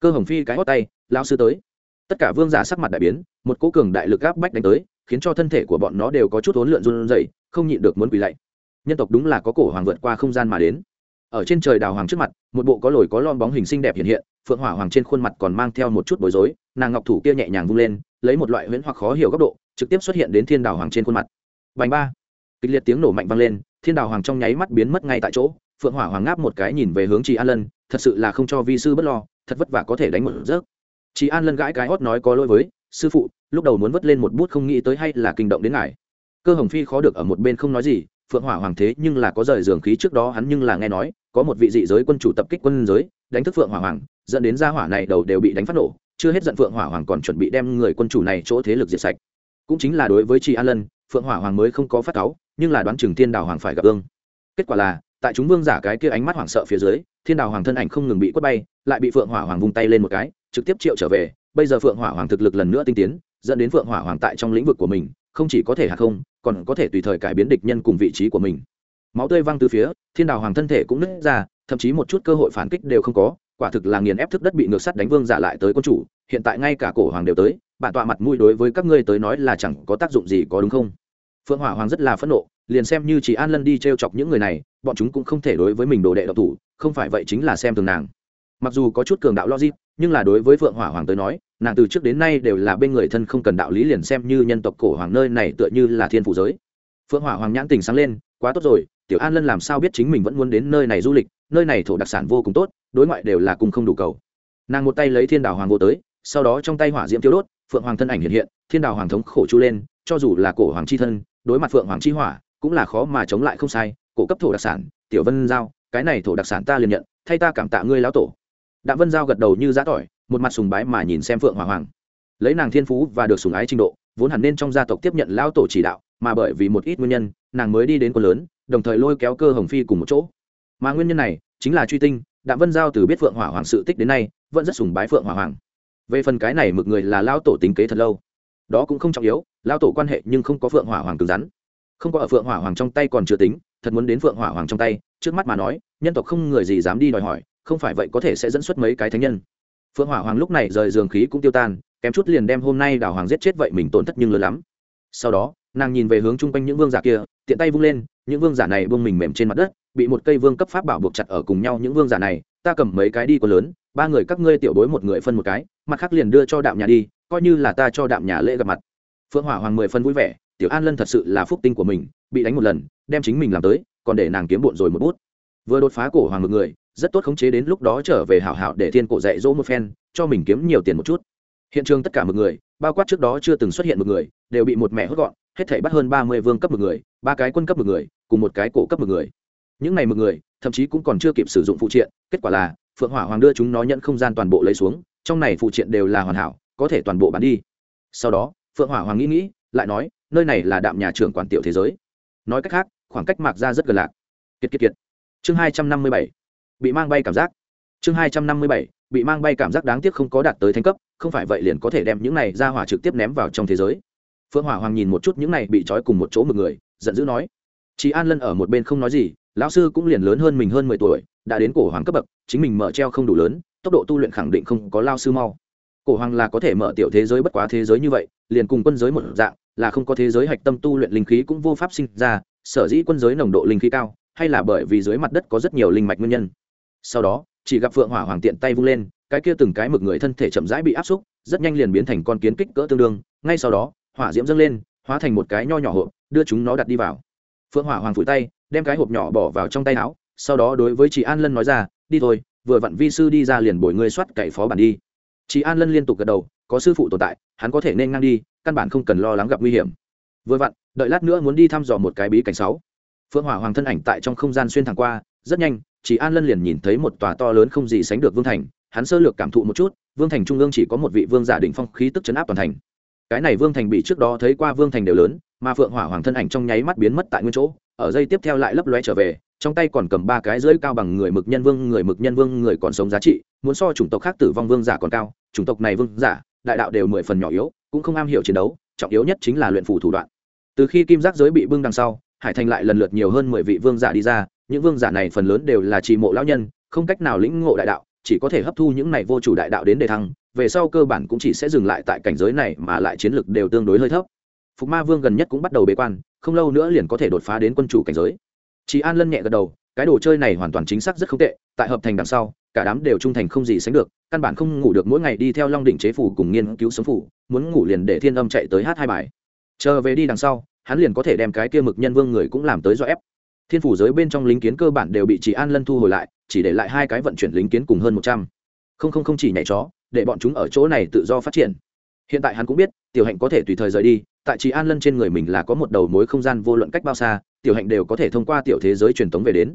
Cơ hồng phi cái hót tay lao sư tới. Tất cả vương giả sắc mặt đại biến, một cố cường đại lực áp bách đánh tới, khiến cho thân thể của bọn nó đều có chút hỗn lượn run rẩy, không nhịn được muốn quỳ lạy. Nhân tộc đúng là có cổ hoàng vượt qua không gian mà đến ở trên trời đào hoàng trước mặt, một bộ có lồi có lon bóng hình xinh đẹp hiện hiện, phượng hỏa hoàng trên khuôn mặt còn mang theo một chút bối rối, nàng ngọc thủ kia nhẹ nhàng vung lên, lấy một loại huyễn hoặc khó hiểu góc độ, trực tiếp xuất hiện đến thiên đào hoàng trên khuôn mặt. Bành ba. Kịch liệt tiếng nổ mạnh vang lên, thiên đào hoàng trong nháy mắt biến mất ngay tại chỗ, phượng hỏa hoàng ngáp một cái nhìn về hướng chị an lân, thật sự là không cho vi sư bất lo, thật vất vả có thể đánh một rớt. Chị an lân gãi cái hót nói có lỗi với, sư phụ, lúc đầu muốn vất lên một bút không nghĩ tới hay là kinh động đến ngài. Cơ hồng phi khó được ở một bên không nói gì phượng hỏa hoàng thế nhưng là có rời giường khí trước đó, hắn nhưng là nghe nói, có một vị dị giới quân chủ tập kích quân giới, đánh thức phượng hỏa hoàng, dẫn đến gia hỏa này đầu đều bị đánh phát nổ, chưa hết giận phượng hỏa hoàng còn chuẩn bị đem người quân chủ này chỗ thế lực diệt sạch. Cũng chính là đối với chị an lân, phượng hỏa hoàng mới không có phát cáu, nhưng là đoán chừng thiên đào hoàng phải gặp ương kết quả là, tại chúng vương giả cái kia ánh mắt hoảng sợ phía dưới, thiên đào hoàng thân ảnh không ngừng bị quất bay, lại bị phượng hỏa hoàng vung tay lên một cái, trực tiếp triệu trở về. Bây giờ phượng hỏa hoàng thực lực lần nữa tinh tiến, dẫn đến phượng hỏa hoàng tại trong lĩnh vực của mình, không chỉ có thể hạ không còn có thể tùy thời cải biến địch nhân cùng vị trí của mình. Máu tươi văng từ phía, thiên đào hoàng thân thể cũng nứt ra, thậm chí một chút cơ hội phản kích đều không có, quả thực là nghiền ép thức đất bị ngược sắt đánh vương giả lại tới quân chủ, hiện tại ngay cả cổ hoàng đều tới, bản tọa mặt mũi đối với các ngươi tới nói là chẳng có tác dụng gì có đúng không? Phượng hỏa hoàng rất là phẫn nộ, liền xem như chỉ an lân đi t r e o chọc những người này, bọn chúng cũng không thể đối với mình đồ đệ độc thủ, không phải vậy chính là xem thường nàng mặc dù có chút cường đạo logic, nhưng là đối với phượng hỏa hoàng tới nói, nàng từ trước đến nay đều là bên người thân không cần đạo lý liền xem như nhân tộc cổ hoàng nơi này tựa như là thiên phủ giới. Phượng hỏa hoàng nhãn tình sáng lên, quá tốt rồi, tiểu an lân làm sao biết chính mình vẫn muốn đến nơi này du lịch, nơi này thổ đặc sản vô cùng tốt, đối ngoại đều là cùng không đủ cầu. Nàng một tay lấy thiên đảo hoàng vô tới, sau đó trong tay hỏa diễm tiêu đốt, phượng hoàng thân ảnh hiện hiện, thiên đảo hoàng thống khổ chu lên, cho dù là cổ hoàng c h i thân, đối mặt phượng hoàng c h i hỏa, cũng là khó mà chống lại không sai, cổ cấp thổ đặc sản, tiểu vân giao, cái này thổ đặc sản ta liền nhận, thay ta cảm tạ ngươi lão tổ đạm vân giao gật đầu như giã tỏi, một mặt sùng bái mà nhìn xem phượng hoàng hoàng. Lấy nàng thiên phú và được sùng ái trình độ, vốn hẳn nên trong gia tộc tiếp nhận lão tổ chỉ đạo, mà bởi vì một ít nguyên nhân, nàng mới đi đến quân lớn, đồng thời lôi kéo cơ hồng phi cùng một chỗ. Mà nguyên nhân này, chính là truy tinh, đạm vân giao từ biết phượng hỏa hoàng sự tích đến nay, vẫn rất sùng bái phượng hỏa hoàng. Về phần cái này mực người là lao tổ tính kế thật lâu. Đó cũng không trọng yếu lao tổ quan hệ nhưng không có phượng hỏa hoàng cứng rắn. Không có ở phượng hỏa hoàng trong tay còn chưa tính, thật muốn đến phượng hỏa hoàng trong tay, trước mắt mà nói, nhân tộc không người gì dám đi đòi hỏi không phải vậy có thể sẽ dẫn xuất mấy cái thánh nhân. Phượng hỏa hoàng lúc này rời giường khí cũng tiêu tan, kém chút liền đem hôm nay đào hoàng giết chết vậy mình tổn thất nhưng lớn lắm. Sau đó, nàng nhìn về hướng chung quanh những vương giả kia, tiện tay vung lên, những vương giả này vương mình mềm trên mặt đất, bị một cây vương cấp pháp bảo buộc chặt ở cùng nhau những vương giả này, ta cầm mấy cái đi có lớn, ba người các ngươi tiểu bối một người phân một cái, mặt khác liền đưa cho đạm nhà đi, coi như là ta cho đạm nhà lễ gặp mặt. Phượng hỏa hoàng mười phân vui vẻ, tiểu an lân thật sự là phúc tinh của mình, bị đánh một lần, đem chính mình làm tới, còn để nàng kiếm bộn rồi một bút. Vừa đột phá cổ hoàng một người rất tốt khống chế đến lúc đó trở về hảo hảo để thiên cổ dạy dỗ một phen, cho mình kiếm nhiều tiền một chút. Hiện trường tất cả một người, bao quát trước đó chưa từng xuất hiện một người, đều bị một mẹ hốt gọn, hết thảy bắt hơn ba mươi vương cấp một người, ba cái quân cấp một người, cùng một cái cổ cấp một người. Những này một người, thậm chí cũng còn chưa kịp sử dụng phụ triện, kết quả là phượng hỏa hoàng đưa chúng nó nhận không gian toàn bộ lấy xuống, trong này phụ triện đều là hoàn hảo, có thể toàn bộ bán đi. Sau đó, phượng hỏa hoàng nghĩ nghĩ, lại nói, nơi này là đạm nhà trưởng quản tiểu thế giới. Nói cách khác, khoảng cách mạc ra rất gần lạc. Kiệt kiệt kiệt. Chương hai trăm năm mươi bảy bị mang bay cảm giác. Chương hai trăm năm mươi bảy, bị mang bay cảm giác đáng tiếc không có đạt tới thành cấp, không phải vậy liền có thể đem những này ra hỏa trực tiếp ném vào trong thế giới. Phượng hỏa hoàng nhìn một chút những này bị trói cùng một chỗ một người, giận dữ nói chị an lân ở một bên không nói gì, lão sư cũng liền lớn hơn mình hơn mười tuổi, đã đến cổ hoàng cấp bậc, chính mình mở treo không đủ lớn, tốc độ tu luyện khẳng định không có lao sư mau. Cổ hoàng là có thể mở tiểu thế giới bất quá thế giới như vậy, liền cùng quân giới một dạng, là không có thế giới hạch tâm tu luyện linh khí cũng vô pháp sinh ra, sở dĩ quân giới nồng độ linh khí cao, hay là bởi vì dưới mặt đất có rất nhiều linh mạch nguyên nhân sau đó, chỉ gặp phượng hỏa hoàng tiện tay vung lên, cái kia từng cái mực người thân thể chậm rãi bị áp xúc, rất nhanh liền biến thành con kiến kích cỡ tương đương, ngay sau đó, hỏa diễm dâng lên, hóa thành một cái nho nhỏ hộp, đưa chúng nó đặt đi vào. Phượng hỏa hoàng phủi tay, đem cái hộp nhỏ bỏ vào trong tay áo, sau đó đối với chị an lân nói ra, đi thôi, vừa vặn vi sư đi ra liền bồi ngươi soát cậy phó bản đi. Chị an lân liên tục gật đầu, có sư phụ tồn tại, hắn có thể nên ngang đi, căn bản không cần lo lắng gặp nguy hiểm. Vừa vặn, đợi lát nữa muốn đi thăm dò một cái bí cảnh sáu. Phượng hỏa hoàng thân ảnh tại trong không gian xuyên thẳng qua, rất nhanh chỉ an lân liền nhìn thấy một tòa to lớn không gì sánh được vương thành, hắn sơ lược cảm thụ một chút, vương thành trung ương chỉ có một vị vương giả định phong khí tức chấn áp toàn thành. Cái này vương thành bị trước đó thấy qua vương thành đều lớn, mà phượng hỏa hoàng thân ảnh trong nháy mắt biến mất tại nguyên chỗ, ở dây tiếp theo lại lấp lóe trở về, trong tay còn cầm ba cái rưỡi cao bằng người mực nhân vương, người mực nhân vương, người còn sống giá trị, muốn so chủng tộc khác tử vong vương giả còn cao, chủng tộc này vương giả, đại đạo đều mười phần nhỏ yếu, cũng không am hiểu chiến đấu, trọng yếu nhất chính là luyện phủ thủ đoạn. Từ khi kim giác giới bị bưng đằng sau, hải thành lại lần lượt nhiều hơn mười vị vương giả đi ra những vương giả này phần lớn đều là trì mộ lão nhân, không cách nào lĩnh ngộ đại đạo, chỉ có thể hấp thu những này vô chủ đại đạo đến đề thăng, về sau cơ bản cũng chỉ sẽ dừng lại tại cảnh giới này mà lại chiến lực đều tương đối hơi thấp. Phục ma vương gần nhất cũng bắt đầu bế quan, không lâu nữa liền có thể đột phá đến quân chủ cảnh giới. Chị an lân nhẹ gật đầu, cái đồ chơi này hoàn toàn chính xác rất không tệ, tại hợp thành đằng sau, cả đám đều trung thành không gì sánh được, căn bản không ngủ được mỗi ngày đi theo long đỉnh chế phủ cùng nghiên cứu sống phủ, muốn ngủ liền để thiên âm chạy tới hát hai bài. Chờ về đi đằng sau, hắn liền có thể đem cái kia mực nhân vương người cũng làm tới do ép thiên phủ giới bên trong lính kiến cơ bản đều bị chị an lân thu hồi lại, chỉ để lại hai cái vận chuyển lính kiến cùng hơn một trăm. Không không không chỉ nhảy chó, để bọn chúng ở chỗ này tự do phát triển. Hiện tại hắn cũng biết, tiểu hạnh có thể tùy thời rời đi, tại chị an lân trên người mình là có một đầu mối không gian vô luận cách bao xa, tiểu hạnh đều có thể thông qua tiểu thế giới truyền thống về đến.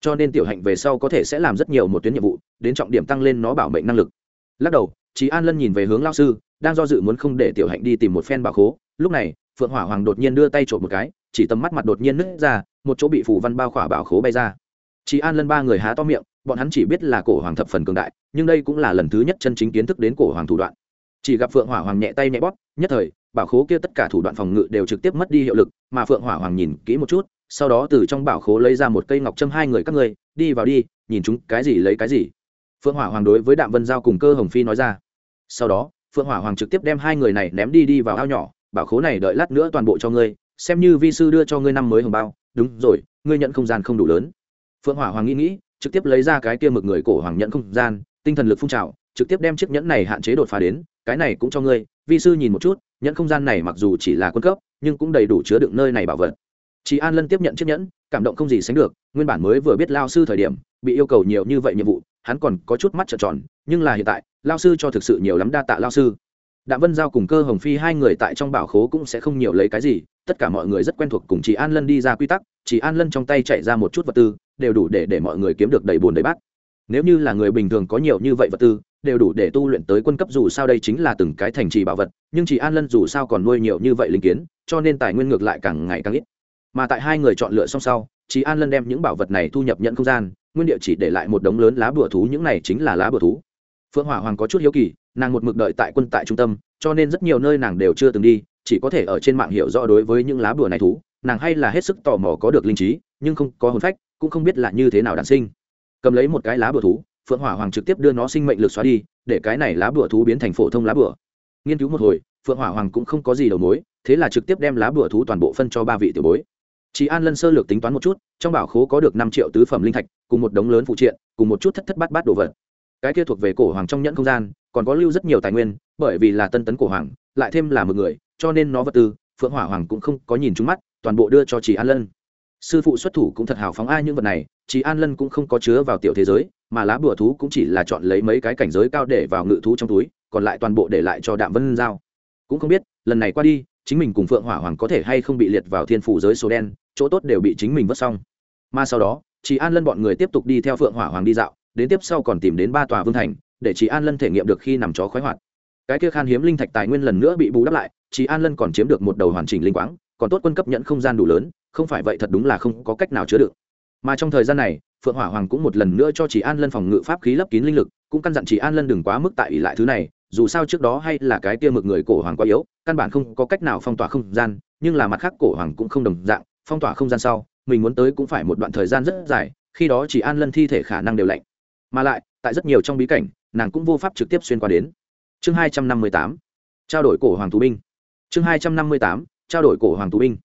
Cho nên tiểu hạnh về sau có thể sẽ làm rất nhiều một tuyến nhiệm vụ, đến trọng điểm tăng lên nó bảo mệnh năng lực. Lắc đầu chị an lân nhìn về hướng lao sư, đang do dự muốn không để tiểu hạnh đi tìm một phen bảo khố. Lúc này phượng hỏa hoàng đột nhiên đưa tay trộm một cái, chỉ tầm mắt mặt đột nhiên nứt ra, một chỗ bị phủ văn bao khỏa bảo khố bay ra. Chị an lân ba người há to miệng, bọn hắn chỉ biết là cổ hoàng thập phần cường đại, nhưng đây cũng là lần thứ nhất chân chính kiến thức đến cổ hoàng thủ đoạn. Chỉ gặp phượng hỏa hoàng nhẹ tay nhẹ bóp, nhất thời, bảo khố kia tất cả thủ đoạn phòng ngự đều trực tiếp mất đi hiệu lực, mà phượng hỏa hoàng nhìn kỹ một chút, sau đó từ trong bảo khố lấy ra một cây ngọc châm hai người các người đi vào đi, nhìn chúng cái gì lấy cái gì. Phượng hỏa hoàng đối với đạm vân giao cùng cơ hồng phi nói ra. Sau đó, phượng hỏa hoàng trực tiếp đem hai người này ném đi đi vào ao nhỏ bảo khố này đợi lát nữa toàn bộ cho ngươi, xem như vi sư đưa cho ngươi năm mới hồng bao. Đúng rồi, ngươi nhận không gian không đủ lớn. Phượng hỏa hoàng nghĩ nghĩ, trực tiếp lấy ra cái kia mực người cổ hoàng nhận không gian, tinh thần lực phun trào, trực tiếp đem chiếc nhẫn này hạn chế đột phá đến, cái này cũng cho ngươi. Vi sư nhìn một chút, nhẫn không gian này mặc dù chỉ là quân cấp, nhưng cũng đầy đủ chứa đựng nơi này bảo vật. Chị an lân tiếp nhận chiếc nhẫn, cảm động không gì sánh được, nguyên bản mới vừa biết lao sư thời điểm, bị yêu cầu nhiều như vậy nhiệm vụ, hắn còn có chút mắt trợn tròn, nhưng là hiện tại, lao sư cho thực sự nhiều lắm đa tạ lao sư đạm vân giao cùng cơ hồng phi hai người tại trong bảo khố cũng sẽ không nhiều lấy cái gì, tất cả mọi người rất quen thuộc cùng chị an lân đi ra quy tắc, chị an lân trong tay chạy ra một chút vật tư, đều đủ để để mọi người kiếm được đầy bùn đầy bát. Nếu như là người bình thường có nhiều như vậy vật tư, đều đủ để tu luyện tới quân cấp dù sao đây chính là từng cái thành trì bảo vật, nhưng chị an lân dù sao còn nuôi nhiều như vậy linh kiến, cho nên tài nguyên ngược lại càng ngày càng ít. Mà tại hai người chọn lựa xong sau, chị an lân đem những bảo vật này thu nhập nhận không gian, nguyên địa chỉ để lại một đống lớn lá bùa thú, những này chính là lá bùa thú. Phượng hỏa hoàng có chút hiếu kỳ nàng một mực đợi tại quân tại trung tâm, cho nên rất nhiều nơi nàng đều chưa từng đi, chỉ có thể ở trên mạng hiểu rõ đối với những lá bùa này thú. Nàng hay là hết sức tò mò có được linh trí, nhưng không có hồn phách, cũng không biết là như thế nào đản sinh. Cầm lấy một cái lá bùa thú, phượng hỏa hoàng trực tiếp đưa nó sinh mệnh lực xóa đi, để cái này lá bùa thú biến thành phổ thông lá bùa. Nghiên cứu một hồi, phượng hỏa hoàng cũng không có gì đầu mối, thế là trực tiếp đem lá bùa thú toàn bộ phân cho ba vị tiểu bối. Chị an lân sơ lược tính toán một chút, trong bảo khố có được năm triệu tứ phẩm linh thạch, cùng một đống lớn phụ triện, cùng một chút thất thất bát bát đồ vật. Cái kia thuộc về cổ hoàng trong nhẫn không gian còn có lưu rất nhiều tài nguyên, bởi vì là tân tấn của hoàng, lại thêm là một người, cho nên nó vật tư, phượng hỏa hoàng cũng không có nhìn trúng mắt, toàn bộ đưa cho chị an lân. Sư phụ xuất thủ cũng thật hào phóng ai những vật này chị an lân cũng không có chứa vào tiểu thế giới, mà lá bùa thú cũng chỉ là chọn lấy mấy cái cảnh giới cao để vào ngự thú trong túi, còn lại toàn bộ để lại cho đạm vân giao. Cũng không biết, lần này qua đi, chính mình cùng phượng hỏa hoàng có thể hay không bị liệt vào thiên phủ giới số đen, chỗ tốt đều bị chính mình vứt xong. Mà sau đó chị an lân bọn người tiếp tục đi theo phượng hỏa hoàng đi dạo, đến tiếp sau còn tìm đến ba tòa vương thành để chị an lân thể nghiệm được khi nằm chó khoái hoạt. Cái kia khan hiếm linh thạch tài nguyên lần nữa bị bù đắp lại chị an lân còn chiếm được một đầu hoàn chỉnh linh quáng, còn tốt quân cấp nhận không gian đủ lớn, không phải vậy thật đúng là không có cách nào chứa được. Mà trong thời gian này, phượng hỏa hoàng cũng một lần nữa cho chị an lân phòng ngự pháp khí lấp kín linh lực, cũng căn dặn chị an lân đừng quá mức tại ỷ lại thứ này, dù sao trước đó hay là cái kia mực người cổ hoàng quá yếu, căn bản không có cách nào phong tỏa không gian, nhưng là mặt khác cổ hoàng cũng không đồng dạng, phong tỏa không gian sau, mình muốn tới cũng phải một đoạn thời gian rất dài, khi đó chỉ an lân thi thể khả năng đều lạnh. Mà lại, tại rất nhiều trong bí cảnh nàng cũng vô pháp trực tiếp xuyên qua đến. Chương hai trăm năm mươi tám, trao đổi cổ hoàng tù binh. Chương hai trăm năm mươi tám, trao đổi cổ hoàng tù binh.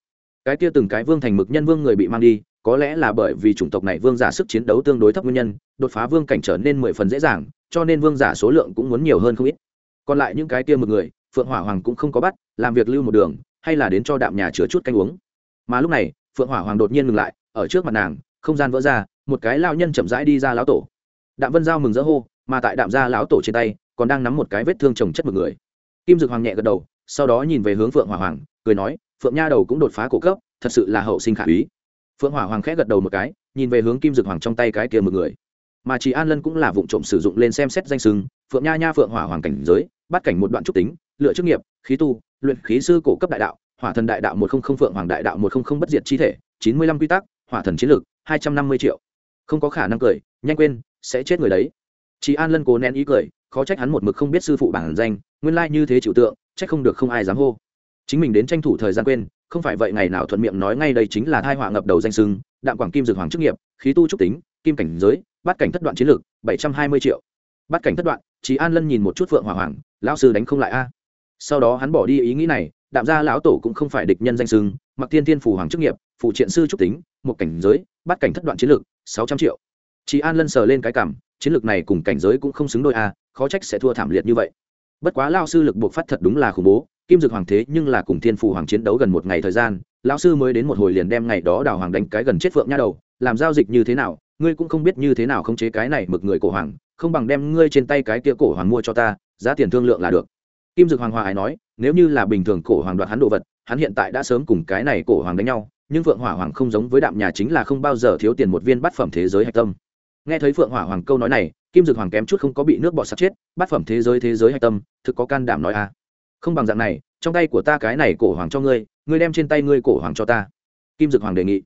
Cái kia từng cái vương thành mực nhân vương người bị mang đi, có lẽ là bởi vì chủng tộc này vương giả sức chiến đấu tương đối thấp nguyên nhân, đột phá vương cảnh trở nên mười phần dễ dàng, cho nên vương giả số lượng cũng muốn nhiều hơn không ít. Còn lại những cái kia mực người, phượng hỏa hoàng cũng không có bắt, làm việc lưu một đường, hay là đến cho đạm nhà chứa chút canh uống. Mà lúc này, phượng hỏa hoàng đột nhiên ngừng lại, ở trước mặt nàng, không gian vỡ ra, một cái lao nhân chậm rãi đi ra lão tổ. Đạm vân giao mừng rỡ hô mà tại đạm gia lão tổ trên tay, còn đang nắm một cái vết thương trồng chất mực người. Kim dực hoàng nhẹ gật đầu, sau đó nhìn về hướng phượng hỏa hoàng, cười nói, phượng nha đầu cũng đột phá cổ cấp, thật sự là hậu sinh khả úy. Phượng hỏa hoàng khẽ gật đầu một cái, nhìn về hướng kim dực hoàng trong tay cái kia mực người. Mà chị an lân cũng là vụ trộm sử dụng lên xem xét danh sưng phượng nha nha phượng hỏa hoàng cảnh giới, bắt cảnh một đoạn trúc tính, lựa chức nghiệp, khí tu, luyện khí sư cổ cấp đại đạo, hỏa thần đại đạo một không không phượng hoàng đại đạo một không không bất diệt chi thể, chín mươi lăm quy tắc, hỏa thần chiến lược, hai trăm năm mươi triệu. Không có khả năng cười, nhanh quên, sẽ chết người đấy chị an lân cố nén ý cười, khó trách hắn một mực không biết sư phụ bản danh, nguyên lai như thế chịu tượng, trách không được không ai dám hô. Chính mình đến tranh thủ thời gian quên, không phải vậy ngày nào thuận miệng nói ngay đây chính là thai họa ngập đầu danh sưng, đạm quảng kim dược hoàng chức nghiệp, khí tu trúc tính, kim cảnh giới, bát cảnh thất đoạn chiến lược, bảy trăm hai mươi triệu. Bát cảnh thất đoạn chị an lân nhìn một chút phượng hỏa hoàng, lão sư đánh không lại a. Sau đó hắn bỏ đi ý nghĩ này, đạm ra lão tổ cũng không phải địch nhân danh sưng, mặc thiên thiên phủ hoàng chức nghiệp, phụ triện sư trúc tính, một cảnh giới, bát cảnh thất đoạn chiến lược, sáu trăm triệu. Chị an lân sờ lên cái cảm chiến lược này cùng cảnh giới cũng không xứng đôi a, khó trách sẽ thua thảm liệt như vậy. Bất quá lao sư lực buộc phát thật đúng là khủng bố, kim dược hoàng thế nhưng là cùng thiên phủ hoàng chiến đấu gần một ngày thời gian, lão sư mới đến một hồi liền đem ngày đó đào hoàng đánh cái gần chết phượng nha đầu, làm giao dịch như thế nào, ngươi cũng không biết như thế nào khống chế cái này mực người cổ hoàng, không bằng đem ngươi trên tay cái kia cổ hoàng mua cho ta, giá tiền thương lượng là được. Kim dược hoàng hòa ái nói, nếu như là bình thường cổ hoàng đoạt hắn đồ vật, hắn hiện tại đã sớm cùng cái này cổ hoàng đánh nhau, nhưng phượng hỏa hoàng không giống với đạm nhà chính là không bao giờ thiếu tiền một viên bát phẩm thế giới hạch tâm nghe thấy phượng hỏa hoàng câu nói này, kim dược hoàng kém chút không có bị nước bọt sắt chết, bát phẩm thế giới thế giới hạch tâm, thực có can đảm nói à. Không bằng dạng này, trong tay của ta cái này cổ hoàng cho ngươi ngươi đem trên tay ngươi cổ hoàng cho ta. Kim dược hoàng đề nghị.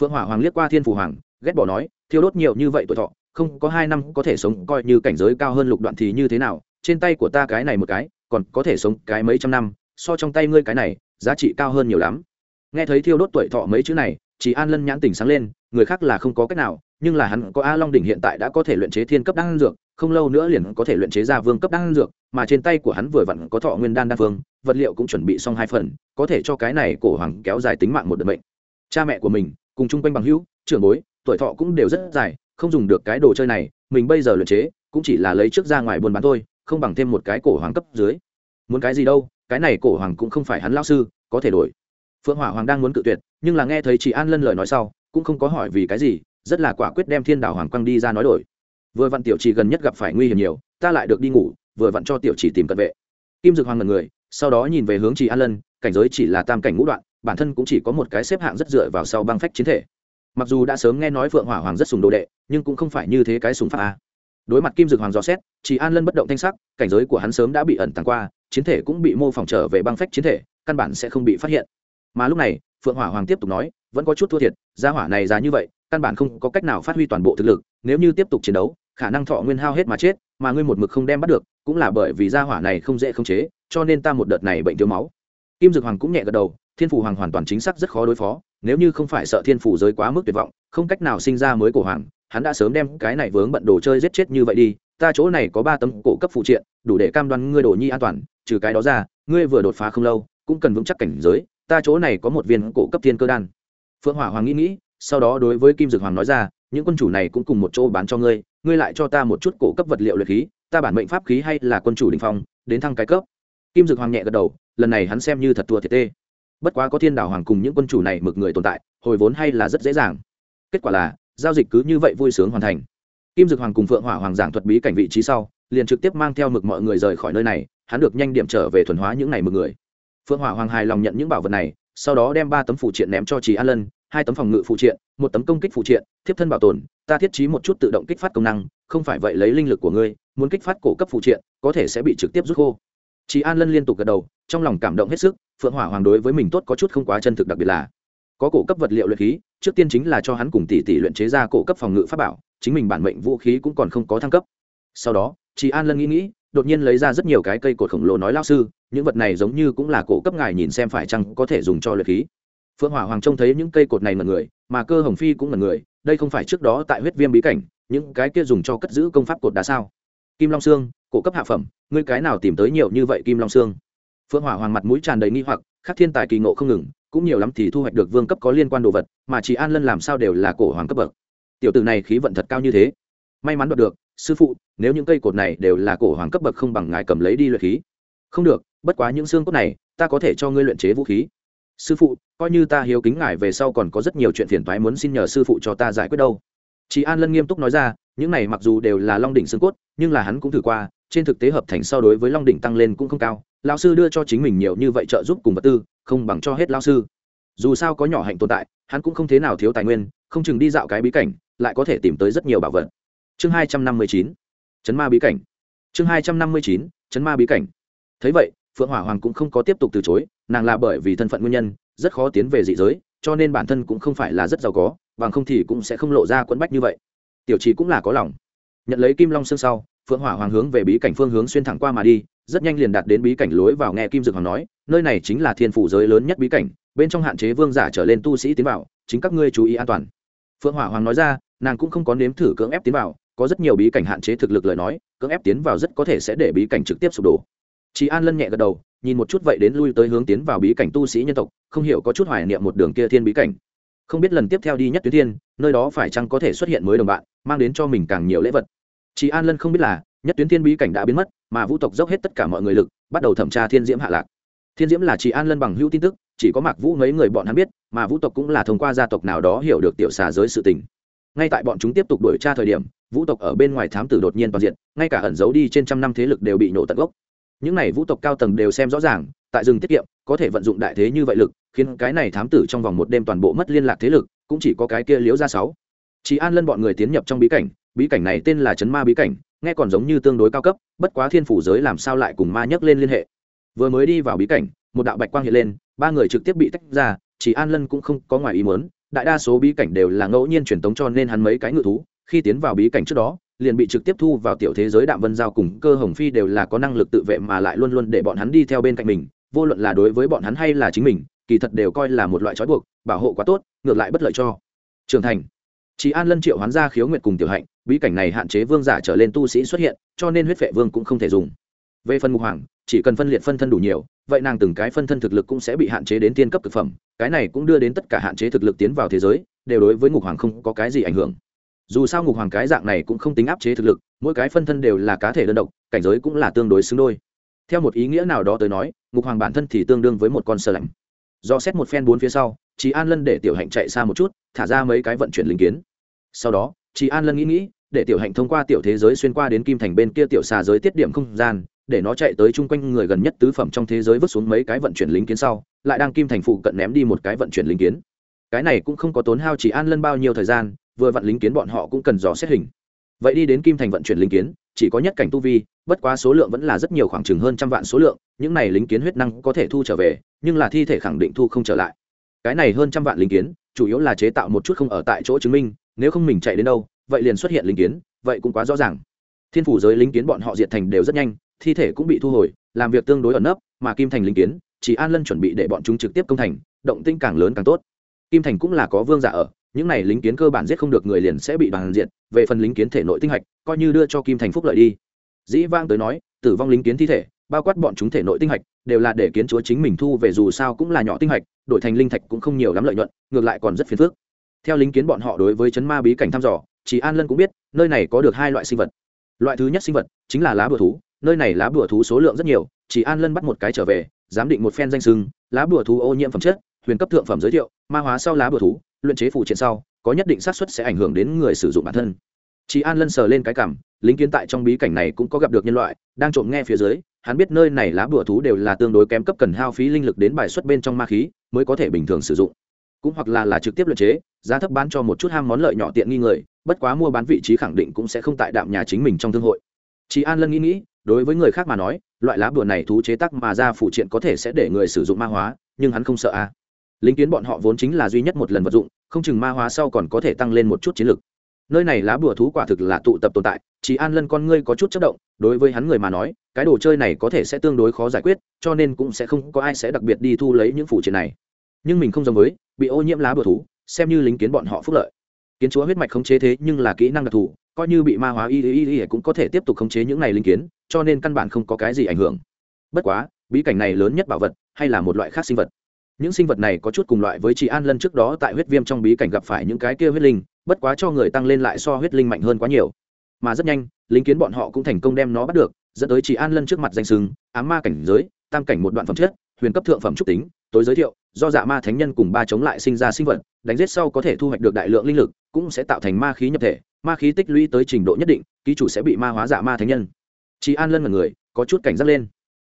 Phượng hỏa hoàng liếc qua thiên phủ hoàng, ghét bỏ nói, thiêu đốt nhiều như vậy tuổi thọ, không có hai năm có thể sống, coi như cảnh giới cao hơn lục đoạn thì như thế nào, trên tay của ta cái này một cái, còn có thể sống cái mấy trăm năm, so trong tay ngươi cái này, giá trị cao hơn nhiều lắm. Nghe thấy thiêu đốt tuổi thọ mấy chữ này, chỉ an lân nhãn tỉnh sáng lên, người khác là không có cách nào nhưng là hắn có a long đỉnh hiện tại đã có thể luyện chế thiên cấp đan dược, không lâu nữa liền có thể luyện chế ra vương cấp đan dược, mà trên tay của hắn vừa vặn có thọ nguyên đan đan phương vật liệu cũng chuẩn bị xong hai phần, có thể cho cái này cổ hoàng kéo dài tính mạng một đợt bệnh cha mẹ của mình, cùng chung quanh bằng hữu, trưởng bối, tuổi thọ cũng đều rất dài, không dùng được cái đồ chơi này, mình bây giờ luyện chế, cũng chỉ là lấy trước ra ngoài buôn bán thôi, không bằng thêm một cái cổ hoàng cấp dưới. Muốn cái gì đâu, cái này cổ hoàng cũng không phải hắn lao sư, có thể đổi. Phượng hỏa hoàng đang muốn cự tuyệt, nhưng là nghe thấy chị an lân lời nói sau, cũng không có hỏi vì cái gì rất là quả quyết đem thiên đảo hoàng quang đi ra nói đổi. Vừa vặn tiểu chỉ gần nhất gặp phải nguy hiểm nhiều, ta lại được đi ngủ, vừa vặn cho tiểu chỉ tìm cận vệ. Kim dực hoàng ngần người, sau đó nhìn về hướng chỉ an lân, cảnh giới chỉ là tam cảnh ngũ đoạn, bản thân cũng chỉ có một cái xếp hạng rất dựa vào sau băng phách chiến thể. Mặc dù đã sớm nghe nói phượng hỏa hoàng rất sùng đồ đệ, nhưng cũng không phải như thế cái sùng pháp a. Đối mặt kim dực hoàng dò xét chỉ an lân bất động thanh sắc, cảnh giới của hắn sớm đã bị ẩn tàng qua, chiến thể cũng bị mô phỏng trở về băng phách chiến thể, căn bản sẽ không bị phát hiện. Mà lúc này, phượng hỏa hoàng tiếp tục nói, vẫn có chút thua thiệt, gia hỏa này già như vậy căn bản không có cách nào phát huy toàn bộ thực lực, nếu như tiếp tục chiến đấu, khả năng thọ nguyên hao hết mà chết, mà ngươi một mực không đem bắt được, cũng là bởi vì gia hỏa này không dễ khống chế, cho nên ta một đợt này bệnh thiếu máu. Kim dực hoàng cũng nhẹ gật đầu, thiên phủ hoàng hoàn toàn chính xác rất khó đối phó, nếu như không phải sợ thiên phủ giới quá mức tuyệt vọng, không cách nào sinh ra mới cổ hoàng, hắn đã sớm đem cái này vướng bận đồ chơi giết chết như vậy đi, ta chỗ này có ba tấm cổ cấp phụ triện, đủ để cam đoan ngươi đồ nhi an toàn, trừ cái đó ra, ngươi vừa đột phá không lâu, cũng cần vững chắc cảnh giới, ta chỗ này có một viên cổ cấp thiên cơ đan. Phượng hỏa hoàng nghĩ nghĩ sau đó đối với kim dược hoàng nói ra, những quân chủ này cũng cùng một chỗ bán cho ngươi ngươi lại cho ta một chút cổ cấp vật liệu luyện khí, ta bản mệnh pháp khí hay là quân chủ đình phong, đến thăng cái cấp. Kim dược hoàng nhẹ gật đầu, lần này hắn xem như thật thua thiệt tê. Bất quá có thiên đảo hoàng cùng những quân chủ này mực người tồn tại, hồi vốn hay là rất dễ dàng. Kết quả là, giao dịch cứ như vậy vui sướng hoàn thành. Kim dược hoàng cùng phượng hỏa hoàng giảng thuật bí cảnh vị trí sau, liền trực tiếp mang theo mực mọi người rời khỏi nơi này, hắn được nhanh điểm trở về thuần hóa những này mực người. Phượng hỏa hoàng hài lòng nhận những bảo vật này, sau đó đem ba tấm phụ triện ném cho Trí an lân hai tấm phòng ngự phụ triện, một tấm công kích phụ triện, thiếp thân bảo tồn, ta thiết trí một chút tự động kích phát công năng, không phải vậy lấy linh lực của ngươi, muốn kích phát cổ cấp phụ triện, có thể sẽ bị trực tiếp rút khô. Chị an lân liên tục gật đầu, trong lòng cảm động hết sức, phượng hỏa hoàng đối với mình tốt có chút không quá chân thực đặc biệt là, có cổ cấp vật liệu luyện khí, trước tiên chính là cho hắn cùng tỷ tỷ luyện chế ra cổ cấp phòng ngự pháp bảo, chính mình bản mệnh vũ khí cũng còn không có thăng cấp. Sau đó chị an lân nghĩ nghĩ, đột nhiên lấy ra rất nhiều cái cây cột khổng lồ nói lao sư, những vật này giống như cũng là cổ cấp ngài nhìn xem phải chăng có thể dùng cho luyện khí phượng hỏa hoàng trông thấy những cây cột này mật người mà cơ hồng phi cũng mật người đây không phải trước đó tại huyết viêm bí cảnh những cái kia dùng cho cất giữ công pháp cột đá sao? Kim long Sương, cổ cấp hạ phẩm ngươi cái nào tìm tới nhiều như vậy kim long Sương? phượng hỏa hoàng mặt mũi tràn đầy nghi hoặc khắc thiên tài kỳ ngộ không ngừng cũng nhiều lắm thì thu hoạch được vương cấp có liên quan đồ vật mà chỉ an lân làm sao đều là cổ hoàng cấp bậc. Tiểu tử này khí vận thật cao như thế. May mắn đoạt được sư phụ nếu những cây cột này đều là cổ hoàng cấp bậc không bằng ngài cầm lấy đi luyện khí. Không được bất quá những xương cốt này ta có thể cho ngươi luyện chế vũ khí sư phụ, coi như ta hiếu kính ngài về sau còn có rất nhiều chuyện phiền toái muốn xin nhờ sư phụ cho ta giải quyết đâu. Chị an lân nghiêm túc nói ra, những này mặc dù đều là long đỉnh xương cốt, nhưng là hắn cũng thử qua, trên thực tế hợp thành so đối với long đỉnh tăng lên cũng không cao. Lao sư đưa cho chính mình nhiều như vậy trợ giúp cùng vật tư, không bằng cho hết lao sư. Dù sao có nhỏ hạnh tồn tại, hắn cũng không thế nào thiếu tài nguyên, không chừng đi dạo cái bí cảnh, lại có thể tìm tới rất nhiều bảo vật. Chương hai trăm năm mươi chín, chấn ma bí cảnh. Chương hai trăm năm mươi chín, chấn ma bí cảnh. Thấy vậy phượng hỏa hoàng cũng không có tiếp tục từ chối, nàng là bởi vì thân phận nguyên nhân, rất khó tiến về dị giới, cho nên bản thân cũng không phải là rất giàu có, bằng không thì cũng sẽ không lộ ra quẫn bách như vậy. Tiểu trí cũng là có lòng. Nhận lấy kim long xương sau, phượng hỏa hoàng hướng về bí cảnh phương hướng xuyên thẳng qua mà đi, rất nhanh liền đạt đến bí cảnh lối vào nghe kim dược hoàng nói, nơi này chính là thiên phủ giới lớn nhất bí cảnh, bên trong hạn chế vương giả trở lên tu sĩ tiến vào, chính các ngươi chú ý an toàn. Phượng hỏa hoàng nói ra, nàng cũng không có nếm thử cưỡng ép tiến vào, có rất nhiều bí cảnh hạn chế thực lực lời nói, cưỡng ép tiến vào rất có thể sẽ để bí cảnh trực tiếp sụp đổ chị an lân nhẹ gật đầu, nhìn một chút vậy đến lui tới hướng tiến vào bí cảnh tu sĩ nhân tộc, không hiểu có chút hoài niệm một đường kia thiên bí cảnh. Không biết lần tiếp theo đi nhất tuyến thiên, nơi đó phải chăng có thể xuất hiện mới đồng bạn, mang đến cho mình càng nhiều lễ vật. Chị an lân không biết là, nhất tuyến thiên bí cảnh đã biến mất, mà vũ tộc dốc hết tất cả mọi người lực, bắt đầu thẩm tra thiên diễm hạ lạc. Thiên diễm là chị an lân bằng hữu tin tức, chỉ có mạc vũ mấy người bọn hắn biết, mà vũ tộc cũng là thông qua gia tộc nào đó hiểu được tiểu xà giới sự tình. Ngay tại bọn chúng tiếp tục đuổi tra thời điểm, vũ tộc ở bên ngoài thám tử đột nhiên toàn diện, ngay cả ẩn giấu đi trên trăm năm thế lực đều bị nổ tận gốc những n à y vũ tộc cao tầng đều xem rõ ràng, tại rừng tiết kiệm, có thể vận dụng đại thế như vậy lực, khiến cái này thám tử trong vòng một đêm toàn bộ mất liên lạc thế lực, cũng chỉ có cái kia liếu ra sáu. Chị an lân bọn người tiến nhập trong bí cảnh bí cảnh này tên là chấn ma bí cảnh, nghe còn giống như tương đối cao cấp, bất quá thiên phủ giới làm sao lại cùng ma nhấc lên liên hệ. Vừa mới đi vào bí cảnh, một đạo bạch quang hiện lên, ba người trực tiếp bị tách ra, chỉ an lân cũng không có ngoài ý muốn, đại đa số bí cảnh đều là ngẫu nhiên truyền tống cho nên hắn mấy cái ngự thú, khi tiến vào bí cảnh trước đó liền bị trực tiếp thu vào tiểu thế giới đạm vân giao cùng cơ hồng phi đều là có năng lực tự vệ mà lại luôn luôn để bọn hắn đi theo bên cạnh mình, vô luận là đối với bọn hắn hay là chính mình, kỳ thật đều coi là một loại trói buộc, bảo hộ quá tốt, ngược lại bất lợi cho. Trưởng thành. Chỉ an lân triệu hoán ra khiếu nguyện cùng tiểu hạnh, bí cảnh này hạn chế vương giả trở lên tu sĩ xuất hiện, cho nên huyết vệ vương cũng không thể dùng. Về phần mục hoàng, chỉ cần phân liệt phân thân đủ nhiều, vậy nàng từng cái phân thân thực lực cũng sẽ bị hạn chế đến tiên cấp thực phẩm, cái này cũng đưa đến tất cả hạn chế thực lực tiến vào thế giới, đều đối với ngục hoàng không có cái gì ảnh hưởng dù sao ngục hoàng cái dạng này cũng không tính áp chế thực lực, mỗi cái phân thân đều là cá thể đơn độc, cảnh giới cũng là tương đối xứng đôi. Theo một ý nghĩa nào đó tới nói, ngục hoàng bản thân thì tương đương với một con sơ lạnh. Do xét một phen bốn phía sau chị an lân để tiểu hạnh chạy xa một chút, thả ra mấy cái vận chuyển linh kiến. Sau đó chị an lân nghĩ nghĩ, để tiểu hạnh thông qua tiểu thế giới xuyên qua đến kim thành bên kia tiểu xà giới tiết điểm không gian, để nó chạy tới chung quanh người gần nhất tứ phẩm trong thế giới vứt xuống mấy cái vận chuyển lính kiến sau, lại đang kim thành phụ cận ném đi một cái vận chuyển lính kiến. Cái này cũng không có tốn hao chỉ an lân bao nhiêu thời gian vừa vận lính kiến bọn họ cũng cần dò xét hình. Vậy đi đến kim thành vận chuyển lính kiến, chỉ có nhất cảnh tu vi, bất quá số lượng vẫn là rất nhiều, khoảng chừng hơn trăm vạn số lượng, những này lính kiến huyết năng có thể thu trở về, nhưng là thi thể khẳng định thu không trở lại. Cái này hơn trăm vạn lính kiến, chủ yếu là chế tạo một chút không ở tại chỗ chứng minh, nếu không mình chạy đến đâu, vậy liền xuất hiện lính kiến, vậy cũng quá rõ ràng. Thiên phủ giới lính kiến bọn họ diệt thành đều rất nhanh, thi thể cũng bị thu hồi, làm việc tương đối ẩn nấp, mà kim thành lính kiến, chỉ an lân chuẩn bị để bọn chúng trực tiếp công thành, động tinh càng lớn càng tốt. Kim thành cũng là có vương giả ở những này lính kiến cơ bản giết không được người liền sẽ bị đoàn diện về phần lính kiến thể nội tinh hạch, coi như đưa cho kim thành phúc lợi đi. Dĩ vang tới nói, tử vong lính kiến thi thể, bao quát bọn chúng thể nội tinh hạch, đều là để kiến chúa chính mình thu về dù sao cũng là nhỏ tinh hạch, đổi thành linh thạch cũng không nhiều lắm lợi nhuận, ngược lại còn rất phiền phức. Theo lính kiến bọn họ đối với chấn ma bí cảnh thăm dò, chỉ an lân cũng biết, nơi này có được hai loại sinh vật. Loại thứ nhất sinh vật chính là lá bùa thú, nơi này lá bùa thú số lượng rất nhiều, chỉ an lân bắt một cái trở về, giám định một phen danh sưng, lá bùa thú ô nhiễm phẩm chất, huyền cấp thượng phẩm giới thiệu, ma hóa sau lá bùa thú luyện chế phụ triện sau, có nhất định xác suất sẽ ảnh hưởng đến người sử dụng bản thân. Chị an lân sờ lên cái cảm, lính kiến tại trong bí cảnh này cũng có gặp được nhân loại, đang trộm nghe phía dưới, hắn biết nơi này lá bùa thú đều là tương đối kém cấp cần hao phí linh lực đến bài xuất bên trong ma khí, mới có thể bình thường sử dụng. Cũng hoặc là là trực tiếp luyện chế, giá thấp bán cho một chút ham món lợi nhỏ tiện nghi người, bất quá mua bán vị trí khẳng định cũng sẽ không tại đạm nhà chính mình trong thương hội. Chị an lân nghĩ nghĩ, đối với người khác mà nói, loại lá bùa này thú chế tác mà ra phụ triện có thể sẽ để người sử dụng ma hóa, nhưng hắn không sợ a. à lính kiến bọn họ vốn chính là duy nhất một lần vật dụng, không chừng ma hóa sau còn có thể tăng lên một chút chiến lực. Nơi này lá bùa thú quả thực là tụ tập tồn tại, chỉ an lân con ngươi có chút chất động, đối với hắn người mà nói, cái đồ chơi này có thể sẽ tương đối khó giải quyết, cho nên cũng sẽ không có ai sẽ đặc biệt đi thu lấy những phụ triện này. Nhưng mình không giống với, bị ô nhiễm lá bùa thú, xem như lính kiến bọn họ phúc lợi. Kiến chúa huyết mạch khống chế thế nhưng là kỹ năng đặc thù, coi như bị ma hóa y y y cũng có thể tiếp tục khống chế những này linh kiến, cho nên căn bản không có cái gì ảnh hưởng. Bất quá, bí cảnh này lớn nhất bảo vật, hay là một loại khác sinh vật những sinh vật này có chút cùng loại với chị an lân trước đó tại huyết viêm trong bí cảnh gặp phải những cái kia huyết linh, bất quá cho người tăng lên lại so huyết linh mạnh hơn quá nhiều. Mà rất nhanh lính kiến bọn họ cũng thành công đem nó bắt được, dẫn tới chị an lân trước mặt danh sừng, ám ma cảnh giới, tam cảnh một đoạn phẩm chất, huyền cấp thượng phẩm trúc tính, tối giới thiệu, do dạ ma thánh nhân cùng ba chống lại sinh ra sinh vật, đánh giết sau có thể thu hoạch được đại lượng linh lực, cũng sẽ tạo thành ma khí nhập thể, ma khí tích lũy tới trình độ nhất định, ký chủ sẽ bị ma hóa dạ ma thánh nhân. Chị an lân là người, có chút cảnh giác lên.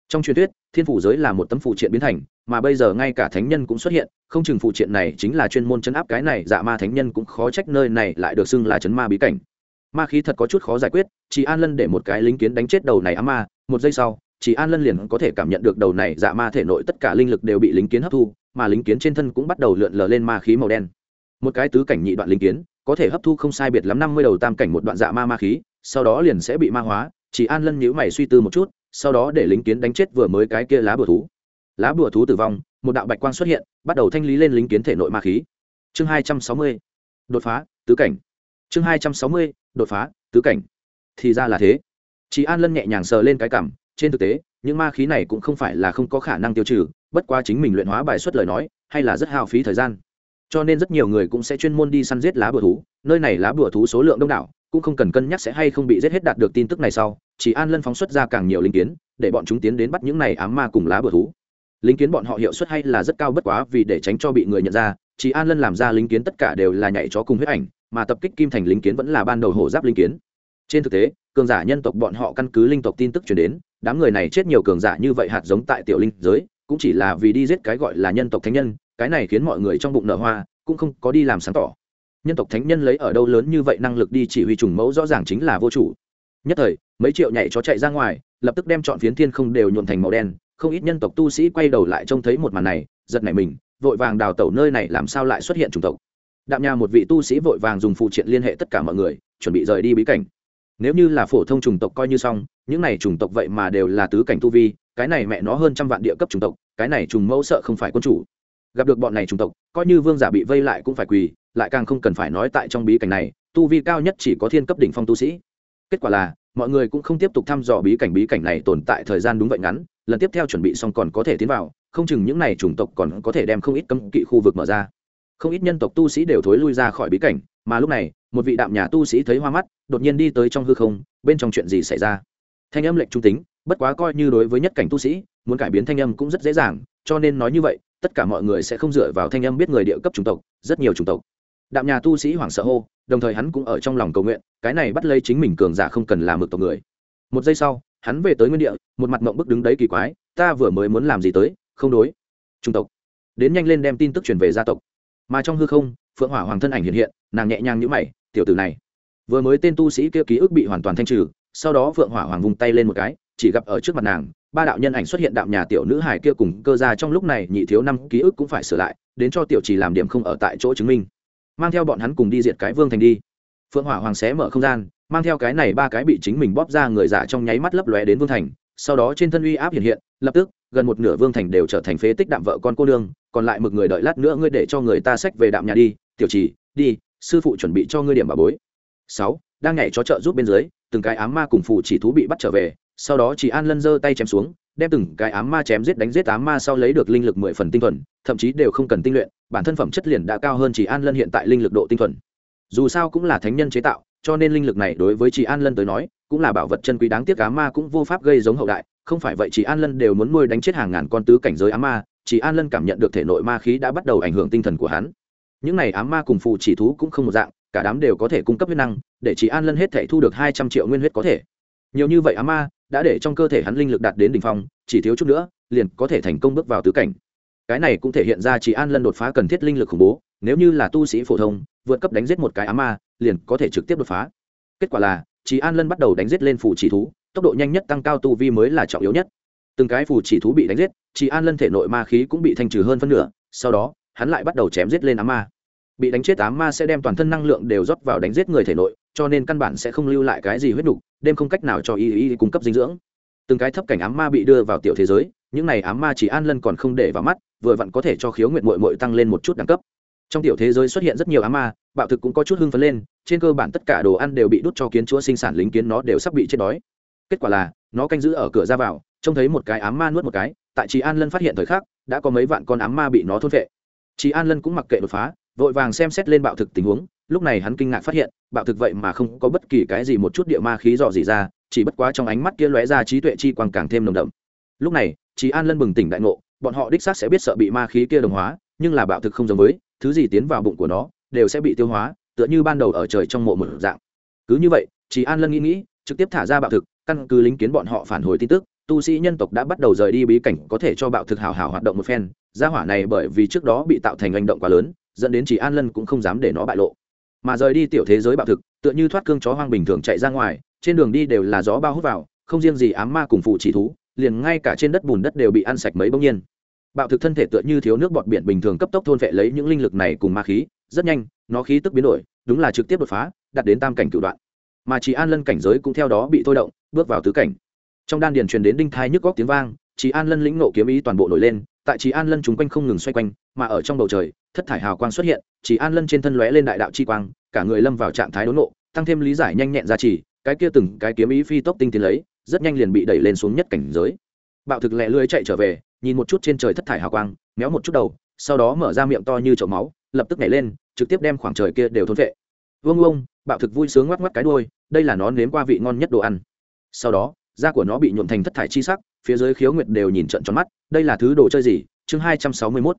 Trong truyền thuyết, thiên phủ giới là một tấm phụ triện biến thành mà bây giờ ngay cả thánh nhân cũng xuất hiện, không chừng phụ triện này chính là chuyên môn chấn áp cái này dạ ma thánh nhân cũng khó trách nơi này lại được xưng là chấn ma bí cảnh. Ma khí thật có chút khó giải quyết chị an lân để một cái lính kiến đánh chết đầu này á ma, một giây sau chị an lân liền có thể cảm nhận được đầu này dạ ma thể nội tất cả linh lực đều bị lính kiến hấp thu, mà lính kiến trên thân cũng bắt đầu lượn lờ lên ma khí màu đen. Một cái tứ cảnh nhị đoạn lính kiến, có thể hấp thu không sai biệt lắm năm mươi đầu tam cảnh một đoạn dạ ma ma khí, sau đó liền sẽ bị ma hóa chỉ an lân nhữ mày suy tư một chút, sau đó để lính kiến đánh chết vừa mới cái kia lá bờ thú lá bùa thú tử vong, một đạo bạch quang xuất hiện, bắt đầu thanh lý lên lính kiến thể nội ma khí. Chương hai trăm sáu mươi, đột phá, tứ cảnh. Chương hai trăm sáu mươi, đột phá, tứ cảnh. Thì ra là thế. Chị an lân nhẹ nhàng sờ lên cái cảm, trên thực tế, những ma khí này cũng không phải là không có khả năng tiêu trừ, bất quá chính mình luyện hóa bài xuất lời nói, hay là rất hao phí thời gian. Cho nên rất nhiều người cũng sẽ chuyên môn đi săn giết lá bùa thú, nơi này lá bùa thú số lượng đông đảo, cũng không cần cân nhắc sẽ hay không bị giết hết đạt được tin tức này sau, chỉ an lân phóng xuất ra càng nhiều linh kiến, để bọn chúng tiến đến bắt những này ám ma cùng lá bùa thú linh kiến bọn họ hiệu suất hay là rất cao bất quá vì để tránh cho bị người nhận ra chị an lân làm ra linh kiến tất cả đều là nhảy chó cùng huyết ảnh, mà tập kích kim thành linh kiến vẫn là ban đầu hổ giáp linh kiến. Trên thực tế, cường giả nhân tộc bọn họ căn cứ linh tộc tin tức truyền đến, đám người này chết nhiều cường giả như vậy hạt giống tại tiểu linh giới, cũng chỉ là vì đi giết cái gọi là nhân tộc thánh nhân, cái này khiến mọi người trong bụng nở hoa, cũng không có đi làm sáng tỏ. Nhân tộc thánh nhân lấy ở đâu lớn như vậy năng lực đi chỉ huy trùng mẫu rõ ràng chính là vô chủ. Nhất thời, mấy triệu nhảy chó chạy ra ngoài, lập tức đem chọn phiến thiên không đều nhuộn thành màu đen không ít nhân tộc tu sĩ quay đầu lại trông thấy một màn này, giật nảy mình, vội vàng đào tẩu nơi này làm sao lại xuất hiện chủng tộc. Đạm nhà một vị tu sĩ vội vàng dùng phụ triện liên hệ tất cả mọi người, chuẩn bị rời đi bí cảnh. Nếu như là phổ thông chủng tộc coi như xong, những này chủng tộc vậy mà đều là tứ cảnh tu vi, cái này mẹ nó hơn trăm vạn địa cấp chủng tộc, cái này trùng mẫu sợ không phải quân chủ. Gặp được bọn này chủng tộc, coi như vương giả bị vây lại cũng phải quỳ, lại càng không cần phải nói tại trong bí cảnh này, tu vi cao nhất chỉ có thiên cấp đỉnh phong tu sĩ. Kết quả là, mọi người cũng không tiếp tục thăm dò bí cảnh bí cảnh này tồn tại thời gian đúng vậy ngắn lần tiếp theo chuẩn bị xong còn có thể tiến vào, không chừng những này chủng tộc còn có thể đem không ít cấm kỵ khu vực mở ra. Không ít nhân tộc tu sĩ đều thối lui ra khỏi bí cảnh, mà lúc này, một vị đạm nhà tu sĩ thấy hoa mắt, đột nhiên đi tới trong hư không, bên trong chuyện gì xảy ra? Thanh âm lệnh trung tính, bất quá coi như đối với nhất cảnh tu sĩ, muốn cải biến thanh âm cũng rất dễ dàng, cho nên nói như vậy, tất cả mọi người sẽ không dựa vào thanh âm biết người địa cấp chủng tộc, rất nhiều chủng tộc. Đạm nhà tu sĩ hoảng sợ hô, đồng thời hắn cũng ở trong lòng cầu nguyện, cái này bắt lấy chính mình cường giả không cần làm mực tộc người. Một giây sau hắn về tới nguyên địa, một mặt mộng bức đứng đấy kỳ quái, ta vừa mới muốn làm gì tới? Không đối. Trung tộc. Đến nhanh lên đem tin tức truyền về gia tộc. Mà trong hư không, phượng hỏa hoàng thân ảnh hiện hiện, nàng nhẹ nhàng nhữ mày, tiểu tử này, vừa mới tên tu sĩ kia ký ức bị hoàn toàn thanh trừ, sau đó phượng hỏa hoàng vung tay lên một cái, chỉ gặp ở trước mặt nàng, ba đạo nhân ảnh xuất hiện đạm nhà tiểu nữ hải kia cùng cơ ra trong lúc này nhị thiếu năm ký ức cũng phải sửa lại, đến cho tiểu chỉ làm điểm không ở tại chỗ chứng minh. Mang theo bọn hắn cùng đi diệt cái vương thành đi. Phượng hỏa hoàng xé mở không gian mang theo cái này ba cái bị chính mình bóp ra người giả trong nháy mắt lấp lóe đến vương thành, sau đó trên thân uy áp hiện hiện, lập tức, gần một nửa vương thành đều trở thành phế tích đạm vợ con cô nương, còn lại mực người đợi lát nữa ngươi để cho người ta xách về đạm nhà đi, tiểu trì, đi, sư phụ chuẩn bị cho ngươi điểm bà bối. Sáu, đang nhảy chó trợ giúp bên dưới, từng cái ám ma cùng phù chỉ thú bị bắt trở về, sau đó chỉ an lân giơ tay chém xuống, đem từng cái ám ma chém giết đánh giết ám ma sau lấy được linh lực mười phần tinh thuần, thậm chí đều không cần tinh luyện, bản thân phẩm chất liền đã cao hơn chỉ an lân hiện tại linh lực độ tinh thuần. Dù sao cũng là thánh nhân chế tạo cho nên linh lực này đối với chị an lân tới nói, cũng là bảo vật chân quý đáng tiếc. Á ma cũng vô pháp gây giống hậu đại. Không phải vậy, chị an lân đều muốn nuôi đánh chết hàng ngàn con tứ cảnh giới á ma. Chị an lân cảm nhận được thể nội ma khí đã bắt đầu ảnh hưởng tinh thần của hắn. Những này á ma cùng phụ chỉ thú cũng không một dạng, cả đám đều có thể cung cấp huyết năng, để chị an lân hết thể thu được hai trăm triệu nguyên huyết có thể. Nhiều như vậy á ma đã để trong cơ thể hắn linh lực đạt đến đ ỉ n h phong, chỉ thiếu chút nữa, liền có thể thành công bước vào tứ cảnh. Cái này cũng thể hiện ra chị an lân đột phá cần thiết linh lực khủng bố. Nếu như là tu sĩ phổ thông, vượt cấp đánh giết một cái á ma liền có thể trực tiếp đột phá. Kết quả là trí an lân bắt đầu đánh giết lên phủ chỉ thú, tốc độ nhanh nhất tăng cao tu vi mới là trọng yếu nhất. Từng cái phủ chỉ thú bị đánh giết trí an lân thể nội ma khí cũng bị thanh trừ hơn phân nửa, sau đó, hắn lại bắt đầu chém giết lên á ma. Bị đánh chết ám ma sẽ đem toàn thân năng lượng đều rót vào đánh giết người thể nội, cho nên căn bản sẽ không lưu lại cái gì huyết đục đêm không cách nào cho y y cung cấp dinh dưỡng. Từng cái thấp cảnh ám ma bị đưa vào tiểu thế giới, những này ám ma chỉ an lân còn không để vào mắt, vừa vặn có thể cho khiếu nguyện mội mội tăng lên một chút đẳng cấp trong tiểu thế giới xuất hiện rất nhiều ám ma, bạo thực cũng có chút hưng phấn lên, trên cơ bản tất cả đồ ăn đều bị đút cho kiến chúa sinh sản lính kiến nó đều sắp bị chết đói. Kết quả là, nó canh giữ ở cửa ra vào, trông thấy một cái ám ma nuốt một cái, tại chị an lân phát hiện thời khắc, đã có mấy vạn con ám ma bị nó thôn vệ chị an lân cũng mặc kệ đột phá, vội vàng xem xét lên bạo thực tình huống, lúc này hắn kinh ngạc phát hiện, bạo thực vậy mà không có bất kỳ cái gì một chút địa ma khí dò gì ra, chỉ bất quá trong ánh mắt kia lóe ra trí tuệ chi quang càng thêm nồng đậm. Lúc này chị an lân bừng tỉnh đại ngộ, bọn họ đích xác sẽ biết sợ bị ma khí kia đồng hóa, nhưng là bạo thực không giống với thứ gì tiến vào bụng của nó đều sẽ bị tiêu hóa, tựa như ban đầu ở trời trong mộ một dạng. Cứ như vậy chị an lân nghĩ nghĩ, trực tiếp thả ra bạo thực, căn cứ lính kiến bọn họ phản hồi tin tức, tu sĩ nhân tộc đã bắt đầu rời đi bí cảnh có thể cho bạo thực hào hào hoạt động một phen. Gia hỏa này bởi vì trước đó bị tạo thành hành động quá lớn, dẫn đến chị an lân cũng không dám để nó bại lộ. Mà rời đi tiểu thế giới bạo thực, tựa như thoát cương chó hoang bình thường chạy ra ngoài, trên đường đi đều là gió bao hút vào, không riêng gì ám ma cùng phụ chỉ thú, liền ngay cả trên đất bùn đất đều bị ăn sạch mấy bỗng nhiên bạo thực thân thể tựa như thiếu nước bọt biển bình thường cấp tốc thôn vệ lấy những linh lực này cùng ma khí, rất nhanh, nó khí tức biến đổi, đúng là trực tiếp đột phá, đạt đến tam cảnh cựu đoạn. Mà chị an lân cảnh giới cũng theo đó bị thôi động, bước vào tứ cảnh. Trong đan điền truyền đến đinh thai nhức góc tiếng vang chị an lân lĩnh nộ kiếm ý toàn bộ nổi lên, tại chị an lân chúng quanh không ngừng xoay quanh, mà ở trong bầu trời, thất thải hào quang xuất hiện chị an lân trên thân lóe lên đại đạo chi quang, cả người lâm vào trạng thái đốn nộ tăng thêm lý giải nhanh nhẹn ra chỉ, cái kia từng cái kiếm ý phi tốc tinh tiến lấy, rất nhanh liền bị đẩy lên xuống nhất cảnh giới. Bạo thực lẹ lưới chạy trở về nhìn một chút trên trời thất thải hào quang méo một chút đầu sau đó mở ra miệng to như chậu máu lập tức nhảy lên trực tiếp đem khoảng trời kia đều thôn vệ. Vương ông bạo thực vui sướng ngoắc ngoắc cái đuôi, đây là nó nếm qua vị ngon nhất đồ ăn. Sau đó da của nó bị nhuộm thành thất thải chi sắc phía dưới khiếu nguyệt đều nhìn trận tròn mắt đây là thứ đồ chơi gì? Chương hai trăm sáu mươi mốt.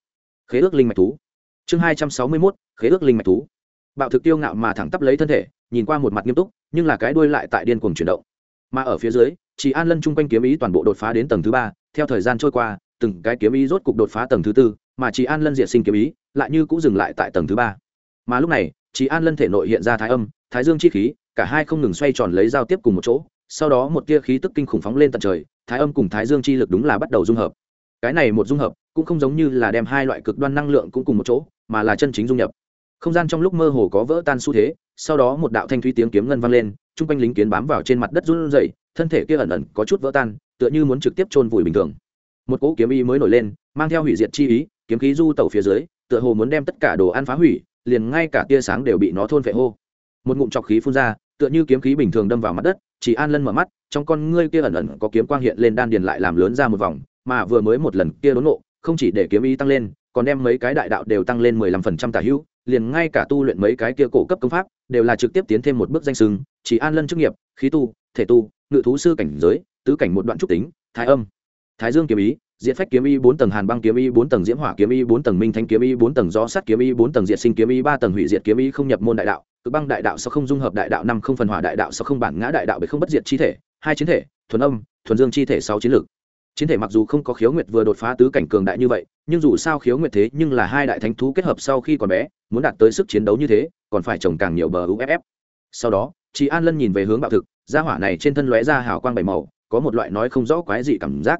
Khế ước linh mạch thú. Chương hai trăm sáu mươi mốt khế ước linh mạch thú. Bạo thực tiêu ngạo mà thẳng tắp lấy thân thể nhìn qua một mặt nghiêm túc nhưng là cái đuôi lại tại điên cuồng chuyển động. Mà ở phía dưới chỉ an lân chung quanh kiếm ý toàn bộ đột phá đến tầng thứ ba theo thời gian trôi qua từng cái kiếm ý rốt cục đột phá tầng thứ tư, mà chị an lân diệt sinh kiếm ý lại như cũng dừng lại tại tầng thứ ba. Mà lúc này chị an lân thể nội hiện ra thái âm, thái dương chi khí, cả hai không ngừng xoay tròn lấy giao tiếp cùng một chỗ, sau đó một tia khí tức kinh khủng phóng lên tận trời, thái âm cùng thái dương chi lực đúng là bắt đầu dung hợp. Cái này một dung hợp cũng không giống như là đem hai loại cực đoan năng lượng cũng cùng một chỗ, mà là chân chính dung nhập. Không gian trong lúc mơ hồ có vỡ tan xu thế, sau đó một đạo thanh thúy tiếng kiếm ngân vang lên, chung quanh lính kiến bám vào trên mặt đất run rẩy, thân thể kia ẩn ẩn có chút vỡ tan, tựa như muốn trực tiếp chôn vùi bình thường một cỗ kiếm ý mới nổi lên, mang theo hủy diệt chi ý, kiếm khí du tẩu phía dưới, tựa hồ muốn đem tất cả đồ ăn phá hủy, liền ngay cả tia sáng đều bị nó thôn vệ hô. Một ngụm trọc khí phun ra, tựa như kiếm khí bình thường đâm vào mặt đất, chỉ an lân mở mắt, trong con ngươi kia ẩn ẩn có kiếm quang hiện lên đan điền lại làm lớn ra một vòng, mà vừa mới một lần kia đốn nộ, không chỉ để kiếm ý tăng lên, còn đem mấy cái đại đạo đều tăng lên mười lăm phần trăm tả hữu, liền ngay cả tu luyện mấy cái kia cổ cấp công pháp, đều là trực tiếp tiến thêm một bước danh sừng, chỉ an lân chức nghiệp, khí tu, thể tu, ngự thú sư cảnh giới, tứ cảnh một đoạn trúc tính, thái âm thái dương kiếm ý, diệt phách kiếm y bốn tầng, hàn băng kiếm y bốn tầng, diễm hỏa kiếm y bốn tầng, minh thanh kiếm y bốn tầng, gió sắt kiếm y bốn tầng, diệt sinh kiếm y ba tầng, hủy diệt kiếm y không nhập môn đại đạo, cực băng đại đạo sao không dung hợp đại đạo, năm không phần hỏa đại đạo sao không bản ngã đại đạo bởi không bất diệt chi thể, hai chiến thể, thuần âm, thuần dương chi thể, sáu chiến lược chiến thể mặc dù không có khiếu nguyệt vừa đột phá tứ cảnh cường đại như vậy, nhưng dù sao khiếu nguyệt thế nhưng là hai đại thánh thú kết hợp sau khi còn bé, muốn đạt tới sức chiến đấu như thế, còn phải trồng càng nhiều bờ uff sau đó chị an lân nhìn về hướng bạo thực, gia hỏa này trên thân lóe ra hào quang bảy màu, có một loại nói không rõ quái gì cảm giác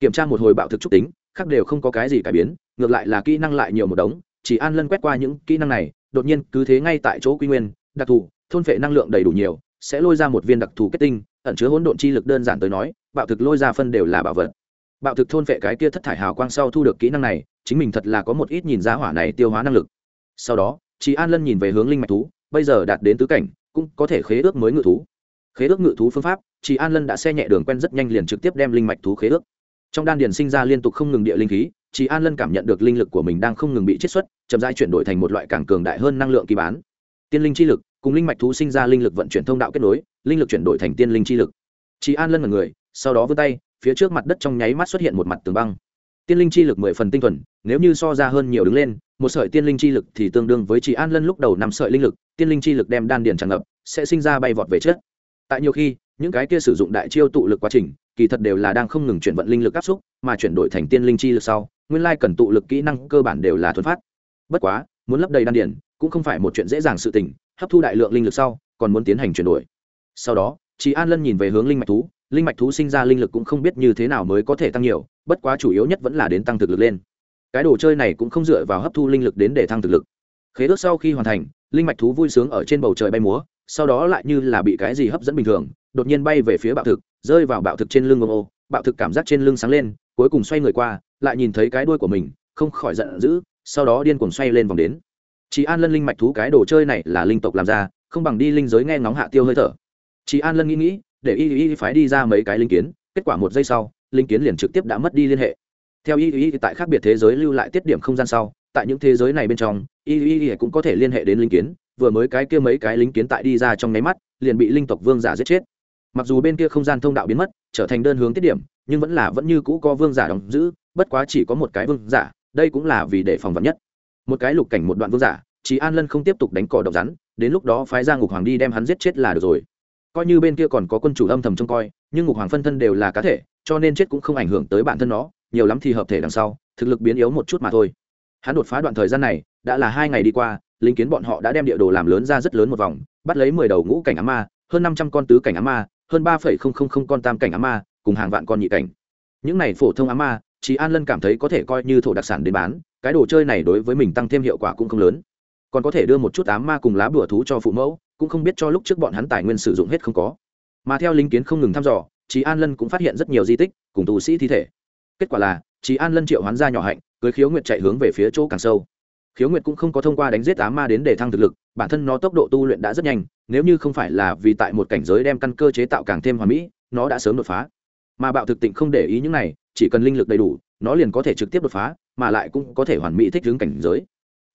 kiểm tra một hồi bạo thực trúc tính, khác đều không có cái gì cải biến, ngược lại là kỹ năng lại nhiều một đống, chỉ an lân quét qua những kỹ năng này, đột nhiên cứ thế ngay tại chỗ quy nguyên, đặc thù, thôn phệ năng lượng đầy đủ nhiều, sẽ lôi ra một viên đặc thù kết tinh, ẩn chứa hỗn độn chi lực đơn giản tới nói, bạo thực lôi ra phân đều là bảo vật. Bạo thực thôn phệ cái kia thất thải hào quang sau thu được kỹ năng này, chính mình thật là có một ít nhìn ra hỏa này tiêu hóa năng lực. Sau đó chị an lân nhìn về hướng linh mạch thú, bây giờ đạt đến tứ cảnh, cũng có thể khế ước mới ngự thú. Khế ước ngự thú phương pháp chị an lân đã xe nhẹ đường quen rất nhanh liền trực tiếp đem linh mạch thú khế ước trong đan điền sinh ra liên tục không ngừng địa linh khí chị an lân cảm nhận được linh lực của mình đang không ngừng bị chiết xuất, chậm rãi chuyển đổi thành một loại càng cường đại hơn năng lượng kỳ bán. Tiên linh chi lực cùng linh mạch thú sinh ra linh lực vận chuyển thông đạo kết nối, linh lực chuyển đổi thành tiên linh chi lực. Chị an lân là người, sau đó vươn tay, phía trước mặt đất trong nháy mắt xuất hiện một mặt tường băng. Tiên linh chi lực mười phần tinh thuần, nếu như so ra hơn nhiều đứng lên, một sợi tiên linh chi lực thì tương đương với chị an lân lúc đầu năm sợi linh lực, tiên linh chi lực đem đan điền tràn ngập, sẽ sinh ra bay vọt về trước. Tại nhiều khi, những cái kia sử dụng đại chiêu tụ lực quá trình kỳ thật đều là đang không ngừng chuyển vận linh lực áp xúc, mà chuyển đổi thành tiên linh chi lực sau, nguyên lai cần tụ lực kỹ năng cơ bản đều là thuần phát. Bất quá, muốn lấp đầy đan điển cũng không phải một chuyện dễ dàng sự tình, hấp thu đại lượng linh lực sau, còn muốn tiến hành chuyển đổi. Sau đó chị an lân nhìn về hướng linh mạch thú, linh mạch thú sinh ra linh lực cũng không biết như thế nào mới có thể tăng nhiều, bất quá chủ yếu nhất vẫn là đến tăng thực lực lên. Cái đồ chơi này cũng không dựa vào hấp thu linh lực đến để thăng thực lực. Khế ước sau khi hoàn thành, linh mạch thú vui sướng ở trên bầu trời bay múa, sau đó lại như là bị cái gì hấp dẫn bình thường, đột nhiên bay về phía bạo thực rơi vào bạo thực trên lưng ngông ô, bạo thực cảm giác trên lưng sáng lên, cuối cùng xoay người qua, lại nhìn thấy cái đuôi của mình, không khỏi giận dữ, sau đó điên cuồng xoay lên vòng đến. Chị an lân linh mạch thú cái đồ chơi này là linh tộc làm ra, không bằng đi linh giới nghe ngóng hạ tiêu hơi thở. Chị an lân nghĩ nghĩ, để y y phái đi ra mấy cái linh kiến, kết quả một giây sau, linh kiến liền trực tiếp đã mất đi liên hệ. Theo y y tại khác biệt thế giới lưu lại tiết điểm không gian sau, tại những thế giới này bên trong y y cũng có thể liên hệ đến linh kiến, vừa mới cái kia mấy cái linh kiến tại đi ra trong nháy mắt, liền bị linh tộc vương giả giết chết mặc dù bên kia không gian thông đạo biến mất, trở thành đơn hướng tiết điểm, nhưng vẫn là, vẫn như cũ có vương giả đóng giữ, bất quá chỉ có một cái vương giả, đây cũng là vì để phòng vật nhất. Một cái lục cảnh một đoạn vương giả chỉ an lân không tiếp tục đánh cỏ độc rắn, đến lúc đó phái ra ngục hoàng đi đem hắn giết chết là được rồi. Coi như bên kia còn có quân chủ âm thầm trông coi, nhưng ngục hoàng phân thân đều là cá thể, cho nên chết cũng không ảnh hưởng tới bản thân nó, nhiều lắm thì hợp thể đằng sau, thực lực biến yếu một chút mà thôi. Hắn đột phá đoạn thời gian này, đã là hai ngày đi qua lính kiến bọn họ đã đem địa đồ làm lớn ra rất lớn một vòng, bắt lấy mười đầu ngũ cảnh á ma, hơn năm trăm con tứ cảnh á ma hơn ba phẩy không không không con tam cảnh á ma, cùng hàng vạn con nhị cảnh. Những này phổ thông á ma chị an lân cảm thấy có thể coi như thổ đặc sản đến bán, cái đồ chơi này đối với mình tăng thêm hiệu quả cũng không lớn. Còn có thể đưa một chút á ma cùng lá bùa thú cho phụ mẫu, cũng không biết cho lúc trước bọn hắn tài nguyên sử dụng hết không có. Mà theo linh kiến không ngừng thăm dò chị an lân cũng phát hiện rất nhiều di tích, cùng tù sĩ thi thể. Kết quả là chị an lân triệu hoán ra nhỏ hạnh, cưới khiếu nguyệt chạy hướng về phía chỗ càng sâu khiếu nguyệt cũng không có thông qua đánh giết á ma đến để thăng thực lực, bản thân nó tốc độ tu luyện đã rất nhanh, nếu như không phải là vì tại một cảnh giới đem căn cơ chế tạo càng thêm hoàn mỹ, nó đã sớm đột phá. Mà bạo thực tịnh không để ý những này, chỉ cần linh lực đầy đủ, nó liền có thể trực tiếp đột phá, mà lại cũng có thể hoàn mỹ thích ứng cảnh giới.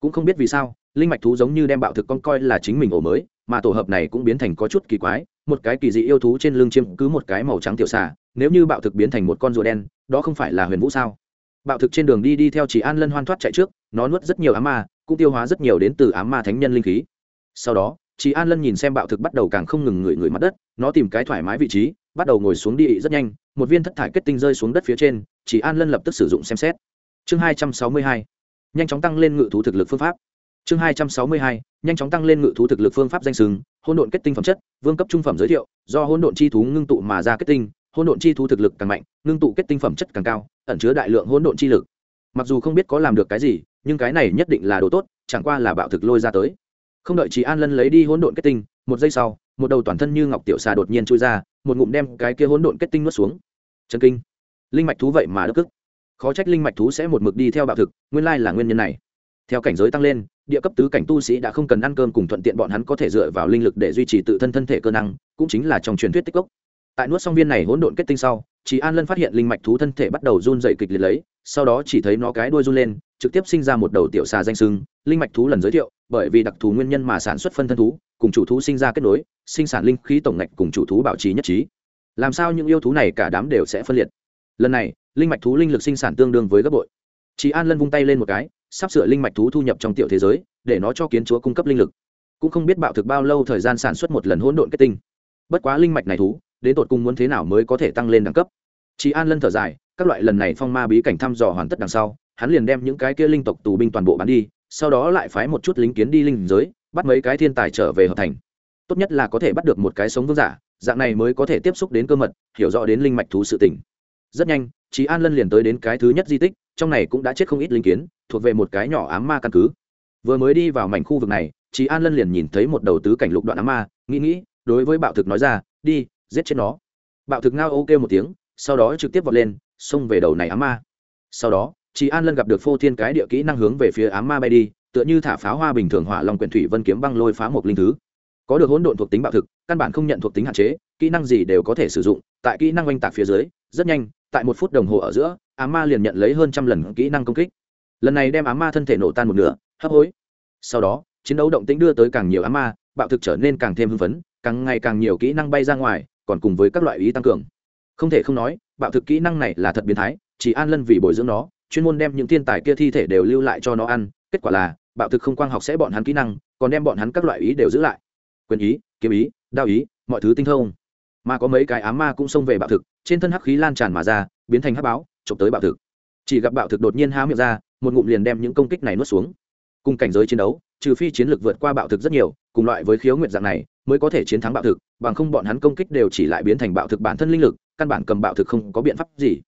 Cũng không biết vì sao, linh mạch thú giống như đem bạo thực con coi là chính mình ổ mới, mà tổ hợp này cũng biến thành có chút kỳ quái, một cái kỳ dị yêu thú trên lưng chiêm cứ một cái màu trắng tiểu xà, nếu như bạo thực biến thành một con rùa đen, đó không phải là huyền vũ sao? Bạo thực trên đường đi đi theo chỉ an lân hoan thoát chạy trước, nó nuốt rất nhiều ám ma, cũng tiêu hóa rất nhiều đến từ ám ma thánh nhân linh khí. Sau đó, chị an lân nhìn xem bạo thực bắt đầu càng không ngừng ngửi ngửi mặt đất, nó tìm cái thoải mái vị trí, bắt đầu ngồi xuống đi rất nhanh, một viên thất thải kết tinh rơi xuống đất phía trên, chị an lân lập tức sử dụng xem xét. Chương hai trăm sáu mươi hai, nhanh chóng tăng lên ngự thú thực lực phương pháp. Chương hai trăm sáu mươi hai, nhanh chóng tăng lên ngự thú thực lực phương pháp danh sừng hôn độn kết tinh phẩm chất, vương cấp trung phẩm giới thiệu, do hôn độn chi thú ngưng tụ mà ra kết tinh Hỗn độn chi thú thực lực càng mạnh, ngưng tụ kết tinh phẩm chất càng cao, ẩn chứa đại lượng hỗn độn chi lực. Mặc dù không biết có làm được cái gì, nhưng cái này nhất định là đồ tốt, chẳng qua là bạo thực lôi ra tới. Không đợi chị an lân lấy đi hỗn độn kết tinh, một giây sau, một đầu toàn thân như ngọc tiểu xà đột nhiên trôi ra, một ngụm đem cái kia hỗn độn kết tinh nuốt xuống. Chân kinh. Linh mạch thú vậy mà đức cức. khó trách linh mạch thú sẽ một mực đi theo bạo thực, nguyên lai là nguyên nhân này. Theo cảnh giới tăng lên, địa cấp tứ cảnh tu sĩ đã không cần ăn cơm cùng thuận tiện bọn hắn có thể dựa vào linh lực để duy trì tự thân thân thể cơ năng, cũng chính là trong truyền thuyết tích cốc tại nuốt xong viên này hỗn độn kết tinh sau chị an lân phát hiện linh mạch thú thân thể bắt đầu run dậy kịch liệt lấy, sau đó chỉ thấy nó cái đuôi run lên, trực tiếp sinh ra một đầu tiểu xà danh sưng. Linh mạch thú lần giới thiệu, bởi vì đặc thù nguyên nhân mà sản xuất phân thân thú, cùng chủ thú sinh ra kết nối, sinh sản linh khí tổng ngạch cùng chủ thú bảo trì nhất trí. Làm sao những yêu thú này cả đám đều sẽ phân liệt? Lần này, linh mạch thú linh lực sinh sản tương đương với gấp bội. Chị an lân vung tay lên một cái, sắp sửa linh mạch thú thu nhập trong tiểu thế giới, để nó cho kiến chúa cung cấp linh lực. Cũng không biết bạo thực bao lâu thời gian sản xuất một lần hỗn độn kết tinh. Bất quá linh mạch này thú đến tột cùng muốn thế nào mới có thể tăng lên đẳng cấp. Chị an lân thở dài, các loại lần này phong ma bí cảnh thăm dò hoàn tất đằng sau, hắn liền đem những cái kia linh tộc tù binh toàn bộ bán đi, sau đó lại phái một chút lính kiến đi linh giới, bắt mấy cái thiên tài trở về hợp thành. Tốt nhất là có thể bắt được một cái sống vương giả, dạng này mới có thể tiếp xúc đến cơ mật, hiểu rõ đến linh mạch thú sự tỉnh rất nhanh chị an lân liền tới đến cái thứ nhất di tích, trong này cũng đã chết không ít linh kiến, thuộc về một cái nhỏ ám ma căn cứ. Vừa mới đi vào mảnh khu vực này chị an lân liền nhìn thấy một đầu tứ cảnh lục đoạn ám ma, nghĩ nghĩ, đối với bạo thực nói ra, đi giết chết nó. Bạo thực ngao ô kêu một tiếng, sau đó trực tiếp vọt lên, xông về đầu này ám ma. Sau đó chị an lân gặp được phô thiên cái địa kỹ năng hướng về phía ám ma bay đi, tựa như thả pháo hoa bình thường hỏa lòng quyển thủy vân kiếm băng lôi phá một linh thứ. Có được hỗn độn thuộc tính bạo thực, căn bản không nhận thuộc tính hạn chế, kỹ năng gì đều có thể sử dụng, tại kỹ năng oanh tạc phía dưới, rất nhanh, tại một phút đồng hồ ở giữa, ám ma liền nhận lấy hơn trăm lần kỹ năng công kích. Lần này đem ám ma thân thể nổ tan một nửa, hấp hối. Sau đó, chiến đấu động tĩnh đưa tới càng nhiều ám ma, bạo thực trở nên càng thêm hưng phấn, càng ngày càng nhiều kỹ năng bay ra ngoài còn cùng với các loại ý tăng cường. Không thể không nói, bạo thực kỹ năng này là thật biến thái, chỉ an lân vì bồi dưỡng nó, chuyên môn đem những thiên tài kia thi thể đều lưu lại cho nó ăn, kết quả là, bạo thực không quang học sẽ bọn hắn kỹ năng, còn đem bọn hắn các loại ý đều giữ lại. Quyền ý, kiếm ý, đao ý, mọi thứ tinh thông. Mà có mấy cái ám ma cũng xông về bạo thực, trên thân hắc khí lan tràn mà ra, biến thành hắc báo, chụp tới bạo thực. Chỉ gặp bạo thực đột nhiên há miệng ra, một ngụm liền đem những công kích này nuốt xuống. Cùng cảnh giới chiến đấu trừ phi chiến lược vượt qua bạo thực rất nhiều, cùng loại với khiếu nguyệt dạng này, mới có thể chiến thắng bạo thực, bằng không bọn hắn công kích đều chỉ lại biến thành bạo thực bản thân linh lực, căn bản cầm bạo thực không có biện pháp gì.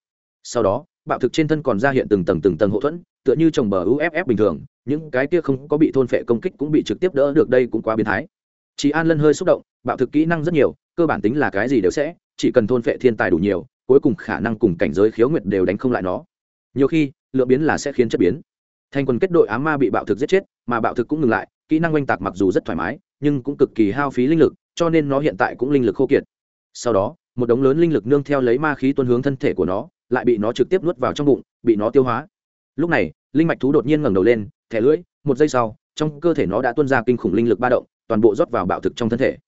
Sau đó, bạo thực trên thân còn ra hiện từng tầng từng tầng hậu thuẫn, tựa như trồng bờ uff bình thường, những cái kia không có bị thôn phệ công kích cũng bị trực tiếp đỡ được đây cũng quá biến thái. Chị an lân hơi xúc động, bạo thực kỹ năng rất nhiều, cơ bản tính là cái gì đều sẽ, chỉ cần thôn phệ thiên tài đủ nhiều, cuối cùng khả năng cùng cảnh giới khiếu nguyệt đều đánh không lại nó. Nhiều khi lượng biến là sẽ khiến chất biến thành quân kết đội ám ma bị bạo thực giết chết, mà bạo thực cũng ngừng lại, kỹ năng oanh tạc mặc dù rất thoải mái, nhưng cũng cực kỳ hao phí linh lực, cho nên nó hiện tại cũng linh lực khô kiệt. Sau đó, một đống lớn linh lực nương theo lấy ma khí tuân hướng thân thể của nó, lại bị nó trực tiếp nuốt vào trong bụng, bị nó tiêu hóa. Lúc này, linh mạch thú đột nhiên ngẩng đầu lên, thẻ lưỡi, một giây sau, trong cơ thể nó đã tuân ra kinh khủng linh lực ba động, toàn bộ rót vào bạo thực trong thân thể.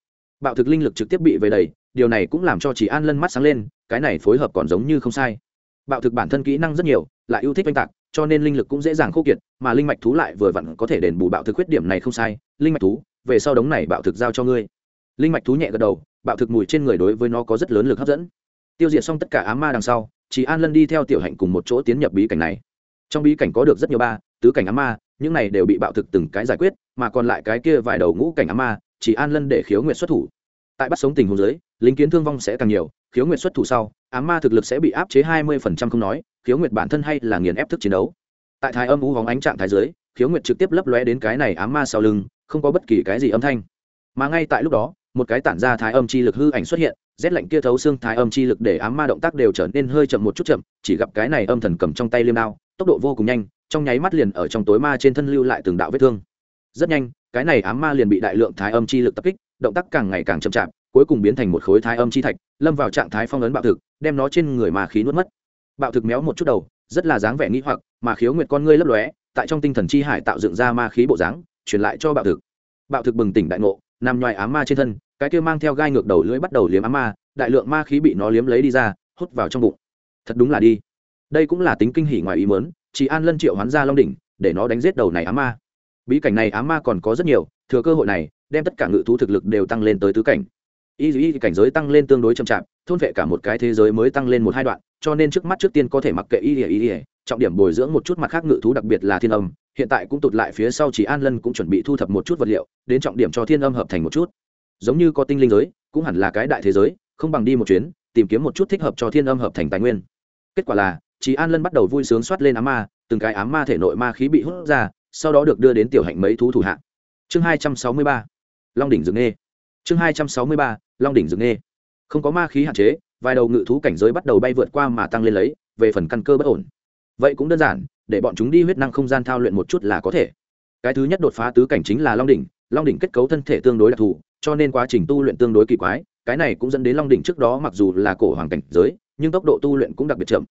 Bạo thực linh lực trực tiếp bị về đầy, điều này cũng làm cho chỉ an lân mắt sáng lên, cái này phối hợp còn giống như không sai. Bạo thực bản thân kỹ năng rất nhiều, lại yêu thích oanh tạc cho nên linh lực cũng dễ dàng khô kiệt, mà linh mạch thú lại vừa vặn có thể đền bù bạo thực khuyết điểm này không sai. Linh mạch thú, về sau đống này bạo thực giao cho ngươi. Linh mạch thú nhẹ gật đầu, bạo thực mùi trên người đối với nó có rất lớn lực hấp dẫn. Tiêu diệt xong tất cả ám ma đằng sau chỉ an lân đi theo tiểu hạnh cùng một chỗ tiến nhập bí cảnh này. Trong bí cảnh có được rất nhiều ba, tứ cảnh ám ma, những này đều bị bạo thực từng cái giải quyết, mà còn lại cái kia vài đầu ngũ cảnh ám ma chỉ an lân để khiếu nguyện xuất thủ. Tại bắt sống tình huống giới lính kiến thương vong sẽ càng nhiều, khiếu nguyện xuất thủ sau, ám ma thực lực sẽ bị áp chế hai mươi phần trăm không nói khiếu Nguyệt bản thân hay là nghiền ép thức chiến đấu. Tại thái âm u hóng ánh trạng thái dưới, khiếu Nguyệt trực tiếp lấp lóe đến cái này ám ma sau lưng không có bất kỳ cái gì âm thanh. Mà ngay tại lúc đó một cái tản ra thái âm chi lực hư ảnh xuất hiện rét lạnh kia thấu xương thái âm chi lực để ám ma động tác đều trở nên hơi chậm một chút chậm chỉ gặp cái này âm thần cầm trong tay liêm đao tốc độ vô cùng nhanh trong nháy mắt liền ở trong tối ma trên thân lưu lại từng đạo vết thương. Rất nhanh cái này ám ma liền bị đại lượng thái âm chi lực tập kích động tác càng ngày càng chậm chạp cuối cùng biến thành một khối thái âm chi thạch lâm vào trạng thái phong ấn bạo thực đem nó trên người mà khí nuốt mất bạo thực méo một chút đầu, rất là dáng vẻ nghĩ hoặc, mà khiếu nguyệt con ngươi lấp lóe, tại trong tinh thần chi hải tạo dựng ra ma khí bộ dáng, truyền lại cho bạo thực. Bạo thực bừng tỉnh đại ngộ, nằm ngoài ám ma trên thân, cái kia mang theo gai ngược đầu lưỡi bắt đầu liếm ám ma, đại lượng ma khí bị nó liếm lấy đi ra, hút vào trong bụng. Thật đúng là đi. Đây cũng là tính kinh hỉ ngoài ý mớn chỉ an lân triệu hoán ra long đỉnh, để nó đánh giết đầu này ám ma. Bí cảnh này ám ma còn có rất nhiều, thừa cơ hội này, đem tất cả ngự thú thực lực đều tăng lên tới tứ cảnh. Y y cảnh giới tăng lên tương đối chậm chạp thôn vệ cả một cái thế giới mới tăng lên một hai đoạn, cho nên trước mắt trước tiên có thể mặc kệ y y ỉa trọng điểm bồi dưỡng một chút mặt khác ngự thú đặc biệt là thiên âm, hiện tại cũng tụt lại phía sau chỉ an lân cũng chuẩn bị thu thập một chút vật liệu, đến trọng điểm cho thiên âm hợp thành một chút. Giống như có tinh linh giới, cũng hẳn là cái đại thế giới, không bằng đi một chuyến, tìm kiếm một chút thích hợp cho thiên âm hợp thành tài nguyên. Kết quả là, chỉ an lân bắt đầu vui sướng soát lên ám ma, từng cái ám ma thể nội ma khí bị hút ra, sau đó được đưa đến tiểu hạnh mấy thú thủ hạ. Chương hai trăm sáu mươi ba, long đỉnh dừng nghê. Chương hai trăm sáu mươi ba, long đỉnh dừng nghê không có ma khí hạn chế, vài đầu ngự thú cảnh giới bắt đầu bay vượt qua mà tăng lên lấy, về phần căn cơ bất ổn. Vậy cũng đơn giản, để bọn chúng đi huyết năng không gian thao luyện một chút là có thể. Cái thứ nhất đột phá tứ cảnh chính là long đỉnh long đỉnh kết cấu thân thể tương đối đặc thù, cho nên quá trình tu luyện tương đối kỳ quái, cái này cũng dẫn đến long đỉnh trước đó mặc dù là cổ hoàng cảnh giới, nhưng tốc độ tu luyện cũng đặc biệt chậm.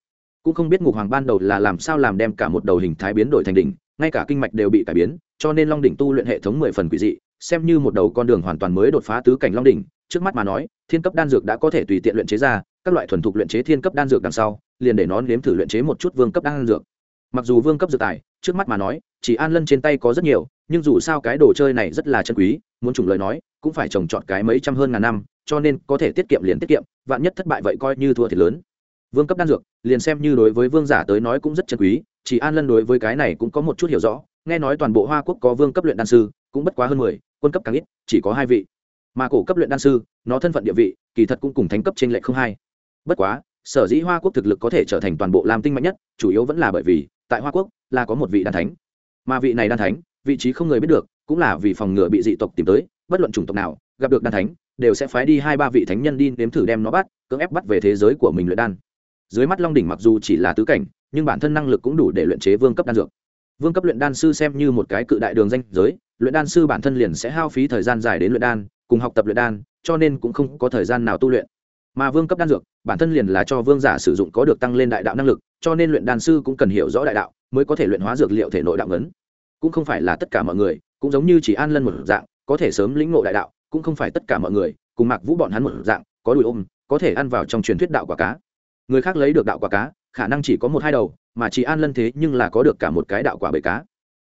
Cũng không biết ngục hoàng ban đầu là làm sao làm đem cả một đầu hình thái biến đổi thành đỉnh, ngay cả kinh mạch đều bị cải biến, cho nên long đỉnh tu luyện hệ thống mười phần quỷ dị, xem như một đầu con đường hoàn toàn mới đột phá tứ cảnh long đỉnh trước mắt mà nói, thiên cấp đan dược đã có thể tùy tiện luyện chế ra, các loại thuần thục luyện chế thiên cấp đan dược đằng sau, liền để nó nếm thử luyện chế một chút vương cấp đan dược. Mặc dù vương cấp dược tài, trước mắt mà nói, chỉ an lân trên tay có rất nhiều, nhưng dù sao cái đồ chơi này rất là chân quý, muốn chủng lời nói, cũng phải trồng trọt cái mấy trăm hơn ngàn năm, cho nên có thể tiết kiệm liền tiết kiệm, vạn nhất thất bại vậy coi như thua thiệt lớn. Vương cấp đan dược, liền xem như đối với vương giả tới nói cũng rất chân quý, chỉ an lân đối với cái này cũng có một chút hiểu rõ, nghe nói toàn bộ hoa quốc có vương cấp luyện đan sư, cũng bất quá hơn mười, quân cấp càng ít, chỉ có hai vị mà cổ cấp luyện đan sư, nó thân phận địa vị, kỳ thật cũng cùng thánh cấp trên lệ không hai. Bất quá, sở dĩ hoa quốc thực lực có thể trở thành toàn bộ lam tinh mạnh nhất, chủ yếu vẫn là bởi vì, tại hoa quốc, là có một vị đan thánh. Mà vị này đan thánh, vị trí không người biết được, cũng là vì phòng ngừa bị dị tộc tìm tới, bất luận chủng tộc nào, gặp được đan thánh, đều sẽ phái đi hai ba vị thánh nhân đi nếm thử đem nó bắt, cưỡng ép bắt về thế giới của mình luyện đan. Dưới mắt long đỉnh mặc dù chỉ là tứ cảnh, nhưng bản thân năng lực cũng đủ để luyện chế vương cấp đan dược. Vương cấp luyện đan sư xem như một cái cự đại đường danh giới, luyện đan sư bản thân liền sẽ hao phí thời gian dài đến luyện đan cùng học tập luyện đan, cho nên cũng không có thời gian nào tu luyện. Mà vương cấp đan dược, bản thân liền là cho vương giả sử dụng có được tăng lên đại đạo năng lực, cho nên luyện đan sư cũng cần hiểu rõ đại đạo, mới có thể luyện hóa dược liệu thể nội đạo ngấn. Cũng không phải là tất cả mọi người, cũng giống như chỉ an lân một dạng, có thể sớm lĩnh ngộ đại đạo, cũng không phải tất cả mọi người, cùng mặc vũ bọn hắn một dạng, có đùi ôm, có thể ăn vào trong truyền thuyết đạo quả cá. Người khác lấy được đạo quả cá, khả năng chỉ có một hai đầu, mà chỉ an lân thế nhưng là có được cả một cái đạo quả bể cá.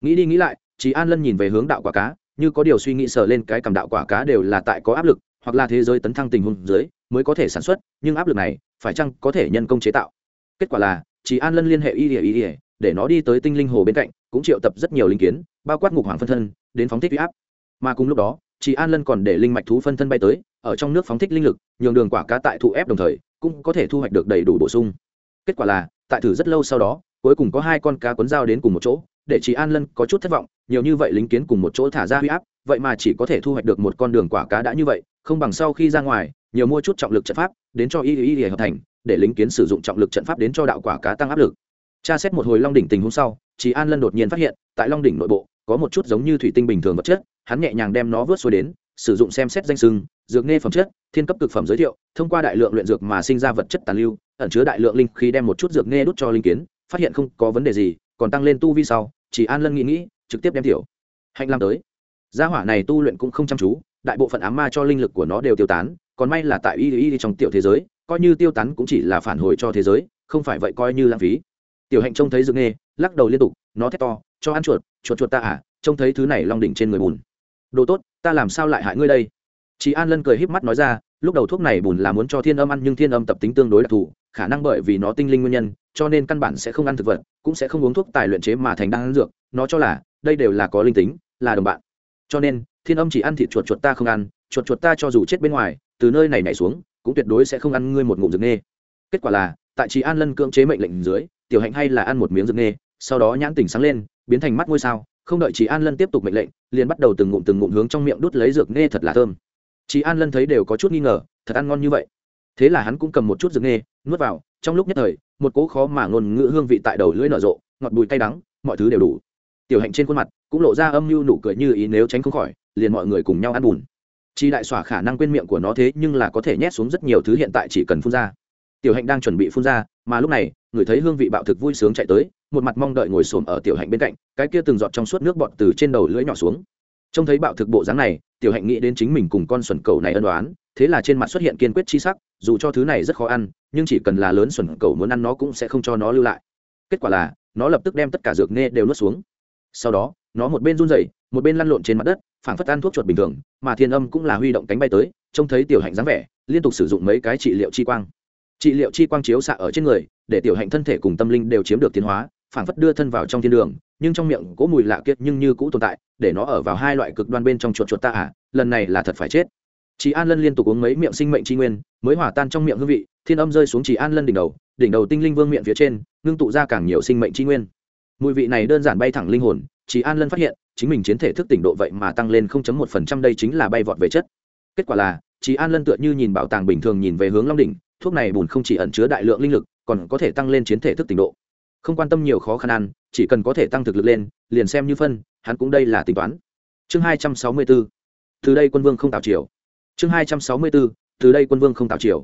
Nghĩ đi nghĩ lại, chỉ an lân nhìn về hướng đạo quả cá như có điều suy nghĩ sờ lên cái cầm đạo quả cá đều là tại có áp lực, hoặc là thế giới tấn thăng tình huống dưới, mới có thể sản xuất, nhưng áp lực này, phải chăng có thể nhân công chế tạo? Kết quả là, chỉ an lân liên hệ y ỉa y ỉa để nó đi tới tinh linh hồ bên cạnh, cũng triệu tập rất nhiều linh kiến, bao quát ngục hoàng phân thân, đến phóng thích huy áp. Mà cùng lúc đó chị an lân còn để linh mạch thú phân thân bay tới, ở trong nước phóng thích linh lực, nhường đường quả cá tại thụ ép đồng thời, cũng có thể thu hoạch được đầy đủ bổ sung. Kết quả là, tại thử rất lâu sau đó, cuối cùng có hai con cá cuốn dao đến cùng một chỗ để chị an lân có chút thất vọng, nhiều như vậy lính kiến cùng một chỗ thả ra huy áp, vậy mà chỉ có thể thu hoạch được một con đường quả cá đã như vậy, không bằng sau khi ra ngoài, nhiều mua chút trọng lực trận pháp, đến cho y y y hợp thành, để lính kiến sử dụng trọng lực trận pháp đến cho đạo quả cá tăng áp lực. Tra xét một hồi long đỉnh tình hôm sau, chị an lân đột nhiên phát hiện, tại long đỉnh nội bộ, có một chút giống như thủy tinh bình thường vật chất, hắn nhẹ nhàng đem nó vớt xuôi đến, sử dụng xem xét danh sưng, dược nghe phẩm chất, thiên cấp cực phẩm giới thiệu, thông qua đại lượng luyện dược mà sinh ra vật chất tàn lưu, ẩn chứa đại lượng linh khí đem một chút dược nghe đút cho linh kiến, phát hiện không có vấn đề gì còn tăng lên tu vi sau, chỉ an lân nghĩ nghĩ, trực tiếp đem tiểu hạnh làm tới. Gia hỏa này tu luyện cũng không chăm chú, đại bộ phận ám ma cho linh lực của nó đều tiêu tán, còn may là tại y y trong tiểu thế giới, coi như tiêu tán cũng chỉ là phản hồi cho thế giới, không phải vậy coi như lãng phí. Tiểu hạnh trông thấy dược nghe lắc đầu liên tục, nó thét to, cho ăn chuột chuột chuột ta à trông thấy thứ này long đỉnh trên người bùn. Đồ tốt, ta làm sao lại hại ngươi đây? Chị an lân cười híp mắt nói ra, lúc đầu thuốc này bùn là muốn cho thiên âm ăn nhưng thiên âm tập tính tương đối đặc thù, khả năng bởi vì nó tinh linh nguyên nhân, cho nên căn bản sẽ không ăn thực vật cũng sẽ không uống thuốc tài luyện chế mà thành đan dược, nó cho là, đây đều là có linh tính, là đồng bạn. Cho nên, thiên âm chỉ ăn thịt chuột chuột ta không ăn, chuột chuột ta cho dù chết bên ngoài, từ nơi này nhảy xuống, cũng tuyệt đối sẽ không ăn ngươi một ngụm rực nê kết quả là, tại chị an lân cưỡng chế mệnh lệnh dưới, tiểu hạnh hay là ăn một miếng rực nê sau đó nhãn tỉnh sáng lên, biến thành mắt ngôi sao, không đợi chị an lân tiếp tục mệnh lệnh, liền bắt đầu từng ngụm từng ngụm hướng trong miệng đút lấy dược nê thật là thơm. Chị an lân thấy đều có chút nghi ngờ, thật ăn ngon như vậy. Thế là hắn cũng cầm một chút dược nê nuốt vào trong lúc nhất thời, một cỗ khó mà ngôn ngữ hương vị tại đầu lưỡi nở rộ, ngọt bùi cay đắng, mọi thứ đều đủ. Tiểu hạnh trên khuôn mặt cũng lộ ra âm mưu nụ cười như ý nếu tránh không khỏi, liền mọi người cùng nhau ăn bùn. Chi đại xỏa khả năng quên miệng của nó thế nhưng là có thể nhét xuống rất nhiều thứ hiện tại chỉ cần phun ra. Tiểu hạnh đang chuẩn bị phun ra, mà lúc này, người thấy hương vị bạo thực vui sướng chạy tới, một mặt mong đợi ngồi xổm ở tiểu hạnh bên cạnh, cái kia từng giọt trong suốt nước bọt từ trên đầu lưỡi nhỏ xuống. Trông thấy bạo thực bộ dáng này, tiểu hạnh nghĩ đến chính mình cùng con xuẩn cầu này ân đoán thế là trên mặt xuất hiện kiên quyết chi sắc, dù cho thứ này rất khó ăn, nhưng chỉ cần là lớn xuẩn cầu muốn ăn nó cũng sẽ không cho nó lưu lại. Kết quả là, nó lập tức đem tất cả dược nghe đều nuốt xuống. Sau đó, nó một bên run rẩy, một bên lăn lộn trên mặt đất, phảng phất ăn thuốc chuột bình thường, mà thiên âm cũng là huy động cánh bay tới, trông thấy tiểu hạnh dáng vẻ, liên tục sử dụng mấy cái trị liệu chi quang. Trị liệu chi quang chiếu xạ ở trên người, để tiểu hạnh thân thể cùng tâm linh đều chiếm được tiến hóa, phảng phất đưa thân vào trong thiên đường, nhưng trong miệng cỗ mùi lạ kiệt nhưng như cũ tồn tại, để nó ở vào hai loại cực đoan bên trong chuột chuột ta à lần này là thật phải chết chị an lân liên tục uống mấy miệng sinh mệnh tri nguyên, mới hỏa tan trong miệng hương vị, thiên âm rơi xuống chị an lân đỉnh đầu đỉnh đầu tinh linh vương miệng phía trên, ngưng tụ ra càng nhiều sinh mệnh tri nguyên. Mùi vị này đơn giản bay thẳng linh hồn chị an lân phát hiện, chính mình chiến thể thức tỉnh độ vậy mà tăng lên 0.1% đây chính là bay vọt về chất. Kết quả là chị an lân tựa như nhìn bảo tàng bình thường nhìn về hướng long đỉnh, thuốc này bùn không chỉ ẩn chứa đại lượng linh lực, còn có thể tăng lên chiến thể thức tỉnh độ. Không quan tâm nhiều khó khăn ăn, chỉ cần có thể tăng thực lực lên, liền xem như phân, hắn cũng đây là tính toán. Chương 264 từ đây quân vương không tạo chiều chương 264 từ đây quân vương không tạo chiều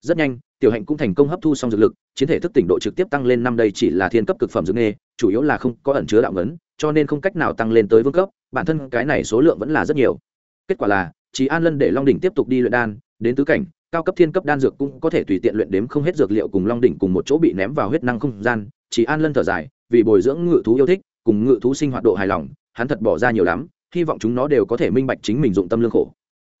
rất nhanh, tiểu hạnh cũng thành công hấp thu xong dược lực, chiến thể thức tỉnh độ trực tiếp tăng lên năm đây chỉ là thiên cấp cực phẩm dược nghề, chủ yếu là không có ẩn chứa đạo ngấn, cho nên không cách nào tăng lên tới vương cấp, bản thân cái này số lượng vẫn là rất nhiều. Kết quả là chỉ an lân để long đỉnh tiếp tục đi luyện đan, đến tứ cảnh, cao cấp thiên cấp đan dược cũng có thể tùy tiện luyện đếm không hết dược liệu cùng long đỉnh cùng một chỗ bị ném vào huyết năng không gian. Chỉ an lân thở dài, vì bồi dưỡng ngự thú yêu thích, cùng ngự thú sinh hoạt độ hài lòng, hắn thật bỏ ra nhiều lắm, hy vọng chúng nó đều có thể minh bạch chính mình dụng tâm lương khổ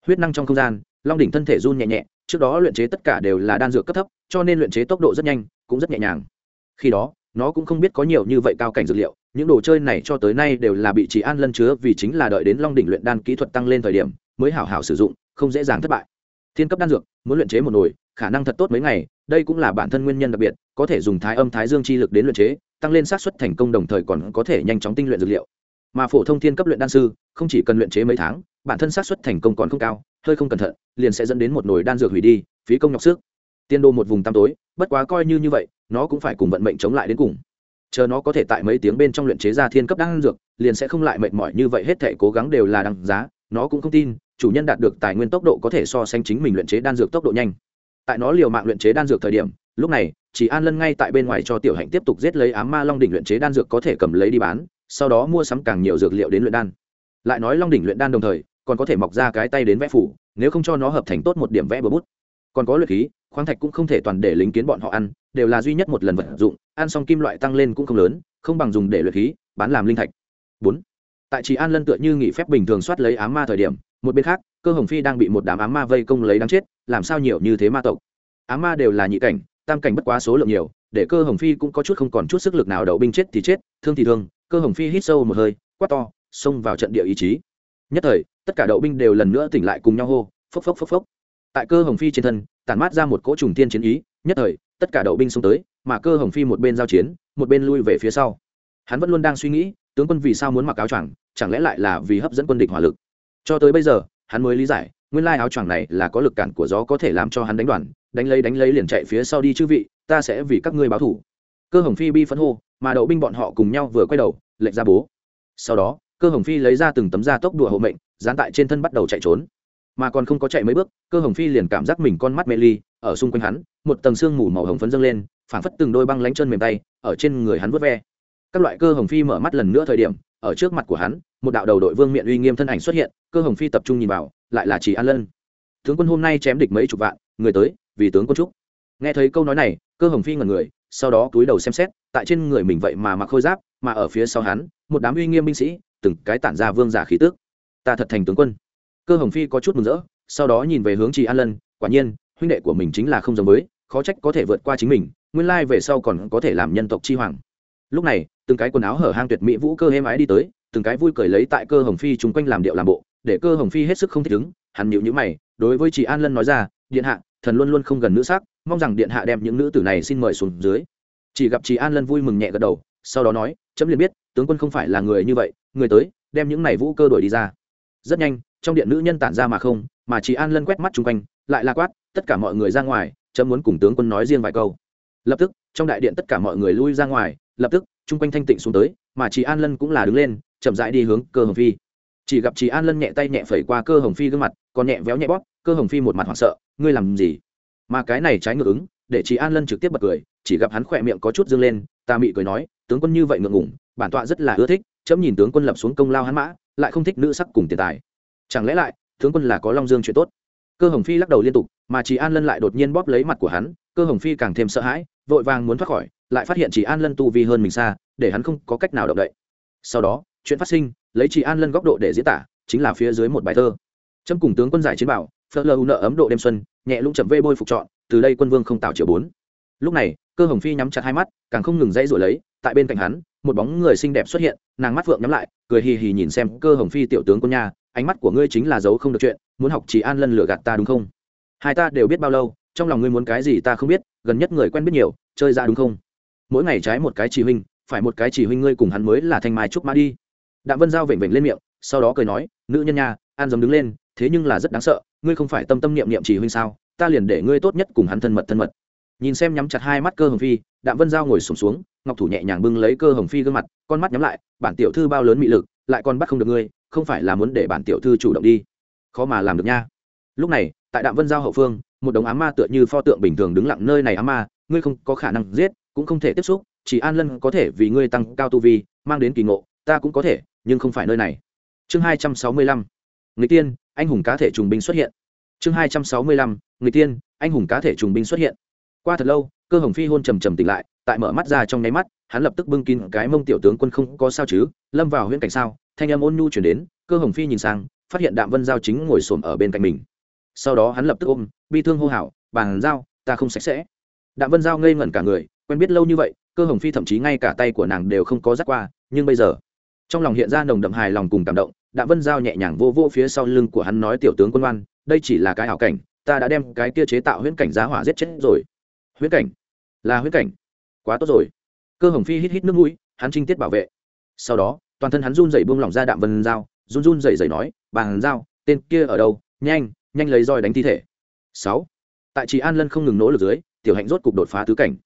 huyết năng trong không gian, long đỉnh thân thể run nhẹ nhẹ, trước đó luyện chế tất cả đều là đan dược cấp thấp, cho nên luyện chế tốc độ rất nhanh, cũng rất nhẹ nhàng. Khi đó, nó cũng không biết có nhiều như vậy cao cảnh dược liệu, những đồ chơi này cho tới nay đều là bị chỉ an lân chứa vì chính là đợi đến long đỉnh luyện đan kỹ thuật tăng lên thời điểm, mới hảo hảo sử dụng, không dễ dàng thất bại. Thiên cấp đan dược, muốn luyện chế một nồi, khả năng thật tốt mấy ngày, đây cũng là bản thân nguyên nhân đặc biệt, có thể dùng thái âm thái dương chi lực đến luyện chế, tăng lên xác suất thành công đồng thời còn có thể nhanh chóng tinh luyện dược liệu. Mà phổ thông thiên cấp luyện đan sư, không chỉ cần luyện chế mấy tháng bản thân xác suất thành công còn không cao, hơi không cẩn thận, liền sẽ dẫn đến một nồi đan dược hủy đi, phí công nhọc sức. Tiên đô một vùng tăm tối, bất quá coi như như vậy, nó cũng phải cùng vận mệnh chống lại đến cùng. Chờ nó có thể tại mấy tiếng bên trong luyện chế ra thiên cấp đan dược, liền sẽ không lại mệt mỏi như vậy, hết thể cố gắng đều là đằng giá, nó cũng không tin, chủ nhân đạt được tài nguyên tốc độ có thể so sánh chính mình luyện chế đan dược tốc độ nhanh. Tại nó liều mạng luyện chế đan dược thời điểm, lúc này, chỉ an lân ngay tại bên ngoài cho tiểu hạnh tiếp tục giết lấy ám ma long đỉnh luyện chế đan dược có thể cầm lấy đi bán, sau đó mua sắm càng nhiều dược liệu đến luyện đan. Lại nói long đỉnh luyện đan đồng thời còn có thể mọc ra cái tay đến vẽ phủ, nếu không cho nó hợp thành tốt một điểm vẽ bờ bút. Còn có luyện khí, khoáng thạch cũng không thể toàn để lính kiến bọn họ ăn, đều là duy nhất một lần vật dụng, ăn xong kim loại tăng lên cũng không lớn, không bằng dùng để luyện khí, bán làm linh thạch. Bốn. Tại chị an lân tựa như nghỉ phép bình thường soát lấy ám ma thời điểm, một bên khác, cơ hồng phi đang bị một đám ám ma vây công lấy đáng chết, làm sao nhiều như thế ma tộc? Ám ma đều là nhị cảnh, tam cảnh bất quá số lượng nhiều, để cơ hồng phi cũng có chút không còn chút sức lực nào đậu binh chết thì chết, thương thì thương, cơ hồng phi hít sâu một hơi, quát to, xông vào trận địa ý chí nhất thời, tất cả đậu binh đều lần nữa tỉnh lại cùng nhau hô, phốc phốc phốc phốc. Tại cơ hồng phi trên thân, tản mát ra một cỗ trùng tiên chiến ý, nhất thời, tất cả đậu binh xông tới, mà cơ hồng phi một bên giao chiến, một bên lui về phía sau. Hắn vẫn luôn đang suy nghĩ, tướng quân vì sao muốn mặc áo choàng, chẳng lẽ lại là vì hấp dẫn quân địch hỏa lực? Cho tới bây giờ, hắn mới lý giải, nguyên lai áo choàng này là có lực cản của gió có thể làm cho hắn đánh đoàn, đánh lấy đánh lấy liền chạy phía sau đi chư vị, ta sẽ vì các ngươi báo thủ. Cơ hồng phi bi phấn hô, mà đậu binh bọn họ cùng nhau vừa quay đầu lệnh ra bố. Sau đó cơ hồng phi lấy ra từng tấm da tốc đùa hộ mệnh, dán tại trên thân bắt đầu chạy trốn. Mà còn không có chạy mấy bước, cơ hồng phi liền cảm giác mình con mắt mê ly, ở xung quanh hắn, một tầng xương mù màu hồng phấn dâng lên, phảng phất từng đôi băng lánh chân mềm tay, ở trên người hắn vớt ve. Các loại cơ hồng phi mở mắt lần nữa thời điểm, ở trước mặt của hắn, một đạo đầu đội vương miện uy nghiêm thân ảnh xuất hiện, cơ hồng phi tập trung nhìn vào, lại là chỉ an lân. Tướng quân, hôm nay chém địch mấy chục vạn, người tới, vì tướng quân trúc nghe thấy câu nói này, cơ hồng phi ngẩn người, sau đó túi đầu xem xét, tại trên người mình vậy mà mặc khôi giáp, mà ở phía sau hắn, một đám uy nghiêm binh sĩ từng cái tản ra vương giả khí tước ta thật thành tướng quân. Cơ hồng phi có chút mừng rỡ, sau đó nhìn về hướng chị an lân, quả nhiên, huynh đệ của mình chính là không giống với, khó trách có thể vượt qua chính mình, nguyên lai về sau còn có thể làm nhân tộc chi hoàng. Lúc này, từng cái quần áo hở hang tuyệt mỹ vũ cơ êm ái đi tới, từng cái vui cười lấy tại cơ hồng phi chung quanh làm điệu làm bộ, để cơ hồng phi hết sức không thích ứng, hắn nhịu nhữ mày, đối với chị an lân nói ra, điện hạ, thần luôn luôn không gần nữ sắc, mong rằng điện hạ đem những nữ tử này xin mời xuống dưới. Chỉ gặp chị an lân vui mừng nhẹ gật đầu, sau đó nói, chấm liền biết, tướng quân không phải là người như vậy người tới, đem những này vũ cơ đổi đi ra. Rất nhanh, trong điện nữ nhân tản ra mà không, mà chị an lân quét mắt chung quanh, lại la quát, tất cả mọi người ra ngoài, chấm muốn cùng tướng quân nói riêng vài câu. Lập tức, trong đại điện tất cả mọi người lui ra ngoài, lập tức, chung quanh thanh tịnh xuống tới, mà chị an lân cũng là đứng lên, chậm rãi đi hướng cơ hồng phi. Chỉ gặp chị an lân nhẹ tay nhẹ phẩy qua cơ hồng phi gương mặt, còn nhẹ véo nhẹ bóp, cơ hồng phi một mặt hoảng sợ, ngươi làm gì? Mà cái này trái ngược ứng, để chị an lân trực tiếp bật cười, chỉ gặp hắn khỏe miệng có chút dương lên, ta mị cười nói, tướng quân như vậy ngượng ngủng bản tọa rất là ưa thích chấm nhìn tướng quân lập xuống công lao hắn mã, lại không thích nữ sắc cùng tiền tài. Chẳng lẽ lại, tướng quân là có long dương chuyện tốt? Cơ hồng phi lắc đầu liên tục, mà chị an lân lại đột nhiên bóp lấy mặt của hắn, cơ hồng phi càng thêm sợ hãi, vội vàng muốn thoát khỏi, lại phát hiện chị an lân tu vi hơn mình xa, để hắn không có cách nào động đậy. Sau đó, chuyện phát sinh, lấy chị an lân góc độ để diễn tả, chính là phía dưới một bài thơ. Chấm cùng tướng quân giải chiến bảo phơ lơ nợ ấm độ đêm xuân, nhẹ lũng chậm vê bôi phục trọn, từ đây quân vương không tạo triệu bốn. Lúc này, cơ hồng phi nhắm chặt hai mắt, càng không ngừng dãy rồi lấy, tại bên cạnh hắn một bóng người xinh đẹp xuất hiện nàng mắt phượng nhắm lại cười hì hì nhìn xem cơ hồng phi tiểu tướng quân nha ánh mắt của ngươi chính là dấu không được chuyện muốn học chỉ an lân lửa gạt ta đúng không? Hai ta đều biết bao lâu trong lòng ngươi muốn cái gì ta không biết gần nhất người quen biết nhiều chơi ra đúng không? Mỗi ngày trái một cái chỉ huynh phải một cái chỉ huynh ngươi cùng hắn mới là thanh mai trúc mã đi. Đạm vân giao vểnh vểnh lên miệng sau đó cười nói nữ nhân nha an Dầm đứng lên thế nhưng là rất đáng sợ ngươi không phải tâm tâm niệm niệm chỉ huynh sao ta liền để ngươi tốt nhất cùng hắn thân mật thân mật. Nhìn xem nhắm chặt hai mắt cơ hồng phi đạm vân giao ngồi sùng xuống, xuống ngọc thủ nhẹ nhàng bưng lấy cơ hồng phi gương mặt, con mắt nhắm lại, bản tiểu thư bao lớn mị lực, lại còn bắt không được ngươi, không phải là muốn để bản tiểu thư chủ động đi. Khó mà làm được nha. Lúc này, tại đạm vân giao hậu phương, một đống ám ma tựa như pho tượng bình thường đứng lặng nơi này ám ma, ngươi không có khả năng giết, cũng không thể tiếp xúc, chỉ an lân có thể vì ngươi tăng cao tu vi, mang đến kỳ ngộ, ta cũng có thể, nhưng không phải nơi này. Chương hai trăm sáu mươi lăm người tiên, anh hùng cá thể trùng binh xuất hiện. Chương hai trăm sáu mươi lăm người tiên, anh hùng cá thể trùng binh xuất hiện. Qua thật lâu cơ hồng phi hôn trầm trầm tỉnh lại, tại mở mắt ra trong nháy mắt, hắn lập tức bưng kín cái mông tiểu tướng quân không có sao chứ, lâm vào huyễn cảnh sao, thanh âm ôn nhu chuyển đến, cơ hồng phi nhìn sang, phát hiện đạm vân giao chính ngồi xổm ở bên cạnh mình. Sau đó hắn lập tức ôm, bi thương hô hào, bàn giao, ta không sạch sẽ. Đạm vân giao ngây ngẩn cả người, quen biết lâu như vậy, cơ hồng phi thậm chí ngay cả tay của nàng đều không có dắt qua, nhưng bây giờ, trong lòng hiện ra nồng đậm hài lòng cùng cảm động, đạm vân giao nhẹ nhàng vô vô phía sau lưng của hắn nói tiểu tướng quân oan, đây chỉ là cái ảo cảnh, ta đã đem cái kia chế tạo huyễn cảnh giá hỏa giết chết rồi. Huyễn cảnh? Là huyễn cảnh. Quá tốt rồi. Cơ hồng phi hít hít nước mũi, hắn trinh tiết bảo vệ. Sau đó, toàn thân hắn run dậy buông lỏng ra đạm vân dao, run run dậy dậy nói bàn dao, tên kia ở đâu? Nhanh nhanh lấy roi đánh thi thể. Sáu. Tại chị an lân không ngừng nỗ lực dưới, tiểu hạnh rốt cục đột phá tứ cảnh.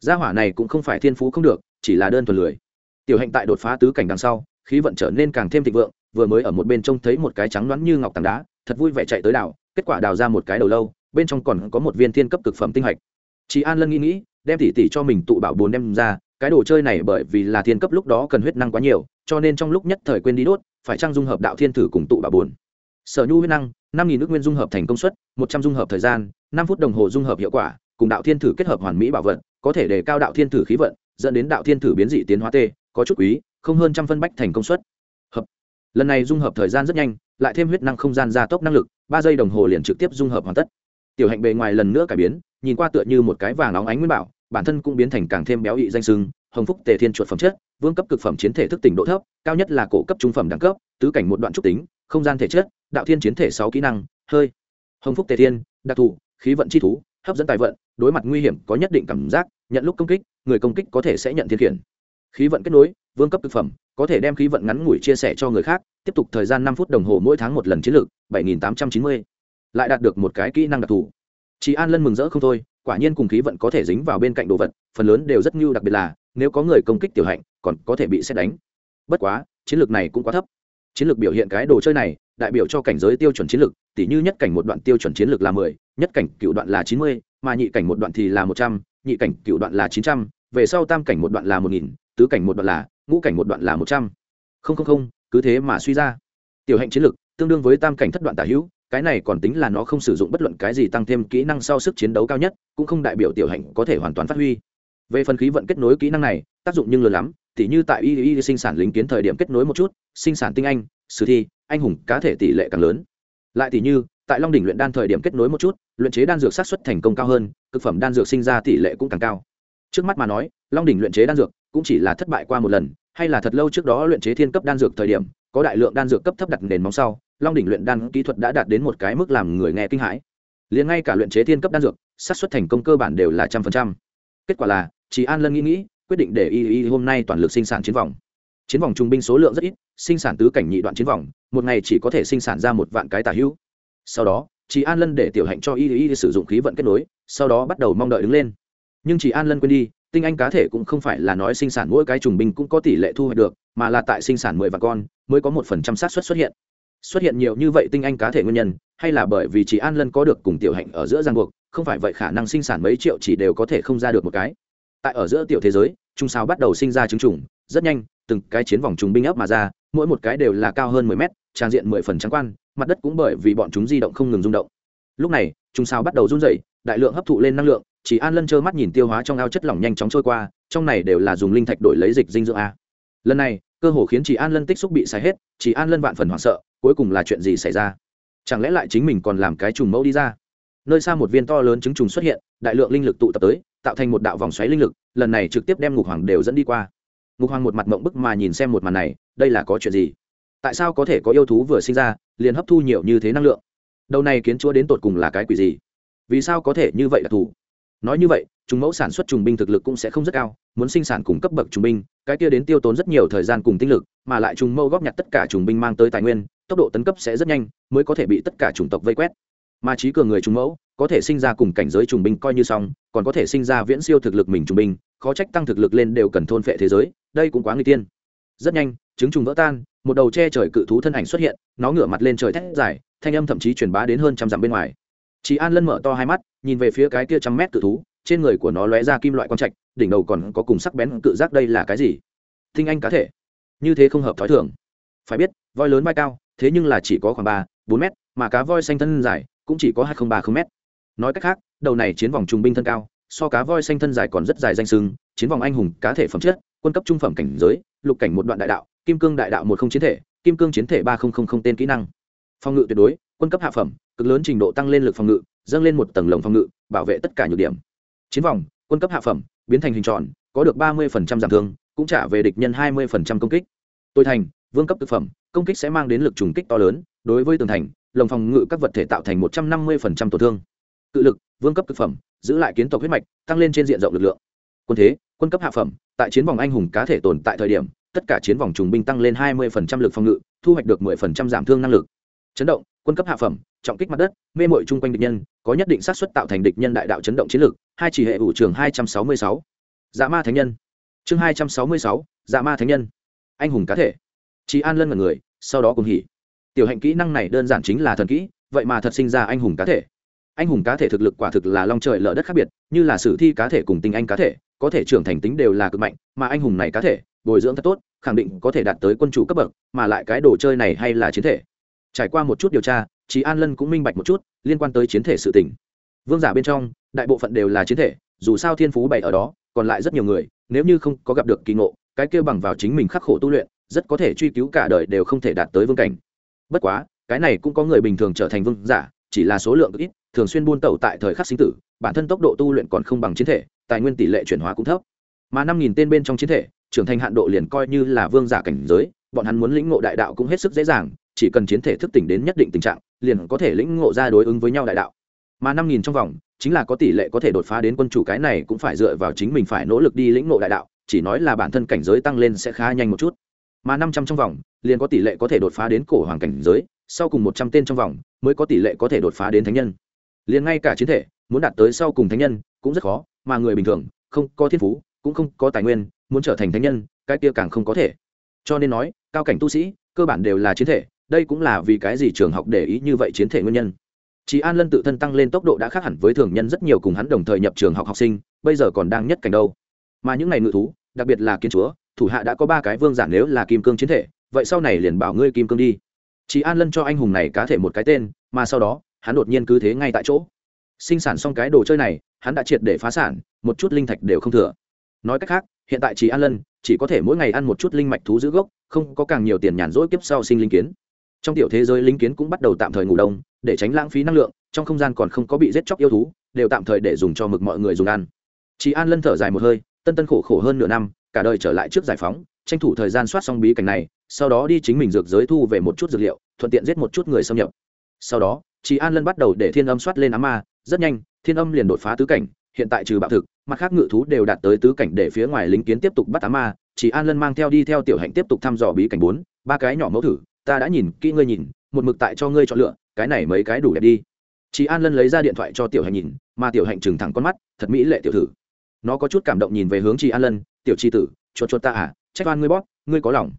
Gia hỏa này cũng không phải thiên phú không được, chỉ là đơn thuần lười. Tiểu hạnh tại đột phá tứ cảnh đằng sau, khí vận trở nên càng thêm thịnh vượng, vừa mới ở một bên trông thấy một cái trắng đoán như ngọc tảng đá, thật vui vẻ chạy tới đảo, kết quả đào ra một cái đầu lâu, bên trong còn có một viên thiên cấp cực phẩm tinh hạch. Chị an lân nghĩ nghĩ đem tỉ tỉ cho mình tụ bảo bốn đem ra, cái đồ chơi này bởi vì là thiên cấp lúc đó cần huyết năng quá nhiều, cho nên trong lúc nhất thời quên đi đốt, phải trang dung hợp đạo thiên thử cùng tụ bảo bốn sở nhu huyết năng, năm nghìn nước nguyên dung hợp thành công suất, một trăm dung hợp thời gian, năm phút đồng hồ dung hợp hiệu quả, cùng đạo thiên thử kết hợp hoàn mỹ bảo vật, có thể đề cao đạo thiên thử khí vận, dẫn đến đạo thiên thử biến dị tiến hóa tê, có chút quý, không hơn trăm phân bách thành công suất. Hợp. Lần này dung hợp thời gian rất nhanh, lại thêm huyết năng không gian gia tốc năng lực, ba giây đồng hồ liền trực tiếp dung hợp hoàn tất. Tiểu hạnh bề ngoài lần nữa cải biến nhìn qua tựa như một cái vàng óng ánh nguyên bảo, bản thân cũng biến thành càng thêm béo ị danh sưng, hồng phúc tề thiên chuột phẩm chất, vương cấp cực phẩm chiến thể thức tỉnh độ thấp, cao nhất là cổ cấp trung phẩm đẳng cấp, tứ cảnh một đoạn trúc tính, không gian thể chất, đạo thiên chiến thể sáu kỹ năng, hơi. Hồng phúc tề thiên, đặc thù, khí vận chi thú, hấp dẫn tài vận, đối mặt nguy hiểm có nhất định cảm giác, nhận lúc công kích, người công kích có thể sẽ nhận thiên khiển. Khí vận kết nối, vương cấp thực phẩm, có thể đem khí vận ngắn ngủi chia sẻ cho người khác, tiếp tục thời gian năm phút đồng hồ mỗi tháng một lần chiến lược, bảy nghìn tám trăm chín mươi. Lại đạt được một cái kỹ năng đặc thù chị an lân mừng rỡ không thôi, quả nhiên cùng khí vận có thể dính vào bên cạnh đồ vật, phần lớn đều rất nhu đặc biệt là, nếu có người công kích tiểu hạnh, còn có thể bị xét đánh. Bất quá, chiến lược này cũng quá thấp. Chiến lược biểu hiện cái đồ chơi này, đại biểu cho cảnh giới tiêu chuẩn chiến lược tỷ như nhất cảnh một đoạn tiêu chuẩn chiến lược là mười, nhất cảnh cựu đoạn là chín mươi, mà nhị cảnh một đoạn thì là một trăm, nhị cảnh cựu đoạn là chín trăm, về sau tam cảnh một đoạn là một nghìn, tứ cảnh một đoạn là, ngũ cảnh một đoạn là một trăm. Không không không, cứ thế mà suy ra. Tiểu hạnh chiến lược, tương đương với tam cảnh thất đoạn tả hữu cái này còn tính là nó không sử dụng bất luận cái gì tăng thêm kỹ năng sau sức chiến đấu cao nhất, cũng không đại biểu tiểu hạnh có thể hoàn toàn phát huy. Về phần khí vận kết nối kỹ năng này, tác dụng nhưng lớn lắm, tỉ như tại y y sinh sản lính kiến thời điểm kết nối một chút, sinh sản tinh anh, sử thi, anh hùng cá thể tỷ lệ càng lớn. Lại tỉ như, tại long đỉnh luyện đan thời điểm kết nối một chút, luyện chế đan dược sát xuất thành công cao hơn, cực phẩm đan dược sinh ra tỷ lệ cũng càng cao. Trước mắt mà nói, long đỉnh luyện chế đan dược cũng chỉ là thất bại qua một lần, hay là thật lâu trước đó luyện chế thiên cấp đan dược thời điểm, có đại lượng đan dược cấp thấp đặt nền móng sau long đỉnh luyện đan kỹ thuật đã đạt đến một cái mức làm người nghe kinh hãi. Liền ngay cả luyện chế thiên cấp đan dược sát xuất thành công cơ bản đều là trăm phần trăm. Kết quả là chị an lân nghĩ nghĩ, quyết định để y y hôm nay toàn lực sinh sản chiến vòng. Chiến vòng trung binh số lượng rất ít, sinh sản tứ cảnh nhị đoạn chiến vòng, một ngày chỉ có thể sinh sản ra một vạn cái tả hữu. Sau đó chị an lân để tiểu hạnh cho y y sử dụng khí vận kết nối, sau đó bắt đầu mong đợi đứng lên. Nhưng chị an lân quên đi, tinh anh cá thể cũng không phải là nói sinh sản mỗi cái trùng binh cũng có tỷ lệ thu hoạch được, mà là tại sinh sản mười vạn con, mới có một phần trăm xác suất xuất hiện xuất hiện nhiều như vậy tinh anh cá thể nguyên nhân, hay là bởi vì chị an lân có được cùng tiểu hạnh ở giữa giang buộc, không phải vậy khả năng sinh sản mấy triệu chỉ đều có thể không ra được một cái. Tại ở giữa tiểu thế giới, trung sao bắt đầu sinh ra trứng trùng, rất nhanh, từng cái chiến vòng trùng binh ấp mà ra, mỗi một cái đều là cao hơn mười mét, trang diện mười phần trắng quan, mặt đất cũng bởi vì bọn chúng di động không ngừng rung động. Lúc này, trung sao bắt đầu run rẩy, đại lượng hấp thụ lên năng lượng chỉ an lân trơ mắt nhìn tiêu hóa trong ao chất lỏng nhanh chóng trôi qua, trong này đều là dùng linh thạch đổi lấy dịch dinh dưỡng a. Lần này, cơ hồ khiến chị an lân tích xúc bị xài hết, chị an lân vạn phần hoảng sợ cuối cùng là chuyện gì xảy ra? Chẳng lẽ lại chính mình còn làm cái trùng mẫu đi ra? Nơi xa một viên to lớn trứng trùng xuất hiện, đại lượng linh lực tụ tập tới, tạo thành một đạo vòng xoáy linh lực, lần này trực tiếp đem ngục hoàng đều dẫn đi qua. Ngục hoàng một mặt mộng bức mà nhìn xem một màn này, đây là có chuyện gì? Tại sao có thể có yêu thú vừa sinh ra, liền hấp thu nhiều như thế năng lượng? Đầu này kiến chúa đến tột cùng là cái quỷ gì? Vì sao có thể như vậy là thủ? Nói như vậy, trùng mẫu sản xuất trùng binh thực lực cũng sẽ không rất cao, muốn sinh sản cùng cấp bậc trùng binh, cái kia đến tiêu tốn rất nhiều thời gian cùng tinh lực, mà lại trùng mẫu góp nhặt tất cả trùng binh mang tới tài nguyên tốc độ tấn cấp sẽ rất nhanh, mới có thể bị tất cả chủng tộc vây quét. Mà trí cường người trung mẫu, có thể sinh ra cùng cảnh giới trùng binh coi như xong, còn có thể sinh ra viễn siêu thực lực mình trùng binh, khó trách tăng thực lực lên đều cần thôn phệ thế giới, đây cũng quá người tiên. Rất nhanh, trứng trùng vỡ tan, một đầu che trời cự thú thân ảnh xuất hiện, nó ngửa mặt lên trời thét dài, thanh âm thậm chí truyền bá đến hơn trăm dặm bên ngoài. Chị an lân mở to hai mắt, nhìn về phía cái kia trăm mét cự thú, trên người của nó lóe ra kim loại quang trạch, đỉnh đầu còn có cùng sắc bén cự giác đây là cái gì? Thinh anh cá thể. Như thế không hợp thói thường. Phải biết, voi lớn vai cao thế nhưng là chỉ có khoảng ba, bốn mét, mà cá voi xanh thân dài cũng chỉ có hai không ba không mét. Nói cách khác, đầu này chiến vòng trung binh thân cao, so cá voi xanh thân dài còn rất dài danh sưng, chiến vòng anh hùng, cá thể phẩm chất, quân cấp trung phẩm cảnh giới, lục cảnh một đoạn đại đạo, kim cương đại đạo một không chiến thể, kim cương chiến thể ba không không không tên kỹ năng. Phòng ngự tuyệt đối, quân cấp hạ phẩm, cực lớn trình độ tăng lên lực phòng ngự, dâng lên một tầng lồng phòng ngự, bảo vệ tất cả nhược điểm. Chiến vòng, quân cấp hạ phẩm, biến thành hình tròn, có được ba mươi giảm thương, cũng trả về địch nhân hai mươi công kích. Tôi thành, vương cấp thực phẩm công kích sẽ mang đến lực trùng kích to lớn đối với tường thành lồng phòng ngự các vật thể tạo thành một trăm năm mươi tổn thương. Cự lực vương cấp thực phẩm giữ lại kiến tộc huyết mạch tăng lên trên diện rộng lực lượng. Quân thế quân cấp hạ phẩm tại chiến vòng anh hùng cá thể tồn tại thời điểm tất cả chiến vòng trùng binh tăng lên 20% lực phòng ngự thu hoạch được 10% giảm thương năng lực. Chấn động quân cấp hạ phẩm trọng kích mặt đất mê mội chung quanh địch nhân có nhất định xác suất tạo thành địch nhân đại đạo chấn động chiến lược hai chỉ hệ ủ trường 266. dạ ma thánh nhân. Chương 266, dạ ma thánh nhân. Anh hùng cá thể chị an lân là người, sau đó cùng hỉ. Tiểu hạnh kỹ năng này đơn giản chính là thần kỹ, vậy mà thật sinh ra anh hùng cá thể. Anh hùng cá thể thực lực quả thực là long trời lở đất khác biệt, như là sử thi cá thể cùng tinh anh cá thể, có thể trưởng thành tính đều là cực mạnh, mà anh hùng này cá thể, bồi dưỡng thật tốt, khẳng định có thể đạt tới quân chủ cấp bậc, mà lại cái đồ chơi này hay là chiến thể. Trải qua một chút điều tra chị an lân cũng minh bạch một chút liên quan tới chiến thể sự tỉnh vương giả bên trong, đại bộ phận đều là chiến thể, dù sao thiên phú bày ở đó, còn lại rất nhiều người, nếu như không có gặp được kỳ ngộ, cái kêu bằng vào chính mình khắc khổ tu luyện rất có thể truy cứu cả đời đều không thể đạt tới vương cảnh. Bất quá, cái này cũng có người bình thường trở thành vương giả, chỉ là số lượng ít, thường xuyên buôn tẩu tại thời khắc sinh tử, bản thân tốc độ tu luyện còn không bằng chiến thể, tài nguyên tỷ lệ chuyển hóa cũng thấp. Mà năm nghìn tên bên trong chiến thể, trưởng thành hạn độ liền coi như là vương giả cảnh giới, bọn hắn muốn lĩnh ngộ đại đạo cũng hết sức dễ dàng, chỉ cần chiến thể thức tỉnh đến nhất định tình trạng, liền có thể lĩnh ngộ ra đối ứng với nhau đại đạo. Mà năm nghìn trong vòng, chính là có tỷ lệ có thể đột phá đến quân chủ cái này cũng phải dựa vào chính mình phải nỗ lực đi lĩnh ngộ đại đạo, chỉ nói là bản thân cảnh giới tăng lên sẽ khá nhanh một chút mà năm trăm trong vòng liền có tỷ lệ có thể đột phá đến cổ hoàng cảnh giới sau cùng một trăm tên trong vòng mới có tỷ lệ có thể đột phá đến thánh nhân. Liền ngay cả chiến thể muốn đạt tới sau cùng thánh nhân cũng rất khó mà người bình thường không có thiên phú cũng không có tài nguyên muốn trở thành thánh nhân cái kia càng không có thể. Cho nên nói cao cảnh tu sĩ cơ bản đều là chiến thể đây cũng là vì cái gì trường học để ý như vậy chiến thể nguyên nhân. Chỉ An Lân tự thân tăng lên tốc độ đã khác hẳn với thường nhân rất nhiều cùng hắn đồng thời nhập trường học học sinh, bây giờ còn đang nhất cảnh đâu. Mà những ngày ngự thú, đặc biệt là kiến chúa, thủ hạ đã có ba cái vương giả nếu là kim cương chiến thể, vậy sau này liền bảo ngươi kim cương đi. Chỉ An Lân cho anh hùng này cá thể một cái tên, mà sau đó, hắn đột nhiên cứ thế ngay tại chỗ. Sinh sản xong cái đồ chơi này, hắn đã triệt để phá sản, một chút linh thạch đều không thừa. Nói cách khác, hiện tại Chỉ An Lân chỉ có thể mỗi ngày ăn một chút linh mạch thú giữ gốc, không có càng nhiều tiền nhàn rỗi kiếp sau sinh linh kiến. Trong tiểu thế giới linh kiến cũng bắt đầu tạm thời ngủ đông, để tránh lãng phí năng lượng, trong không gian còn không có bị giết chóc yêu thú, đều tạm thời để dùng cho mực mọi người dùng ăn. Chỉ An Lân thở dài một hơi, tân tân khổ khổ hơn nửa năm, cả đời trở lại trước giải phóng, tranh thủ thời gian soát xong bí cảnh này, sau đó đi chính mình dược giới thu về một chút dược liệu, thuận tiện giết một chút người xâm nhập. Sau đó chị an lân bắt đầu để thiên âm soát lên á ma rất nhanh thiên âm liền đột phá tứ cảnh hiện tại trừ bạo thực mặt khác ngự thú đều đạt tới tứ cảnh để phía ngoài lính kiến tiếp tục bắt á ma chị an lân mang theo đi theo tiểu hạnh tiếp tục thăm dò bí cảnh bốn ba cái nhỏ mẫu thử ta đã nhìn kỹ ngươi nhìn một mực tại cho ngươi chọn lựa cái này mấy cái đủ đẹp đi. Chị an lân lấy ra điện thoại cho tiểu hạnh nhìn mà tiểu hạnh trừng thẳng con mắt thật mỹ lệ tiểu thử. Nó có chút cảm động nhìn về hướng chị an lân tiểu tri tử, chuột chuột ta à trách oan ngươi bóp, ngươi có lòng.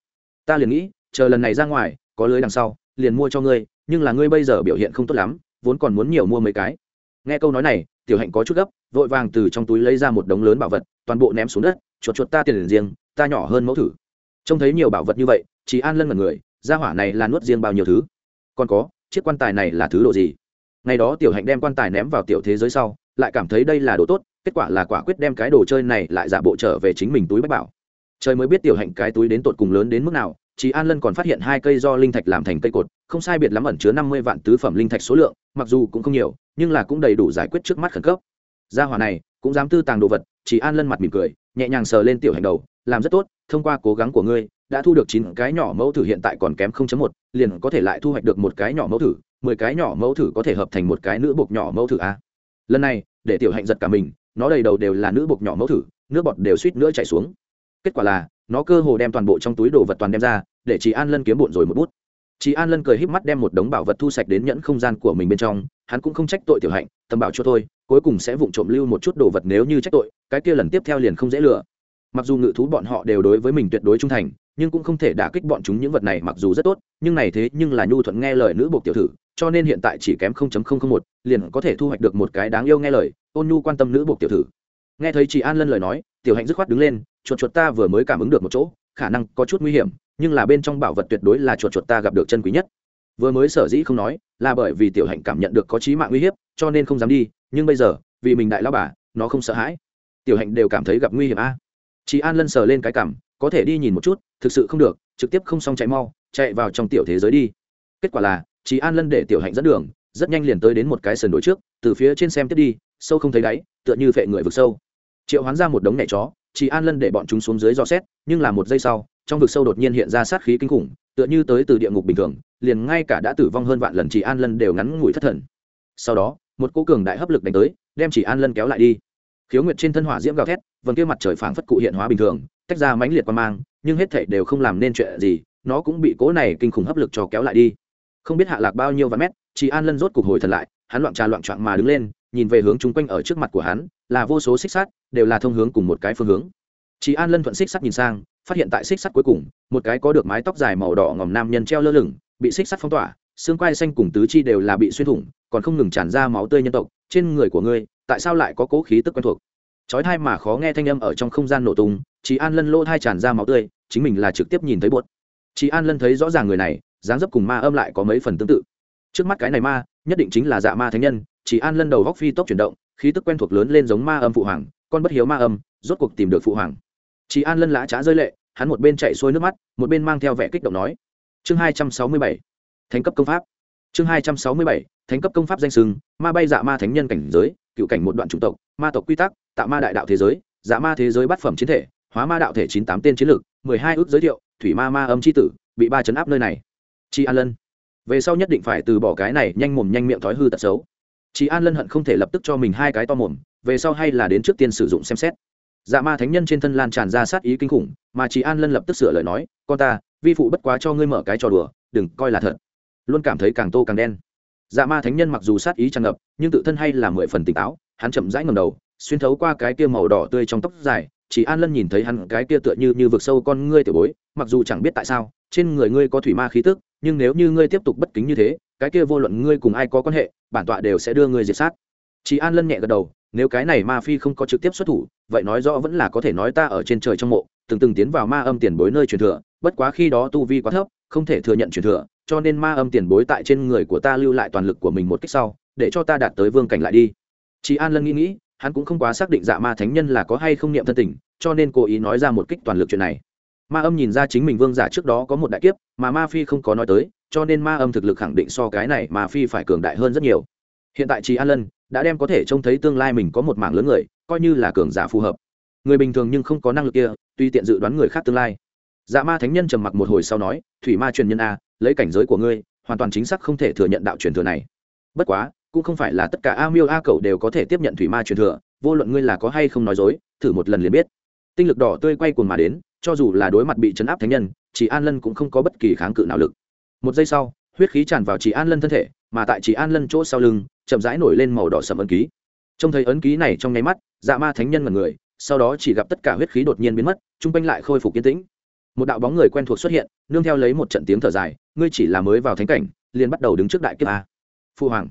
Ta liền nghĩ, chờ lần này ra ngoài, có lưới đằng sau, liền mua cho ngươi, nhưng là ngươi bây giờ biểu hiện không tốt lắm, vốn còn muốn nhiều mua mấy cái. Nghe câu nói này, tiểu hạnh có chút gấp, vội vàng từ trong túi lấy ra một đống lớn bảo vật, toàn bộ ném xuống đất, chuột chuột ta tiền riêng, ta nhỏ hơn mẫu thử. Trông thấy nhiều bảo vật như vậy chỉ an lân mật người, gia hỏa này là nuốt riêng bao nhiêu thứ? Còn có, chiếc quan tài này là thứ độ gì? Ngày đó tiểu hạnh đem quan tài ném vào tiểu thế giới sau, lại cảm thấy đây là đồ tốt kết quả là quả quyết đem cái đồ chơi này lại giả bộ trở về chính mình túi bách bảo. Trời mới biết tiểu hạnh cái túi đến tột cùng lớn đến mức nào chị an lân còn phát hiện hai cây do linh thạch làm thành cây cột, không sai biệt lắm ẩn chứa năm mươi vạn tứ phẩm linh thạch số lượng, mặc dù cũng không nhiều, nhưng là cũng đầy đủ giải quyết trước mắt khẩn cấp. Gia hỏa này, cũng dám tư tàng đồ vật chị an lân mặt mỉm cười, nhẹ nhàng sờ lên tiểu hạnh đầu, làm rất tốt, thông qua cố gắng của ngươi, đã thu được chín cái nhỏ mẫu thử hiện tại còn kém không chấm một, liền có thể lại thu hoạch được một cái nhỏ mẫu thử, mười cái nhỏ mẫu thử có thể hợp thành một cái nữ bột nhỏ mẫu thử a. Lần này, để tiểu hạnh giật cả mình nó đầy đầu đều là nữ bột nhỏ mẫu thử, nước bọt đều suýt nữa chảy xuống. Kết quả là, nó cơ hồ đem toàn bộ trong túi đồ vật toàn đem ra, để chị an lân kiếm bụn rồi một bút. Chị an lân cười híp mắt đem một đống bảo vật thu sạch đến nhẫn không gian của mình bên trong, hắn cũng không trách tội tiểu hạnh tầm bảo cho thôi, cuối cùng sẽ vụng trộm lưu một chút đồ vật nếu như trách tội, cái kia lần tiếp theo liền không dễ lừa. Mặc dù ngự thú bọn họ đều đối với mình tuyệt đối trung thành, nhưng cũng không thể đả kích bọn chúng những vật này mặc dù rất tốt, nhưng này thế nhưng là nhu thuận nghe lời nữ buộc tiểu thử cho nên hiện tại chỉ kém 0.001, liền có thể thu hoạch được một cái đáng yêu nghe lời ôn nhu quan tâm nữ buộc tiểu thử. Nghe thấy chị an lân lời nói tiểu hạnh dứt khoát đứng lên chuột chuột ta vừa mới cảm ứng được một chỗ khả năng có chút nguy hiểm nhưng là bên trong bảo vật tuyệt đối là chuột chuột ta gặp được chân quý nhất. Vừa mới sở dĩ không nói là bởi vì tiểu hạnh cảm nhận được có chí mạng nguy hiểm, cho nên không dám đi nhưng bây giờ vì mình đại lão bà nó không sợ hãi. Tiểu hạnh đều cảm thấy gặp nguy hiểm a. Chị an lân sờ lên cái cảm có thể đi nhìn một chút thực sự không được trực tiếp không xong chạy mau chạy vào trong tiểu thế giới đi. Kết quả là chị an lân để tiểu hạnh dẫn đường, rất nhanh liền tới đến một cái sườn đồi trước, từ phía trên xem tiếp đi, sâu không thấy đáy, tựa như phệ người vực sâu. Triệu hoán ra một đống nhảy chó chị an lân để bọn chúng xuống dưới dò xét, nhưng là một giây sau, trong vực sâu đột nhiên hiện ra sát khí kinh khủng, tựa như tới từ địa ngục bình thường, liền ngay cả đã tử vong hơn vạn lần chị an lân đều ngắn ngủi thất thần. Sau đó, một cô cường đại hấp lực đánh tới, đem chị an lân kéo lại đi. Khiếu nguyệt trên thân hỏa diễm gào thét, vần kia mặt trời phảng phất cụ hiện hóa bình thường, tách ra mãnh liệt qua mang, nhưng hết thảy đều không làm nên chuyện gì, nó cũng bị cố này kinh khủng hấp lực cho kéo lại đi không biết hạ lạc bao nhiêu vạn mét chị an lân rốt cục hồi thật lại, hắn loạn trà loạn trọn mà đứng lên, nhìn về hướng chung quanh ở trước mặt của hắn, là vô số xích sắt, đều là thông hướng cùng một cái phương hướng. Chị an lân thuận xích sắt nhìn sang, phát hiện tại xích sắt cuối cùng, một cái có được mái tóc dài màu đỏ ngòm nam nhân treo lơ lửng, bị xích sắt phong tỏa, xương quai xanh cùng tứ chi đều là bị xuyên thủng, còn không ngừng tràn ra máu tươi nhân tộc, trên người của ngươi, tại sao lại có cố khí tức quen thuộc? Chói thai mà khó nghe thanh âm ở trong không gian nổ tung chị an lân lỗ thai tràn ra máu tươi, chính mình là trực tiếp nhìn thấy bột. Chị an lân thấy rõ ràng người này dáng dấp cùng ma âm lại có mấy phần tương tự. Trước mắt cái này ma, nhất định chính là dạ ma thánh nhân, chỉ an lân đầu góc phi tốc chuyển động, khí tức quen thuộc lớn lên giống ma âm phụ hoàng, con bất hiếu ma âm, rốt cuộc tìm được phụ hoàng. Chỉ an lân lã trá rơi lệ, hắn một bên chạy xuôi nước mắt, một bên mang theo vẻ kích động nói. Chương hai trăm sáu mươi bảy, thánh cấp công pháp. Chương hai trăm sáu mươi bảy, thánh cấp công pháp danh sừng, ma bay dạ ma thánh nhân cảnh giới, cựu cảnh một đoạn chủng tộc, ma tộc quy tắc, tạo ma đại đạo thế giới dạ ma thế giới bát phẩm chiến thể, hóa ma đạo thể chín tám tên chiến lược, mười hai ước giới thiệu, thủy ma ma âm c h i tử, bị ba chấn áp nơi này chị an lân. Về sau nhất định phải từ bỏ cái này nhanh mồm nhanh miệng thói hư tật xấu. Chị an lân hận không thể lập tức cho mình hai cái to mồm, về sau hay là đến trước tiên sử dụng xem xét. Dạ ma thánh nhân trên thân lan tràn ra sát ý kinh khủng, mà chị an lân lập tức sửa lời nói, con ta, vi phụ bất quá cho ngươi mở cái trò đùa, đừng coi là thật. Luôn cảm thấy càng tô càng đen. Dạ ma thánh nhân mặc dù sát ý tràn ngập, nhưng tự thân hay là mười phần tỉnh táo, hắn chậm rãi ngầm đầu, xuyên thấu qua cái kia màu đỏ tươi trong tóc dài. Chỉ an lân nhìn thấy hắn cái kia tựa như như vực sâu con ngươi tiểu bối, mặc dù chẳng biết tại sao trên người ngươi có thủy ma khí tức, nhưng nếu như ngươi tiếp tục bất kính như thế, cái kia vô luận ngươi cùng ai có quan hệ, bản tọa đều sẽ đưa ngươi diệt sát. Chị an lân nhẹ gật đầu, nếu cái này ma phi không có trực tiếp xuất thủ, vậy nói rõ vẫn là có thể nói ta ở trên trời trong mộ, từng từng tiến vào ma âm tiền bối nơi truyền thừa, bất quá khi đó tu vi quá thấp, không thể thừa nhận truyền thừa, cho nên ma âm tiền bối tại trên người của ta lưu lại toàn lực của mình một cách sau, để cho ta đạt tới vương cảnh lại đi. Chị an lân nghĩ nghĩ, hắn cũng không quá xác định dạ ma thánh nhân là có hay không niệm thân tình, cho nên cố ý nói ra một kích toàn lực chuyện này ma âm nhìn ra chính mình vương giả trước đó có một đại kiếp, mà ma phi không có nói tới, cho nên ma âm thực lực khẳng định so cái này Ma phi phải cường đại hơn rất nhiều. Hiện tại chị an lân đã đem có thể trông thấy tương lai mình có một mảng lớn người, coi như là cường giả phù hợp. Người bình thường nhưng không có năng lực kia, tuy tiện dự đoán người khác tương lai. Dạ ma thánh nhân trầm mặc một hồi sau nói, thủy ma truyền nhân a, lấy cảnh giới của ngươi, hoàn toàn chính xác không thể thừa nhận đạo truyền thừa này. Bất quá, cũng không phải là tất cả a miêu a cầu đều có thể tiếp nhận thủy ma truyền thừa, vô luận ngươi là có hay không nói dối, thử một lần liền biết. Tinh lực đỏ tươi quay cuồng mà đến cho dù là đối mặt bị chấn áp thánh nhân chị an lân cũng không có bất kỳ kháng cự nào lực. Một giây sau, huyết khí tràn vào chị an lân thân thể, mà tại chị an lân chỗ sau lưng, chậm rãi nổi lên màu đỏ sầm ấn ký. Trông thấy ấn ký này trong nháy mắt dạ ma thánh nhân mật người, sau đó chỉ gặp tất cả huyết khí đột nhiên biến mất t r u n g quanh lại khôi phục yên tĩnh. Một đạo bóng người quen thuộc xuất hiện, nương theo lấy một trận tiếng thở dài, ngươi chỉ là mới vào thánh cảnh, liền bắt đầu đứng trước đại kiếp a phu hoàng.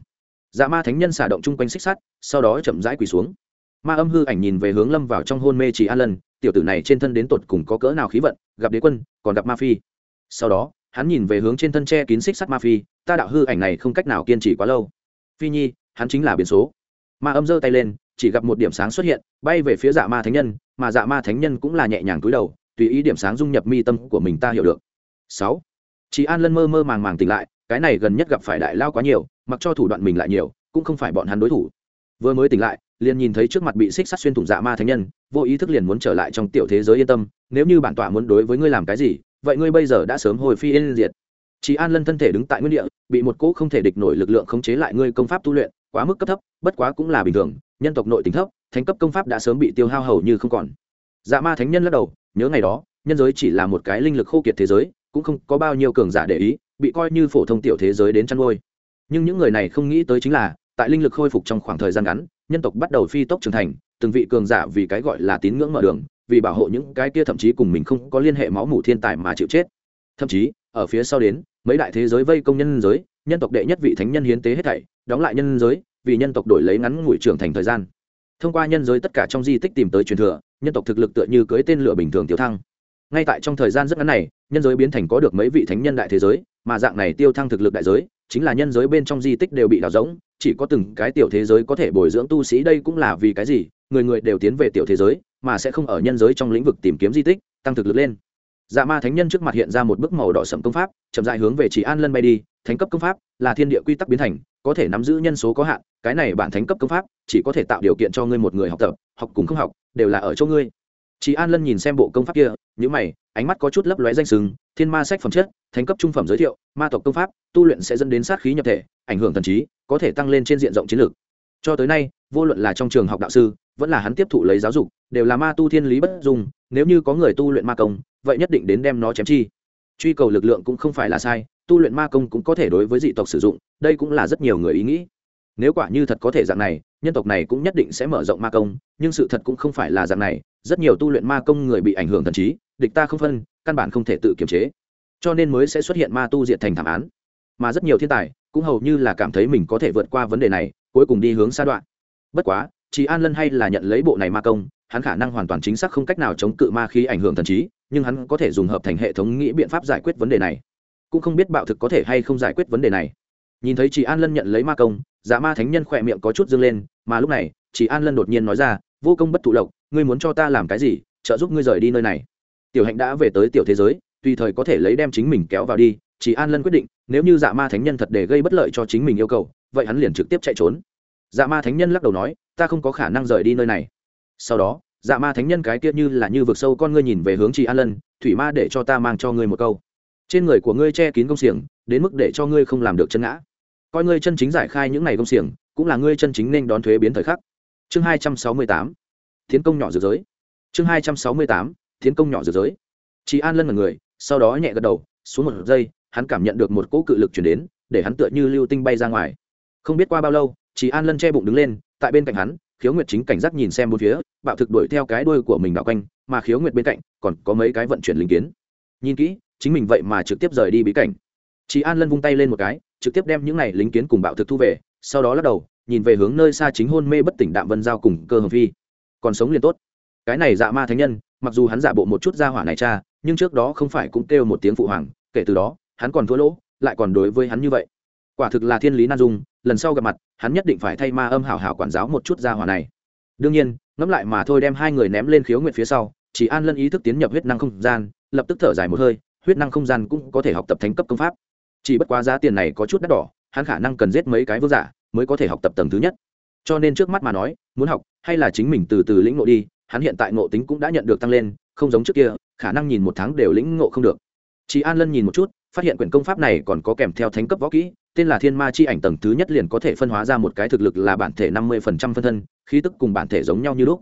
Dạ ma thánh nhân xả động chung quanh xích sắt, sau đó chậm rãi quỳ xuống. Ma âm hư ảnh nhìn về hướng lâm vào trong hôn mê chỉ an lân tiểu tử này trên thân đến tột cùng có cỡ nào khí vận, gặp đế quân, còn gặp ma phi. Sau đó, hắn nhìn về hướng trên thân tre kín xích sắt ma phi, ta đạo hư ảnh này không cách nào kiên trì quá lâu. Phi nhi, hắn chính là biến số. Ma âm giơ tay lên, chỉ gặp một điểm sáng xuất hiện, bay về phía dạ ma thánh nhân, mà dạ ma thánh nhân cũng là nhẹ nhàng túi đầu, tùy ý điểm sáng dung nhập mi tâm của mình ta hiểu được. Sáu. Chị an lân mơ mơ màng màng tỉnh lại, cái này gần nhất gặp phải đại lao quá nhiều, mặc cho thủ đoạn mình lại nhiều, cũng không phải bọn hắn đối thủ. Vừa mới tỉnh lại liền nhìn thấy trước mặt bị xích sắt xuyên thủng dạ ma thánh nhân, vô ý thức liền muốn trở lại trong tiểu thế giới yên tâm, nếu như bản tọa muốn đối với ngươi làm cái gì, vậy ngươi bây giờ đã sớm hồi phi yên diệt. Chỉ an lân thân thể đứng tại nguyên địa, bị một cỗ không thể địch nổi lực lượng khống chế lại ngươi công pháp tu luyện, quá mức cấp thấp, bất quá cũng là bình thường, nhân tộc nội tính thấp, thánh cấp công pháp đã sớm bị tiêu hao hầu như không còn. Dạ ma thánh nhân lắc đầu, nhớ ngày đó, nhân giới chỉ là một cái linh lực khô kiệt thế giới, cũng không có bao nhiêu cường giả để ý, bị coi như phổ thông tiểu thế giới đến chăn nuôi. Nhưng những người này không nghĩ tới chính là, tại linh lực khôi phục trong khoảng thời gian ngắn nhân tộc bắt đầu phi tốc trưởng thành, từng vị cường giả vì cái gọi là tín ngưỡng mở đường, vì bảo hộ những cái kia thậm chí cùng mình không có liên hệ máu mủ thiên tài mà chịu chết. Thậm chí, ở phía sau đến, mấy đại thế giới vây công nhân giới, nhân tộc đệ nhất vị thánh nhân hiến tế hết thảy, đóng lại nhân giới, vì nhân tộc đổi lấy ngắn ngủi trưởng thành thời gian. Thông qua nhân giới tất cả trong di tích tìm tới truyền thừa, nhân tộc thực lực tựa như cưới tên lửa bình thường tiêu thăng. Ngay tại trong thời gian rất ngắn này, nhân giới biến thành có được mấy vị thánh nhân đại thế giới, mà dạng này tiêu thăng thực lực đại giới, chính là nhân giới bên trong di tích đều bị đào rỗng chỉ có từng cái tiểu thế giới có thể bồi dưỡng tu sĩ, đây cũng là vì cái gì? Người người đều tiến về tiểu thế giới, mà sẽ không ở nhân giới trong lĩnh vực tìm kiếm di tích, tăng thực lực lên. Dạ ma thánh nhân trước mặt hiện ra một bức màu đỏ sậm công pháp, chậm dại hướng về chỉ an lân bay đi. Thánh cấp công pháp là thiên địa quy tắc biến thành, có thể nắm giữ nhân số có hạn. Cái này bản thánh cấp công pháp chỉ có thể tạo điều kiện cho ngươi một người học tập, học cùng không học, đều là ở chỗ ngươi. Chị an lân nhìn xem bộ công pháp kia những mày, ánh mắt có chút lấp lóe danh sừng thiên ma sách phẩm chất, thánh cấp trung phẩm giới thiệu, ma tộc công pháp, tu luyện sẽ dẫn đến sát khí nhập thể, ảnh hưởng thần trí, có thể tăng lên trên diện rộng chiến lược. Cho tới nay, vô luận là trong trường học đạo sư, vẫn là hắn tiếp thụ lấy giáo dục, đều là ma tu thiên lý bất dung, nếu như có người tu luyện ma công, vậy nhất định đến đem nó chém chi. Truy cầu lực lượng cũng không phải là sai, tu luyện ma công cũng có thể đối với dị tộc sử dụng, đây cũng là rất nhiều người ý nghĩ. Nếu quả như thật có thể dạng này, nhân tộc này cũng nhất định sẽ mở rộng ma công, nhưng sự thật cũng không phải là dạng này, rất nhiều tu luyện ma công người bị ảnh hưởng thần trí, địch ta không phân căn bản không thể tự kiềm chế. Cho nên mới sẽ xuất hiện ma tu diện thành thảm án. Mà rất nhiều thiên tài cũng hầu như là cảm thấy mình có thể vượt qua vấn đề này, cuối cùng đi hướng xa đoạn. Bất quá chỉ an lân hay là nhận lấy bộ này ma công, hắn khả năng hoàn toàn chính xác không cách nào chống cự ma khí ảnh hưởng thần trí, nhưng hắn có thể dùng hợp thành hệ thống nghĩ biện pháp giải quyết vấn đề này. Cũng không biết bạo thực có thể hay không giải quyết vấn đề này. Nhìn thấy chị an lân nhận lấy ma công giả ma thánh nhân khỏe miệng có chút dâng lên, mà lúc này chị an lân đột nhiên nói ra, vô công bất thụ lộc, ngươi muốn cho ta làm cái gì? Trợ giúp ngươi rời đi nơi này tiểu hạnh đã về tới tiểu thế giới, tùy thời có thể lấy đem chính mình kéo vào đi, chỉ an lân quyết định, nếu như dạ ma thánh nhân thật để gây bất lợi cho chính mình yêu cầu, vậy hắn liền trực tiếp chạy trốn. Dạ ma thánh nhân lắc đầu nói, ta không có khả năng rời đi nơi này. Sau đó dạ ma thánh nhân cái kia như là như vực sâu con ngươi nhìn về hướng chị an lân, thủy ma để cho ta mang cho ngươi một câu. Trên người của ngươi che kín công xiềng, đến mức để cho ngươi không làm được chân ngã. Coi ngươi chân chính giải khai những ngày công xiềng, cũng là ngươi chân chính nên đón thuế biến thời khắc. Chương hai trăm sáu mươi tám. Tiến công nhỏ dược giới chương hai trăm sáu mươi tám tiến công nhỏ dược giới chị an lân là người, sau đó nhẹ gật đầu, xuống một giây, hắn cảm nhận được một cỗ cự lực chuyển đến, để hắn tựa như lưu tinh bay ra ngoài. Không biết qua bao lâu chị an lân che bụng đứng lên, tại bên cạnh hắn, khiếu nguyệt chính cảnh giác nhìn xem bốn phía, bạo thực đuổi theo cái đuôi của mình đạo quanh, mà khiếu nguyệt bên cạnh, còn có mấy cái vận chuyển linh kiến. Nhìn kỹ, chính mình vậy mà trực tiếp rời đi bí cảnh. Chị an lân vung tay lên một cái, trực tiếp đem những này lính kiến cùng bạo thực thu về, sau đó lắc đầu, nhìn về hướng nơi xa chính hôn mê bất tỉnh đạm vân giao cùng cơ hồng phi. Còn sống liền tốt. Cái này dạ ma thánh nhân mặc dù hắn giả bộ một chút ra hỏa này cha, nhưng trước đó không phải cũng kêu một tiếng phụ hoàng, kể từ đó, hắn còn thua lỗ, lại còn đối với hắn như vậy. Quả thực là thiên lý nan dung, lần sau gặp mặt, hắn nhất định phải thay ma âm hảo hảo quản giáo một chút ra hỏa này. Đương nhiên, ngẫm lại mà thôi đem hai người ném lên khiếu nguyện phía sau, chỉ an lân ý thức tiến nhập huyết năng không gian, lập tức thở dài một hơi, huyết năng không gian cũng có thể học tập thánh cấp công pháp. Chỉ bất quá giá tiền này có chút đắt đỏ, hắn khả năng cần giết mấy cái vương giả mới có thể học tập tầng thứ nhất. Cho nên trước mắt mà nói, muốn học, hay là chính mình từ từ lĩnh ngộ đi hắn hiện tại ngộ tính cũng đã nhận được tăng lên, không giống trước kia, khả năng nhìn một tháng đều lĩnh ngộ không được. Chị an lân nhìn một chút, phát hiện quyển công pháp này còn có kèm theo thánh cấp võ kỹ, tên là thiên ma chi ảnh tầng thứ nhất liền có thể phân hóa ra một cái thực lực là bản thể năm mươi phần trăm phân thân, khí tức cùng bản thể giống nhau như lúc.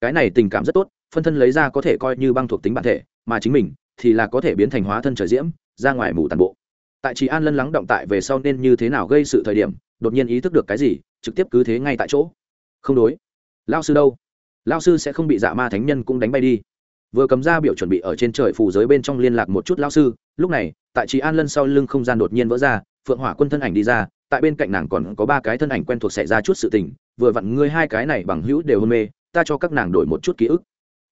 Cái này tình cảm rất tốt, phân thân lấy ra có thể coi như băng thuộc tính bản thể, mà chính mình thì là có thể biến thành hóa thân trời diễm, ra ngoài mù tàn bộ. Tại chị an lân lắng động tại về sau nên như thế nào gây sự thời điểm, đột nhiên ý thức được cái gì, trực tiếp cứ thế ngay tại chỗ. Không đối. Lao sư đâu? Lao sư sẽ không bị dạ ma thánh nhân cũng đánh bay đi. Vừa cầm ra biểu chuẩn bị ở trên trời phù giới bên trong liên lạc một chút lao sư, lúc này, tại chị an lân sau lưng không gian đột nhiên vỡ ra, phượng hỏa quân thân ảnh đi ra, tại bên cạnh nàng còn có ba cái thân ảnh quen thuộc xảy ra chút sự tình, vừa vặn ngươi hai cái này bằng hữu đều hôn mê, ta cho các nàng đổi một chút ký ức.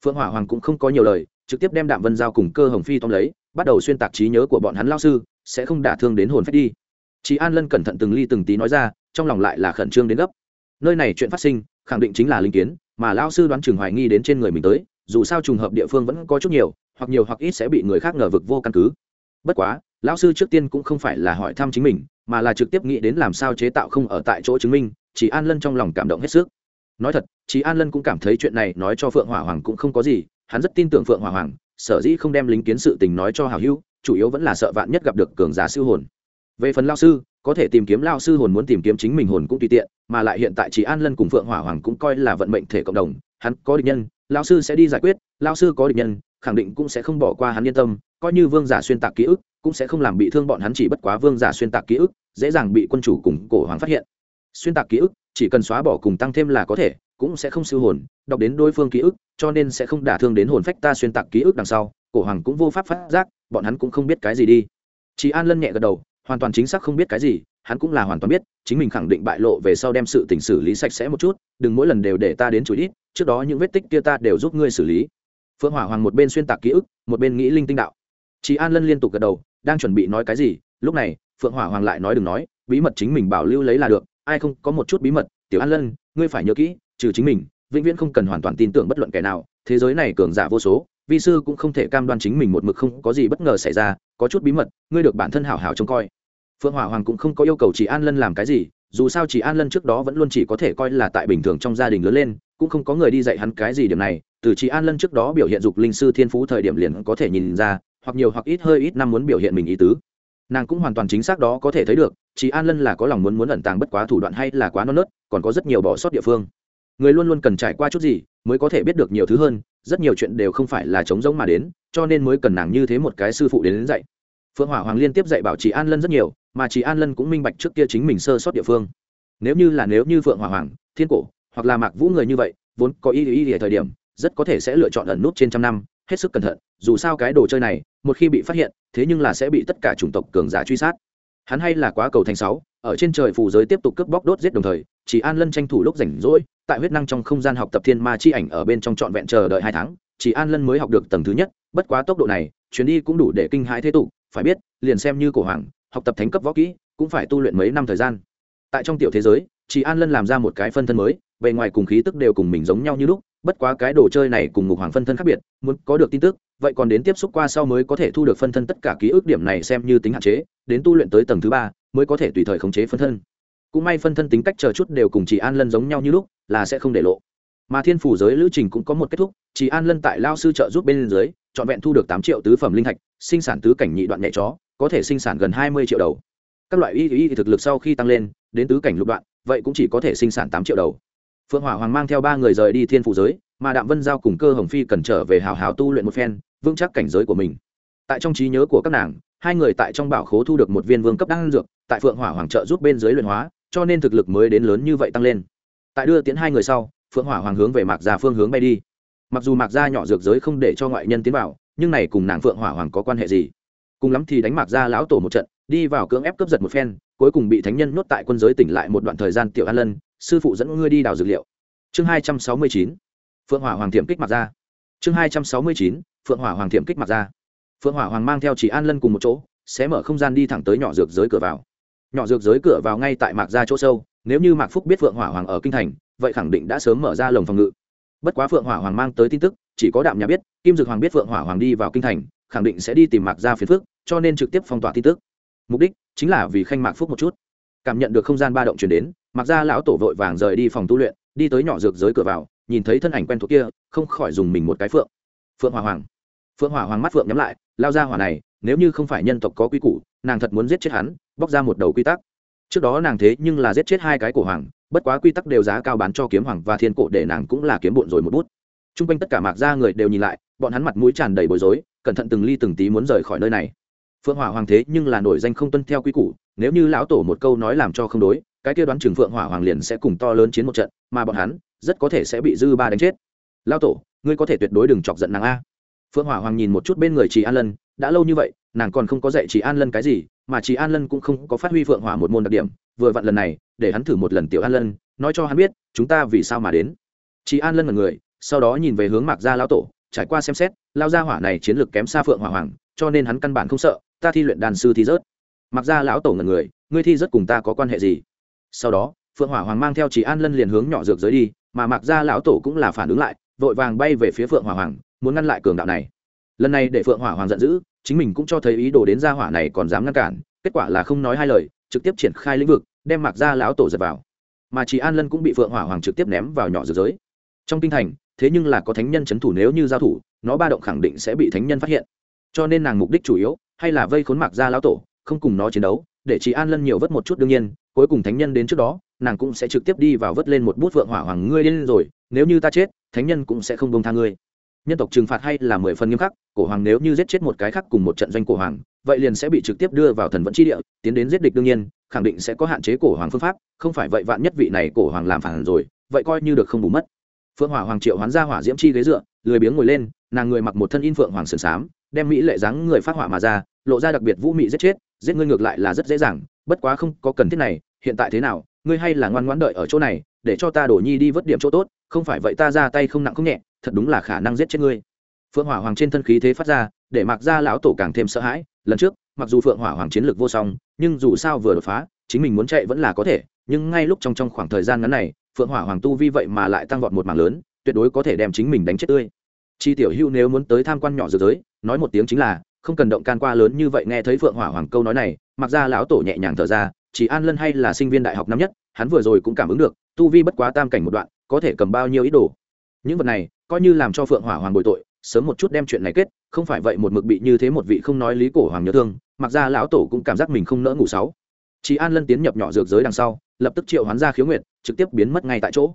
Phượng hỏa hoàng cũng không có nhiều lời, trực tiếp đem đạm vân giao cùng cơ hồng phi tóm lấy, bắt đầu xuyên tạc trí nhớ của bọn hắn lao sư, sẽ không đả thương đến hồn phách đi. Chị an lân cẩn thận từng ly từng tí nói ra, trong lòng lại là khẩn trương đến gấp. Nơi này chuyện phát sinh, khẳng định chính là linh kiến mà lao sư đoán chừng hoài nghi đến trên người mình tới, dù sao trùng hợp địa phương vẫn có chút nhiều, hoặc nhiều hoặc ít sẽ bị người khác ngờ vực vô căn cứ. Bất quá, lão sư trước tiên cũng không phải là hỏi thăm chính mình, mà là trực tiếp nghĩ đến làm sao chế tạo không ở tại chỗ chứng minh chị an lân trong lòng cảm động hết sức. Nói thật chị an lân cũng cảm thấy chuyện này nói cho phượng hỏa hoàng cũng không có gì, hắn rất tin tưởng phượng hỏa hoàng, sở dĩ không đem lính kiến sự tình nói cho hào hữu, chủ yếu vẫn là sợ vạn nhất gặp được cường giá siêu hồn. Về phần lao sư có thể tìm kiếm lao sư hồn muốn tìm kiếm chính mình hồn cũng tùy tiện, mà lại hiện tại chỉ an lân cùng phượng hỏa hoàng cũng coi là vận mệnh thể cộng đồng, hắn có địch nhân, lao sư sẽ đi giải quyết, lao sư có địch nhân, khẳng định cũng sẽ không bỏ qua hắn yên tâm, coi như vương giả xuyên tạc ký ức, cũng sẽ không làm bị thương bọn hắn chỉ bất quá vương giả xuyên tạc ký ức, dễ dàng bị quân chủ cùng cổ hoàng phát hiện. Xuyên tạc ký ức, chỉ cần xóa bỏ cùng tăng thêm là có thể, cũng sẽ không siêu hồn, đọc đến đối phương ký ức, cho nên sẽ không đả thương đến hồn phách ta xuyên tạc ký ức đằng sau, cổ hoàng cũng vô pháp phát giác, bọn hắn cũng không biết cái gì đi. Chị an lân nhẹ gật đầu hoàn toàn chính xác không biết cái gì, hắn cũng là hoàn toàn biết, chính mình khẳng định bại lộ về sau đem sự tình xử lý sạch sẽ một chút, đừng mỗi lần đều để ta đến chùi ít, trước đó những vết tích kia ta đều giúp ngươi xử lý. Phượng hỏa hoàng một bên xuyên tạc ký ức, một bên nghĩ linh tinh đạo. Chị an lân liên tục gật đầu, đang chuẩn bị nói cái gì, lúc này, phượng hỏa hoàng lại nói đừng nói, bí mật chính mình bảo lưu lấy là được, ai không có một chút bí mật, tiểu an lân, ngươi phải nhớ kỹ, trừ chính mình, vĩnh viễn không cần hoàn toàn tin tưởng bất luận kẻ nào, thế giới này cường giả vô số, vi sư cũng không thể cam đoan chính mình một mực không có gì bất ngờ xảy ra, có chút bí mật, ngươi được bản thân hảo hảo trông coi phượng hỏa hoàng cũng không có yêu cầu chị an lân làm cái gì dù sao chị an lân trước đó vẫn luôn chỉ có thể coi là tại bình thường trong gia đình lớn lên cũng không có người đi dạy hắn cái gì điểm này. Từ chị an lân trước đó biểu hiện dục linh sư thiên phú thời điểm liền có thể nhìn ra hoặc nhiều hoặc ít hơi ít năm muốn biểu hiện mình ý tứ. Nàng cũng hoàn toàn chính xác đó có thể thấy được chị an lân là có lòng muốn muốn ẩn tàng bất quá thủ đoạn hay là quá non nớt còn có rất nhiều bỏ sót địa phương. Người luôn luôn cần trải qua chút gì mới có thể biết được nhiều thứ hơn rất nhiều chuyện đều không phải là chống giống mà đến cho nên mới cần nàng như thế một cái sư phụ đến, đến dạy. Phượng hỏa hoàng liên tiếp dạy bảo chị an lân rất nhiều mà chỉ an lân cũng minh bạch trước kia chính mình sơ sót địa phương. Nếu như là nếu như phượng hỏa hoàng, thiên cổ, hoặc là mạc vũ người như vậy, vốn có ý ý ý thời điểm, rất có thể sẽ lựa chọn ẩn nút trên trăm năm, hết sức cẩn thận, dù sao cái đồ chơi này, một khi bị phát hiện, thế nhưng là sẽ bị tất cả chủng tộc cường giả truy sát. Hắn hay là quá cầu thành sáu, ở trên trời phù giới tiếp tục cướp bóc đốt giết đồng thời, chỉ an lân tranh thủ lúc rảnh rỗi, tại huyết năng trong không gian học tập thiên ma chi ảnh ở bên trong trọn vẹn chờ đợi hai tháng, chỉ an lân mới học được tầng thứ nhất, bất quá tốc độ này, chuyến đi cũng đủ để kinh hãi thế tục, phải biết, liền xem như cổ hoàng học tập thánh cấp võ kỹ, cũng phải tu luyện mấy năm thời gian. Tại trong tiểu thế giới chỉ an lân làm ra một cái phân thân mới, bề ngoài cùng khí tức đều cùng mình giống nhau như lúc, bất quá cái đồ chơi này cùng ngục hoàng phân thân khác biệt, muốn có được tin tức, vậy còn đến tiếp xúc qua sau mới có thể thu được phân thân tất cả ký ức điểm này xem như tính hạn chế, đến tu luyện tới tầng thứ ba mới có thể tùy thời khống chế phân thân. Cũng may phân thân tính cách chờ chút đều cùng chị an lân giống nhau như lúc, là sẽ không để lộ. Mà thiên phủ giới lữ trình cũng có một kết thúc chị an lân tại lao sư trợ giúp bên dưới, trọn vẹn thu được tám triệu tứ phẩm linh thạch, sinh sản tứ cảnh nhị đoạn nhẹ chó có thể sinh sản gần hai mươi triệu đầu. Các loại y y thực lực sau khi tăng lên, đến tứ cảnh lục đoạn, vậy cũng chỉ có thể sinh sản tám triệu đầu. Phượng hỏa hoàng mang theo ba người rời đi thiên phủ giới, mà đạm vân giao cùng cơ hồng phi cần trở về hào hào tu luyện một phen, vững chắc cảnh giới của mình. Tại trong trí nhớ của các nàng, hai người tại trong bảo khố thu được một viên vương cấp đan dược, tại phượng hỏa hoàng trợ giúp bên dưới luyện hóa, cho nên thực lực mới đến lớn như vậy tăng lên. Tại đưa tiến hai người sau, phượng hỏa hoàng hướng về mạc gia phương hướng bay đi. Mặc dù mạc gia nhỏ dược giới không để cho ngoại nhân tiến vào, nhưng này cùng nàng phượng hỏa hoàng có quan hệ gì? Cùng lắm thì đánh mạc gia lão tổ một trận, đi vào cưỡng ép cướp giật một phen, cuối cùng bị thánh nhân nhốt tại quân giới tỉnh lại một đoạn thời gian tiểu an lân, sư phụ dẫn ngươi đi đào dược liệu. Chương hai trăm sáu mươi chín, phượng hỏa hoàng thiệm kích mặc ra chương hai trăm sáu mươi chín, phượng hỏa hoàng thiệm kích mặc ra phượng hỏa hoàng mang theo chỉ an lân cùng một chỗ, sẽ mở không gian đi thẳng tới nhỏ dược giới cửa vào. Nhỏ dược giới cửa vào ngay tại mạc gia chỗ sâu, nếu như mạc phúc biết phượng hỏa hoàng ở kinh thành, vậy khẳng định đã sớm mở ra lồng phòng ngự. Bất quá phượng hỏa hoàng mang tới tin tức, chỉ có đạm nhà biết, kim dược hoàng biết phượng hỏa hoàng đi vào kinh thành, khẳng định sẽ đi tìm mạc gia phiền phước cho nên trực tiếp phong tỏa tin tức. Mục đích chính là vì khanh mạc phúc một chút. Cảm nhận được không gian ba động chuyển đến, mặc ra lão tổ vội vàng rời đi phòng tu luyện, đi tới nhỏ dược dưới cửa vào, nhìn thấy thân ảnh quen thuộc kia, không khỏi dùng mình một cái phượng. Phượng hỏa hoàng. Phượng hỏa hoàng mắt phượng nhắm lại, lao ra hỏa này, nếu như không phải nhân tộc có quy củ, nàng thật muốn giết chết hắn, bóc ra một đầu quy tắc. Trước đó nàng thế nhưng là giết chết hai cái cổ hoàng, bất quá quy tắc đều giá cao bán cho kiếm hoàng và thiên cổ để nàng cũng là kiếm bộn rồi một bút. T r u n g quanh tất cả mạc ra người đều nhìn lại, bọn hắn mặt mũi tràn đầy bối rối, cẩn thận từng ly từng tí muốn rời khỏi nơi này phượng hỏa hoàng thế nhưng là nổi danh không tuân theo quy củ, nếu như lão tổ một câu nói làm cho không đối, cái kia đoán chừng phượng hỏa hoàng liền sẽ cùng to lớn chiến một trận, mà bọn hắn rất có thể sẽ bị dư ba đánh chết. Lão tổ, ngươi có thể tuyệt đối đừng chọc giận nàng a. Phượng hỏa hoàng nhìn một chút bên người chị an lân, đã lâu như vậy, nàng còn không có dạy chị an lân cái gì, mà chị an lân cũng không có phát huy phượng hỏa một môn đặc điểm, vừa vặn lần này, để hắn thử một lần tiểu an lân, nói cho hắn biết, chúng ta vì sao mà đến. Chị an lân là người, sau đó nhìn về hướng mạc gia lão tổ, trải qua xem xét lao gia hỏa này chiến lược kém xa phượng hỏa hoàng, cho nên hắn căn bản không sợ ta thi luyện đàn sư thi rớt. Mặc ra lão tổ ngần người, ngươi thi rớt cùng ta có quan hệ gì? Sau đó, phượng hỏa hoàng mang theo chị an lân liền hướng nhỏ dược giới đi, mà mặc ra lão tổ cũng là phản ứng lại, vội vàng bay về phía phượng hỏa hoàng, muốn ngăn lại cường đạo này. Lần này để phượng hỏa hoàng giận dữ, chính mình cũng cho thấy ý đồ đến gia hỏa này còn dám ngăn cản, kết quả là không nói hai lời, trực tiếp triển khai lĩnh vực, đem mặc ra lão tổ giật vào. Mà chị an lân cũng bị phượng hỏa hoàng trực tiếp ném vào nhỏ dược giới. Trong kinh thành, thế nhưng là có thánh nhân c h ấ n thủ nếu như giao thủ, nó ba động khẳng định sẽ bị thánh nhân phát hiện. Cho nên nàng mục đích chủ yếu hay là vây khốn mặc ra lão tổ, không cùng nó chiến đấu, để chị an lân nhiều vớt một chút đương nhiên, cuối cùng thánh nhân đến trước đó, nàng cũng sẽ trực tiếp đi vào vớt lên một bút vượng hỏa hoàng ngươi lên rồi, nếu như ta chết, thánh nhân cũng sẽ không bông tha ngươi. Nhân tộc trừng phạt hay là mười phần nghiêm khắc, cổ hoàng nếu như giết chết một cái khác cùng một trận doanh cổ hoàng, vậy liền sẽ bị trực tiếp đưa vào thần vẫn chi địa, tiến đến giết địch đương nhiên, khẳng định sẽ có hạn chế cổ hoàng phương pháp, không phải vậy vạn nhất vị này cổ hoàng làm phản rồi, vậy coi như được không bù mất. Phượng hỏa hoàng triệu hoán ra hỏa diễm chi ghế dựa, lười biếng ngồi lên, nàng người mặc một thân in phượng hoàng sườn xám đem mỹ lệ dáng người phát hỏa mà ra, lộ ra đặc biệt vũ mị giết chết, giết ngươi ngược lại là rất dễ dàng, bất quá không có cần thiết này, hiện tại thế nào, ngươi hay là ngoan ngoãn đợi ở chỗ này, để cho ta đổ nhi đi vớt điểm chỗ tốt, không phải vậy ta ra tay không nặng không nhẹ, thật đúng là khả năng giết chết ngươi. Phượng hỏa hoàng trên thân khí thế phát ra, để mặc ra lão tổ càng thêm sợ hãi, lần trước, mặc dù phượng hỏa hoàng chiến lược vô song, nhưng dù sao vừa đột phá, chính mình muốn chạy vẫn là có thể, nhưng ngay lúc trong trong khoảng thời gian ngắn này, phượng hỏa hoàng tu vi vậy mà lại tăng vọt một mảng lớn, tuyệt đối có thể đem chính mình đánh chết tươi. Chi tiểu hưu nếu muốn tới tham quan nhỏ dược giới nói một tiếng chính là, không cần động can qua lớn như vậy nghe thấy phượng hỏa hoàng câu nói này, mặc ra lão tổ nhẹ nhàng thở ra, chỉ an lân hay là sinh viên đại học năm nhất, hắn vừa rồi cũng cảm ứng được, tu vi bất quá tam cảnh một đoạn, có thể cầm bao nhiêu ý đồ. Những vật này, coi như làm cho phượng hỏa hoàng bồi tội, sớm một chút đem chuyện này kết, không phải vậy một mực bị như thế một vị không nói lý cổ hoàng nhớ thương, mặc ra lão tổ cũng cảm giác mình không nỡ ngủ sáu. Chị an lân tiến nhập nhỏ dược giới đằng sau, lập tức triệu hoán ra khiếu nguyệt, trực tiếp biến mất ngay tại chỗ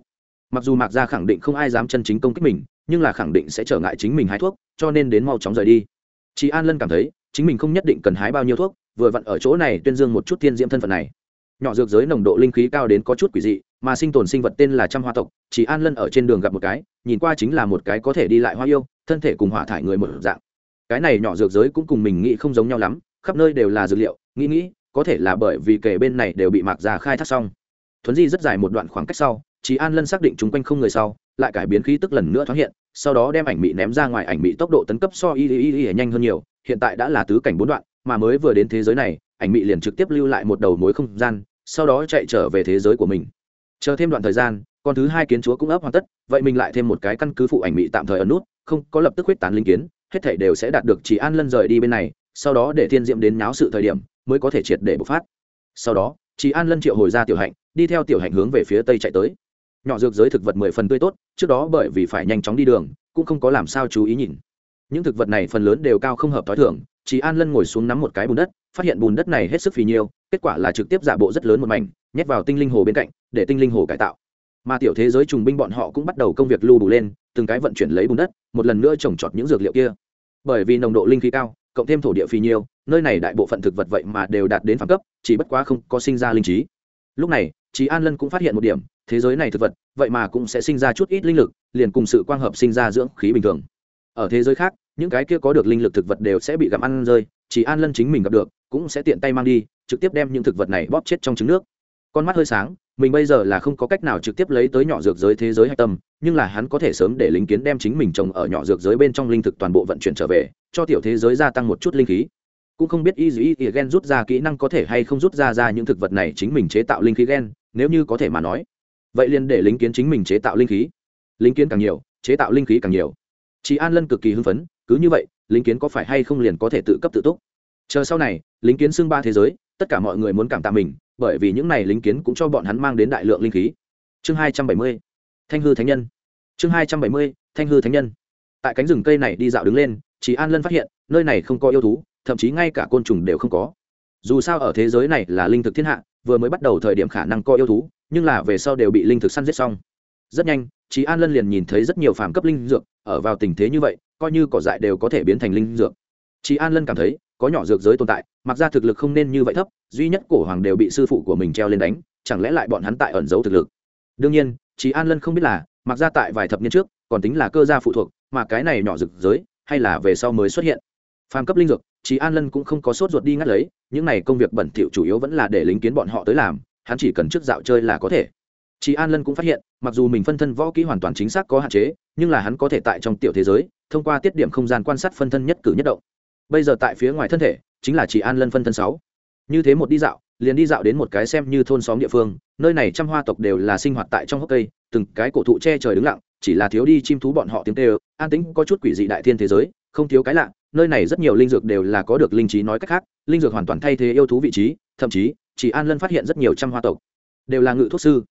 mặc dù mạc gia khẳng định không ai dám chân chính công kích mình, nhưng là khẳng định sẽ trở ngại chính mình hái thuốc, cho nên đến mau chóng rời đi. Chị an lân cảm thấy, chính mình không nhất định cần hái bao nhiêu thuốc, vừa vặn ở chỗ này tuyên dương một chút thiên diễm thân phận này. Nhỏ dược giới nồng độ linh khí cao đến có chút quỷ dị, mà sinh tồn sinh vật tên là trăm hoa tộc, chỉ an lân ở trên đường gặp một cái, nhìn qua chính là một cái có thể đi lại hoa yêu, thân thể cùng hỏa thải người một dạng. Cái này nhỏ dược giới cũng cùng mình nghĩ không giống nhau lắm, khắp nơi đều là dược liệu, nghĩ nghĩ, có thể là bởi vì kể bên này đều bị mạc già khai thác xong. Thuấn di rất dài một đoạn khoảng cách sau Chí an lân xác định chung quanh không người sau, lại cải biến khí tức lần nữa thoáng hiện, sau đó đem ảnh bị ném ra ngoài, ảnh bị tốc độ tấn cấp so y y y nhanh hơn nhiều, hiện tại đã là tứ cảnh bốn đoạn, mà mới vừa đến thế giới này, ảnh bị liền trực tiếp lưu lại một đầu mối không gian, sau đó chạy trở về thế giới của mình. Chờ thêm đoạn thời gian, con thứ hai kiến chúa cũng ấp hoàn tất, vậy mình lại thêm một cái căn cứ phụ ảnh bị tạm thời ở nút, không có lập tức huyết tán linh kiến, hết thể đều sẽ đạt được chỉ an lân rời đi bên này, sau đó để thiên diệm đến nháo sự thời điểm, mới có thể triệt để bộc phát. Sau đó chỉ an lân triệu hồi ra tiểu hạnh, đi theo tiểu hạnh hướng về phía tây chạy tới nhỏ dược giới thực vật mười phần tươi tốt, trước đó bởi vì phải nhanh chóng đi đường, cũng không có làm sao chú ý nhìn. Những thực vật này phần lớn đều cao không hợp t h o i thưởng chỉ an lân ngồi xuống nắm một cái bùn đất, phát hiện bùn đất này hết sức phì nhiêu, kết quả là trực tiếp giả bộ rất lớn một mảnh, nhét vào tinh linh hồ bên cạnh, để tinh linh hồ cải tạo. Mà tiểu thế giới trùng binh bọn họ cũng bắt đầu công việc lưu đủ lên, từng cái vận chuyển lấy bùn đất, một lần nữa trồng trọt những dược liệu kia. Bởi vì nồng độ linh khí cao, cộng thêm thổ địa phì nhiêu, nơi này đại bộ phận thực vật vậy mà đều đạt đến phạm cấp, chỉ bất quá không có sinh ra linh trí. Lúc này chị an lân cũng phát hiện một điểm thế giới này thực vật, vậy mà cũng sẽ sinh ra chút ít linh lực, liền cùng sự quang hợp sinh ra dưỡng khí bình thường. Ở thế giới khác, những cái kia có được linh lực thực vật đều sẽ bị gặm ăn rơi, chỉ an lân chính mình gặp được, cũng sẽ tiện tay mang đi, trực tiếp đem những thực vật này bóp chết trong trứng nước. Con mắt hơi sáng, mình bây giờ là không có cách nào trực tiếp lấy tới nhỏ dược giới thế giới hạch tâm, nhưng là hắn có thể sớm để lính kiến đem chính mình trồng ở nhỏ dược giới bên trong linh thực toàn bộ vận chuyển trở về, cho tiểu thế giới gia tăng một chút linh khí. Cũng không biết y dĩ y gen rút ra kỹ năng có thể hay không rút ra ra những thực vật này chính mình chế tạo linh khí gen, nếu như có thể mà nói vậy liền để lính kiến chính mình chế tạo linh khí. Lính kiến càng nhiều, chế tạo linh khí càng nhiều. Chị an lân cực kỳ hưng phấn, cứ như vậy, lính kiến có phải hay không liền có thể tự cấp tự túc? Chờ sau này, lính kiến xưng ba thế giới, tất cả mọi người muốn cảm tạ mình, bởi vì những này lính kiến cũng cho bọn hắn mang đến đại lượng linh khí. Chương hai trăm bảy mươi, thanh hư thánh nhân. Chương hai trăm bảy mươi, thanh hư thánh nhân. Tại cánh rừng cây này đi dạo đứng lên chị an lân phát hiện, nơi này không có yêu thú, thậm chí ngay cả côn trùng đều không có. Dù sao ở thế giới này là linh thực thiên hạ, vừa mới bắt đầu thời điểm khả năng có yêu thú nhưng là về sau đều bị linh thực săn giết xong. Rất nhanh, Chí an lân liền nhìn thấy rất nhiều phàm cấp linh dược, ở vào tình thế như vậy, coi như cỏ dại đều có thể biến thành linh dược. Chí an lân cảm thấy, có nhỏ dược giới tồn tại, mặc ra thực lực không nên như vậy thấp, duy nhất cổ hoàng đều bị sư phụ của mình treo lên đánh, chẳng lẽ lại bọn hắn tại ẩn giấu thực lực? Đương nhiên, Chí an lân không biết là, mặc ra tại vài thập niên trước, còn tính là cơ gia phụ thuộc, mà cái này nhỏ dược giới, hay là về sau mới xuất hiện. Phàm cấp linh dược, Chí an lân cũng không có sốt ruột đi ngắt lấy, những này công việc bẩn thỉu chủ yếu vẫn là để lính kiến bọn họ tới làm hắn chỉ cần trước dạo chơi là có thể. Chị an lân cũng phát hiện, mặc dù mình phân thân võ kỹ hoàn toàn chính xác có hạn chế, nhưng là hắn có thể tại trong tiểu thế giới, thông qua tiết điểm không gian quan sát phân thân nhất cử nhất động. Bây giờ tại phía ngoài thân thể, chính là chị an lân phân thân sáu. Như thế một đi dạo, liền đi dạo đến một cái xem như thôn xóm địa phương, nơi này trăm hoa tộc đều là sinh hoạt tại trong hốc cây, từng cái cổ thụ che trời đứng lặng, chỉ là thiếu đi chim thú bọn họ tiếng tê an tĩnh có chút quỷ dị đại thiên thế giới, không thiếu cái lạ, nơi này rất nhiều linh dược đều là có được linh trí nói cách khác, linh dược hoàn toàn thay thế yêu thú vị trí, thậm chí chỉ an lân phát hiện rất nhiều trăm hoa tộc, đều là ngự thuốc sư.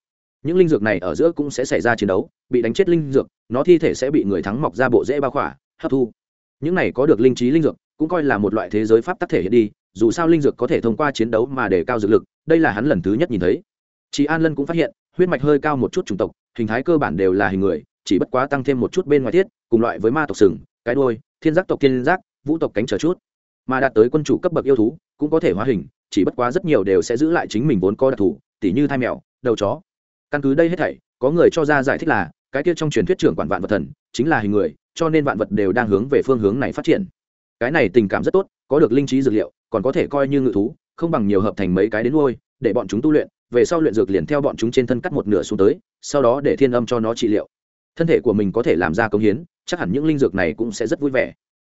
Những linh dược này ở giữa cũng sẽ xảy ra chiến đấu, bị đánh chết linh dược, nó thi thể sẽ bị người thắng mọc ra bộ dễ bao khỏa, hấp thu. Những này có được linh trí linh dược, cũng coi là một loại thế giới pháp tắc thể hiện đi, dù sao linh dược có thể thông qua chiến đấu mà để cao dược lực, đây là hắn lần thứ nhất nhìn thấy. Chị an lân cũng phát hiện, huyết mạch hơi cao một chút chủng tộc, hình thái cơ bản đều là hình người, chỉ bất quá tăng thêm một chút bên ngoài thiết cùng loại với ma tộc sừng, cái đôi thiên giác tộc, thiên giác, vũ tộc cánh trở chút. Mà đạt tới quân chủ cấp bậc yêu thú, cũng có thể hóa hình chỉ bất quá rất nhiều đều sẽ giữ lại chính mình vốn có đặc thù, tỉ như thai mèo, đầu chó. Căn cứ đây hết thảy, có người cho ra giải thích là, cái kia trong truyền thuyết trưởng quản vạn vật thần, chính là hình người, cho nên vạn vật đều đang hướng về phương hướng này phát triển. Cái này tình cảm rất tốt, có được linh trí dược liệu, còn có thể coi như ngự thú, không bằng nhiều hợp thành mấy cái đến nuôi, để bọn chúng tu luyện, về sau luyện dược liền theo bọn chúng trên thân cắt một nửa xuống tới, sau đó để thiên âm cho nó trị liệu. Thân thể của mình có thể làm ra công hiến, chắc hẳn những linh dược này cũng sẽ rất vui vẻ.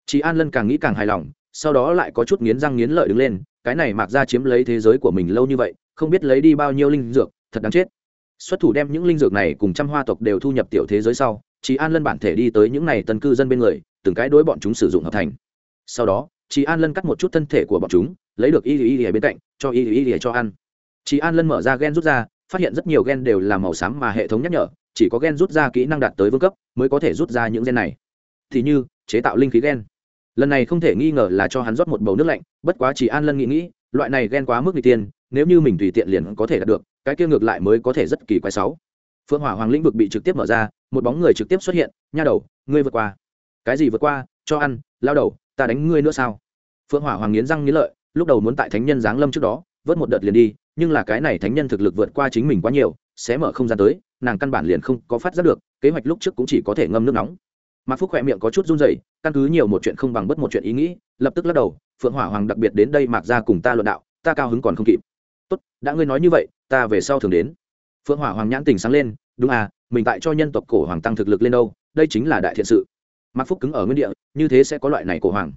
Chị an lân càng nghĩ càng hài lòng sau đó lại có chút nghiến răng nghiến lợi đứng lên, cái này mạc ra chiếm lấy thế giới của mình lâu như vậy, không biết lấy đi bao nhiêu linh dược, thật đáng chết. Xuất thủ đem những linh dược này cùng trăm hoa tộc đều thu nhập tiểu thế giới sau chị an lân bản thể đi tới những này tân cư dân bên người, từng cái đối bọn chúng sử dụng hợp thành. Sau đó chị an lân cắt một chút thân thể của bọn chúng, lấy được y y y bên cạnh, cho y y y cho ăn. Chị an lân mở ra gen rút ra, phát hiện rất nhiều gen đều là màu xám mà hệ thống nhắc nhở, chỉ có gen rút ra kỹ năng đạt tới vương cấp, mới có thể rút ra những gen này. Thì như, chế tạo linh khí gen lần này không thể nghi ngờ là cho hắn rót một bầu nước lạnh, bất quá chỉ an lân nghĩ nghĩ, loại này ghen quá mức n g tiên, nếu như mình tùy tiện liền có thể đạt được, cái kia ngược lại mới có thể rất kỳ quái sáu. Phượng hỏa hoàng lĩnh vực bị trực tiếp mở ra, một bóng người trực tiếp xuất hiện, nha đầu, ngươi vượt qua. Cái gì vượt qua? Cho ăn, lao đầu, ta đánh ngươi nữa sao? Phượng hỏa hoàng nghiến răng nghiến lợi, lúc đầu muốn tại thánh nhân giáng lâm trước đó, vớt một đợt liền đi, nhưng là cái này thánh nhân thực lực vượt qua chính mình quá nhiều, sẽ mở không gian tới, nàng căn bản liền không có phát giác được, kế hoạch lúc trước cũng chỉ có thể ngâm nước nóng mạc phúc khỏe miệng có chút run rẩy, căn cứ nhiều một chuyện không bằng bất một chuyện ý nghĩ, lập tức lắc đầu, phượng hỏa hoàng đặc biệt đến đây mạc ra cùng ta luận đạo, ta cao hứng còn không kịp. Tốt, đã ngươi nói như vậy, ta về sau thường đến. Phượng hỏa hoàng nhãn tình sáng lên, đúng à mình tại cho nhân tộc cổ hoàng tăng thực lực lên đâu, đây chính là đại thiện sự. Mạc phúc cứng ở nguyên địa, như thế sẽ có loại này cổ hoàng.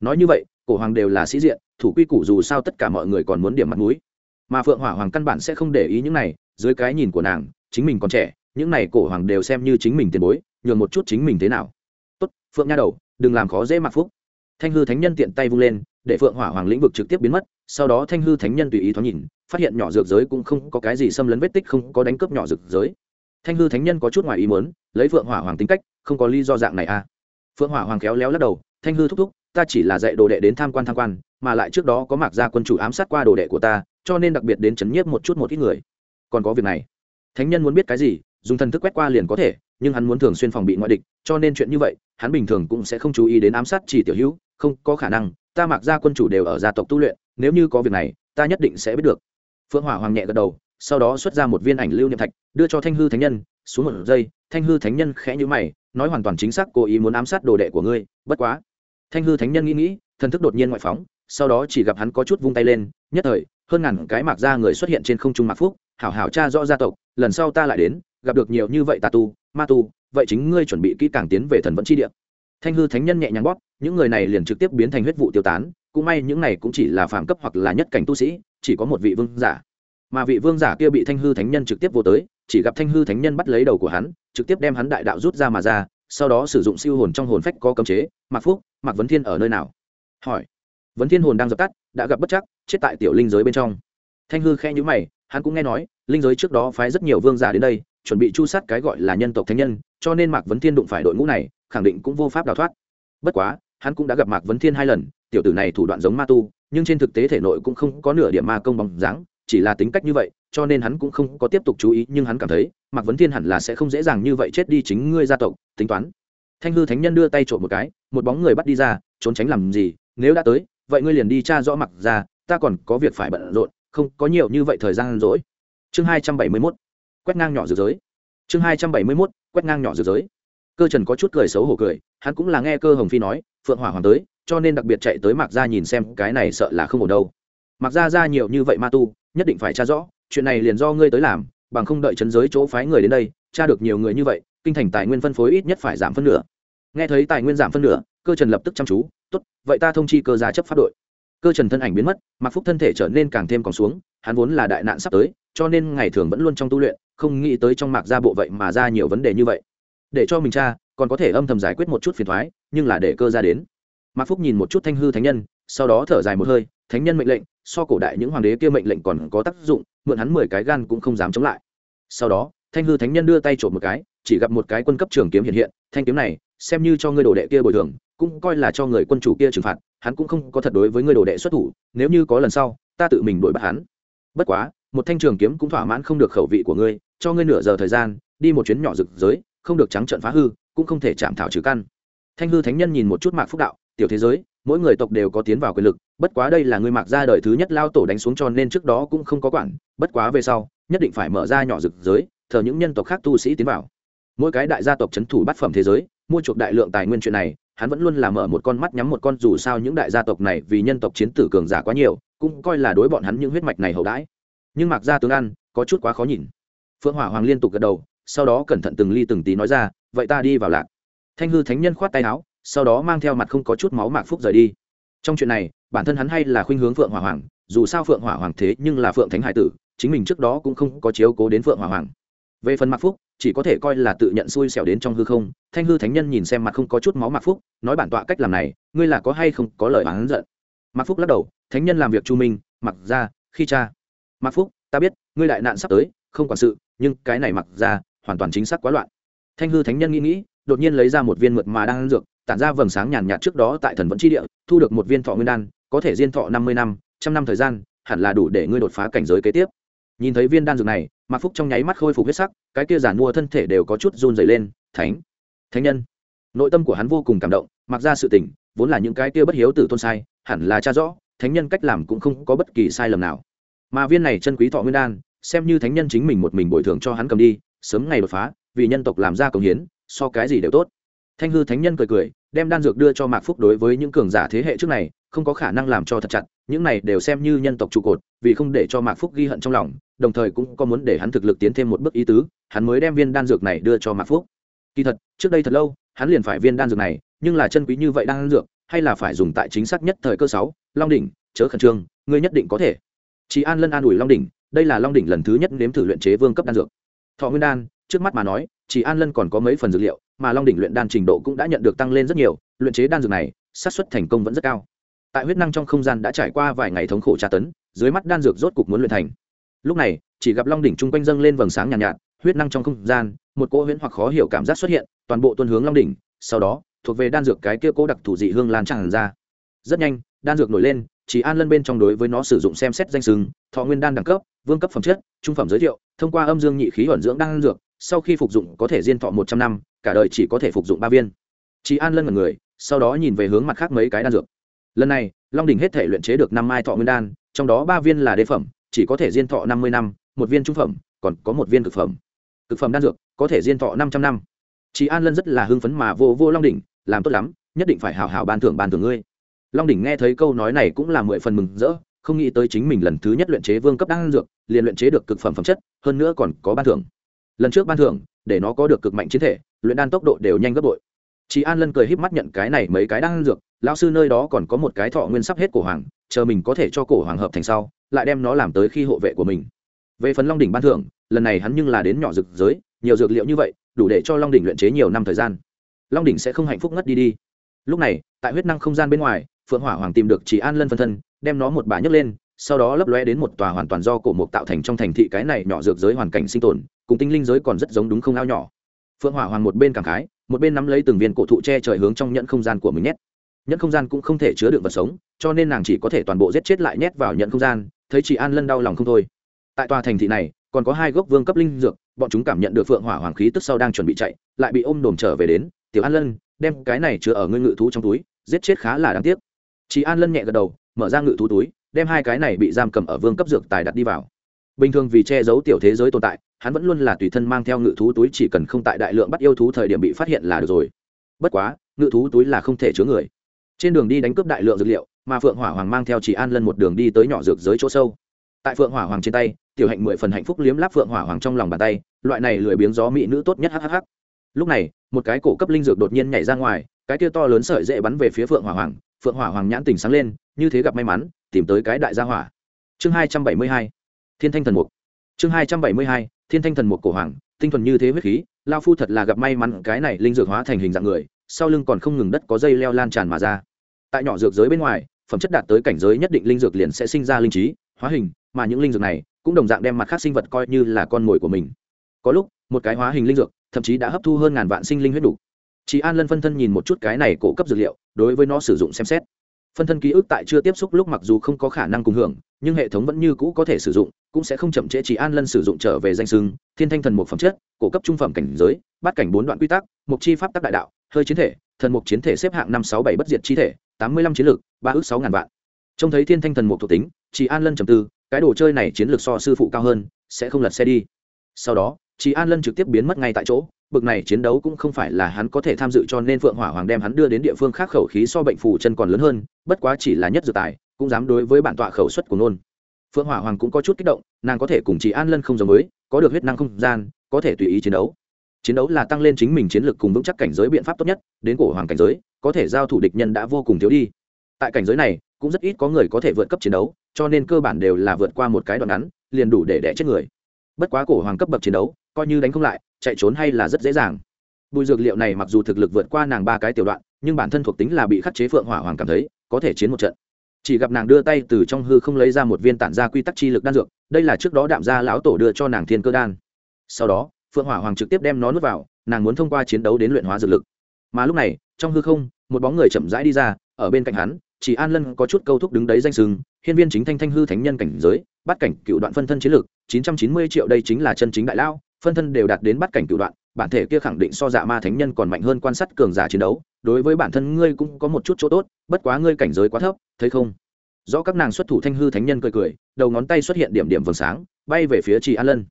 Nói như vậy, cổ hoàng đều là sĩ diện, thủ quy củ dù sao tất cả mọi người còn muốn điểm mặt mũi. Mà phượng hỏa hoàng căn bản sẽ không để ý những này, dưới cái nhìn của nàng, chính mình còn trẻ, những này cổ hoàng đều xem như chính mình tiền bối nhường một chút chính mình thế nào. Tốt, phượng nha đầu, đừng làm khó dễ mặc phúc. Thanh hư thánh nhân tiện tay vung lên, để phượng hỏa hoàng lĩnh vực trực tiếp biến mất, sau đó thanh hư thánh nhân tùy ý thoáng nhìn, phát hiện nhỏ dược giới cũng không có cái gì xâm lấn vết tích không có đánh cướp nhỏ dược giới. Thanh hư thánh nhân có chút ngoài ý muốn, lấy phượng hỏa hoàng tính cách, không có lý do dạng này à. Phượng hỏa hoàng khéo léo lắc đầu, thanh hư thúc thúc, ta chỉ là dạy đồ đệ đến tham quan tham quan, mà lại trước đó có mạc gia quân chủ ám sát qua đồ đệ của ta, cho nên đặc biệt đến chấn nhiếp một chút một ít người. Còn có việc này. Thánh nhân muốn biết cái gì dùng thần thức quét qua liền có thể, nhưng hắn muốn thường xuyên phòng bị ngoại địch, cho nên chuyện như vậy, hắn bình thường cũng sẽ không chú ý đến ám sát chỉ tiểu hữu, không có khả năng, ta mặc ra quân chủ đều ở gia tộc tu luyện, nếu như có việc này, ta nhất định sẽ biết được. Phượng hỏa hoàng nhẹ gật đầu, sau đó xuất ra một viên ảnh lưu niệm thạch, đưa cho thanh hư thánh nhân, xuống một giây, thanh hư thánh nhân khẽ nhữ mày, nói hoàn toàn chính xác cố ý muốn ám sát đồ đệ của ngươi, bất quá. Thanh hư thánh nhân nghĩ nghĩ, thần thức đột nhiên ngoại phóng, sau đó chỉ gặp hắn có chút vung tay lên, nhất thời, hơn ngàn cái mạc ra người xuất hiện trên không trung mạc phúc, hảo hảo cha rõ gia tộc, lần sau ta lại đến gặp được nhiều như vậy tà tu, ma tu, vậy chính ngươi chuẩn bị kỹ càng tiến về thần vẫn chi địa. Thanh hư thánh nhân nhẹ nhàng bóp, những người này liền trực tiếp biến thành huyết vụ tiêu tán, cũng may những này cũng chỉ là phạm cấp hoặc là nhất cảnh tu sĩ, chỉ có một vị vương giả. Mà vị vương giả kia bị thanh hư thánh nhân trực tiếp vô tới, chỉ gặp thanh hư thánh nhân bắt lấy đầu của hắn, trực tiếp đem hắn đại đạo rút ra mà ra, sau đó sử dụng siêu hồn trong hồn phách có cấm chế, mạc phúc, mạc vấn thiên ở nơi nào? Hỏi. Vấn thiên hồn đang dập tắt, đã gặp bất chắc, chết tại tiểu linh giới bên trong. Thanh hư khe nhữ mày, hắn cũng nghe nói, linh giới trước đó phái rất nhiều vương giả đến đây chuẩn bị chu sát cái gọi là nhân tộc thánh nhân, cho nên mạc vấn thiên đụng phải đội ngũ này, khẳng định cũng vô pháp đào thoát. Bất quá, hắn cũng đã gặp mạc vấn thiên hai lần, tiểu tử này thủ đoạn giống ma tu, nhưng trên thực tế thể nội cũng không có nửa điểm ma công bằng dáng, chỉ là tính cách như vậy, cho nên hắn cũng không có tiếp tục chú ý, nhưng hắn cảm thấy, mạc vấn thiên hẳn là sẽ không dễ dàng như vậy chết đi chính ngươi gia tộc, tính toán. Thanh hư thánh nhân đưa tay trộm một cái, một bóng người bắt đi ra, trốn tránh làm gì, nếu đã tới, vậy ngươi liền đi tra rõ mặc ra, ta còn có việc phải bận rộn, không có nhiều như vậy thời gian rỗi. Chương hai trăm bảy mươi mốt quét ngang nhỏ dược giới chương hai trăm bảy mươi mốt, quét ngang nhỏ dược giới cơ trần có chút cười xấu hổ cười, hắn cũng là nghe cơ hồng phi nói, phượng hỏa hoàng tới, cho nên đặc biệt chạy tới mạc gia nhìn xem, cái này sợ là không ổn đâu. Mạc gia ra nhiều như vậy ma tu, nhất định phải tra rõ, chuyện này liền do ngươi tới làm, bằng không đợi chấn giới chỗ phái người đến đây, tra được nhiều người như vậy, kinh thành tài nguyên phân phối ít nhất phải giảm phân nửa. Nghe thấy tài nguyên giảm phân nửa, cơ trần lập tức chăm chú, tốt, vậy ta thông chi cơ giá chấp pháp đội. Cơ trần thân ảnh biến mất mặc phúc thân thể trở nên càng thêm còn xuống hắn vốn là đại nạn sắp tới, cho nên ngày thường vẫn luôn trong tu luyện, không nghĩ tới trong mạc ra bộ vậy mà ra nhiều vấn đề như vậy. Để cho mình cha còn có thể âm thầm giải quyết một chút phiền thoái, nhưng là để cơ ra đến. Mạc phúc nhìn một chút thanh hư thánh nhân, sau đó thở dài một hơi, thánh nhân mệnh lệnh, so cổ đại những hoàng đế kia mệnh lệnh còn có tác dụng, mượn hắn mười cái gan cũng không dám chống lại. Sau đó, thanh hư thánh nhân đưa tay trộm một cái, chỉ gặp một cái quân cấp trường kiếm hiện hiện, thanh kiếm này, xem như cho ngươi đồ đệ kia bồi thường, cũng coi là cho người quân chủ kia trừng phạt, hắn cũng không có thật đối với người đồ đệ xuất thủ, nếu như có lần sau, ta tự mình đuổi bắt hắn bất quá, một thanh trường kiếm cũng thỏa mãn không được khẩu vị của ngươi, cho ngươi nửa giờ thời gian, đi một chuyến nhỏ rực giới không được trắng trận phá hư, cũng không thể chạm thảo trừ căn. Thanh hư thánh nhân nhìn một chút mạc phúc đạo, tiểu thế giới, mỗi người tộc đều có tiến vào quyền lực, bất quá đây là người mạc ra đời thứ nhất lao tổ đánh xuống cho nên trước đó cũng không có quản, bất quá về sau, nhất định phải mở ra nhỏ rực giới thờ những nhân tộc khác tu sĩ tiến vào. Mỗi cái đại gia tộc c h ấ n thủ bát phẩm thế giới, mua chuộc đại lượng tài nguyên chuyện này hắn vẫn luôn là mở một con mắt nhắm một con dù sao những đại gia tộc này vì nhân tộc chiến tử cường giả quá nhiều, cũng coi là đối bọn hắn những huyết mạch này hậu đãi. Nhưng mặc ra tướng ăn, có chút quá khó nhìn. Phượng hỏa hoàng liên tục gật đầu, sau đó cẩn thận từng ly từng tí nói ra, vậy ta đi vào lạc. Thanh hư thánh nhân khoát tay áo, sau đó mang theo mặt không có chút máu mạc phúc rời đi. Trong chuyện này, bản thân hắn hay là khuynh hướng phượng hỏa hoàng, dù sao phượng hỏa hoàng thế nhưng là phượng thánh hải tử, chính mình trước đó cũng không có chiếu cố đến phượng hỏa hoàng. Về phần mạc phúc chỉ có thể coi là tự nhận xui xẻo đến trong hư không, thanh hư thánh nhân nhìn xem mặt không có chút máu mạc phúc, nói bản tọa cách làm này, ngươi là có hay không có lời oán giận? Mạc phúc lắc đầu, thánh nhân làm việc chu minh, mặc ra, khi cha. Mạc phúc, ta biết, ngươi đại nạn sắp tới, không quản sự, nhưng cái này mặc ra, hoàn toàn chính xác quá loạn. Thanh hư thánh nhân nghĩ nghĩ, đột nhiên lấy ra một viên mượt mà đang ăn dược, tản ra vầng sáng nhàn nhạt trước đó tại thần vẫn chi địa, thu được một viên thọ nguyên đan, có thể diên thọ năm mươi năm, trăm năm thời gian, hẳn là đủ để ngươi đột phá cảnh giới kế tiếp nhìn thấy viên đan dược này, mạc phúc trong nháy mắt khôi phục huyết sắc, cái kia giản mua thân thể đều có chút run dày lên, thánh thánh nhân. Nội tâm của hắn vô cùng cảm động, mặc ra sự tỉnh vốn là những cái kia bất hiếu tử tôn sai, hẳn là cha rõ, thánh nhân cách làm cũng không có bất kỳ sai lầm nào. Mà viên này chân quý thọ nguyên đan, xem như thánh nhân chính mình một mình bồi thường cho hắn cầm đi, sớm ngày đột phá, vì nhân tộc làm ra công hiến, so cái gì đều tốt. Thanh hư thánh nhân cười cười, đem đan dược đưa cho mạc phúc đối với những cường giả thế hệ trước này, không có khả năng làm cho thật chặt, những này đều xem như nhân tộc trụ cột, vì không để cho mạc phúc ghi hận trong lòng đồng thời cũng có muốn để hắn thực lực tiến thêm một bước ý tứ, hắn mới đem viên đan dược này đưa cho mạc phúc. Kỳ thật, trước đây thật lâu, hắn liền phải viên đan dược này, nhưng là chân quý như vậy đan dược, hay là phải dùng tại chính xác nhất thời cơ sáu, long đỉnh, chớ khẩn trương, ngươi nhất định có thể. Chị an lân an ủi long đỉnh, đây là long đỉnh lần thứ nhất nếm thử luyện chế vương cấp đan dược. Thọ nguyên đan, trước mắt mà nói, chỉ an lân còn có mấy phần dược liệu, mà long đỉnh luyện đan trình độ cũng đã nhận được tăng lên rất nhiều, luyện chế đan dược này, xác suất thành công vẫn rất cao. Tại huyết năng trong không gian đã trải qua vài ngày thống khổ tra tấn, dưới mắt đan dược rốt cục muốn luyện thành lúc này chỉ gặp long đỉnh chung quanh dâng lên vầng sáng nhàn nhạt, nhạt huyết năng trong không gian một cỗ huyễn hoặc khó hiểu cảm giác xuất hiện toàn bộ tuân hướng long đỉnh sau đó thuộc về đan dược cái kia cố đặc thủ dị hương lan tràn ra. Rất nhanh đan dược nổi lên chỉ an lân bên trong đối với nó sử dụng xem xét danh sừng thọ nguyên đan đẳng cấp vương cấp phẩm chất trung phẩm giới thiệu thông qua âm dương nhị khí ẩn dưỡng đan dược sau khi phục dụng có thể diên thọ một trăm năm cả đời chỉ có thể phục dụng ba viên. Chỉ an lân mật người sau đó nhìn về hướng mặt khác mấy cái đan dược. Lần này long đình hết thể luyện chế được năm mai thọ nguyên đan trong đó ba viên là đế phẩm chỉ có thể diên thọ năm mươi năm, một viên trung phẩm, còn có một viên cực phẩm. Cực phẩm đan dược, có thể diên thọ năm trăm năm. Chị an lân rất là hưng phấn mà vô vô long đỉnh, làm tốt lắm, nhất định phải hào hào ban thưởng ban thưởng ngươi. Long đỉnh nghe thấy câu nói này cũng là mười phần mừng rỡ, không nghĩ tới chính mình lần thứ nhất luyện chế vương cấp đan dược, liền luyện chế được cực phẩm phẩm chất, hơn nữa còn có ban thưởng. Lần trước ban thưởng, để nó có được cực mạnh chiến thể, luyện đan tốc độ đều nhanh gấp bội. Chị an lân cười híp mắt nhận cái này mấy cái đan dược, lão sư nơi đó còn có một cái thọ nguyên sắp hết cổ hoàng chờ mình có thể cho cổ hoàng hợp thành sau, lại đem nó làm tới khi hộ vệ của mình. Về phần long đỉnh ban thưởng, lần này hắn nhưng là đến nhỏ dược giới, nhiều dược liệu như vậy, đủ để cho long đỉnh luyện chế nhiều năm thời gian. Long đỉnh sẽ không hạnh phúc ngất đi đi. Lúc này, tại huyết năng không gian bên ngoài, phượng hỏa hoàng tìm được chỉ an lân phân thân, đem nó một bà nhấc lên, sau đó lấp lóe đến một tòa hoàn toàn do cổ mục tạo thành trong thành thị cái này nhỏ dược giới hoàn cảnh sinh tồn, cùng tinh linh giới còn rất giống đúng không ao nhỏ. Phượng hỏa hoàng một bên cảm khái, một bên nắm lấy từng viên cổ thụ che trời hướng trong nhận không gian của mình nhét nhận không gian cũng không thể chứa đựng vật sống, cho nên nàng chỉ có thể toàn bộ giết chết lại nhét vào nhận không gian, thấy chị an lân đau lòng không thôi. Tại tòa thành thị này, còn có hai gốc vương cấp linh dược, bọn chúng cảm nhận được phượng hỏa hoàng khí tức sau đang chuẩn bị chạy, lại bị ôm đồm trở về đến, tiểu an lân, đem cái này chứa ở ngươi ngự thú trong túi, giết chết khá là đáng tiếc. Chị an lân nhẹ gật đầu, mở ra ngự thú túi, đem hai cái này bị giam cầm ở vương cấp dược tài đặt đi vào. Bình thường vì che giấu tiểu thế giới tồn tại, hắn vẫn luôn là tùy thân mang theo ngự thú túi chỉ cần không tại đại lượng bắt yêu thú thời điểm bị phát hiện là được rồi. Bất quá, ngự thú túi là không thể chứa người trên đường đi đánh cướp đại lượng dược liệu, mà phượng hỏa hoàng mang theo chỉ an lân một đường đi tới nhỏ dược giới chỗ sâu. Tại phượng hỏa hoàng trên tay, tiểu hạnh mười phần hạnh phúc liếm láp phượng hỏa hoàng trong lòng bàn tay, loại này lười biếng gió mỹ nữ tốt nhất hhh lúc này, một cái cổ cấp linh dược đột nhiên nhảy ra ngoài, cái kia to lớn sợi dễ bắn về phía phượng hỏa hoàng, phượng hỏa hoàng nhãn tỉnh sáng lên, như thế gặp may mắn, tìm tới cái đại gia hỏa. Chương hai trăm bảy mươi hai, thiên thanh thần mục. Chương hai trăm bảy mươi hai, thiên thanh thần mục cổ hoàng, tinh thuần như thế huyết khí, lao phu thật là gặp may mắn, cái này linh dược hóa thành hình dạng người, sau lưng còn không ngừng đất có dây leo lan tràn mà ra tại nhỏ dược giới bên ngoài, phẩm chất đạt tới cảnh giới nhất định linh dược liền sẽ sinh ra linh trí, hóa hình, mà những linh dược này cũng đồng dạng đem mặt khác sinh vật coi như là con mồi của mình. Có lúc, một cái hóa hình linh dược, thậm chí đã hấp thu hơn ngàn vạn sinh linh huyết đủ. Chị an lân phân thân nhìn một chút cái này cổ cấp dược liệu, đối với nó sử dụng xem xét. Phân thân ký ức tại chưa tiếp xúc lúc mặc dù không có khả năng cùng hưởng, nhưng hệ thống vẫn như cũ có thể sử dụng, cũng sẽ không chậm trễ chỉ an lân sử dụng trở về danh sưng thiên thanh thần một phẩm chất, cổ cấp trung phẩm cảnh giới, bát cảnh bốn đoạn quy tắc, mục chi pháp tắc đại đạo hơi chiến thể, thần mục chiến thể xếp hạng năm sáu bảy bất diệt chi thể, tám mươi lăm chiến lược ba ước sáu ngàn vạn. Trông thấy thiên thanh thần mục thuộc tính chỉ an lân trầm tư, cái đồ chơi này chiến lược so sư phụ cao hơn, sẽ không lật xe đi. Sau đó chị an lân trực tiếp biến mất ngay tại chỗ, bực này chiến đấu cũng không phải là hắn có thể tham dự cho nên phượng hỏa hoàng đem hắn đưa đến địa phương khác khẩu khí so bệnh phù chân còn lớn hơn, bất quá chỉ là nhất dự tài, cũng dám đối với bản tọa khẩu suất của nôn. Phượng hỏa hoàng cũng có chút kích động, nàng có thể cùng chị an lân không giống với, có được huyết năng không gian, có thể tùy ý chiến đấu chiến đấu là tăng lên chính mình chiến lược cùng vững chắc cảnh giới biện pháp tốt nhất, đến cổ hoàng cảnh giới, có thể giao thủ địch nhân đã vô cùng thiếu đi. Tại cảnh giới này, cũng rất ít có người có thể vượt cấp chiến đấu, cho nên cơ bản đều là vượt qua một cái đoạn ngắn, liền đủ để đẻ chết người. Bất quá cổ hoàng cấp bậc chiến đấu, coi như đánh không lại, chạy trốn hay là rất dễ dàng. Bùi dược liệu này mặc dù thực lực vượt qua nàng ba cái tiểu đoạn, nhưng bản thân thuộc tính là bị khắc chế phượng hỏa hoàng cảm thấy, có thể chiến một trận. Chỉ gặp nàng đưa tay từ trong hư không lấy ra một viên tản gia quy tắc chi lực đan dược, đây là trước đó đạm gia lão tổ đưa cho nàng thiên cơ đan. Sau đó phượng hỏa hoàng trực tiếp đem nó nuốt vào, nàng muốn thông qua chiến đấu đến luyện hóa dược lực. Mà lúc này, trong hư không, một bóng người chậm rãi đi ra, ở bên cạnh hắn, chỉ an lân có chút câu thúc đứng đấy danh sừng hiên viên chính thanh thanh hư thánh nhân cảnh giới, bắt cảnh cựu đoạn phân thân chiến lược chín trăm chín mươi triệu đây chính là chân chính đại lao phân thân đều đạt đến bắt cảnh cựu đoạn, bản thể kia khẳng định so dạ ma thánh nhân còn mạnh hơn quan sát cường giả chiến đấu, đối với bản thân ngươi cũng có một chút chỗ tốt, bất quá ngươi cảnh giới quá thấp, thấy không? Do các nàng xuất thủ thanh hư thánh nhân cười cười, đầu ngón tay xuất hiện điểm điểm vầng sáng, bay về phía chị an lân.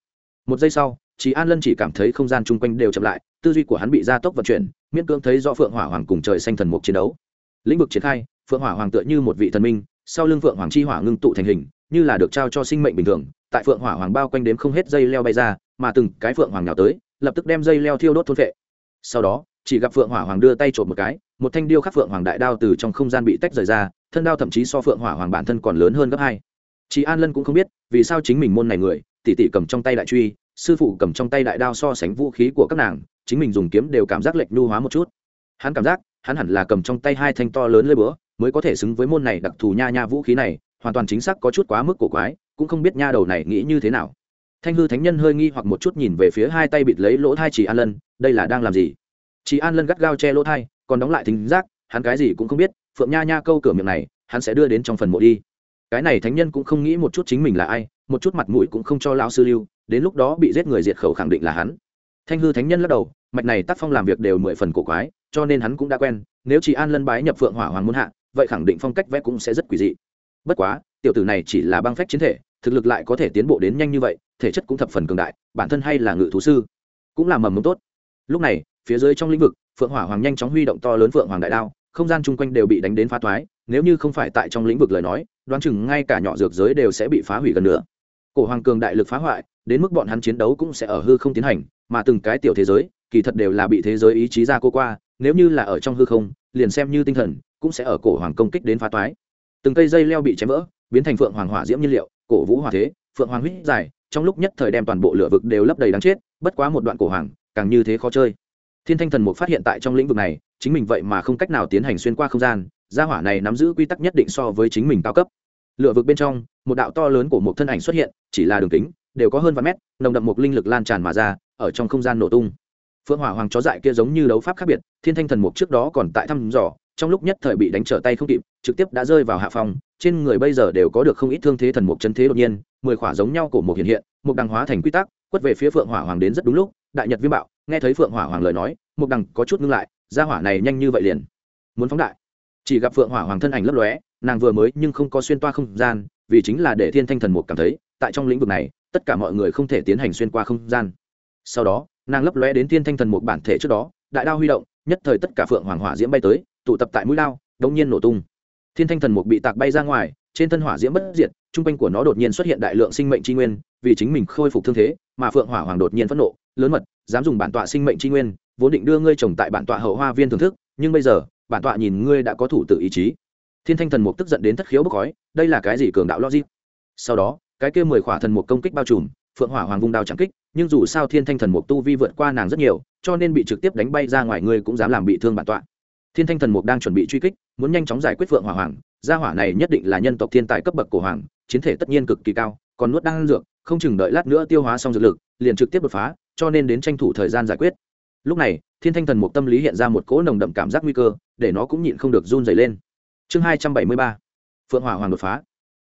Một giây sau chị an lân chỉ cảm thấy không gian chung quanh đều chậm lại, tư duy của hắn bị gia tốc vận chuyển, miễn cưỡng thấy do phượng hỏa hoàng cùng trời xanh thần mục chiến đấu. Lĩnh vực triển khai, phượng hỏa hoàng tựa như một vị thần minh, sau lưng phượng hoàng chi hỏa ngưng tụ thành hình, như là được trao cho sinh mệnh bình thường, tại phượng hỏa hoàng bao quanh đếm không hết dây leo bay ra, mà từng cái phượng hoàng nào tới, lập tức đem dây leo thiêu đốt thôn vệ sau đó, chỉ gặp phượng hỏa hoàng đưa tay trộm một cái, một thanh điêu khắc phượng hoàng đại đao từ trong không gian bị tách rời ra, thân đao thậm chí so phượng hỏa hoàng bản thân còn lớn hơn gấp hai. Chị an lân cũng không biết, vì sao chính mình môn này người tỷ tỷ cầm trong tay đại truy sư phụ cầm trong tay đại đao so sánh vũ khí của các nàng, chính mình dùng kiếm đều cảm giác lệch nhu hóa một chút. Hắn cảm giác, hắn hẳn là cầm trong tay hai thanh to lớn lơi bữa mới có thể xứng với môn này đặc thù nha nha vũ khí này, hoàn toàn chính xác có chút quá mức cổ quái, cũng không biết nha đầu này nghĩ như thế nào. Thanh hư thánh nhân hơi nghi hoặc một chút nhìn về phía hai tay bịt lấy lỗ thai chỉ an lân, đây là đang làm gì? Chị an lân gắt gao che lỗ thai, còn đóng lại thính giác, hắn cái gì cũng không biết, phượng nha nha câu cửa miệng này, hắn sẽ đưa đến trong phần mộ đi. Cái này thánh nhân cũng không nghĩ một chút chính mình là ai, một chút mặt mũi cũng không cho lão sư lưu đến lúc đó bị giết người diệt khẩu khẳng định là hắn. Thanh hư thánh nhân lắc đầu, mạch này tác phong làm việc đều mười phần cổ quái, cho nên hắn cũng đã quen, nếu chỉ an lân bái nhập phượng hỏa hoàng muốn hạ, vậy khẳng định phong cách vẽ cũng sẽ rất quỷ dị. Bất quá, tiểu tử này chỉ là băng phách chiến thể, thực lực lại có thể tiến bộ đến nhanh như vậy, thể chất cũng thập phần cường đại, bản thân hay là ngự thú sư, cũng là mầm mống tốt. Lúc này, phía dưới trong lĩnh vực, phượng hỏa hoàng nhanh chóng huy động to lớn phượng hoàng đại đao, không gian chung quanh đều bị đánh đến phá thoái nếu như không phải tại trong lĩnh vực lời nói, đoán chừng ngay cả nhỏ dược giới đều sẽ bị phá hủy gần nữa cổ hoàng cường đại lực phá hoại đến mức bọn hắn chiến đấu cũng sẽ ở hư không tiến hành, mà từng cái tiểu thế giới, kỳ thật đều là bị thế giới ý chí ra cô qua, nếu như là ở trong hư không, liền xem như tinh thần, cũng sẽ ở cổ hoàng công kích đến phá toái. Từng cây dây leo bị chém vỡ, biến thành phượng hoàng hỏa diễm nhiên liệu, cổ vũ hỏa thế, phượng hoàng huyết dài trong lúc nhất thời đem toàn bộ lửa vực đều lấp đầy đáng chết, bất quá một đoạn cổ hoàng, càng như thế khó chơi. Thiên thanh thần mục phát hiện tại trong lĩnh vực này, chính mình vậy mà không cách nào tiến hành xuyên qua không gian, gia hỏa này nắm giữ quy tắc nhất định so với chính mình cao cấp. Lửa vực bên trong, một đạo to lớn của một thân ảnh xuất hiện, chỉ là đường kính đều có hơn vài mét, nồng đậm một linh lực lan tràn mà ra, ở trong không gian nổ tung. Phượng hỏa hoàng chó dại kia giống như đấu pháp khác biệt, thiên thanh thần mục trước đó còn tại thăm dò, trong lúc nhất thời bị đánh trở tay không kịp, trực tiếp đã rơi vào hạ phòng trên người bây giờ đều có được không ít thương thế thần mục chân thế đột nhiên, mười khỏa giống nhau cổ mục hiện hiện, mục đằng hóa thành quy tắc, quất về phía phượng hỏa hoàng đến rất đúng lúc, đại nhật viêm bạo, nghe thấy phượng hỏa hoàng lời nói, mục đằng có chút ngưng lại ra hỏa này nhanh như vậy liền, muốn phóng đại. Chỉ gặp phượng hỏa hoàng thân ảnh lấp lóe, nàng vừa mới nhưng không có xuyên toa không gian, vì chính là để thiên thanh thần mục cảm thấy tại trong lĩnh vực này, tất cả mọi người không thể tiến hành xuyên qua không gian. Sau đó, nàng lấp lóe đến thiên thanh thần mục bản thể trước đó, đại đao huy động, nhất thời tất cả phượng hoàng hỏa diễm bay tới, tụ tập tại mũi lao đống nhiên nổ tung. Thiên thanh thần mục bị tạc bay ra ngoài, trên thân hỏa diễm bất diệt, trung quanh của nó đột nhiên xuất hiện đại lượng sinh mệnh tri nguyên, vì chính mình khôi phục thương thế, mà phượng hỏa hoàng đột nhiên phẫn nộ, lớn mật, dám dùng bản tọa sinh mệnh tri nguyên, vốn định đưa ngươi trồng tại bản tọa hậu hoa viên thưởng thức, nhưng bây giờ, bản tọa nhìn ngươi đã có thủ tự ý chí. Thiên thanh thần mục tức giận đến thất khiếu bốc khói, đây là cái gì cường đạo logic? Sau đó cái kia mười khỏa thần mục công kích bao trùm, phượng hỏa hoàng vung đao chẳng kích, nhưng dù sao thiên thanh thần mục tu vi vượt qua nàng rất nhiều, cho nên bị trực tiếp đánh bay ra ngoài ngươi cũng dám làm bị thương bản tọa. Thiên thanh thần mục đang chuẩn bị truy kích, muốn nhanh chóng giải quyết phượng hỏa hoàng, gia hỏa này nhất định là nhân tộc thiên tài cấp bậc của hoàng, chiến thể tất nhiên cực kỳ cao, còn nuốt đang ăn dược, không chừng đợi lát nữa tiêu hóa xong dược lực, liền trực tiếp đột phá, cho nên đến tranh thủ thời gian giải quyết. Lúc này, thiên thanh thần mục tâm lý hiện ra một cỗ nồng đậm cảm giác nguy cơ, để nó cũng nhịn không được run dày lên. Chương hai trăm bảy mươi ba, phượng hỏa hoàng đột phá.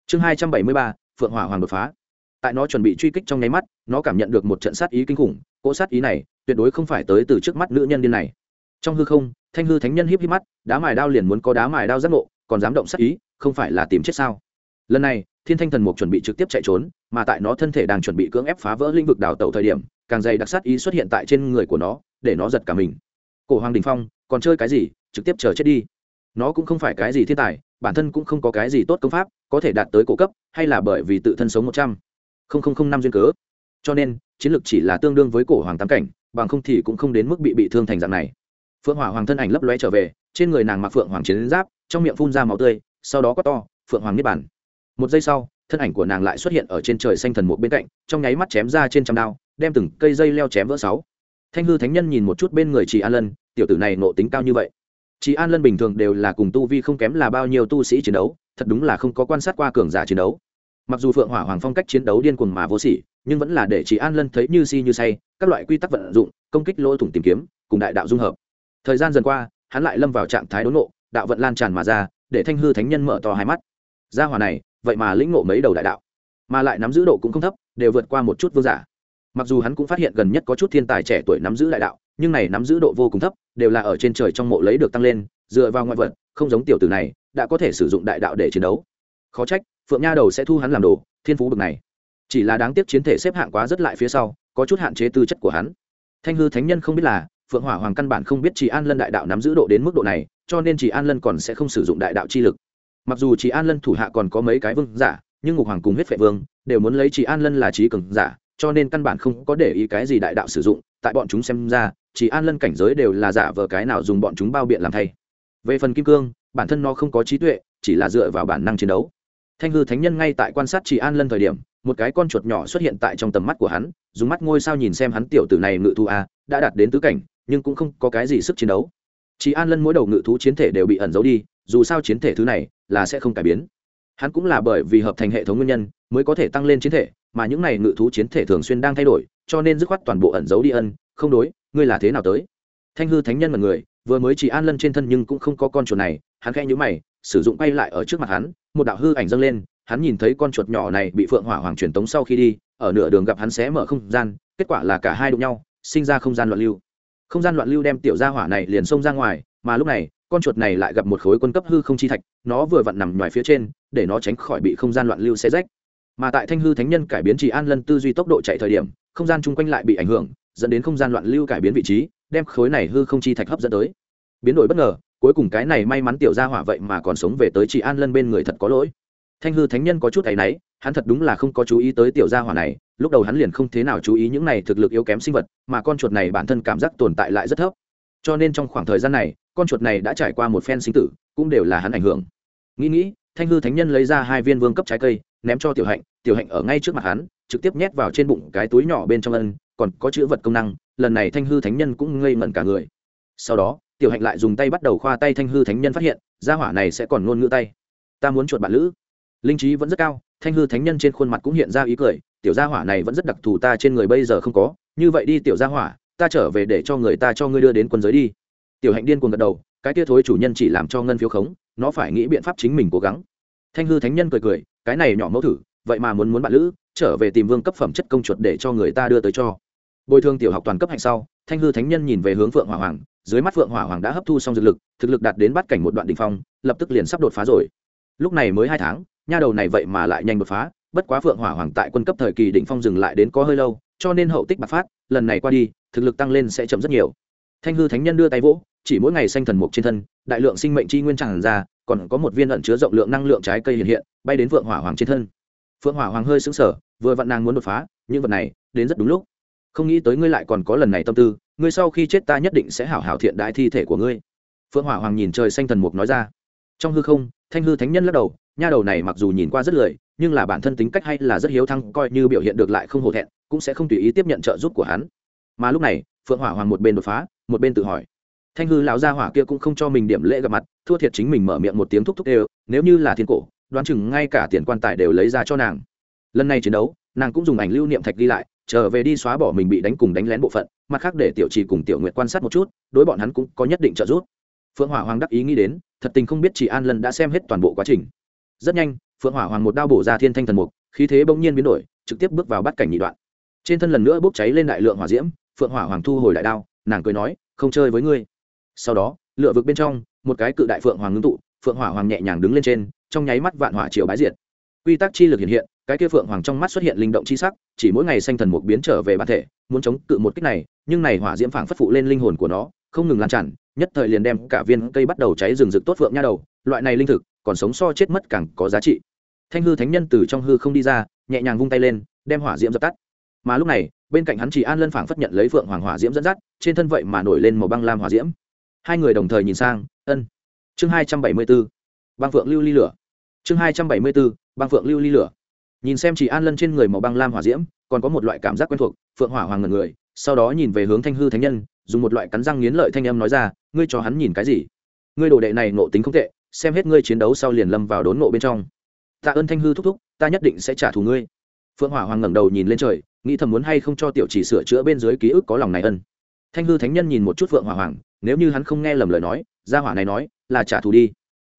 Chương hai trăm bảy mươi ba phượng hỏa hoàng đột phá. Tại nó chuẩn bị truy kích trong nháy mắt, nó cảm nhận được một trận sát ý kinh khủng, cỗ sát ý này tuyệt đối không phải tới từ trước mắt nữ nhân điên này. Trong hư không, thanh hư thánh nhân híp híp mắt, đá mài đao liền muốn có đá mài đao giác ngộ, còn dám động sát ý, không phải là tìm chết sao? Lần này, thiên thanh thần mục chuẩn bị trực tiếp chạy trốn, mà tại nó thân thể đang chuẩn bị cưỡng ép phá vỡ lĩnh vực đào tẩu thời điểm, càng dày đặc sát ý xuất hiện tại trên người của nó, để nó giật cả mình. Cổ hoàng đình phong, còn chơi cái gì? Trực tiếp chờ chết đi nó cũng không phải cái gì thiên tài, bản thân cũng không có cái gì tốt công pháp, có thể đạt tới cổ cấp, hay là bởi vì tự thân sống một trăm linh năm duyên cớ. Cho nên, chiến lược chỉ là tương đương với cổ hoàng tám cảnh, bằng không thì cũng không đến mức bị bị thương thành dạng này. Phượng hỏa hoàng thân ảnh lấp lóe trở về, trên người nàng mặc phượng hoàng chiến giáp, trong miệng phun ra máu tươi, sau đó có to, phượng hoàng niết bản một giây sau, thân ảnh của nàng lại xuất hiện ở trên trời xanh thần một bên cạnh, trong nháy mắt chém ra trên trăm đao, đem từng cây dây leo chém vỡ sáu. Thanh hư thánh nhân nhìn một chút bên người chị an lân, tiểu tử này nộ tính cao như vậy chị an lân bình thường đều là cùng tu vi không kém là bao nhiêu tu sĩ chiến đấu, thật đúng là không có quan sát qua cường giả chiến đấu. Mặc dù phượng hỏa hoàng phong cách chiến đấu điên cuồng mà vô sỉ, nhưng vẫn là để chị an lân thấy như si như say, các loại quy tắc vận dụng, công kích lỗ thủng tìm kiếm, cùng đại đạo dung hợp. Thời gian dần qua, hắn lại lâm vào trạng thái đốn nộ đạo vận lan tràn mà ra, để thanh hư thánh nhân mở to hai mắt. Ra hỏa này, vậy mà lĩnh ngộ mấy đầu đại đạo? Mà lại nắm giữ độ cũng không thấp, đều vượt qua một chút vương giả mặc dù hắn cũng phát hiện gần nhất có chút thiên tài trẻ tuổi nắm giữ đại đạo, nhưng này nắm giữ độ vô cùng thấp, đều là ở trên trời trong mộ lấy được tăng lên, dựa vào ngoại vật, không giống tiểu tử này, đã có thể sử dụng đại đạo để chiến đấu. Khó trách, phượng nha đầu sẽ thu hắn làm đồ, thiên phú bực này. Chỉ là đáng tiếc chiến thể xếp hạng quá rất lại phía sau, có chút hạn chế tư chất của hắn. Thanh hư thánh nhân không biết là, phượng hỏa hoàng căn bản không biết chỉ an lân đại đạo nắm giữ độ đến mức độ này, cho nên chỉ an lân còn sẽ không sử dụng đại đạo chi lực. Mặc dù chỉ an lân thủ hạ còn có mấy cái vương giả, nhưng ngục hoàng cùng huyết vệ vương đều muốn lấy chỉ an lân là trí cường giả cho nên căn bản không có để ý cái gì đại đạo sử dụng, tại bọn chúng xem ra, chỉ an lân cảnh giới đều là giả vờ cái nào dùng bọn chúng bao biện làm thay. Về phần kim cương, bản thân nó không có trí tuệ, chỉ là dựa vào bản năng chiến đấu. Thanh hư thánh nhân ngay tại quan sát chỉ an lân thời điểm, một cái con chuột nhỏ xuất hiện tại trong tầm mắt của hắn, dùng mắt ngôi sao nhìn xem hắn tiểu tử này ngự thu a, đã đạt đến tứ cảnh, nhưng cũng không có cái gì sức chiến đấu. Chỉ an lân mỗi đầu ngự thú chiến thể đều bị ẩn giấu đi, dù sao chiến thể thứ này là sẽ không cải biến. Hắn cũng là bởi vì hợp thành hệ thống nguyên nhân mới có thể tăng lên chiến thể, mà những này ngự thú chiến thể thường xuyên đang thay đổi, cho nên dứt khoát toàn bộ ẩn giấu đi ân, không đối, ngươi là thế nào tới? Thanh hư thánh nhân mật người, vừa mới chỉ an lân trên thân nhưng cũng không có con chuột này, hắn khẽ nhữ mày, sử dụng bay lại ở trước mặt hắn, một đạo hư ảnh dâng lên, hắn nhìn thấy con chuột nhỏ này bị phượng hỏa hoàng truyền tống sau khi đi, ở nửa đường gặp hắn xé mở không gian, kết quả là cả hai đụng nhau, sinh ra không gian loạn lưu. Không gian loạn lưu đem tiểu gia hỏa này liền xông ra ngoài, mà lúc này, con chuột này lại gặp một khối quân cấp hư không chi thạch, nó vừa vặn nằm ngoài phía trên, để nó tránh khỏi bị không gian loạn lưu xé rách mà tại thanh hư thánh nhân cải biến trì an lân tư duy tốc độ chạy thời điểm, không gian chung quanh lại bị ảnh hưởng, dẫn đến không gian loạn lưu cải biến vị trí, đem khối này hư không chi thạch hấp dẫn tới. Biến đổi bất ngờ, cuối cùng cái này may mắn tiểu gia hỏa vậy mà còn sống về tới trì an lân bên người thật có lỗi. Thanh hư thánh nhân có chút áy náy, hắn thật đúng là không có chú ý tới tiểu gia hỏa này, lúc đầu hắn liền không thế nào chú ý những này thực lực yếu kém sinh vật, mà con chuột này bản thân cảm giác tồn tại lại rất thấp. Cho nên trong khoảng thời gian này, con chuột này đã trải qua một phen sinh tử, cũng đều là hắn ảnh hưởng. Nghĩ nghĩ thanh hư thánh nhân lấy ra hai viên vương cấp trái cây, ném cho tiểu hạnh tiểu hạnh ở ngay trước mặt hắn, trực tiếp nhét vào trên bụng cái túi nhỏ bên trong ân, còn có chữ vật công năng, lần này thanh hư thánh nhân cũng ngây mẩn cả người. Sau đó, tiểu hạnh lại dùng tay bắt đầu khoa tay thanh hư thánh nhân phát hiện, gia hỏa này sẽ còn ngôn ngữ tay. Ta muốn chuột bạn lữ. Linh trí vẫn rất cao, thanh hư thánh nhân trên khuôn mặt cũng hiện ra ý cười, tiểu gia hỏa này vẫn rất đặc thù ta trên người bây giờ không có, như vậy đi tiểu gia hỏa, ta trở về để cho người ta cho ngươi đưa đến quân giới đi. Tiểu hạnh điên cuồng gật đầu, cái tia thối chủ nhân chỉ làm cho ngân phiếu khống nó phải nghĩ biện pháp chính mình cố gắng. Thanh hư thánh nhân cười cười, cái này nhỏ mẫu thử, vậy mà muốn muốn bạn lữ, trở về tìm vương cấp phẩm chất công chuột để cho người ta đưa tới cho. Bồi thường tiểu học toàn cấp hạnh sau, thanh hư thánh nhân nhìn về hướng phượng hỏa hoàng, dưới mắt phượng hỏa hoàng đã hấp thu xong dược lực, thực lực đạt đến bắt cảnh một đoạn đỉnh phong, lập tức liền sắp đột phá rồi. Lúc này mới hai tháng, nha đầu này vậy mà lại nhanh đột phá, bất quá phượng hỏa hoàng tại quân cấp thời kỳ đỉnh phong dừng lại đến có hơi lâu, cho nên hậu tích bạc phát, lần này qua đi, thực lực tăng lên sẽ chậm rất nhiều. Thanh hư thánh nhân đưa tay vỗ chỉ mỗi ngày xanh thần mục trên thân, đại lượng sinh mệnh chi nguyên tràn ra, còn có một viên ẩn chứa rộng lượng năng lượng trái cây hiện hiện, bay đến vượng hỏa hoàng trên thân. Phượng hỏa hoàng hơi sững sờ, vừa vặn nàng muốn đột phá, những vật này, đến rất đúng lúc. Không nghĩ tới ngươi lại còn có lần này tâm tư, ngươi sau khi chết ta nhất định sẽ hảo hảo thiện đại thi thể của ngươi. Phượng hỏa hoàng nhìn trời xanh thần mục nói ra. Trong hư không, thanh hư thánh nhân lắc đầu, nha đầu này mặc dù nhìn qua rất lười, nhưng là bản thân tính cách hay là rất hiếu thăng, coi như biểu hiện được lại không hổ thẹn, cũng sẽ không tùy ý tiếp nhận trợ giúp của hắn. Mà lúc này, phượng hỏa hoàng một bên đột phá, một bên tự hỏi thanh hư lão gia hỏa kia cũng không cho mình điểm lễ gặp mặt, thua thiệt chính mình mở miệng một tiếng thúc thúc đều, nếu như là thiên cổ, đoán chừng ngay cả tiền quan tài đều lấy ra cho nàng. Lần này chiến đấu, nàng cũng dùng ảnh lưu niệm thạch ghi lại, trở về đi xóa bỏ mình bị đánh cùng đánh lén bộ phận, mặt khác để tiểu trì cùng tiểu nguyệt quan sát một chút, đối bọn hắn cũng có nhất định trợ giúp. Phượng hỏa hoàng đắc ý nghĩ đến, thật tình không biết chị an lần đã xem hết toàn bộ quá trình. Rất nhanh, phượng hỏa hoàng một đao bổ ra thiên thanh thần mục, khí thế bỗng nhiên biến đổi, trực tiếp bước vào bắt cảnh nhị đoạn. Trên thân lần nữa bốc cháy lên đại lượng hỏa diễm, phượng hỏa hoàng thu hồi đại đao, nàng cười nói, không chơi với ngươi sau đó lựa vực bên trong, một cái cự đại phượng hoàng ngưng tụ, phượng hỏa hoàng nhẹ nhàng đứng lên trên, trong nháy mắt vạn hỏa chiều bái diệt. Quy tắc chi lực hiện hiện, cái kia phượng hoàng trong mắt xuất hiện linh động chi sắc, chỉ mỗi ngày xanh thần mục biến trở về bản thể, muốn chống cự một kích này, nhưng này hỏa diễm phảng phất phụ lên linh hồn của nó, không ngừng lan tràn, nhất thời liền đem cả viên cây bắt đầu cháy rừng rực tốt phượng nha đầu, loại này linh thực, còn sống so chết mất càng có giá trị. Thanh hư thánh nhân từ trong hư không đi ra, nhẹ nhàng vung tay lên, đem hỏa diễm dập tắt. Mà lúc này, bên cạnh hắn chỉ an lân phảng phất nhận lấy phượng hoàng hỏa diễm dẫn dắt, trên thân vậy mà nổi lên màu băng lam hỏa diễm hai người đồng thời nhìn sang, ân. Chương hai trăm bảy mươi b ố băng phượng lưu ly lửa. Chương hai trăm bảy mươi b ố băng phượng lưu ly lửa. Nhìn xem chỉ an lân trên người màu băng lam hỏa diễm, còn có một loại cảm giác quen thuộc, phượng hỏa hoàng ngần người, sau đó nhìn về hướng thanh hư thánh nhân, dùng một loại cắn răng nghiến lợi thanh âm nói ra, ngươi cho hắn nhìn cái gì? Ngươi đồ đệ này nộ tính không tệ, xem hết ngươi chiến đấu sau liền lâm vào đốn nộ bên trong. Tạ ơn thanh hư thúc thúc, ta nhất định sẽ trả thù ngươi. Phượng hỏa hoàng ngẩng đầu nhìn lên trời, nghĩ thầm muốn hay không cho tiểu chỉ sửa chữa bên dưới ký ức có lòng này ân thanh hư thánh nhân nhìn một chút phượng hỏa hoàng, nếu như hắn không nghe lầm lời nói, gia hỏa này nói là trả thù đi.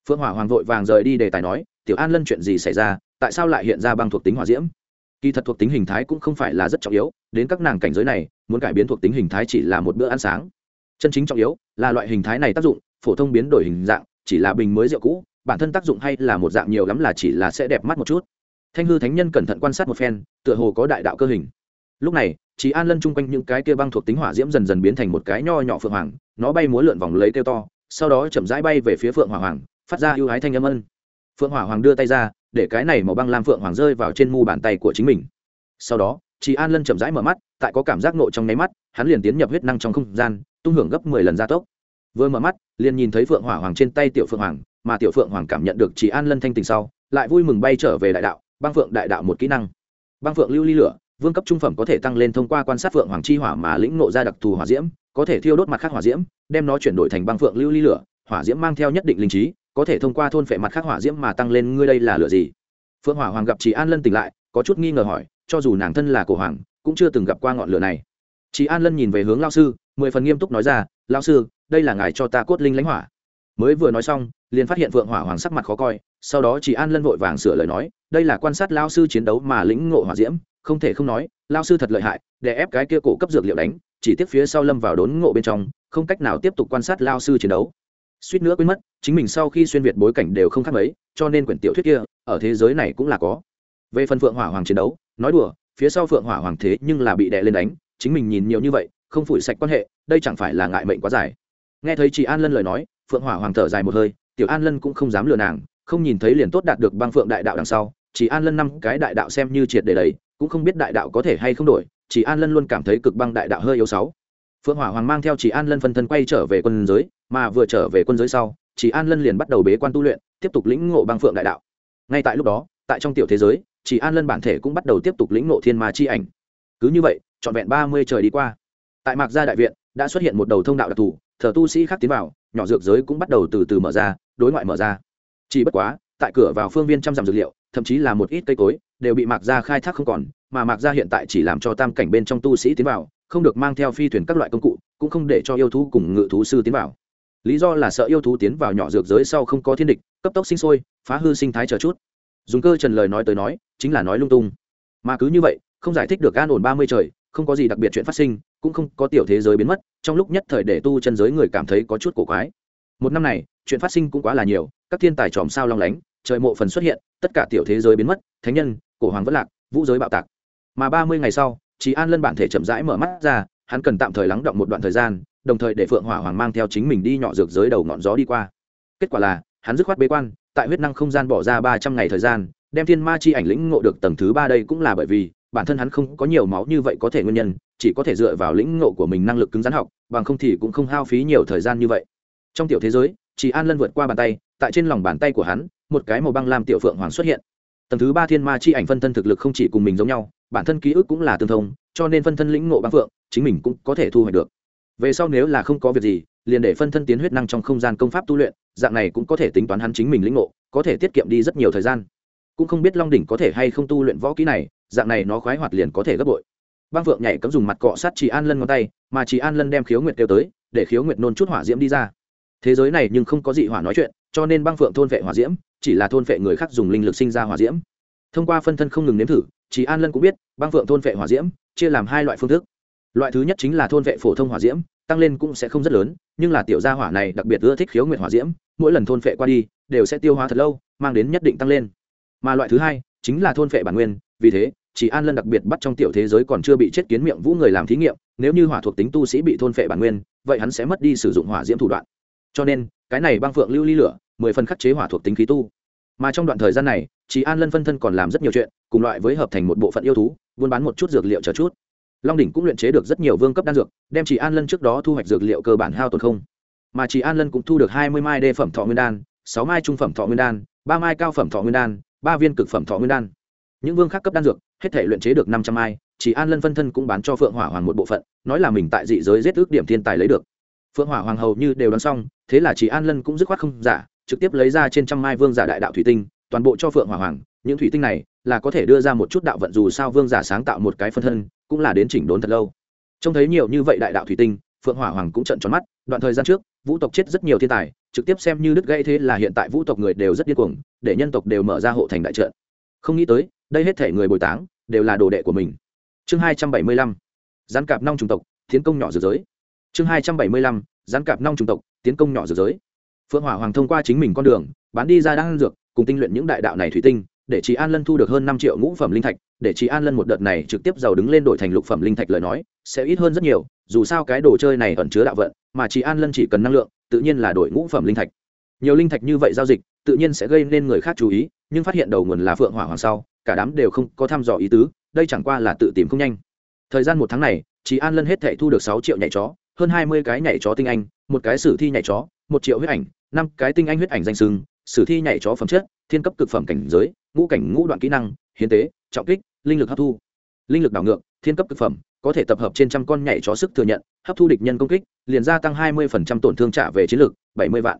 Phượng hỏa hoàng vội vàng rời đi để tài nói, tiểu an lân chuyện gì xảy ra, tại sao lại hiện ra băng thuộc tính hỏa diễm? Kỳ thật thuộc tính hình thái cũng không phải là rất trọng yếu, đến các nàng cảnh giới này, muốn cải biến thuộc tính hình thái chỉ là một bữa ăn sáng. Chân chính trọng yếu là loại hình thái này tác dụng, phổ thông biến đổi hình dạng, chỉ là bình mới rượu cũ, bản thân tác dụng hay là một dạng nhiều lắm là chỉ là sẽ đẹp mắt một chút. Thanh hư thánh nhân cẩn thận quan sát một phen, tựa hồ có đại đạo cơ hình. Lúc này chỉ an lân chung quanh những cái kia băng thuộc tính hỏa diễm dần dần biến thành một cái nho nhỏ phượng hoàng, nó bay múa lượn vòng lấy kêu to, sau đó chậm rãi bay về phía phượng hỏa hoàng, phát ra ưu ái thanh âm ân. Phượng hỏa hoàng đưa tay ra, để cái này màu băng lam phượng hoàng rơi vào trên mu bàn tay của chính mình. Sau đó chị an lân chậm rãi mở mắt, tại có cảm giác nộ trong nháy mắt, hắn liền tiến nhập huyết năng trong không gian, tung hưởng gấp mười lần gia tốc. Vừa mở mắt, liền nhìn thấy phượng hỏa hoàng trên tay tiểu phượng hoàng, mà tiểu phượng hoàng cảm nhận được chị an lân thanh tình sau, lại vui mừng bay trở về đại đạo, băng phượng đại đạo một kỹ năng. Băng phượng lưu ly lửa vương cấp trung phẩm có thể tăng lên thông qua quan sát phượng hoàng chi hỏa mà lĩnh nộ ra đặc thù hỏa diễm, có thể thiêu đốt mặt khác hỏa diễm, đem nó chuyển đổi thành băng phượng lưu ly lửa, hỏa diễm mang theo nhất định linh trí, có thể thông qua thôn phệ mặt khác hỏa diễm mà tăng lên ngươi đây là lửa gì? Phượng hỏa hoàng gặp chị an lân tỉnh lại, có chút nghi ngờ hỏi, cho dù nàng thân là cổ hoàng, cũng chưa từng gặp qua ngọn lửa này. Chị an lân nhìn về hướng lao sư, mười phần nghiêm túc nói ra lao sư, đây là ngài cho ta cốt linh lãnh hỏa. Mới vừa nói xong, liền phát hiện phượng hỏa hoàng sắc mặt khó coi, sau đó chị an lân vội vàng sửa lời nói, đây là quan sát lao sư chiến đấu mà lĩnh ngộ hỏa diễm không thể không nói, lao sư thật lợi hại, để ép cái kia cổ cấp dược liệu đánh, chỉ tiếp phía sau lâm vào đốn ngộ bên trong, không cách nào tiếp tục quan sát lao sư chiến đấu. Suýt nữa quên mất, chính mình sau khi xuyên việt bối cảnh đều không khác mấy, cho nên quyển tiểu thuyết kia, ở thế giới này cũng là có. Về phần phượng hỏa hoàng chiến đấu, nói đùa, phía sau phượng hỏa hoàng thế nhưng là bị đè lên đánh, chính mình nhìn nhiều như vậy, không phủi sạch quan hệ, đây chẳng phải là ngại mệnh quá dài. Nghe thấy chị an lân lời nói, phượng hỏa hoàng thở dài một hơi, tiểu an lân cũng không dám lừa nàng, không nhìn thấy liền tốt đạt được băng phượng đại đạo đằng sau chỉ an lân năm cái đại đạo xem như triệt để đầy cũng không biết đại đạo có thể hay không đổi, chỉ an lân luôn cảm thấy cực băng đại đạo hơi yếu sáu. Phượng hỏa hoàng mang theo chỉ an lân phân thân quay trở về quân giới, mà vừa trở về quân giới sau, chỉ an lân liền bắt đầu bế quan tu luyện, tiếp tục lĩnh ngộ băng phượng đại đạo. Ngay tại lúc đó, tại trong tiểu thế giới, chỉ an lân bản thể cũng bắt đầu tiếp tục lĩnh ngộ thiên ma chi ảnh. Cứ như vậy, trọn vẹn ba mươi trời đi qua. Tại mạc gia đại viện, đã xuất hiện một đầu thông đạo đặc thù, thờ tu sĩ khác tiến vào, nhỏ dược giới cũng bắt đầu từ từ mở ra, đối ngoại mở ra. Chỉ bất quá, tại cửa vào phương viên trăm dặm dược liệu, thậm chí là một ít cây cối đều bị mạc gia khai thác không còn, mà mạc gia hiện tại chỉ làm cho tam cảnh bên trong tu sĩ tiến vào, không được mang theo phi thuyền các loại công cụ, cũng không để cho yêu thú cùng ngự thú sư tiến vào. Lý do là sợ yêu thú tiến vào nhỏ dược giới sau không có thiên địch, cấp tốc sinh sôi, phá hư sinh thái chờ chút. Dùng cơ trần lời nói tới nói, chính là nói lung tung. Mà cứ như vậy, không giải thích được an ổn ba mươi trời, không có gì đặc biệt chuyện phát sinh, cũng không có tiểu thế giới biến mất, trong lúc nhất thời để tu chân giới người cảm thấy có chút cổ quái. Một năm này, chuyện phát sinh cũng quá là nhiều, các thiên tài tròm sao long lánh, trời mộ phần xuất hiện, tất cả tiểu thế giới biến mất, thánh nhân cổ hoàng vẫn lạc, vũ giới bạo tạc. Mà ba mươi ngày sau chị an lân bản thể chậm rãi mở mắt ra, hắn cần tạm thời lắng động một đoạn thời gian, đồng thời để phượng hỏa hoàng mang theo chính mình đi nhỏ dược giới đầu ngọn gió đi qua. Kết quả là, hắn dứt khoát bế quan, tại huyết năng không gian bỏ ra ba trăm ngày thời gian, đem thiên ma chi ảnh lĩnh ngộ được tầng thứ ba đây cũng là bởi vì, bản thân hắn không có nhiều máu như vậy có thể nguyên nhân, chỉ có thể dựa vào lĩnh ngộ của mình năng lực cứng rắn học, bằng không thì cũng không hao phí nhiều thời gian như vậy. Trong tiểu thế giới chị an lân vượt qua bàn tay, tại trên lòng bàn tay của hắn, một cái màu băng lam tiểu phượng hoàng xuất hiện tầng thứ ba thiên ma chi ảnh phân thân thực lực không chỉ cùng mình giống nhau, bản thân ký ức cũng là tương thông, cho nên phân thân lĩnh ngộ băng phượng, chính mình cũng có thể thu hoạch được. Về sau nếu là không có việc gì, liền để phân thân tiến huyết năng trong không gian công pháp tu luyện, dạng này cũng có thể tính toán hắn chính mình lĩnh ngộ, có thể tiết kiệm đi rất nhiều thời gian. Cũng không biết long đỉnh có thể hay không tu luyện võ kỹ này, dạng này nó khoái hoạt liền có thể gấp bội. Băng phượng nhảy cấm dùng mặt cọ sát chị an lân ngón tay, mà chị an lân đem khiếu nguyệt kêu tới, để khiếu nguyệt nôn chút hỏa diễm đi ra. Thế giới này nhưng không có dị hỏa nói chuyện, cho nên băng phượng thôn vệ hỏa diễm chỉ là thôn vệ người khác dùng linh lực sinh ra hỏa diễm. Thông qua phân thân không ngừng nếm thử chị an lân cũng biết, băng phượng thôn vệ hỏa diễm, chia làm hai loại phương thức. Loại thứ nhất chính là thôn vệ phổ thông hỏa diễm, tăng lên cũng sẽ không rất lớn, nhưng là tiểu gia hỏa này đặc biệt ưa thích khiếu nguyệt hỏa diễm, mỗi lần thôn vệ qua đi, đều sẽ tiêu hóa thật lâu, mang đến nhất định tăng lên. Mà loại thứ hai, chính là thôn vệ bản nguyên, vì thế chỉ an lân đặc biệt bắt trong tiểu thế giới còn chưa bị chết kiến miệng vũ người làm thí nghiệm, nếu như hỏa thuộc tính tu sĩ bị thôn vệ bản nguyên, vậy hắn sẽ mất đi sử dụng hỏa diễm thủ đoạn. Cho nên, cái này băng phượng lưu ly lửa mười phần khắc chế hỏa thuộc tính khí tu. Mà trong đoạn thời gian này chỉ an lân phân thân còn làm rất nhiều chuyện, cùng loại với hợp thành một bộ phận yêu thú, buôn bán một chút dược liệu chờ chút. Long đỉnh cũng luyện chế được rất nhiều vương cấp đan dược, đem chỉ an lân trước đó thu hoạch dược liệu cơ bản hao tồn không. Mà chỉ an lân cũng thu được hai mươi mai đê phẩm thọ nguyên đan, sáu mai trung phẩm thọ nguyên đan, ba mai cao phẩm thọ nguyên đan, ba viên cực phẩm thọ nguyên đan. Những vương khác cấp đan dược, hết thể luyện chế được năm trăm mai chỉ an lân phân thân cũng bán cho phượng hỏa hoàng một bộ phận, nói là mình tại dị giới giết ước điểm thiên tài lấy được. Phượng hỏa hoàng hầu như đều đoán xong, thế là chỉ an lân cũng dứt khoát không giả trực tiếp lấy ra trên trăm mai vương giả đại đạo thủy tinh, toàn bộ cho phượng hỏa hoàng. Những thủy tinh này là có thể đưa ra một chút đạo vận dù sao vương giả sáng tạo một cái phân thân, cũng là đến chỉnh đốn thật lâu. Trông thấy nhiều như vậy đại đạo thủy tinh, phượng hỏa hoàng cũng trận tròn mắt. Đoạn thời gian trước, vũ tộc chết rất nhiều thiên tài, trực tiếp xem như đứt gãy thế là hiện tại vũ tộc người đều rất điên cuồng, để nhân tộc đều mở ra hộ thành đại trận. Không nghĩ tới, đây hết thể người bồi táng, đều là đồ đệ của mình. Chương hai trăm bảy mươi lăm, gián cạp nong trùng tộc, tiến công nhỏ dược giới. Chương hai trăm bảy mươi lăm, gián cạp nong trùng tộc, tiến công nhỏ dược giới phượng hỏa hoàng thông qua chính mình con đường, bán đi ra đan dược, cùng tinh luyện những đại đạo này thủy tinh, để chị an lân thu được hơn năm triệu ngũ phẩm linh thạch, để chị an lân một đợt này trực tiếp giàu đứng lên đổi thành lục phẩm linh thạch lời nói, sẽ ít hơn rất nhiều, dù sao cái đồ chơi này ẩn chứa đạo vận, mà chị an lân chỉ cần năng lượng, tự nhiên là đổi ngũ phẩm linh thạch. Nhiều linh thạch như vậy giao dịch, tự nhiên sẽ gây nên người khác chú ý, nhưng phát hiện đầu nguồn là phượng hỏa hoàng sau, cả đám đều không có thăm dò ý tứ, đây chẳng qua là tự tìm không nhanh. Thời gian một tháng này chị an lân hết thể thu được sáu triệu nhảy chó, hơn hai mươi cái nhảy chó tinh anh, một cái sử thi nhảy chó, một triệu huyết ảnh năm cái tinh anh huyết ảnh danh sưng, sử thi nhảy chó phẩm chất, thiên cấp cực phẩm cảnh giới, ngũ cảnh ngũ đoạn kỹ năng, hiến tế, trọng kích, linh lực hấp thu. Linh lực đảo ngược, thiên cấp cực phẩm, có thể tập hợp trên trăm con nhảy chó sức thừa nhận, hấp thu địch nhân công kích, liền gia tăng hai mươi tổn thương trả về chiến lược bảy mươi vạn.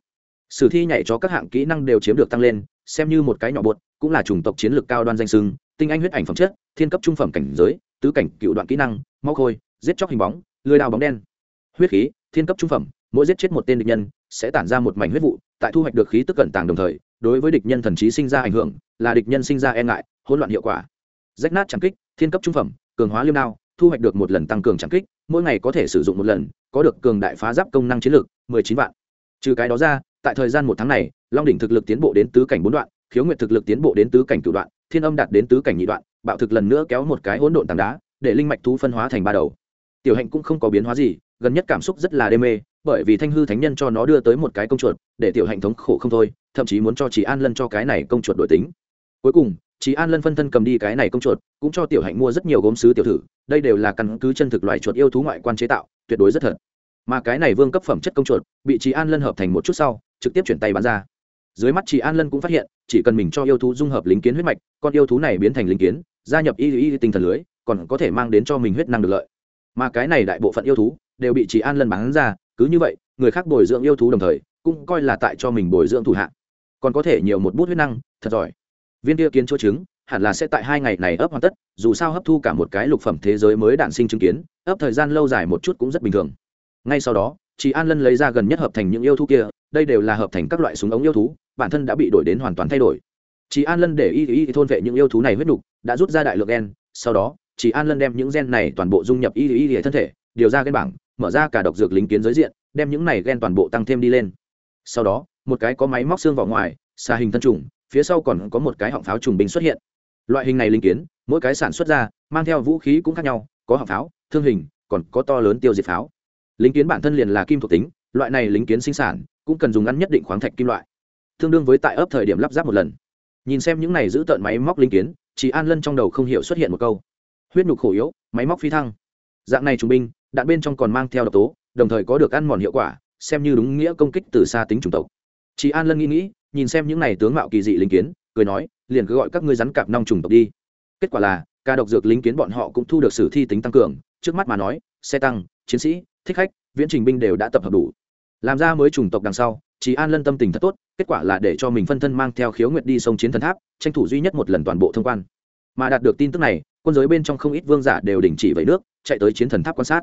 Sử thi nhảy chó các hạng kỹ năng đều chiếm được tăng lên, xem như một cái nhỏ bột, cũng là chủng tộc chiến lược cao đoan danh sưng, tinh anh huyết ảnh phẩm chất, thiên cấp trung phẩm cảnh giới, tứ cảnh cựu đoạn kỹ năng, mau khôi, giết chóc hình bóng, lưới đào bóng đen. Huyết khí, thiên cấp trung phẩm, mỗi giết chết một tên địch nhân sẽ tản ra một mảnh huyết vụ, tại thu hoạch được khí tức cẩn tàng đồng thời, đối với địch nhân thần trí sinh ra ảnh hưởng, là địch nhân sinh ra e ngại, hỗn loạn hiệu quả. Rách nát trảm kích, thiên cấp trung phẩm, cường hóa liêm đao, thu hoạch được một lần tăng cường trảm kích, mỗi ngày có thể sử dụng một lần, có được cường đại phá giáp công năng chiến lược, mười chín vạn. Trừ cái đó ra, tại thời gian một tháng này, long đỉnh thực lực tiến bộ đến tứ cảnh bốn đoạn, khiếu nguyệt thực lực tiến bộ đến tứ cảnh cửu đoạn, thiên âm đạt đến tứ cảnh nhị đoạn, bạo thực lần nữa kéo một cái hỗn độn tảng đá, để linh mạch thú phân hóa thành ba đầu. Tiểu hạnh cũng không có biến hóa gì gần nhất cảm xúc rất là đê mê, bởi vì thanh hư thánh nhân cho nó đưa tới một cái công chuột, để tiểu hạnh thống khổ không thôi, thậm chí muốn cho chị an lân cho cái này công chuột đổi tính. Cuối cùng chị an lân phân thân cầm đi cái này công chuột, cũng cho tiểu hạnh mua rất nhiều gốm sứ tiểu thử, đây đều là căn cứ chân thực loại chuột yêu thú ngoại quan chế tạo, tuyệt đối rất thật. Mà cái này vương cấp phẩm chất công chuột, bị chị an lân hợp thành một chút sau, trực tiếp chuyển tay bán ra. Dưới mắt chị an lân cũng phát hiện, chỉ cần mình cho yêu thú dung hợp lính kiến huyết mạch, con yêu thú này biến thành lính kiến, gia nhập y y tinh thần lưới, còn có thể mang đến cho mình huyết năng được lợi. Mà cái này đại bộ phận yêu thú đều bị chị an lân bán ra, cứ như vậy, người khác bồi dưỡng yêu thú đồng thời, cũng coi là tại cho mình bồi dưỡng thủ hạ còn có thể nhiều một bút huyết năng, thật giỏi. Viên kia kiến chỗ trứng, hẳn là sẽ tại hai ngày này ấp hoàn tất, dù sao hấp thu cả một cái lục phẩm thế giới mới đản sinh chứng kiến, ấp thời gian lâu dài một chút cũng rất bình thường. Ngay sau đó chị an lân lấy ra gần nhất hợp thành những yêu thú kia, đây đều là hợp thành các loại súng ống yêu thú, bản thân đã bị đổi đến hoàn toàn thay đổi. Chị an lân để y y thôn vệ những yêu thú này huyết nục, đã rút ra đại lượng gen, sau đó chị an lân đem những gen này toàn bộ dung nhập y y y thân thể, điều ra cái bảng mở ra cả độc dược lính kiến giới diện, đem những này gen toàn bộ tăng thêm đi lên. Sau đó, một cái có máy móc xương vào ngoài, xà hình thân trùng, phía sau còn có một cái họng pháo trùng binh xuất hiện. Loại hình này linh kiến, mỗi cái sản xuất ra, mang theo vũ khí cũng khác nhau, có họng pháo, thương hình, còn có to lớn tiêu diệt pháo. Lính kiến bản thân liền là kim thuộc tính, loại này lính kiến sinh sản, cũng cần dùng ngắn nhất định khoáng thạch kim loại. Tương đương với tại ấp thời điểm lắp ráp một lần. Nhìn xem những này giữ tợn máy móc linh kiến chỉ an lân trong đầu không hiểu xuất hiện một câu. Huyết nhục khổ yếu, máy móc phi thăng dạng này trung binh, đạn bên trong còn mang theo độc tố, đồng thời có được ăn mòn hiệu quả, xem như đúng nghĩa công kích từ xa tính chủng tộc. Chị an lân nghĩ nghĩ, nhìn xem những này tướng mạo kỳ dị linh kiến, cười nói, liền cứ gọi các ngươi rắn cạp nong trùng tộc đi. Kết quả là, ca độc dược lính kiến bọn họ cũng thu được sử thi tính tăng cường, trước mắt mà nói, xe tăng, chiến sĩ, thích khách, viễn trình binh đều đã tập hợp đủ. Làm ra mới chủng tộc đằng sau chị an lân tâm tình thật tốt, kết quả là để cho mình phân thân mang theo khiếu nguyệt đi sông chiến thần tháp, tranh thủ duy nhất một lần toàn bộ thông quan. Mà đạt được tin tức này quân giới bên trong không ít vương giả đều đình chỉ vẫy nước, chạy tới chiến thần tháp quan sát.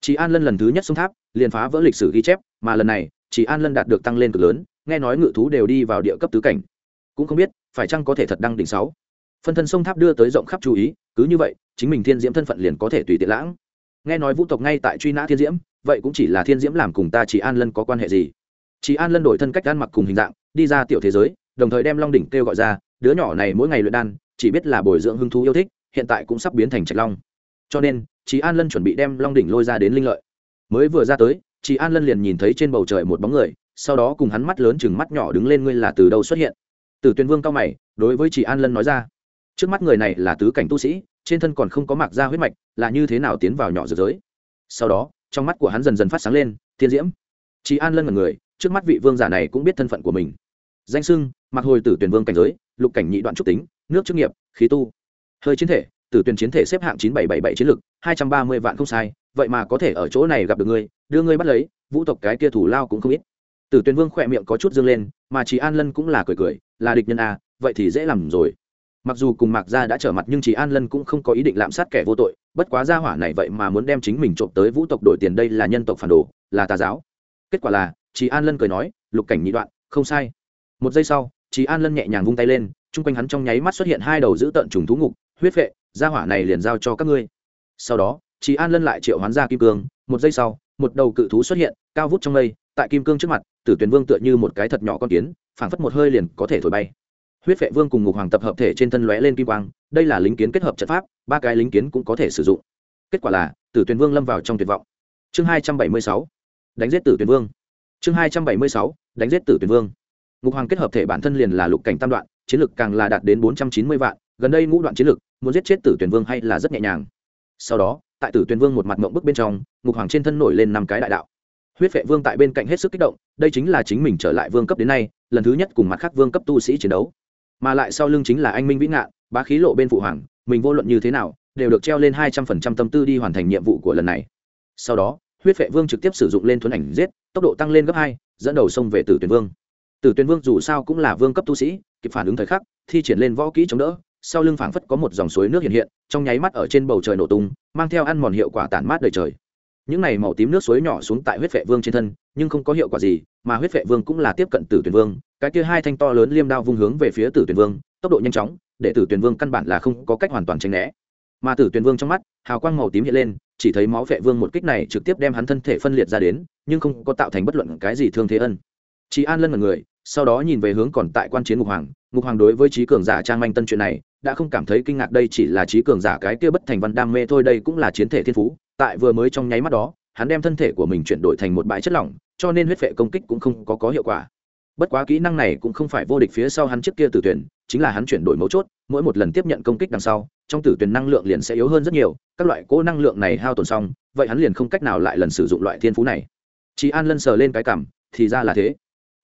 Chị an lân lần thứ nhất xung tháp, liền phá vỡ lịch sử ghi chép, mà lần này chị an lân đạt được tăng lên cực lớn, nghe nói ngự thú đều đi vào địa cấp tứ cảnh. Cũng không biết, phải chăng có thể thật đăng đỉnh sáu? Phân thân sông tháp đưa tới rộng khắp chú ý, cứ như vậy, chính mình thiên diễm thân phận liền có thể tùy tiện lãng. Nghe nói vũ tộc ngay tại truy nã thiên diễm, vậy cũng chỉ là thiên diễm làm cùng ta chị an lân có quan hệ gì? Chị an lân đổi thân cách ăn mặc cùng hình dạng, đi ra tiểu thế giới, đồng thời đem long đỉnh kêu gọi ra, đứa nhỏ này mỗi ngày luyện đan, chỉ biết là bồi dưỡng hứng thú yêu thích hiện tại cũng sắp biến thành trạch long. Cho nên chị an lân chuẩn bị đem long đỉnh lôi ra đến linh lợi. Mới vừa ra tới chị an lân liền nhìn thấy trên bầu trời một bóng người, sau đó cùng hắn mắt lớn chừng mắt nhỏ đứng lên ngươi là từ đâu xuất hiện? Từ tuyên vương cao mày, đối với chị an lân nói ra. Trước mắt người này là tứ cảnh tu sĩ, trên thân còn không có mặc da huyết mạch, là như thế nào tiến vào nhỏ dược giới? Sau đó, trong mắt của hắn dần dần phát sáng lên, thiên diễm. Chị an lân là người, trước mắt vị vương giả này cũng biết thân phận của mình. Danh sưng mặc hồi tử tuyển vương cảnh giới, lục cảnh nhị đoạn trúc tính, nước chức nghiệp, khí tu hơi chiến thể tử tuyển chiến thể xếp hạng chín bảy bảy bảy chiến lực hai trăm ba mươi vạn không sai vậy mà có thể ở chỗ này gặp được ngươi đưa ngươi bắt lấy vũ tộc cái kia thủ lao cũng không ít. Tử tuyển vương khỏe miệng có chút dương lên mà chị an lân cũng là cười cười là địch nhân à, vậy thì dễ làm rồi. Mặc dù cùng mạc gia đã trở mặt nhưng chị an lân cũng không có ý định lạm sát kẻ vô tội bất quá gia hỏa này vậy mà muốn đem chính mình trộm tới vũ tộc đổi tiền đây là nhân tộc phản đồ là tà giáo. Kết quả là chị an lân cười nói lục cảnh nhị đoạn không sai. Một giây sau chị an lân nhẹ nhàng vung tay lên chung quanh hắn trong nháy mắt xuất hiện hai đầu giữ tợn trùng thú ngục huyết vệ gia hỏa này liền giao cho các ngươi. Sau đó chị an lân lại triệu hoán ra kim cương, một giây sau, một đầu cự thú xuất hiện, cao vút trong lây tại kim cương trước mặt, tử tuyền vương tựa như một cái thật nhỏ con kiến, phảng phất một hơi liền có thể thổi bay. Huyết vệ vương cùng ngục hoàng tập hợp thể trên thân lóe lên kim quang, đây là lính kiến kết hợp trận pháp, ba cái lính kiến cũng có thể sử dụng. Kết quả là, tử tuyền vương lâm vào trong tuyệt vọng. Chương hai trăm bảy mươi sáu, đánh giết tử tuyền vương. Chương hai trăm bảy mươi sáu, đánh giết tử tuyền vương. Ngục hoàng kết hợp thể bản thân liền là lục cảnh tam đoạn, chiến lực càng là đạt đến bốn trăm chín mươi vạn, gần đây ngũ đoạn chiến lực muốn giết chết tử tuyển vương hay là rất nhẹ nhàng. Sau đó, tại tử tuyển vương một mặt mộng bức bên trong, ngục hoàng trên thân nổi lên năm cái đại đạo. Huyết vệ vương tại bên cạnh hết sức kích động, đây chính là chính mình trở lại vương cấp đến nay, lần thứ nhất cùng mặt khác vương cấp tu sĩ chiến đấu. Mà lại sau lưng chính là anh minh vĩ ngạn, bá khí lộ bên phụ hoàng, mình vô luận như thế nào, đều được treo lên hai trăm phần trăm tâm tư đi hoàn thành nhiệm vụ của lần này. Sau đó, huyết vệ vương trực tiếp sử dụng lên thuấn ảnh giết, tốc độ tăng lên gấp hai, dẫn đầu sông về tử tuyển vương. Tử tuyển vương dù sao cũng là vương cấp tu sĩ, kịp phản ứng thời khắc, thi triển lên võ kỹ chống đỡ sau lưng phảng phất có một dòng suối nước hiện hiện, trong nháy mắt ở trên bầu trời nổ tung, mang theo ăn mòn hiệu quả tản mát đời trời. Những này màu tím nước suối nhỏ xuống tại huyết vệ vương trên thân, nhưng không có hiệu quả gì, mà huyết vệ vương cũng là tiếp cận tử tuyển vương, cái kia hai thanh to lớn liêm đao vung hướng về phía tử tuyển vương, tốc độ nhanh chóng, để tử tuyển vương căn bản là không có cách hoàn toàn tránh né. Mà tử tuyển vương trong mắt, hào quang màu tím hiện lên, chỉ thấy máu vệ vương một kích này trực tiếp đem hắn thân thể phân liệt ra đến, nhưng không có tạo thành bất luận cái gì thương thế ân. Chị an lân là người, sau đó nhìn về hướng còn tại quan chiến ngục hoàng ngục hoàng đối với trí cường giả trang manh tân chuyện này đã không cảm thấy kinh ngạc đây chỉ là trí cường giả cái kia bất thành văn đam mê thôi đây cũng là chiến thể thiên phú. Tại vừa mới trong nháy mắt đó hắn đem thân thể của mình chuyển đổi thành một bãi chất lỏng cho nên huyết vệ công kích cũng không có, có hiệu quả. Bất quá kỹ năng này cũng không phải vô địch phía sau hắn trước kia tử tuyển chính là hắn chuyển đổi mấu chốt mỗi một lần tiếp nhận công kích đằng sau trong tử tuyển năng lượng liền sẽ yếu hơn rất nhiều các loại cỗ năng lượng này hao tồn xong vậy hắn liền không cách nào lại lần sử dụng loại thiên phú này. Chị an lân sờ lên cái cảm thì ra là thế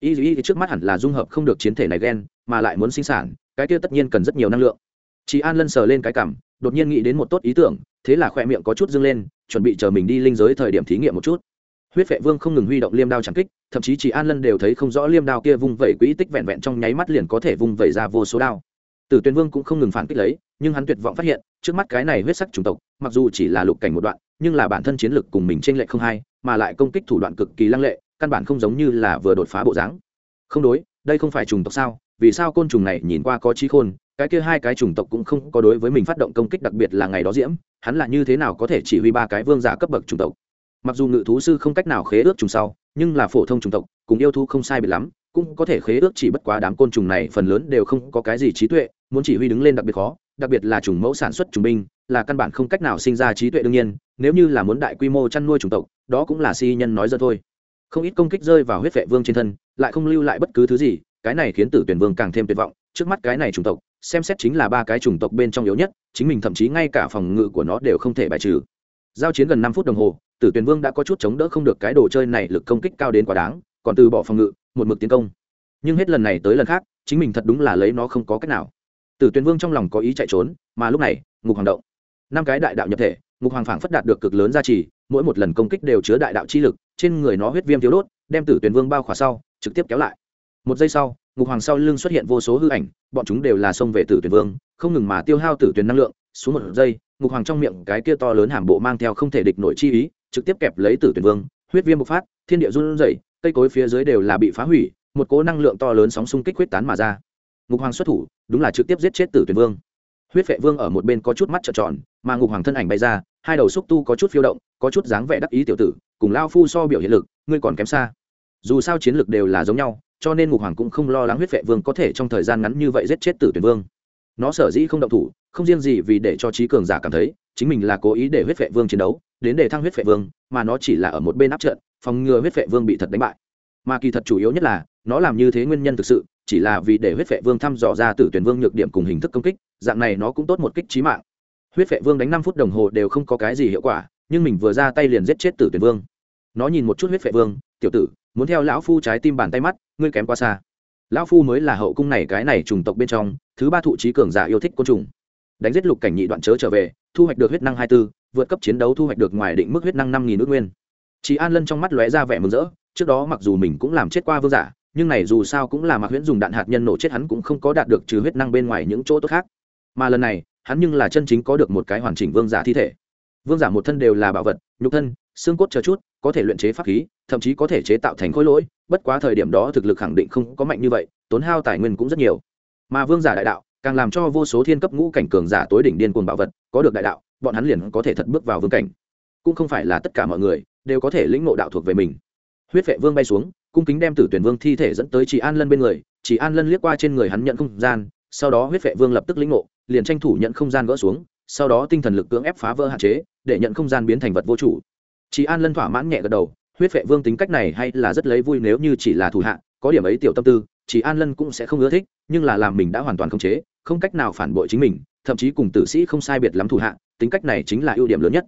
y y trước mắt hẳn là dung hợp không được chiến thể này ghen mà lại muốn sinh sản, cái kia tất nhiên cần rất nhiều năng lượng. Chị an lân sờ lên cái cảm, đột nhiên nghĩ đến một tốt ý tưởng, thế là khoe miệng có chút dâng lên, chuẩn bị chờ mình đi linh giới thời điểm thí nghiệm một chút. Huyết vệ vương không ngừng huy động liêm đao trắng kích, thậm chí chỉ an lân đều thấy không rõ liêm đao kia vung vẩy quỹ tích vẹn vẹn trong nháy mắt liền có thể vung vẩy ra vô số đao. Tử tuyên vương cũng không ngừng phản kích lấy, nhưng hắn tuyệt vọng phát hiện, trước mắt cái này huyết sắc chủng tộc, mặc dù chỉ là lục cảnh một đoạn, nhưng là bản thân chiến lực cùng mình trên lệ không hay mà lại công kích thủ đoạn cực kỳ lăng lệ căn bản không giống như là vừa đột phá bộ dáng. Không đối, đây không phải trùng tộc sao? Vì sao côn trùng này nhìn qua có trí khôn, cái kia hai cái chủng tộc cũng không có đối với mình phát động công kích đặc biệt là ngày đó diễm, hắn là như thế nào có thể chỉ huy ba cái vương giả cấp bậc chủng tộc? Mặc dù ngự thú sư không cách nào khế ước trùng sau, nhưng là phổ thông chủng tộc, cùng yêu thú không sai biệt lắm, cũng có thể khế ước chỉ bất quá đám côn trùng này phần lớn đều không có cái gì trí tuệ, muốn chỉ huy đứng lên đặc biệt khó, đặc biệt là chủng mẫu sản xuất trùng binh, là căn bản không cách nào sinh ra trí tuệ đương nhiên, nếu như là muốn đại quy mô chăn nuôi chủng tộc, đó cũng là si nhân nói ra thôi không ít công kích rơi vào huyết vệ vương trên thân, lại không lưu lại bất cứ thứ gì, cái này khiến tử tuyển vương càng thêm tuyệt vọng, trước mắt cái này chủng tộc, xem xét chính là ba cái chủng tộc bên trong yếu nhất, chính mình thậm chí ngay cả phòng ngự của nó đều không thể bài trừ. Giao chiến gần năm phút đồng hồ, tử tuyển vương đã có chút chống đỡ không được cái đồ chơi này lực công kích cao đến quá đáng, còn từ bỏ phòng ngự, một mực tiến công. Nhưng hết lần này tới lần khác, chính mình thật đúng là lấy nó không có cách nào. Tử tuyển vương trong lòng có ý chạy trốn, mà lúc này, ngục hoàng động. Năm cái đại đạo nhập thể, ngục hoàng phảng phất đạt được cực lớn gia trì, mỗi một lần công kích đều chứa đại đạo chi lực trên người nó huyết viêm thiếu đốt, đem tử tuyển vương bao khỏa sau, trực tiếp kéo lại. Một giây sau, ngục hoàng sau lưng xuất hiện vô số hư ảnh, bọn chúng đều là xông về tử tuyển vương, không ngừng mà tiêu hao tử tuyển năng lượng. Xuống một giây, ngục hoàng trong miệng cái kia to lớn hàm bộ mang theo không thể địch nổi chi ý, trực tiếp kẹp lấy tử tuyển vương, huyết viêm bộc phát, thiên địa run rẩy, cây cối phía dưới đều là bị phá hủy, một cố năng lượng to lớn sóng xung kích huyết tán mà ra. Ngục hoàng xuất thủ, đúng là trực tiếp giết chết tử tuyển vương. Huyết vệ vương ở một bên có chút mắt trợn tròn, mà ngục hoàng thân ảnh bay ra, hai đầu xúc tu có chút phiêu động, có chút dáng vẻ đắc ý tiểu tử cùng lao phu so biểu hiện lực, ngươi còn kém xa. Dù sao chiến lược đều là giống nhau, cho nên ngục hoàng cũng không lo lắng huyết vệ vương có thể trong thời gian ngắn như vậy giết chết tử tuyển vương. Nó sở dĩ không động thủ, không riêng gì vì để cho trí cường giả cảm thấy, chính mình là cố ý để huyết vệ vương chiến đấu, đến để thăng huyết vệ vương, mà nó chỉ là ở một bên áp trận, phòng ngừa huyết vệ vương bị thật đánh bại. Mà kỳ thật chủ yếu nhất là, nó làm như thế nguyên nhân thực sự, chỉ là vì để huyết vệ vương thăm dò ra tử tuyển vương nhược điểm cùng hình thức công kích, dạng này nó cũng tốt một kích trí mạng. Huyết vệ vương đánh năm phút đồng hồ đều không có cái gì hiệu quả nhưng mình vừa ra tay liền giết chết tử tuyển vương. Nó nhìn một chút huyết vệ vương, tiểu tử, muốn theo lão phu trái tim bàn tay mắt, ngươi kém quá xa. Lão phu mới là hậu cung này cái này trùng tộc bên trong, thứ ba thụ trí cường giả yêu thích côn trùng. Đánh giết lục cảnh nhị đoạn chớ trở về, thu hoạch được huyết năng hai mươi b vượt cấp chiến đấu thu hoạch được ngoài định mức huyết năng năm nghìn nước nguyên. Chị an lân trong mắt lóe ra vẻ mừng rỡ, trước đó mặc dù mình cũng làm chết qua vương giả, nhưng này dù sao cũng là mặc huyễn dùng đạn hạt nhân nổ chết hắn cũng không có đạt được trừ huyết năng bên ngoài những chỗ tốt khác. Mà lần này, hắn nhưng là chân chính có được một cái hoàn chỉnh vương giả thi thể vương giả một thân đều là bảo vật, nhục thân, xương cốt chờ chút, có thể luyện chế pháp khí, thậm chí có thể chế tạo thành khối lỗi, bất quá thời điểm đó thực lực khẳng định không có mạnh như vậy, tốn hao tài nguyên cũng rất nhiều. Mà vương giả đại đạo, càng làm cho vô số thiên cấp ngũ cảnh cường giả tối đỉnh điên cuồng bảo vật, có được đại đạo, bọn hắn liền có thể thật bước vào vương cảnh. Cũng không phải là tất cả mọi người, đều có thể lĩnh ngộ đạo thuộc về mình. Huyết vệ vương bay xuống, cung kính đem tử tuyển vương thi thể dẫn tới chị an lân bên người chị an lân liếc qua trên người hắn nhận không gian, sau đó huyết vệ vương lập tức lĩnh ngộ, liền tranh thủ nhận không gian gỡ xuống, sau đó tinh thần lực cưỡng ép phá vỡ hạn chế để nhận không gian biến thành vật vô chủ. Chị an lân thỏa mãn nhẹ gật đầu, huyết vệ vương tính cách này hay là rất lấy vui nếu như chỉ là thủ hạ, có điểm ấy tiểu tâm tư chị an lân cũng sẽ không ưa thích, nhưng là làm mình đã hoàn toàn khống chế, không cách nào phản bội chính mình, thậm chí cùng tử sĩ không sai biệt lắm thủ hạ, tính cách này chính là ưu điểm lớn nhất.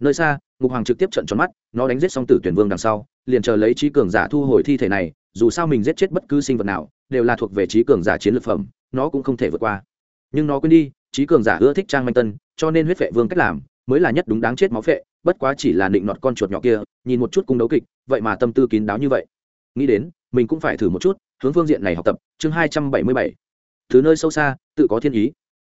Nơi xa, ngục hoàng trực tiếp trận tròn mắt, nó đánh giết xong tử tuyển vương đằng sau, liền chờ lấy trí cường giả thu hồi thi thể này, dù sao mình giết chết bất cứ sinh vật nào, đều là thuộc về trí cường giả chiến lược phẩm, nó cũng không thể vượt qua. Nhưng nó quên đi, trí cường giả ưa thích trang manh tân, cho nên huyết vệ vương cách làm mới là nhất đúng đáng chết máu phệ, bất quá chỉ là định nọt con chuột nhỏ kia, nhìn một chút cung đấu kịch, vậy mà tâm tư kín đáo như vậy. Nghĩ đến, mình cũng phải thử một chút, hướng phương diện này học tập, chương hai trăm bảy mươi bảy. Từ nơi sâu xa, tự có thiên ý.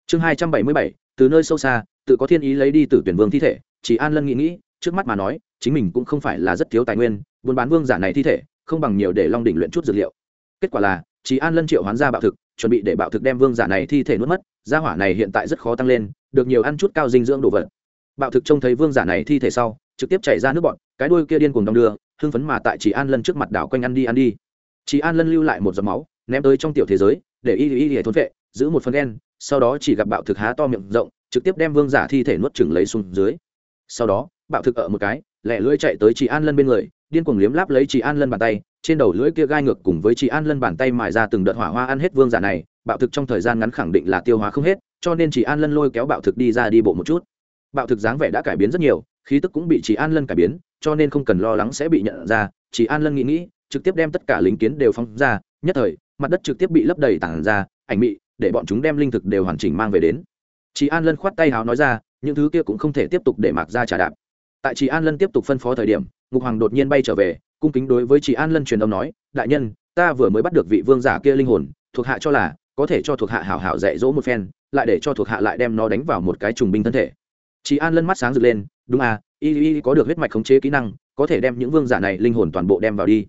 Chương hai trăm bảy mươi bảy, từ nơi sâu xa, tự có thiên ý lấy đi từ tuyển vương thi thể, chỉ an lân nghĩ nghĩ, trước mắt mà nói, chính mình cũng không phải là rất thiếu tài nguyên, buôn bán vương giả này thi thể, không bằng nhiều để long đỉnh luyện chút dược liệu. Kết quả là, chỉ an lân triệu hoán ra bạo thực, chuẩn bị để bạo thực đem vương giả này thi thể nuốt mất, gia hỏa này hiện tại rất khó tăng lên, được nhiều ăn chút cao dinh dưỡng đồ vật bạo thực trông thấy vương giả này thi thể sau, trực tiếp chảy ra nước bọn cái đuôi kia điên cùng đong đưa, hưng phấn mà tại chỉ an lân trước mặt đảo quanh ăn đi ăn đi. Chỉ an lân lưu lại một giọt máu, ném tới trong tiểu thế giới, để y y y thốn vệ, giữ một phần đen sau đó chỉ gặp bạo thực há to miệng rộng, trực tiếp đem vương giả thi thể nuốt chừng lấy xuống dưới. Sau đó, bạo thực ở một cái lẹ lưỡi chạy tới chị an lân bên người, điên cuồng liếm láp lấy chị an lân bàn tay, trên đầu lưỡi kia gai ngược cùng với chị an lân bàn tay mài ra từng đợt hỏa hoa ăn hết vương giả này, bạo thực trong thời gian ngắn khẳng định là tiêu hóa không hết, cho nên chị an lân lôi kéo bạo thực đi ra đi bộ một chút bạo thực dáng vẻ đã cải biến rất nhiều, khí tức cũng bị chị an lân cải biến, cho nên không cần lo lắng sẽ bị nhận ra. Chị an lân nghĩ nghĩ, trực tiếp đem tất cả lính kiến đều phóng ra, nhất thời, mặt đất trực tiếp bị lấp đầy tản ra, ảnh mị, để bọn chúng đem linh thực đều hoàn chỉnh mang về đến. Chị an lân khoát tay háo nói ra, những thứ kia cũng không thể tiếp tục để mạc ra trả đạp. Tại chị an lân tiếp tục phân phó thời điểm, ngục hoàng đột nhiên bay trở về, cung kính đối với chị an lân truyền âm nói, đại nhân, ta vừa mới bắt được vị vương giả kia linh hồn, thuộc hạ cho là có thể cho thuộc hạ hảo hảo dạy dỗ một phen, lại để cho thuộc hạ lại đem nó đánh vào một cái trùng binh thân thể chị an lân mắt sáng rực lên, đúng à y y có được huyết mạch khống chế kỹ năng, có thể đem những vương giả này linh hồn toàn bộ đem vào đi.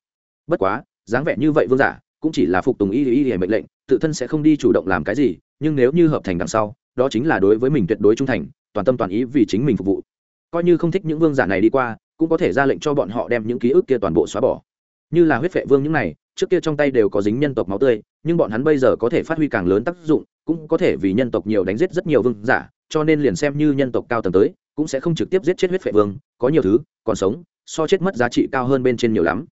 Bất quá, dáng vẻ như vậy vương giả, cũng chỉ là phục tùng y y y mệnh lệnh, tự thân sẽ không đi chủ động làm cái gì, nhưng nếu như hợp thành đằng sau, đó chính là đối với mình tuyệt đối trung thành, toàn tâm toàn ý vì chính mình phục vụ. Coi như không thích những vương giả này đi qua, cũng có thể ra lệnh cho bọn họ đem những ký ức kia toàn bộ xóa bỏ. Như là huyết vệ vương những này, trước kia trong tay đều có dính nhân tộc máu tươi, nhưng bọn hắn bây giờ có thể phát huy càng lớn tác dụng, cũng có thể vì nhân tộc nhiều đánh giết rất nhiều vương giả cho nên liền xem như nhân tộc cao tầng tới, cũng sẽ không trực tiếp giết chết huyết vệ vương, có nhiều thứ, còn sống, so chết mất giá trị cao hơn bên trên nhiều lắm.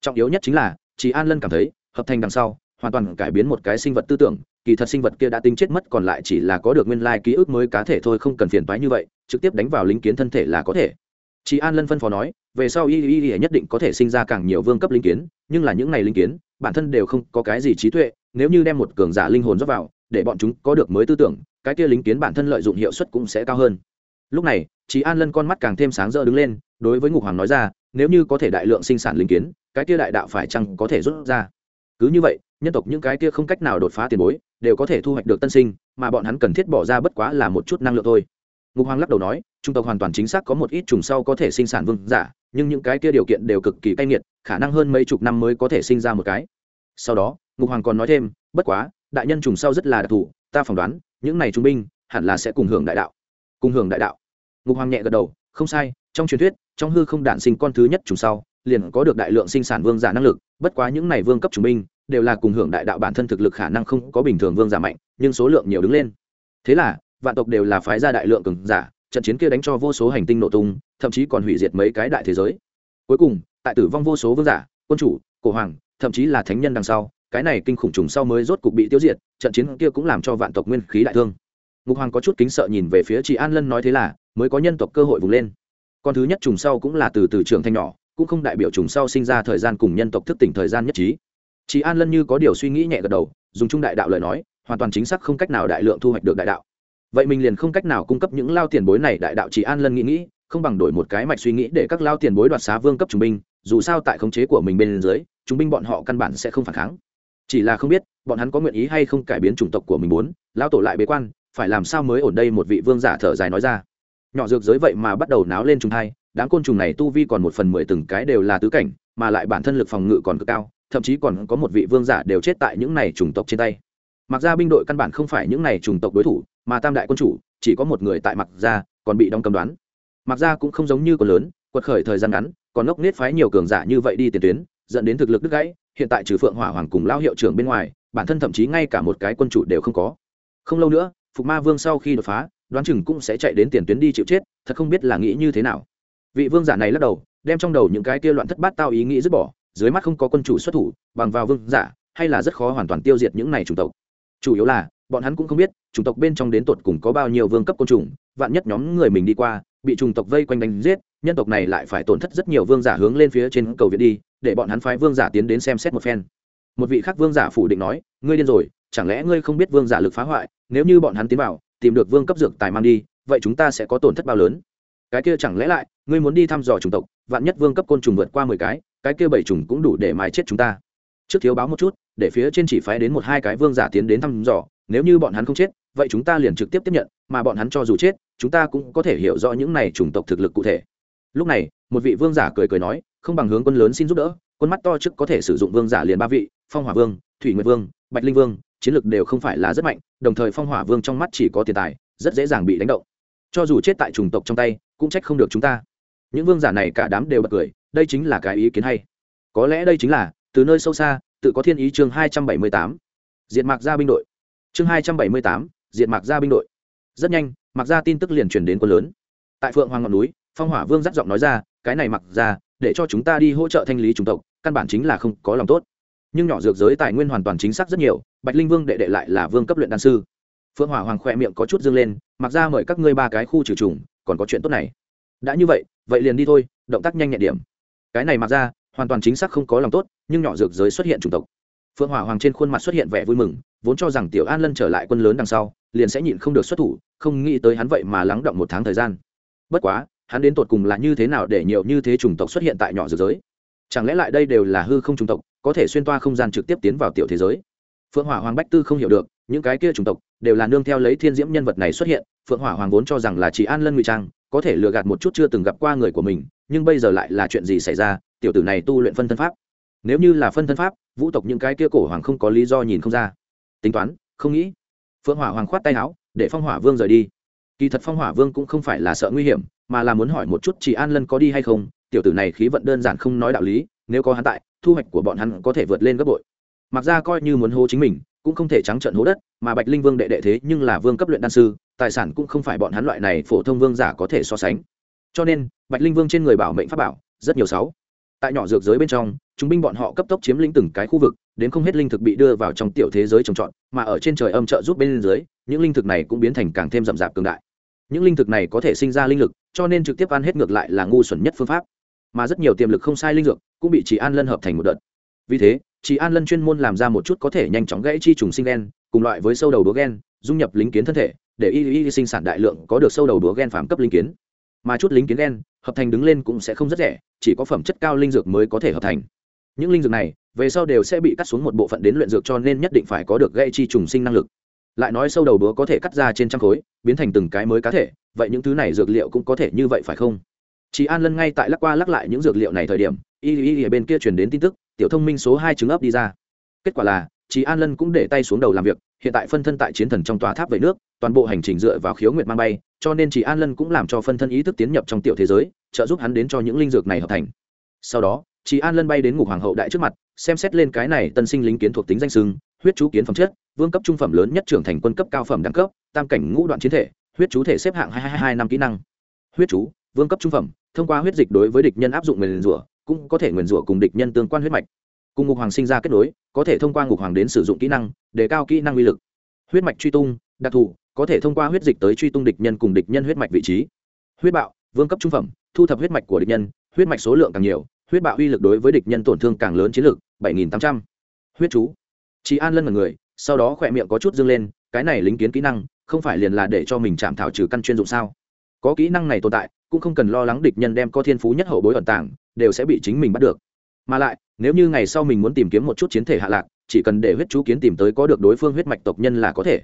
Trọng yếu nhất chính là chị an lân cảm thấy, hợp thành đằng sau, hoàn toàn cải biến một cái sinh vật tư tưởng, kỳ thật sinh vật kia đã tính chết mất còn lại chỉ là có được nguyên lai ký ức mới cá thể thôi, không cần phiền toái như vậy, trực tiếp đánh vào lính kiến thân thể là có thể. Chị an lân phân phó nói, về sau y y y nhất định có thể sinh ra càng nhiều vương cấp linh kiến, nhưng là những này linh kiến, bản thân đều không có cái gì trí tuệ, nếu như đem một cường giả linh hồn rót vào để bọn chúng có được mới tư tưởng, cái kia lính kiến bản thân lợi dụng hiệu suất cũng sẽ cao hơn. Lúc này chị an lân con mắt càng thêm sáng rỡ đứng lên, đối với ngục hoàng nói ra, nếu như có thể đại lượng sinh sản lính kiến, cái kia đại đạo phải chăng có thể rút ra? Cứ như vậy, nhân tộc những cái kia không cách nào đột phá tiền bối, đều có thể thu hoạch được tân sinh, mà bọn hắn cần thiết bỏ ra bất quá là một chút năng lượng thôi. Ngục hoàng lắc đầu nói, trung tộc hoàn toàn chính xác có một ít trùng sau có thể sinh sản vương giả, nhưng những cái kia điều kiện đều cực kỳ cay nghiệt, khả năng hơn mấy chục năm mới có thể sinh ra một cái. Sau đó, ngục hoàng còn nói thêm, bất quá đại nhân trùng sau rất là đặc thù, ta phỏng đoán, những này trung binh, hẳn là sẽ cùng hưởng đại đạo. Cùng hưởng đại đạo. Ngục hoàng nhẹ gật đầu, không sai, trong truyền thuyết, trong hư không đản sinh con thứ nhất trùng sau, liền có được đại lượng sinh sản vương giả năng lực, bất quá những này vương cấp trung binh, đều là cùng hưởng đại đạo bản thân thực lực khả năng không có bình thường vương giả mạnh, nhưng số lượng nhiều đứng lên. Thế là, vạn tộc đều là phái ra đại lượng cường giả, trận chiến kia đánh cho vô số hành tinh nổ tung, thậm chí còn hủy diệt mấy cái đại thế giới. Cuối cùng, tại tử vong vô số vương giả, quân chủ, cổ hoàng, thậm chí là thánh nhân đằng sau cái này kinh khủng trùng sau mới rốt cục bị tiêu diệt, trận chiến kia cũng làm cho vạn tộc nguyên khí đại thương. Ngục hoàng có chút kính sợ nhìn về phía chị an lân nói thế là, mới có nhân tộc cơ hội vùng lên. Con thứ nhất trùng sau cũng là từ từ trưởng thanh nhỏ, cũng không đại biểu trùng sau sinh ra thời gian cùng nhân tộc thức tỉnh thời gian nhất trí. Chị an lân như có điều suy nghĩ nhẹ gật đầu, dùng trung đại đạo lời nói, hoàn toàn chính xác không cách nào đại lượng thu hoạch được đại đạo. Vậy mình liền không cách nào cung cấp những lao tiền bối này đại đạo chị an lân nghĩ nghĩ, không bằng đổi một cái mạch suy nghĩ để các lao tiền bối đoạt xá vương cấp trung binh, dù sao tại khống chế của mình bên dưới trung binh bọn họ căn bản sẽ không phản kháng chỉ là không biết, bọn hắn có nguyện ý hay không cải biến chủng tộc của mình muốn, lão tổ lại bế quan, phải làm sao mới ổn đây một vị vương giả thở dài nói ra. Nhỏ dược giới vậy mà bắt đầu náo lên trùng thai đám côn trùng này tu vi còn một phần mười từng cái đều là tứ cảnh, mà lại bản thân lực phòng ngự còn cực cao, thậm chí còn có một vị vương giả đều chết tại những này chủng tộc trên tay. Mặc ra binh đội căn bản không phải những này chủng tộc đối thủ, mà tam đại quân chủ, chỉ có một người tại mặc ra, còn bị đóng cầm đoán. Mặc ra cũng không giống như còn lớn, quật khởi thời gian ngắn, còn ngốc nết phái nhiều cường giả như vậy đi tiền tuyến, dẫn đến thực lực đứt gãy hiện tại trừ phượng hỏa hoàng cùng lao hiệu trưởng bên ngoài, bản thân thậm chí ngay cả một cái quân chủ đều không có. Không lâu nữa, phục ma vương sau khi đột phá, đoán chừng cũng sẽ chạy đến tiền tuyến đi chịu chết, thật không biết là nghĩ như thế nào. Vị vương giả này lắc đầu, đem trong đầu những cái kia loạn thất bát tao ý nghĩ dứt bỏ, dưới mắt không có quân chủ xuất thủ, bằng vào vương giả, hay là rất khó hoàn toàn tiêu diệt những này chủng tộc. Chủ yếu là, bọn hắn cũng không biết, chủng tộc bên trong đến tột cùng có bao nhiêu vương cấp côn trùng, vạn nhất nhóm người mình đi qua, bị chủng tộc vây quanh đánh giết, nhân tộc này lại phải tổn thất rất nhiều vương giả hướng lên phía trên cầu viện đi để bọn hắn phái vương giả tiến đến xem xét một phen. Một vị khác vương giả phủ định nói, ngươi điên rồi, chẳng lẽ ngươi không biết vương giả lực phá hoại, nếu như bọn hắn tiến vào, tìm được vương cấp dược tài mang đi, vậy chúng ta sẽ có tổn thất bao lớn. Cái kia chẳng lẽ lại, ngươi muốn đi thăm dò chủng tộc, vạn nhất vương cấp côn trùng vượt qua mười cái cái kia bảy trùng cũng đủ để mài chết chúng ta. Trước thiếu báo một chút, để phía trên chỉ phái đến một hai cái vương giả tiến đến thăm dò, nếu như bọn hắn không chết, vậy chúng ta liền trực tiếp tiếp nhận, mà bọn hắn cho dù chết, chúng ta cũng có thể hiểu rõ những này chủng tộc thực lực cụ thể. Lúc này, một vị vương giả cười cười nói không bằng hướng quân lớn xin giúp đỡ, quân mắt to trước có thể sử dụng vương giả liền ba vị, phong hỏa vương, thủy nguyệt vương, bạch linh vương, chiến lược đều không phải là rất mạnh, đồng thời phong hỏa vương trong mắt chỉ có tiền tài, rất dễ dàng bị đánh động. Cho dù chết tại chủng tộc trong tay, cũng trách không được chúng ta. Những vương giả này cả đám đều bật cười, đây chính là cái ý kiến hay. Có lẽ đây chính là, từ nơi sâu xa, tự có thiên ý chương hai trăm bảy mươi tám. Diệt mạc gia binh đội. Chương hai trăm bảy mươi tám, diệt mạc gia binh đội. Rất nhanh mặc gia tin tức liền truyền đến quân lớn. Tại phượng hoàng ngọn núi, phong hỏa vương dắt giọng nói ra, cái này mặc ra để cho chúng ta đi hỗ trợ thanh lý chủng tộc, căn bản chính là không có lòng tốt. Nhưng nhỏ dược giới tài nguyên hoàn toàn chính xác rất nhiều, bạch linh vương đệ đệ lại là vương cấp luyện đan sư. Phượng hỏa hoàng khoe miệng có chút dương lên, mặc ra mời các ngươi ba cái khu trừ trùng còn có chuyện tốt này. Đã như vậy vậy liền đi thôi, động tác nhanh nhẹn điểm. Cái này mặc ra, hoàn toàn chính xác không có lòng tốt, nhưng nhỏ dược giới xuất hiện chủng tộc. Phượng hỏa hoàng trên khuôn mặt xuất hiện vẻ vui mừng, vốn cho rằng tiểu an lân trở lại quân lớn đằng sau, liền sẽ nhịn không được xuất thủ, không nghĩ tới hắn vậy mà lắng động một tháng thời gian. Bất quá hắn đến tột cùng là như thế nào để nhiều như thế chủng tộc xuất hiện tại nhỏ dược giới? Chẳng lẽ lại đây đều là hư không chủng tộc, có thể xuyên toa không gian trực tiếp tiến vào tiểu thế giới? Phượng hỏa hoàng bách tư không hiểu được, những cái kia chủng tộc đều là nương theo lấy thiên diễm nhân vật này xuất hiện, phượng hỏa hoàng vốn cho rằng là chỉ an lân ngụy trang, có thể lừa gạt một chút chưa từng gặp qua người của mình, nhưng bây giờ lại là chuyện gì xảy ra, tiểu tử này tu luyện phân thân pháp. Nếu như là phân thân pháp, vũ tộc những cái kia cổ hoàng không có lý do nhìn không ra. Tính toán, không nghĩ. Phượng hỏa hoàng khoát tay áo, để phong hỏa vương rời đi. Kỳ thật phong hỏa vương cũng không phải là sợ nguy hiểm mà là muốn hỏi một chút chị an lân có đi hay không, tiểu tử này khí vận đơn giản không nói đạo lý, nếu có hắn tại, thu hoạch của bọn hắn có thể vượt lên gấp bội. Mặc ra coi như muốn hô chính mình, cũng không thể trắng trợn hố đất, mà bạch linh vương đệ đệ thế nhưng là vương cấp luyện đan sư, tài sản cũng không phải bọn hắn loại này phổ thông vương giả có thể so sánh. Cho nên, bạch linh vương trên người bảo mệnh pháp bảo, rất nhiều sáu. Tại nhỏ dược giới bên trong, chúng binh bọn họ cấp tốc chiếm lĩnh từng cái khu vực, đến không hết linh thực bị đưa vào trong tiểu thế giới trồng trọt, mà ở trên trời âm trợ giúp bên dưới, những linh thực này cũng biến thành càng thêm rậm rạp cường đại những linh thực này có thể sinh ra linh lực, cho nên trực tiếp ăn hết ngược lại là ngu xuẩn nhất phương pháp. Mà rất nhiều tiềm lực không sai linh dược cũng bị chỉ an lân hợp thành một đợt. Vì thế chỉ an lân chuyên môn làm ra một chút có thể nhanh chóng gãy chi trùng sinh gen, cùng loại với sâu đầu đúa gen, dung nhập lính kiến thân thể, để y y sinh sản đại lượng có được sâu đầu đúa gen phạm cấp linh kiến. Mà chút lính kiến gen hợp thành đứng lên cũng sẽ không rất rẻ, chỉ có phẩm chất cao linh dược mới có thể hợp thành. Những linh dược này, về sau đều sẽ bị cắt xuống một bộ phận đến luyện dược cho nên nhất định phải có được gây chi trùng sinh năng lực lại nói sâu đầu búa có thể cắt ra trên trăm khối, biến thành từng cái mới cá thể, vậy những thứ này dược liệu cũng có thể như vậy phải không? Chị an lân ngay tại lắc qua lắc lại những dược liệu này thời điểm, y y y bên kia truyền đến tin tức, tiểu thông minh số hai trứng ấp đi ra. Kết quả là chị an lân cũng để tay xuống đầu làm việc, hiện tại phân thân tại chiến thần trong tòa tháp về nước, toàn bộ hành trình dựa vào khiếu nguyệt mang bay, cho nên chị an lân cũng làm cho phân thân ý thức tiến nhập trong tiểu thế giới, trợ giúp hắn đến cho những linh dược này hợp thành. Sau đó chị an lân bay đến ngục hoàng hậu đại trước mặt, xem xét lên cái này tân sinh lính kiến thuộc tính danh sưng huyết chú kiến phẩm chất vương cấp trung phẩm lớn nhất trưởng thành quân cấp cao phẩm đẳng cấp, tam cảnh ngũ đoạn chiến thể, huyết chú thể xếp hạng hai hai hai năm kỹ năng. Huyết chú, vương cấp trung phẩm, thông qua huyết dịch đối với địch nhân áp dụng nguyền rủa, cũng có thể nguyền rủa cùng địch nhân tương quan huyết mạch. Cùng ngục hoàng sinh ra kết nối, có thể thông qua ngục hoàng đến sử dụng kỹ năng để cao kỹ năng uy lực. Huyết mạch truy tung, đặc thù, có thể thông qua huyết dịch tới truy tung địch nhân cùng địch nhân huyết mạch vị trí. Huyết bạo, vương cấp trung phẩm, thu thập huyết mạch của địch nhân, huyết mạch số lượng càng nhiều, huyết bạo uy lực đối với địch nhân tổn thương càng lớn chiến lược, bảy nghìn tám trăm. Huyết chú chị an lân là người sau đó khỏe miệng có chút dâng lên, cái này lính kiến kỹ năng, không phải liền là để cho mình chạm thảo trừ căn chuyên dụng sao? Có kỹ năng này tồn tại, cũng không cần lo lắng địch nhân đem có thiên phú nhất hậu bối ẩn tàng, đều sẽ bị chính mình bắt được. Mà lại, nếu như ngày sau mình muốn tìm kiếm một chút chiến thể hạ lạc, chỉ cần để huyết chú kiến tìm tới có được đối phương huyết mạch tộc nhân là có thể.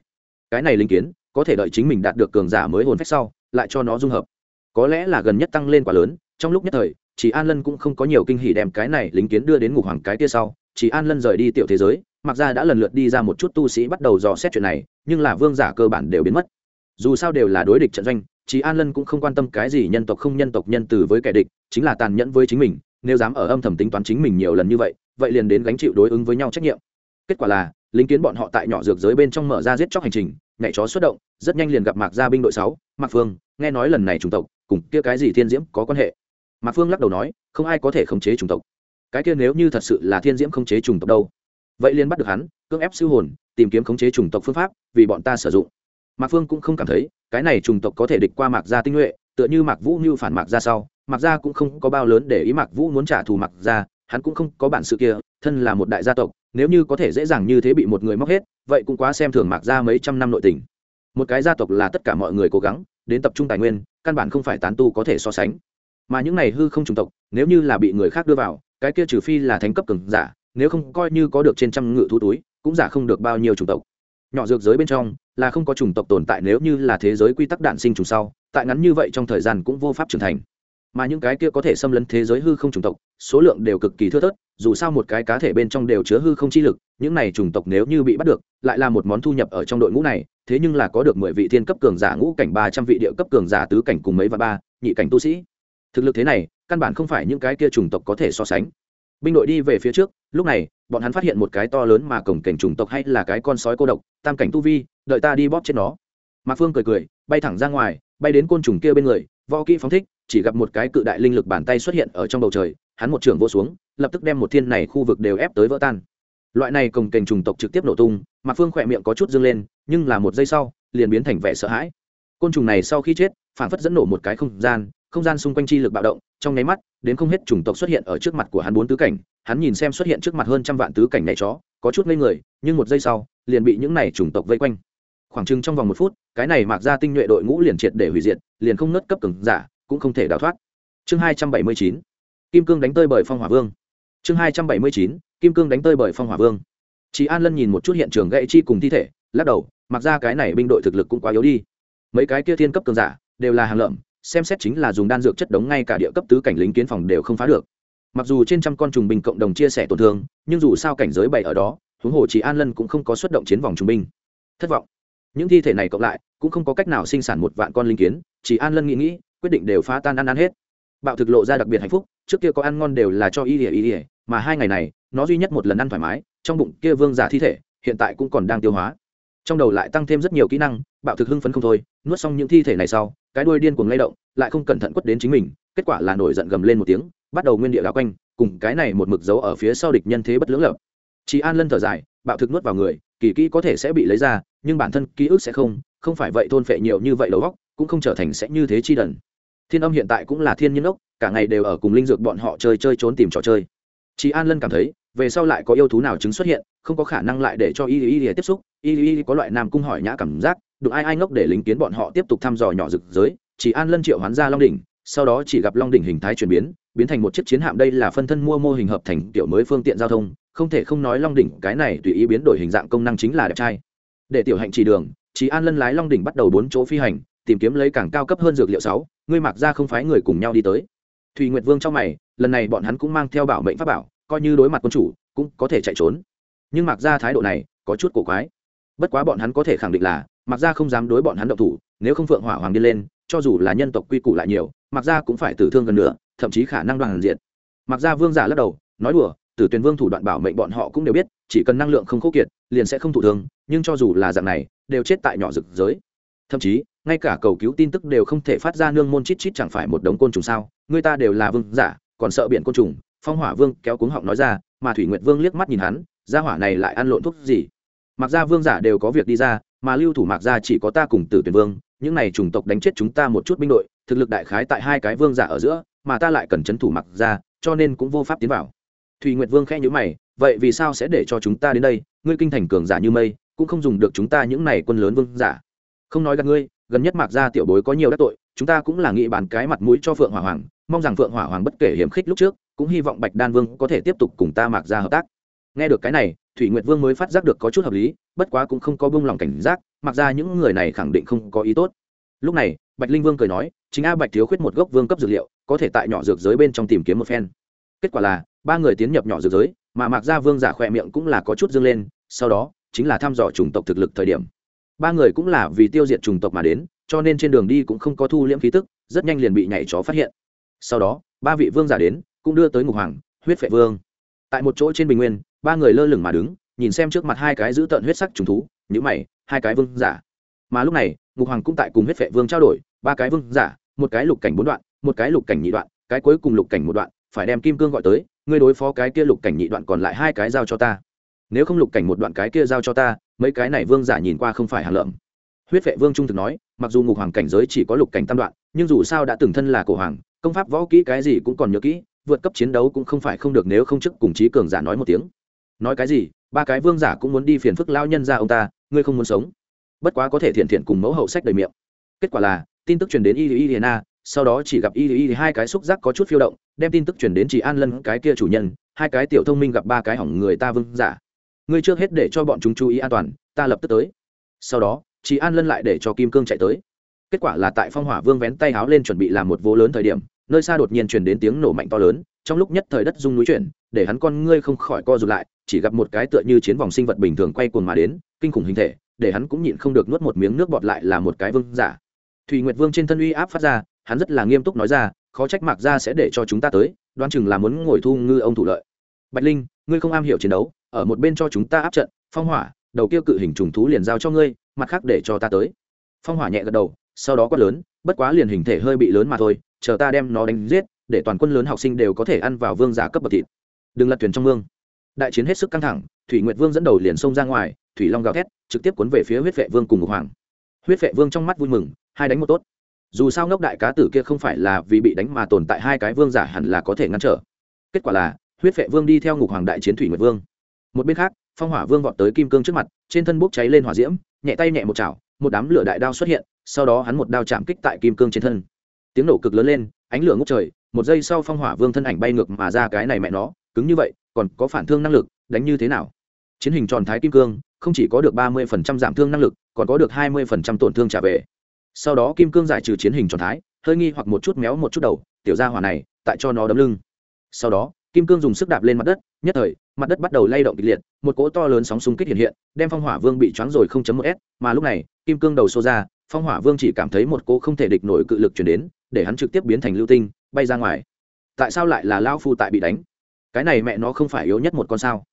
Cái này linh kiến, có thể đợi chính mình đạt được cường giả mới hồn phách sau, lại cho nó dung hợp. Có lẽ là gần nhất tăng lên quá lớn, trong lúc nhất thời, chỉ an lân cũng không có nhiều kinh hỉ đem cái này lính kiến đưa đến ngục hoàng cái kia sau, chỉ an lân rời đi tiểu thế giới mặc ra đã lần lượt đi ra một chút tu sĩ bắt đầu dò xét chuyện này, nhưng là vương giả cơ bản đều biến mất. Dù sao đều là đối địch trận doanh chỉ an lân cũng không quan tâm cái gì nhân tộc không nhân tộc nhân từ với kẻ địch, chính là tàn nhẫn với chính mình, nếu dám ở âm thầm tính toán chính mình nhiều lần như vậy vậy liền đến gánh chịu đối ứng với nhau trách nhiệm. Kết quả là, lính kiến bọn họ tại nhỏ dược giới bên trong mở ra giết chóc hành trình, nhảy chó xuất động, rất nhanh liền gặp mạc gia binh đội sáu, mạc phương, nghe nói lần này chủng tộc, cùng kia cái gì thiên diễm có quan hệ? Mạc phương lắc đầu nói, không ai có thể khống chế chủng tộc. Cái kia nếu như thật sự là thiên diễm khống chế chủng tộc đâu? Vậy liền bắt được hắn, cưỡng ép siêu hồn, tìm kiếm khống chế chủng tộc phương pháp, vì bọn ta sử dụng. Mạc phương cũng không cảm thấy, cái này chủng tộc có thể địch qua mạc gia tinh nhuệ, tựa như mạc vũ như phản mạc gia sau, mạc gia cũng không có bao lớn để ý mạc vũ muốn trả thù mạc gia, hắn cũng không có bản sự kia, thân là một đại gia tộc, nếu như có thể dễ dàng như thế bị một người móc hết, vậy cũng quá xem thường mạc gia mấy trăm năm nội tình. Một cái gia tộc là tất cả mọi người cố gắng, đến tập trung tài nguyên, căn bản không phải tán tu có thể so sánh. Mà những này hư không chủng tộc, nếu như là bị người khác đưa vào, cái kia trừ phi là thánh cấp cường giả nếu không coi như có được trên trăm ngự thú túi, cũng giả không được bao nhiêu chủng tộc. Nhỏ dược giới bên trong, là không có chủng tộc tồn tại nếu như là thế giới quy tắc đạn sinh trùng sau, tại ngắn như vậy trong thời gian cũng vô pháp trưởng thành. Mà những cái kia có thể xâm lấn thế giới hư không chủng tộc, số lượng đều cực kỳ thưa thớt, dù sao một cái cá thể bên trong đều chứa hư không chi lực, những này chủng tộc nếu như bị bắt được, lại là một món thu nhập ở trong đội ngũ này, thế nhưng là có được mười vị thiên cấp cường giả ngũ cảnh, ba trăm vị địa cấp cường giả tứ cảnh cùng mấy và ba, nhị cảnh tu sĩ. Thực lực thế này, căn bản không phải những cái kia chủng tộc có thể so sánh binh đội đi về phía trước, lúc này, bọn hắn phát hiện một cái to lớn mà cổng cảnh chủng tộc hay là cái con sói cô độc, tam cảnh tu vi, đợi ta đi bóp chết nó. Mạc phương cười cười, bay thẳng ra ngoài, bay đến côn trùng kia bên người, võ kỹ phóng thích, chỉ gặp một cái cự đại linh lực bàn tay xuất hiện ở trong bầu trời, hắn một trường vô xuống, lập tức đem một thiên này khu vực đều ép tới vỡ tan. Loại này cồng kềnh trùng tộc trực tiếp nổ tung, mạc phương khỏe miệng có chút dâng lên, nhưng là một giây sau, liền biến thành vẻ sợ hãi. Côn trùng này sau khi chết phản phất dẫn nổ một cái không gian không gian xung quanh chi lực bạo động trong nháy mắt, đến không hết chủng tộc xuất hiện ở trước mặt của hắn bốn tứ cảnh, hắn nhìn xem xuất hiện trước mặt hơn trăm vạn tứ cảnh nhảy chó, có chút ngây người, nhưng một giây sau, liền bị những này chủng tộc vây quanh. Khoảng chừng trong vòng một phút, cái này mạc ra tinh nhuệ đội ngũ liền triệt để hủy diệt, liền không nớt cấp cường giả, cũng không thể đào thoát. Chương hai trăm bảy mươi chín, kim cương đánh tơi bởi phong hỏa vương. Chương hai trăm bảy mươi chín, kim cương đánh tơi bởi phong hỏa vương. Chị an lân nhìn một chút hiện trường gãy chi cùng thi thể, lắc đầu, mặc ra cái này binh đội thực lực cũng quá yếu đi. Mấy cái kia thiên cấp cường giả, đều là hàng lợm xem xét chính là dùng đan dược chất đống ngay cả địa cấp tứ cảnh lính kiến phòng đều không phá được. Mặc dù trên trăm con trùng binh cộng đồng chia sẻ tổn thương, nhưng dù sao cảnh giới bảy ở đó, huống hồ chỉ an lân cũng không có xuất động chiến vòng trùng binh. Thất vọng. Những thi thể này cộng lại, cũng không có cách nào sinh sản một vạn con linh kiến, chỉ an lân nghĩ nghĩ, quyết định đều phá tan ăn ăn hết. Bạo thực lộ ra đặc biệt hạnh phúc, trước kia có ăn ngon đều là cho y ỉa y ỉa mà hai ngày này, nó duy nhất một lần ăn thoải mái, trong bụng kia vương giả thi thể, hiện tại cũng còn đang tiêu hóa trong đầu lại tăng thêm rất nhiều kỹ năng, bạo thực hưng phấn không thôi, nuốt xong những thi thể này sau, cái đuôi điên cuồng lay động, lại không cẩn thận quất đến chính mình, kết quả là nổi giận gầm lên một tiếng, bắt đầu nguyên địa đảo quanh, cùng cái này một mực dấu ở phía sau địch nhân thế bất lưỡng lập. Chị an lân thở dài, bạo thực nuốt vào người, kỳ kỹ có thể sẽ bị lấy ra, nhưng bản thân ký ức sẽ không không phải vậy thôn phệ nhiều như vậy đầu góc cũng không trở thành sẽ như thế chi đần. Thiên âm hiện tại cũng là thiên nhiên ốc, cả ngày đều ở cùng linh dược bọn họ chơi chơi trốn tìm trò chơi chị an lân cảm thấy, về sau lại có yêu thú nào chứng xuất hiện, không có khả năng lại để cho y y y tiếp xúc. Y y có loại nam cung hỏi nhã cảm giác, đụng ai ai ngốc để lính kiến bọn họ tiếp tục thăm dò nhỏ rực giới chỉ an lân triệu hoán ra long đỉnh, sau đó chỉ gặp long đỉnh hình thái chuyển biến biến thành một chiếc chiến hạm đây là phân thân mua mô hình hợp thành tiểu mới phương tiện giao thông, không thể không nói long đỉnh cái này tùy ý biến đổi hình dạng công năng chính là đẹp trai. Để tiểu hạnh chỉ đường chị an lân lái long đỉnh bắt đầu bốn chỗ phi hành, tìm kiếm lấy càng cao cấp hơn dược liệu sáu, ngươi mặc ra không phái người cùng nhau đi tới thùy nguyệt vương trong mày, lần này bọn hắn cũng mang theo bảo mệnh pháp bảo, coi như đối mặt quân chủ, cũng có thể chạy trốn. Nhưng mặc ra thái độ này, có chút cổ quái. Bất quá bọn hắn có thể khẳng định là mặc ra không dám đối bọn hắn động thủ, nếu không phượng hỏa hoàng đi lên, cho dù là nhân tộc quy củ lại nhiều mặc ra cũng phải tử thương gần nữa, thậm chí khả năng đoàn diện mặc ra vương giả lắc đầu, nói đùa, tử tuyền vương thủ đoạn bảo mệnh bọn họ cũng đều biết, chỉ cần năng lượng không khô kiệt, liền sẽ không thụ thương, nhưng cho dù là dạng này, đều chết tại nhỏ rực giới. Thậm chí ngay cả cầu cứu tin tức đều không thể phát ra nương môn chít chít chẳng phải một đống côn trùng sao? Người ta đều là vương giả, còn sợ biển côn trùng. Phong hỏa vương kéo cuống họng nói ra, mà thủy nguyệt vương liếc mắt nhìn hắn, gia hỏa này lại ăn lộn thuốc gì? Mặc ra vương giả đều có việc đi ra, mà lưu thủ mạc ra chỉ có ta cùng tử tuyển vương, những này chủng tộc đánh chết chúng ta một chút binh đội, thực lực đại khái tại hai cái vương giả ở giữa, mà ta lại cần c h ấ n thủ mặc ra, cho nên cũng vô pháp tiến vào. Thùy nguyệt vương khẽ nhữ mày, vậy vì sao sẽ để cho chúng ta đến đây? Ngươi kinh thành cường giả như mây, cũng không dùng được chúng ta những này quân lớn vương giả. Không nói gặp ngươi gần nhất mạc gia tiểu bối có nhiều đắc tội, chúng ta cũng là nghĩ bàn cái mặt mũi cho phượng hỏa hoàng, mong rằng phượng hỏa hoàng bất kể hiểm khích lúc trước, cũng hy vọng bạch đan vương có thể tiếp tục cùng ta mạc gia hợp tác. Nghe được cái này, thủy nguyệt vương mới phát giác được có chút hợp lý, bất quá cũng không có bông lòng cảnh giác mặc ra những người này khẳng định không có ý tốt. Lúc này, bạch linh vương cười nói, chính a bạch thiếu khuyết một gốc vương cấp dược liệu, có thể tại nhỏ dược giới bên trong tìm kiếm một phen. Kết quả là, ba người tiến nhập nhỏ dược giới, mà mạc gia vương giả khỏe miệng cũng là có chút dâng lên, sau đó, chính là thăm dò chủng tộc thực lực thời điểm ba người cũng là vì tiêu diệt chủng tộc mà đến, cho nên trên đường đi cũng không có thu liễm khí tức, rất nhanh liền bị nhảy chó phát hiện. Sau đó, ba vị vương giả đến, cũng đưa tới ngục hoàng, huyết phệ vương. Tại một chỗ trên bình nguyên, ba người lơ lửng mà đứng, nhìn xem trước mặt hai cái giữ tợn huyết sắc trùng thú nhữ mày, hai cái vương giả. Mà lúc này, ngục hoàng cũng tại cùng huyết phệ vương trao đổi, ba cái vương giả, một cái lục cảnh bốn đoạn, một cái lục cảnh nhị đoạn, cái cuối cùng lục cảnh một đoạn, phải đem kim cương gọi tới, ngươi đối phó cái kia lục cảnh nhị đoạn còn lại hai cái giao cho ta nếu không lục cảnh một đoạn cái kia giao cho ta, mấy cái này vương giả nhìn qua không phải hàng lợm. Huyết vệ vương trung thực nói, mặc dù ngục hoàng cảnh giới chỉ có lục cảnh tam đoạn, nhưng dù sao đã từng thân là cổ hoàng, công pháp võ kỹ cái gì cũng còn nhớ kỹ, vượt cấp chiến đấu cũng không phải không được nếu không chức cùng chí cường giả nói một tiếng. Nói cái gì, ba cái vương giả cũng muốn đi phiền phức lao nhân ra ông ta, ngươi không muốn sống. Bất quá có thể thiện thiện cùng mẫu hậu sách đầy miệng. Kết quả là, tin tức truyền đến y y na, sau đó chỉ gặp y y hai cái xúc giác có chút phiêu động, đem tin tức truyền đến chỉ an lân, cái kia chủ nhân, hai cái tiểu thông minh gặp ba cái hỏng người ta vương giả ngươi trước hết để cho bọn chúng chú ý an toàn, ta lập tức tới. Sau đó, chị an lân lại để cho kim cương chạy tới. Kết quả là tại phong hỏa vương vén tay háo lên chuẩn bị làm một vô lớn thời điểm, nơi xa đột nhiên truyền đến tiếng nổ mạnh to lớn, trong lúc nhất thời đất rung núi chuyển, để hắn con ngươi không khỏi co rụt lại, chỉ gặp một cái tựa như chiến vòng sinh vật bình thường quay cuồng mà đến, kinh khủng hình thể, để hắn cũng nhịn không được nuốt một miếng nước bọt lại là một cái vương giả. Thùy nguyệt vương trên thân uy áp phát ra, hắn rất là nghiêm túc nói ra, khó trách mạc ra sẽ để cho chúng ta tới, đoán chừng là muốn ngồi thu ngư ông thủ lợi. Bạch linh, ngươi không am hiểu chiến đấu ở một bên cho chúng ta áp trận, phong hỏa, đầu kia cự hình trùng thú liền giao cho ngươi, mặt khác để cho ta tới. Phong hỏa nhẹ gật đầu, sau đó quát lớn, bất quá liền hình thể hơi bị lớn mà thôi, chờ ta đem nó đánh giết, để toàn quân lớn học sinh đều có thể ăn vào vương giả cấp bậc thịt. Đừng lật thuyền trong mương. Đại chiến hết sức căng thẳng, thủy nguyệt vương dẫn đầu liền xông ra ngoài, thủy long gào thét, trực tiếp cuốn về phía huyết vệ vương cùng ngục hoàng. Huyết vệ vương trong mắt vui mừng, hai đánh một tốt. Dù sao ngốc đại cá tử kia không phải là vì bị đánh mà tồn tại hai cái vương giả hẳn là có thể ngăn trở. Kết quả là, huyết vệ vương đi theo ngục hoàng đại chiến thủy nguyệt vương một bên khác, phong hỏa vương vọt tới kim cương trước mặt, trên thân bốc cháy lên hỏa diễm, nhẹ tay nhẹ một chảo, một đám lửa đại đao xuất hiện, sau đó hắn một đao chạm kích tại kim cương trên thân. Tiếng nổ cực lớn lên, ánh lửa ngốc trời, một giây sau phong hỏa vương thân ảnh bay ngược mà ra cái này mẹ nó, cứng như vậy, còn có phản thương năng lực, đánh như thế nào? Chiến hình tròn thái kim cương, không chỉ có được ba mươi phần trăm giảm thương năng lực, còn có được hai mươi phần trăm tổn thương trả về. Sau đó kim cương giải trừ chiến hình tròn thái, hơi nghi hoặc một chút méo một chút đầu, tiểu gia hỏa này, tại cho nó đấm lưng. Sau đó, kim cương dùng sức đạp lên mặt đất, nhất thời mặt đất bắt đầu lay động kịch liệt, một cỗ to lớn sóng xung kích hiện hiện, đem phong hỏa vương bị choáng rồi không chấm một s, mà lúc này, kim cương đầu xô ra, phong hỏa vương chỉ cảm thấy một cỗ không thể địch nổi cự lực chuyển đến, để hắn trực tiếp biến thành lưu tinh, bay ra ngoài. Tại sao lại là lao phu tại bị đánh? Cái này mẹ nó không phải yếu nhất một con sao?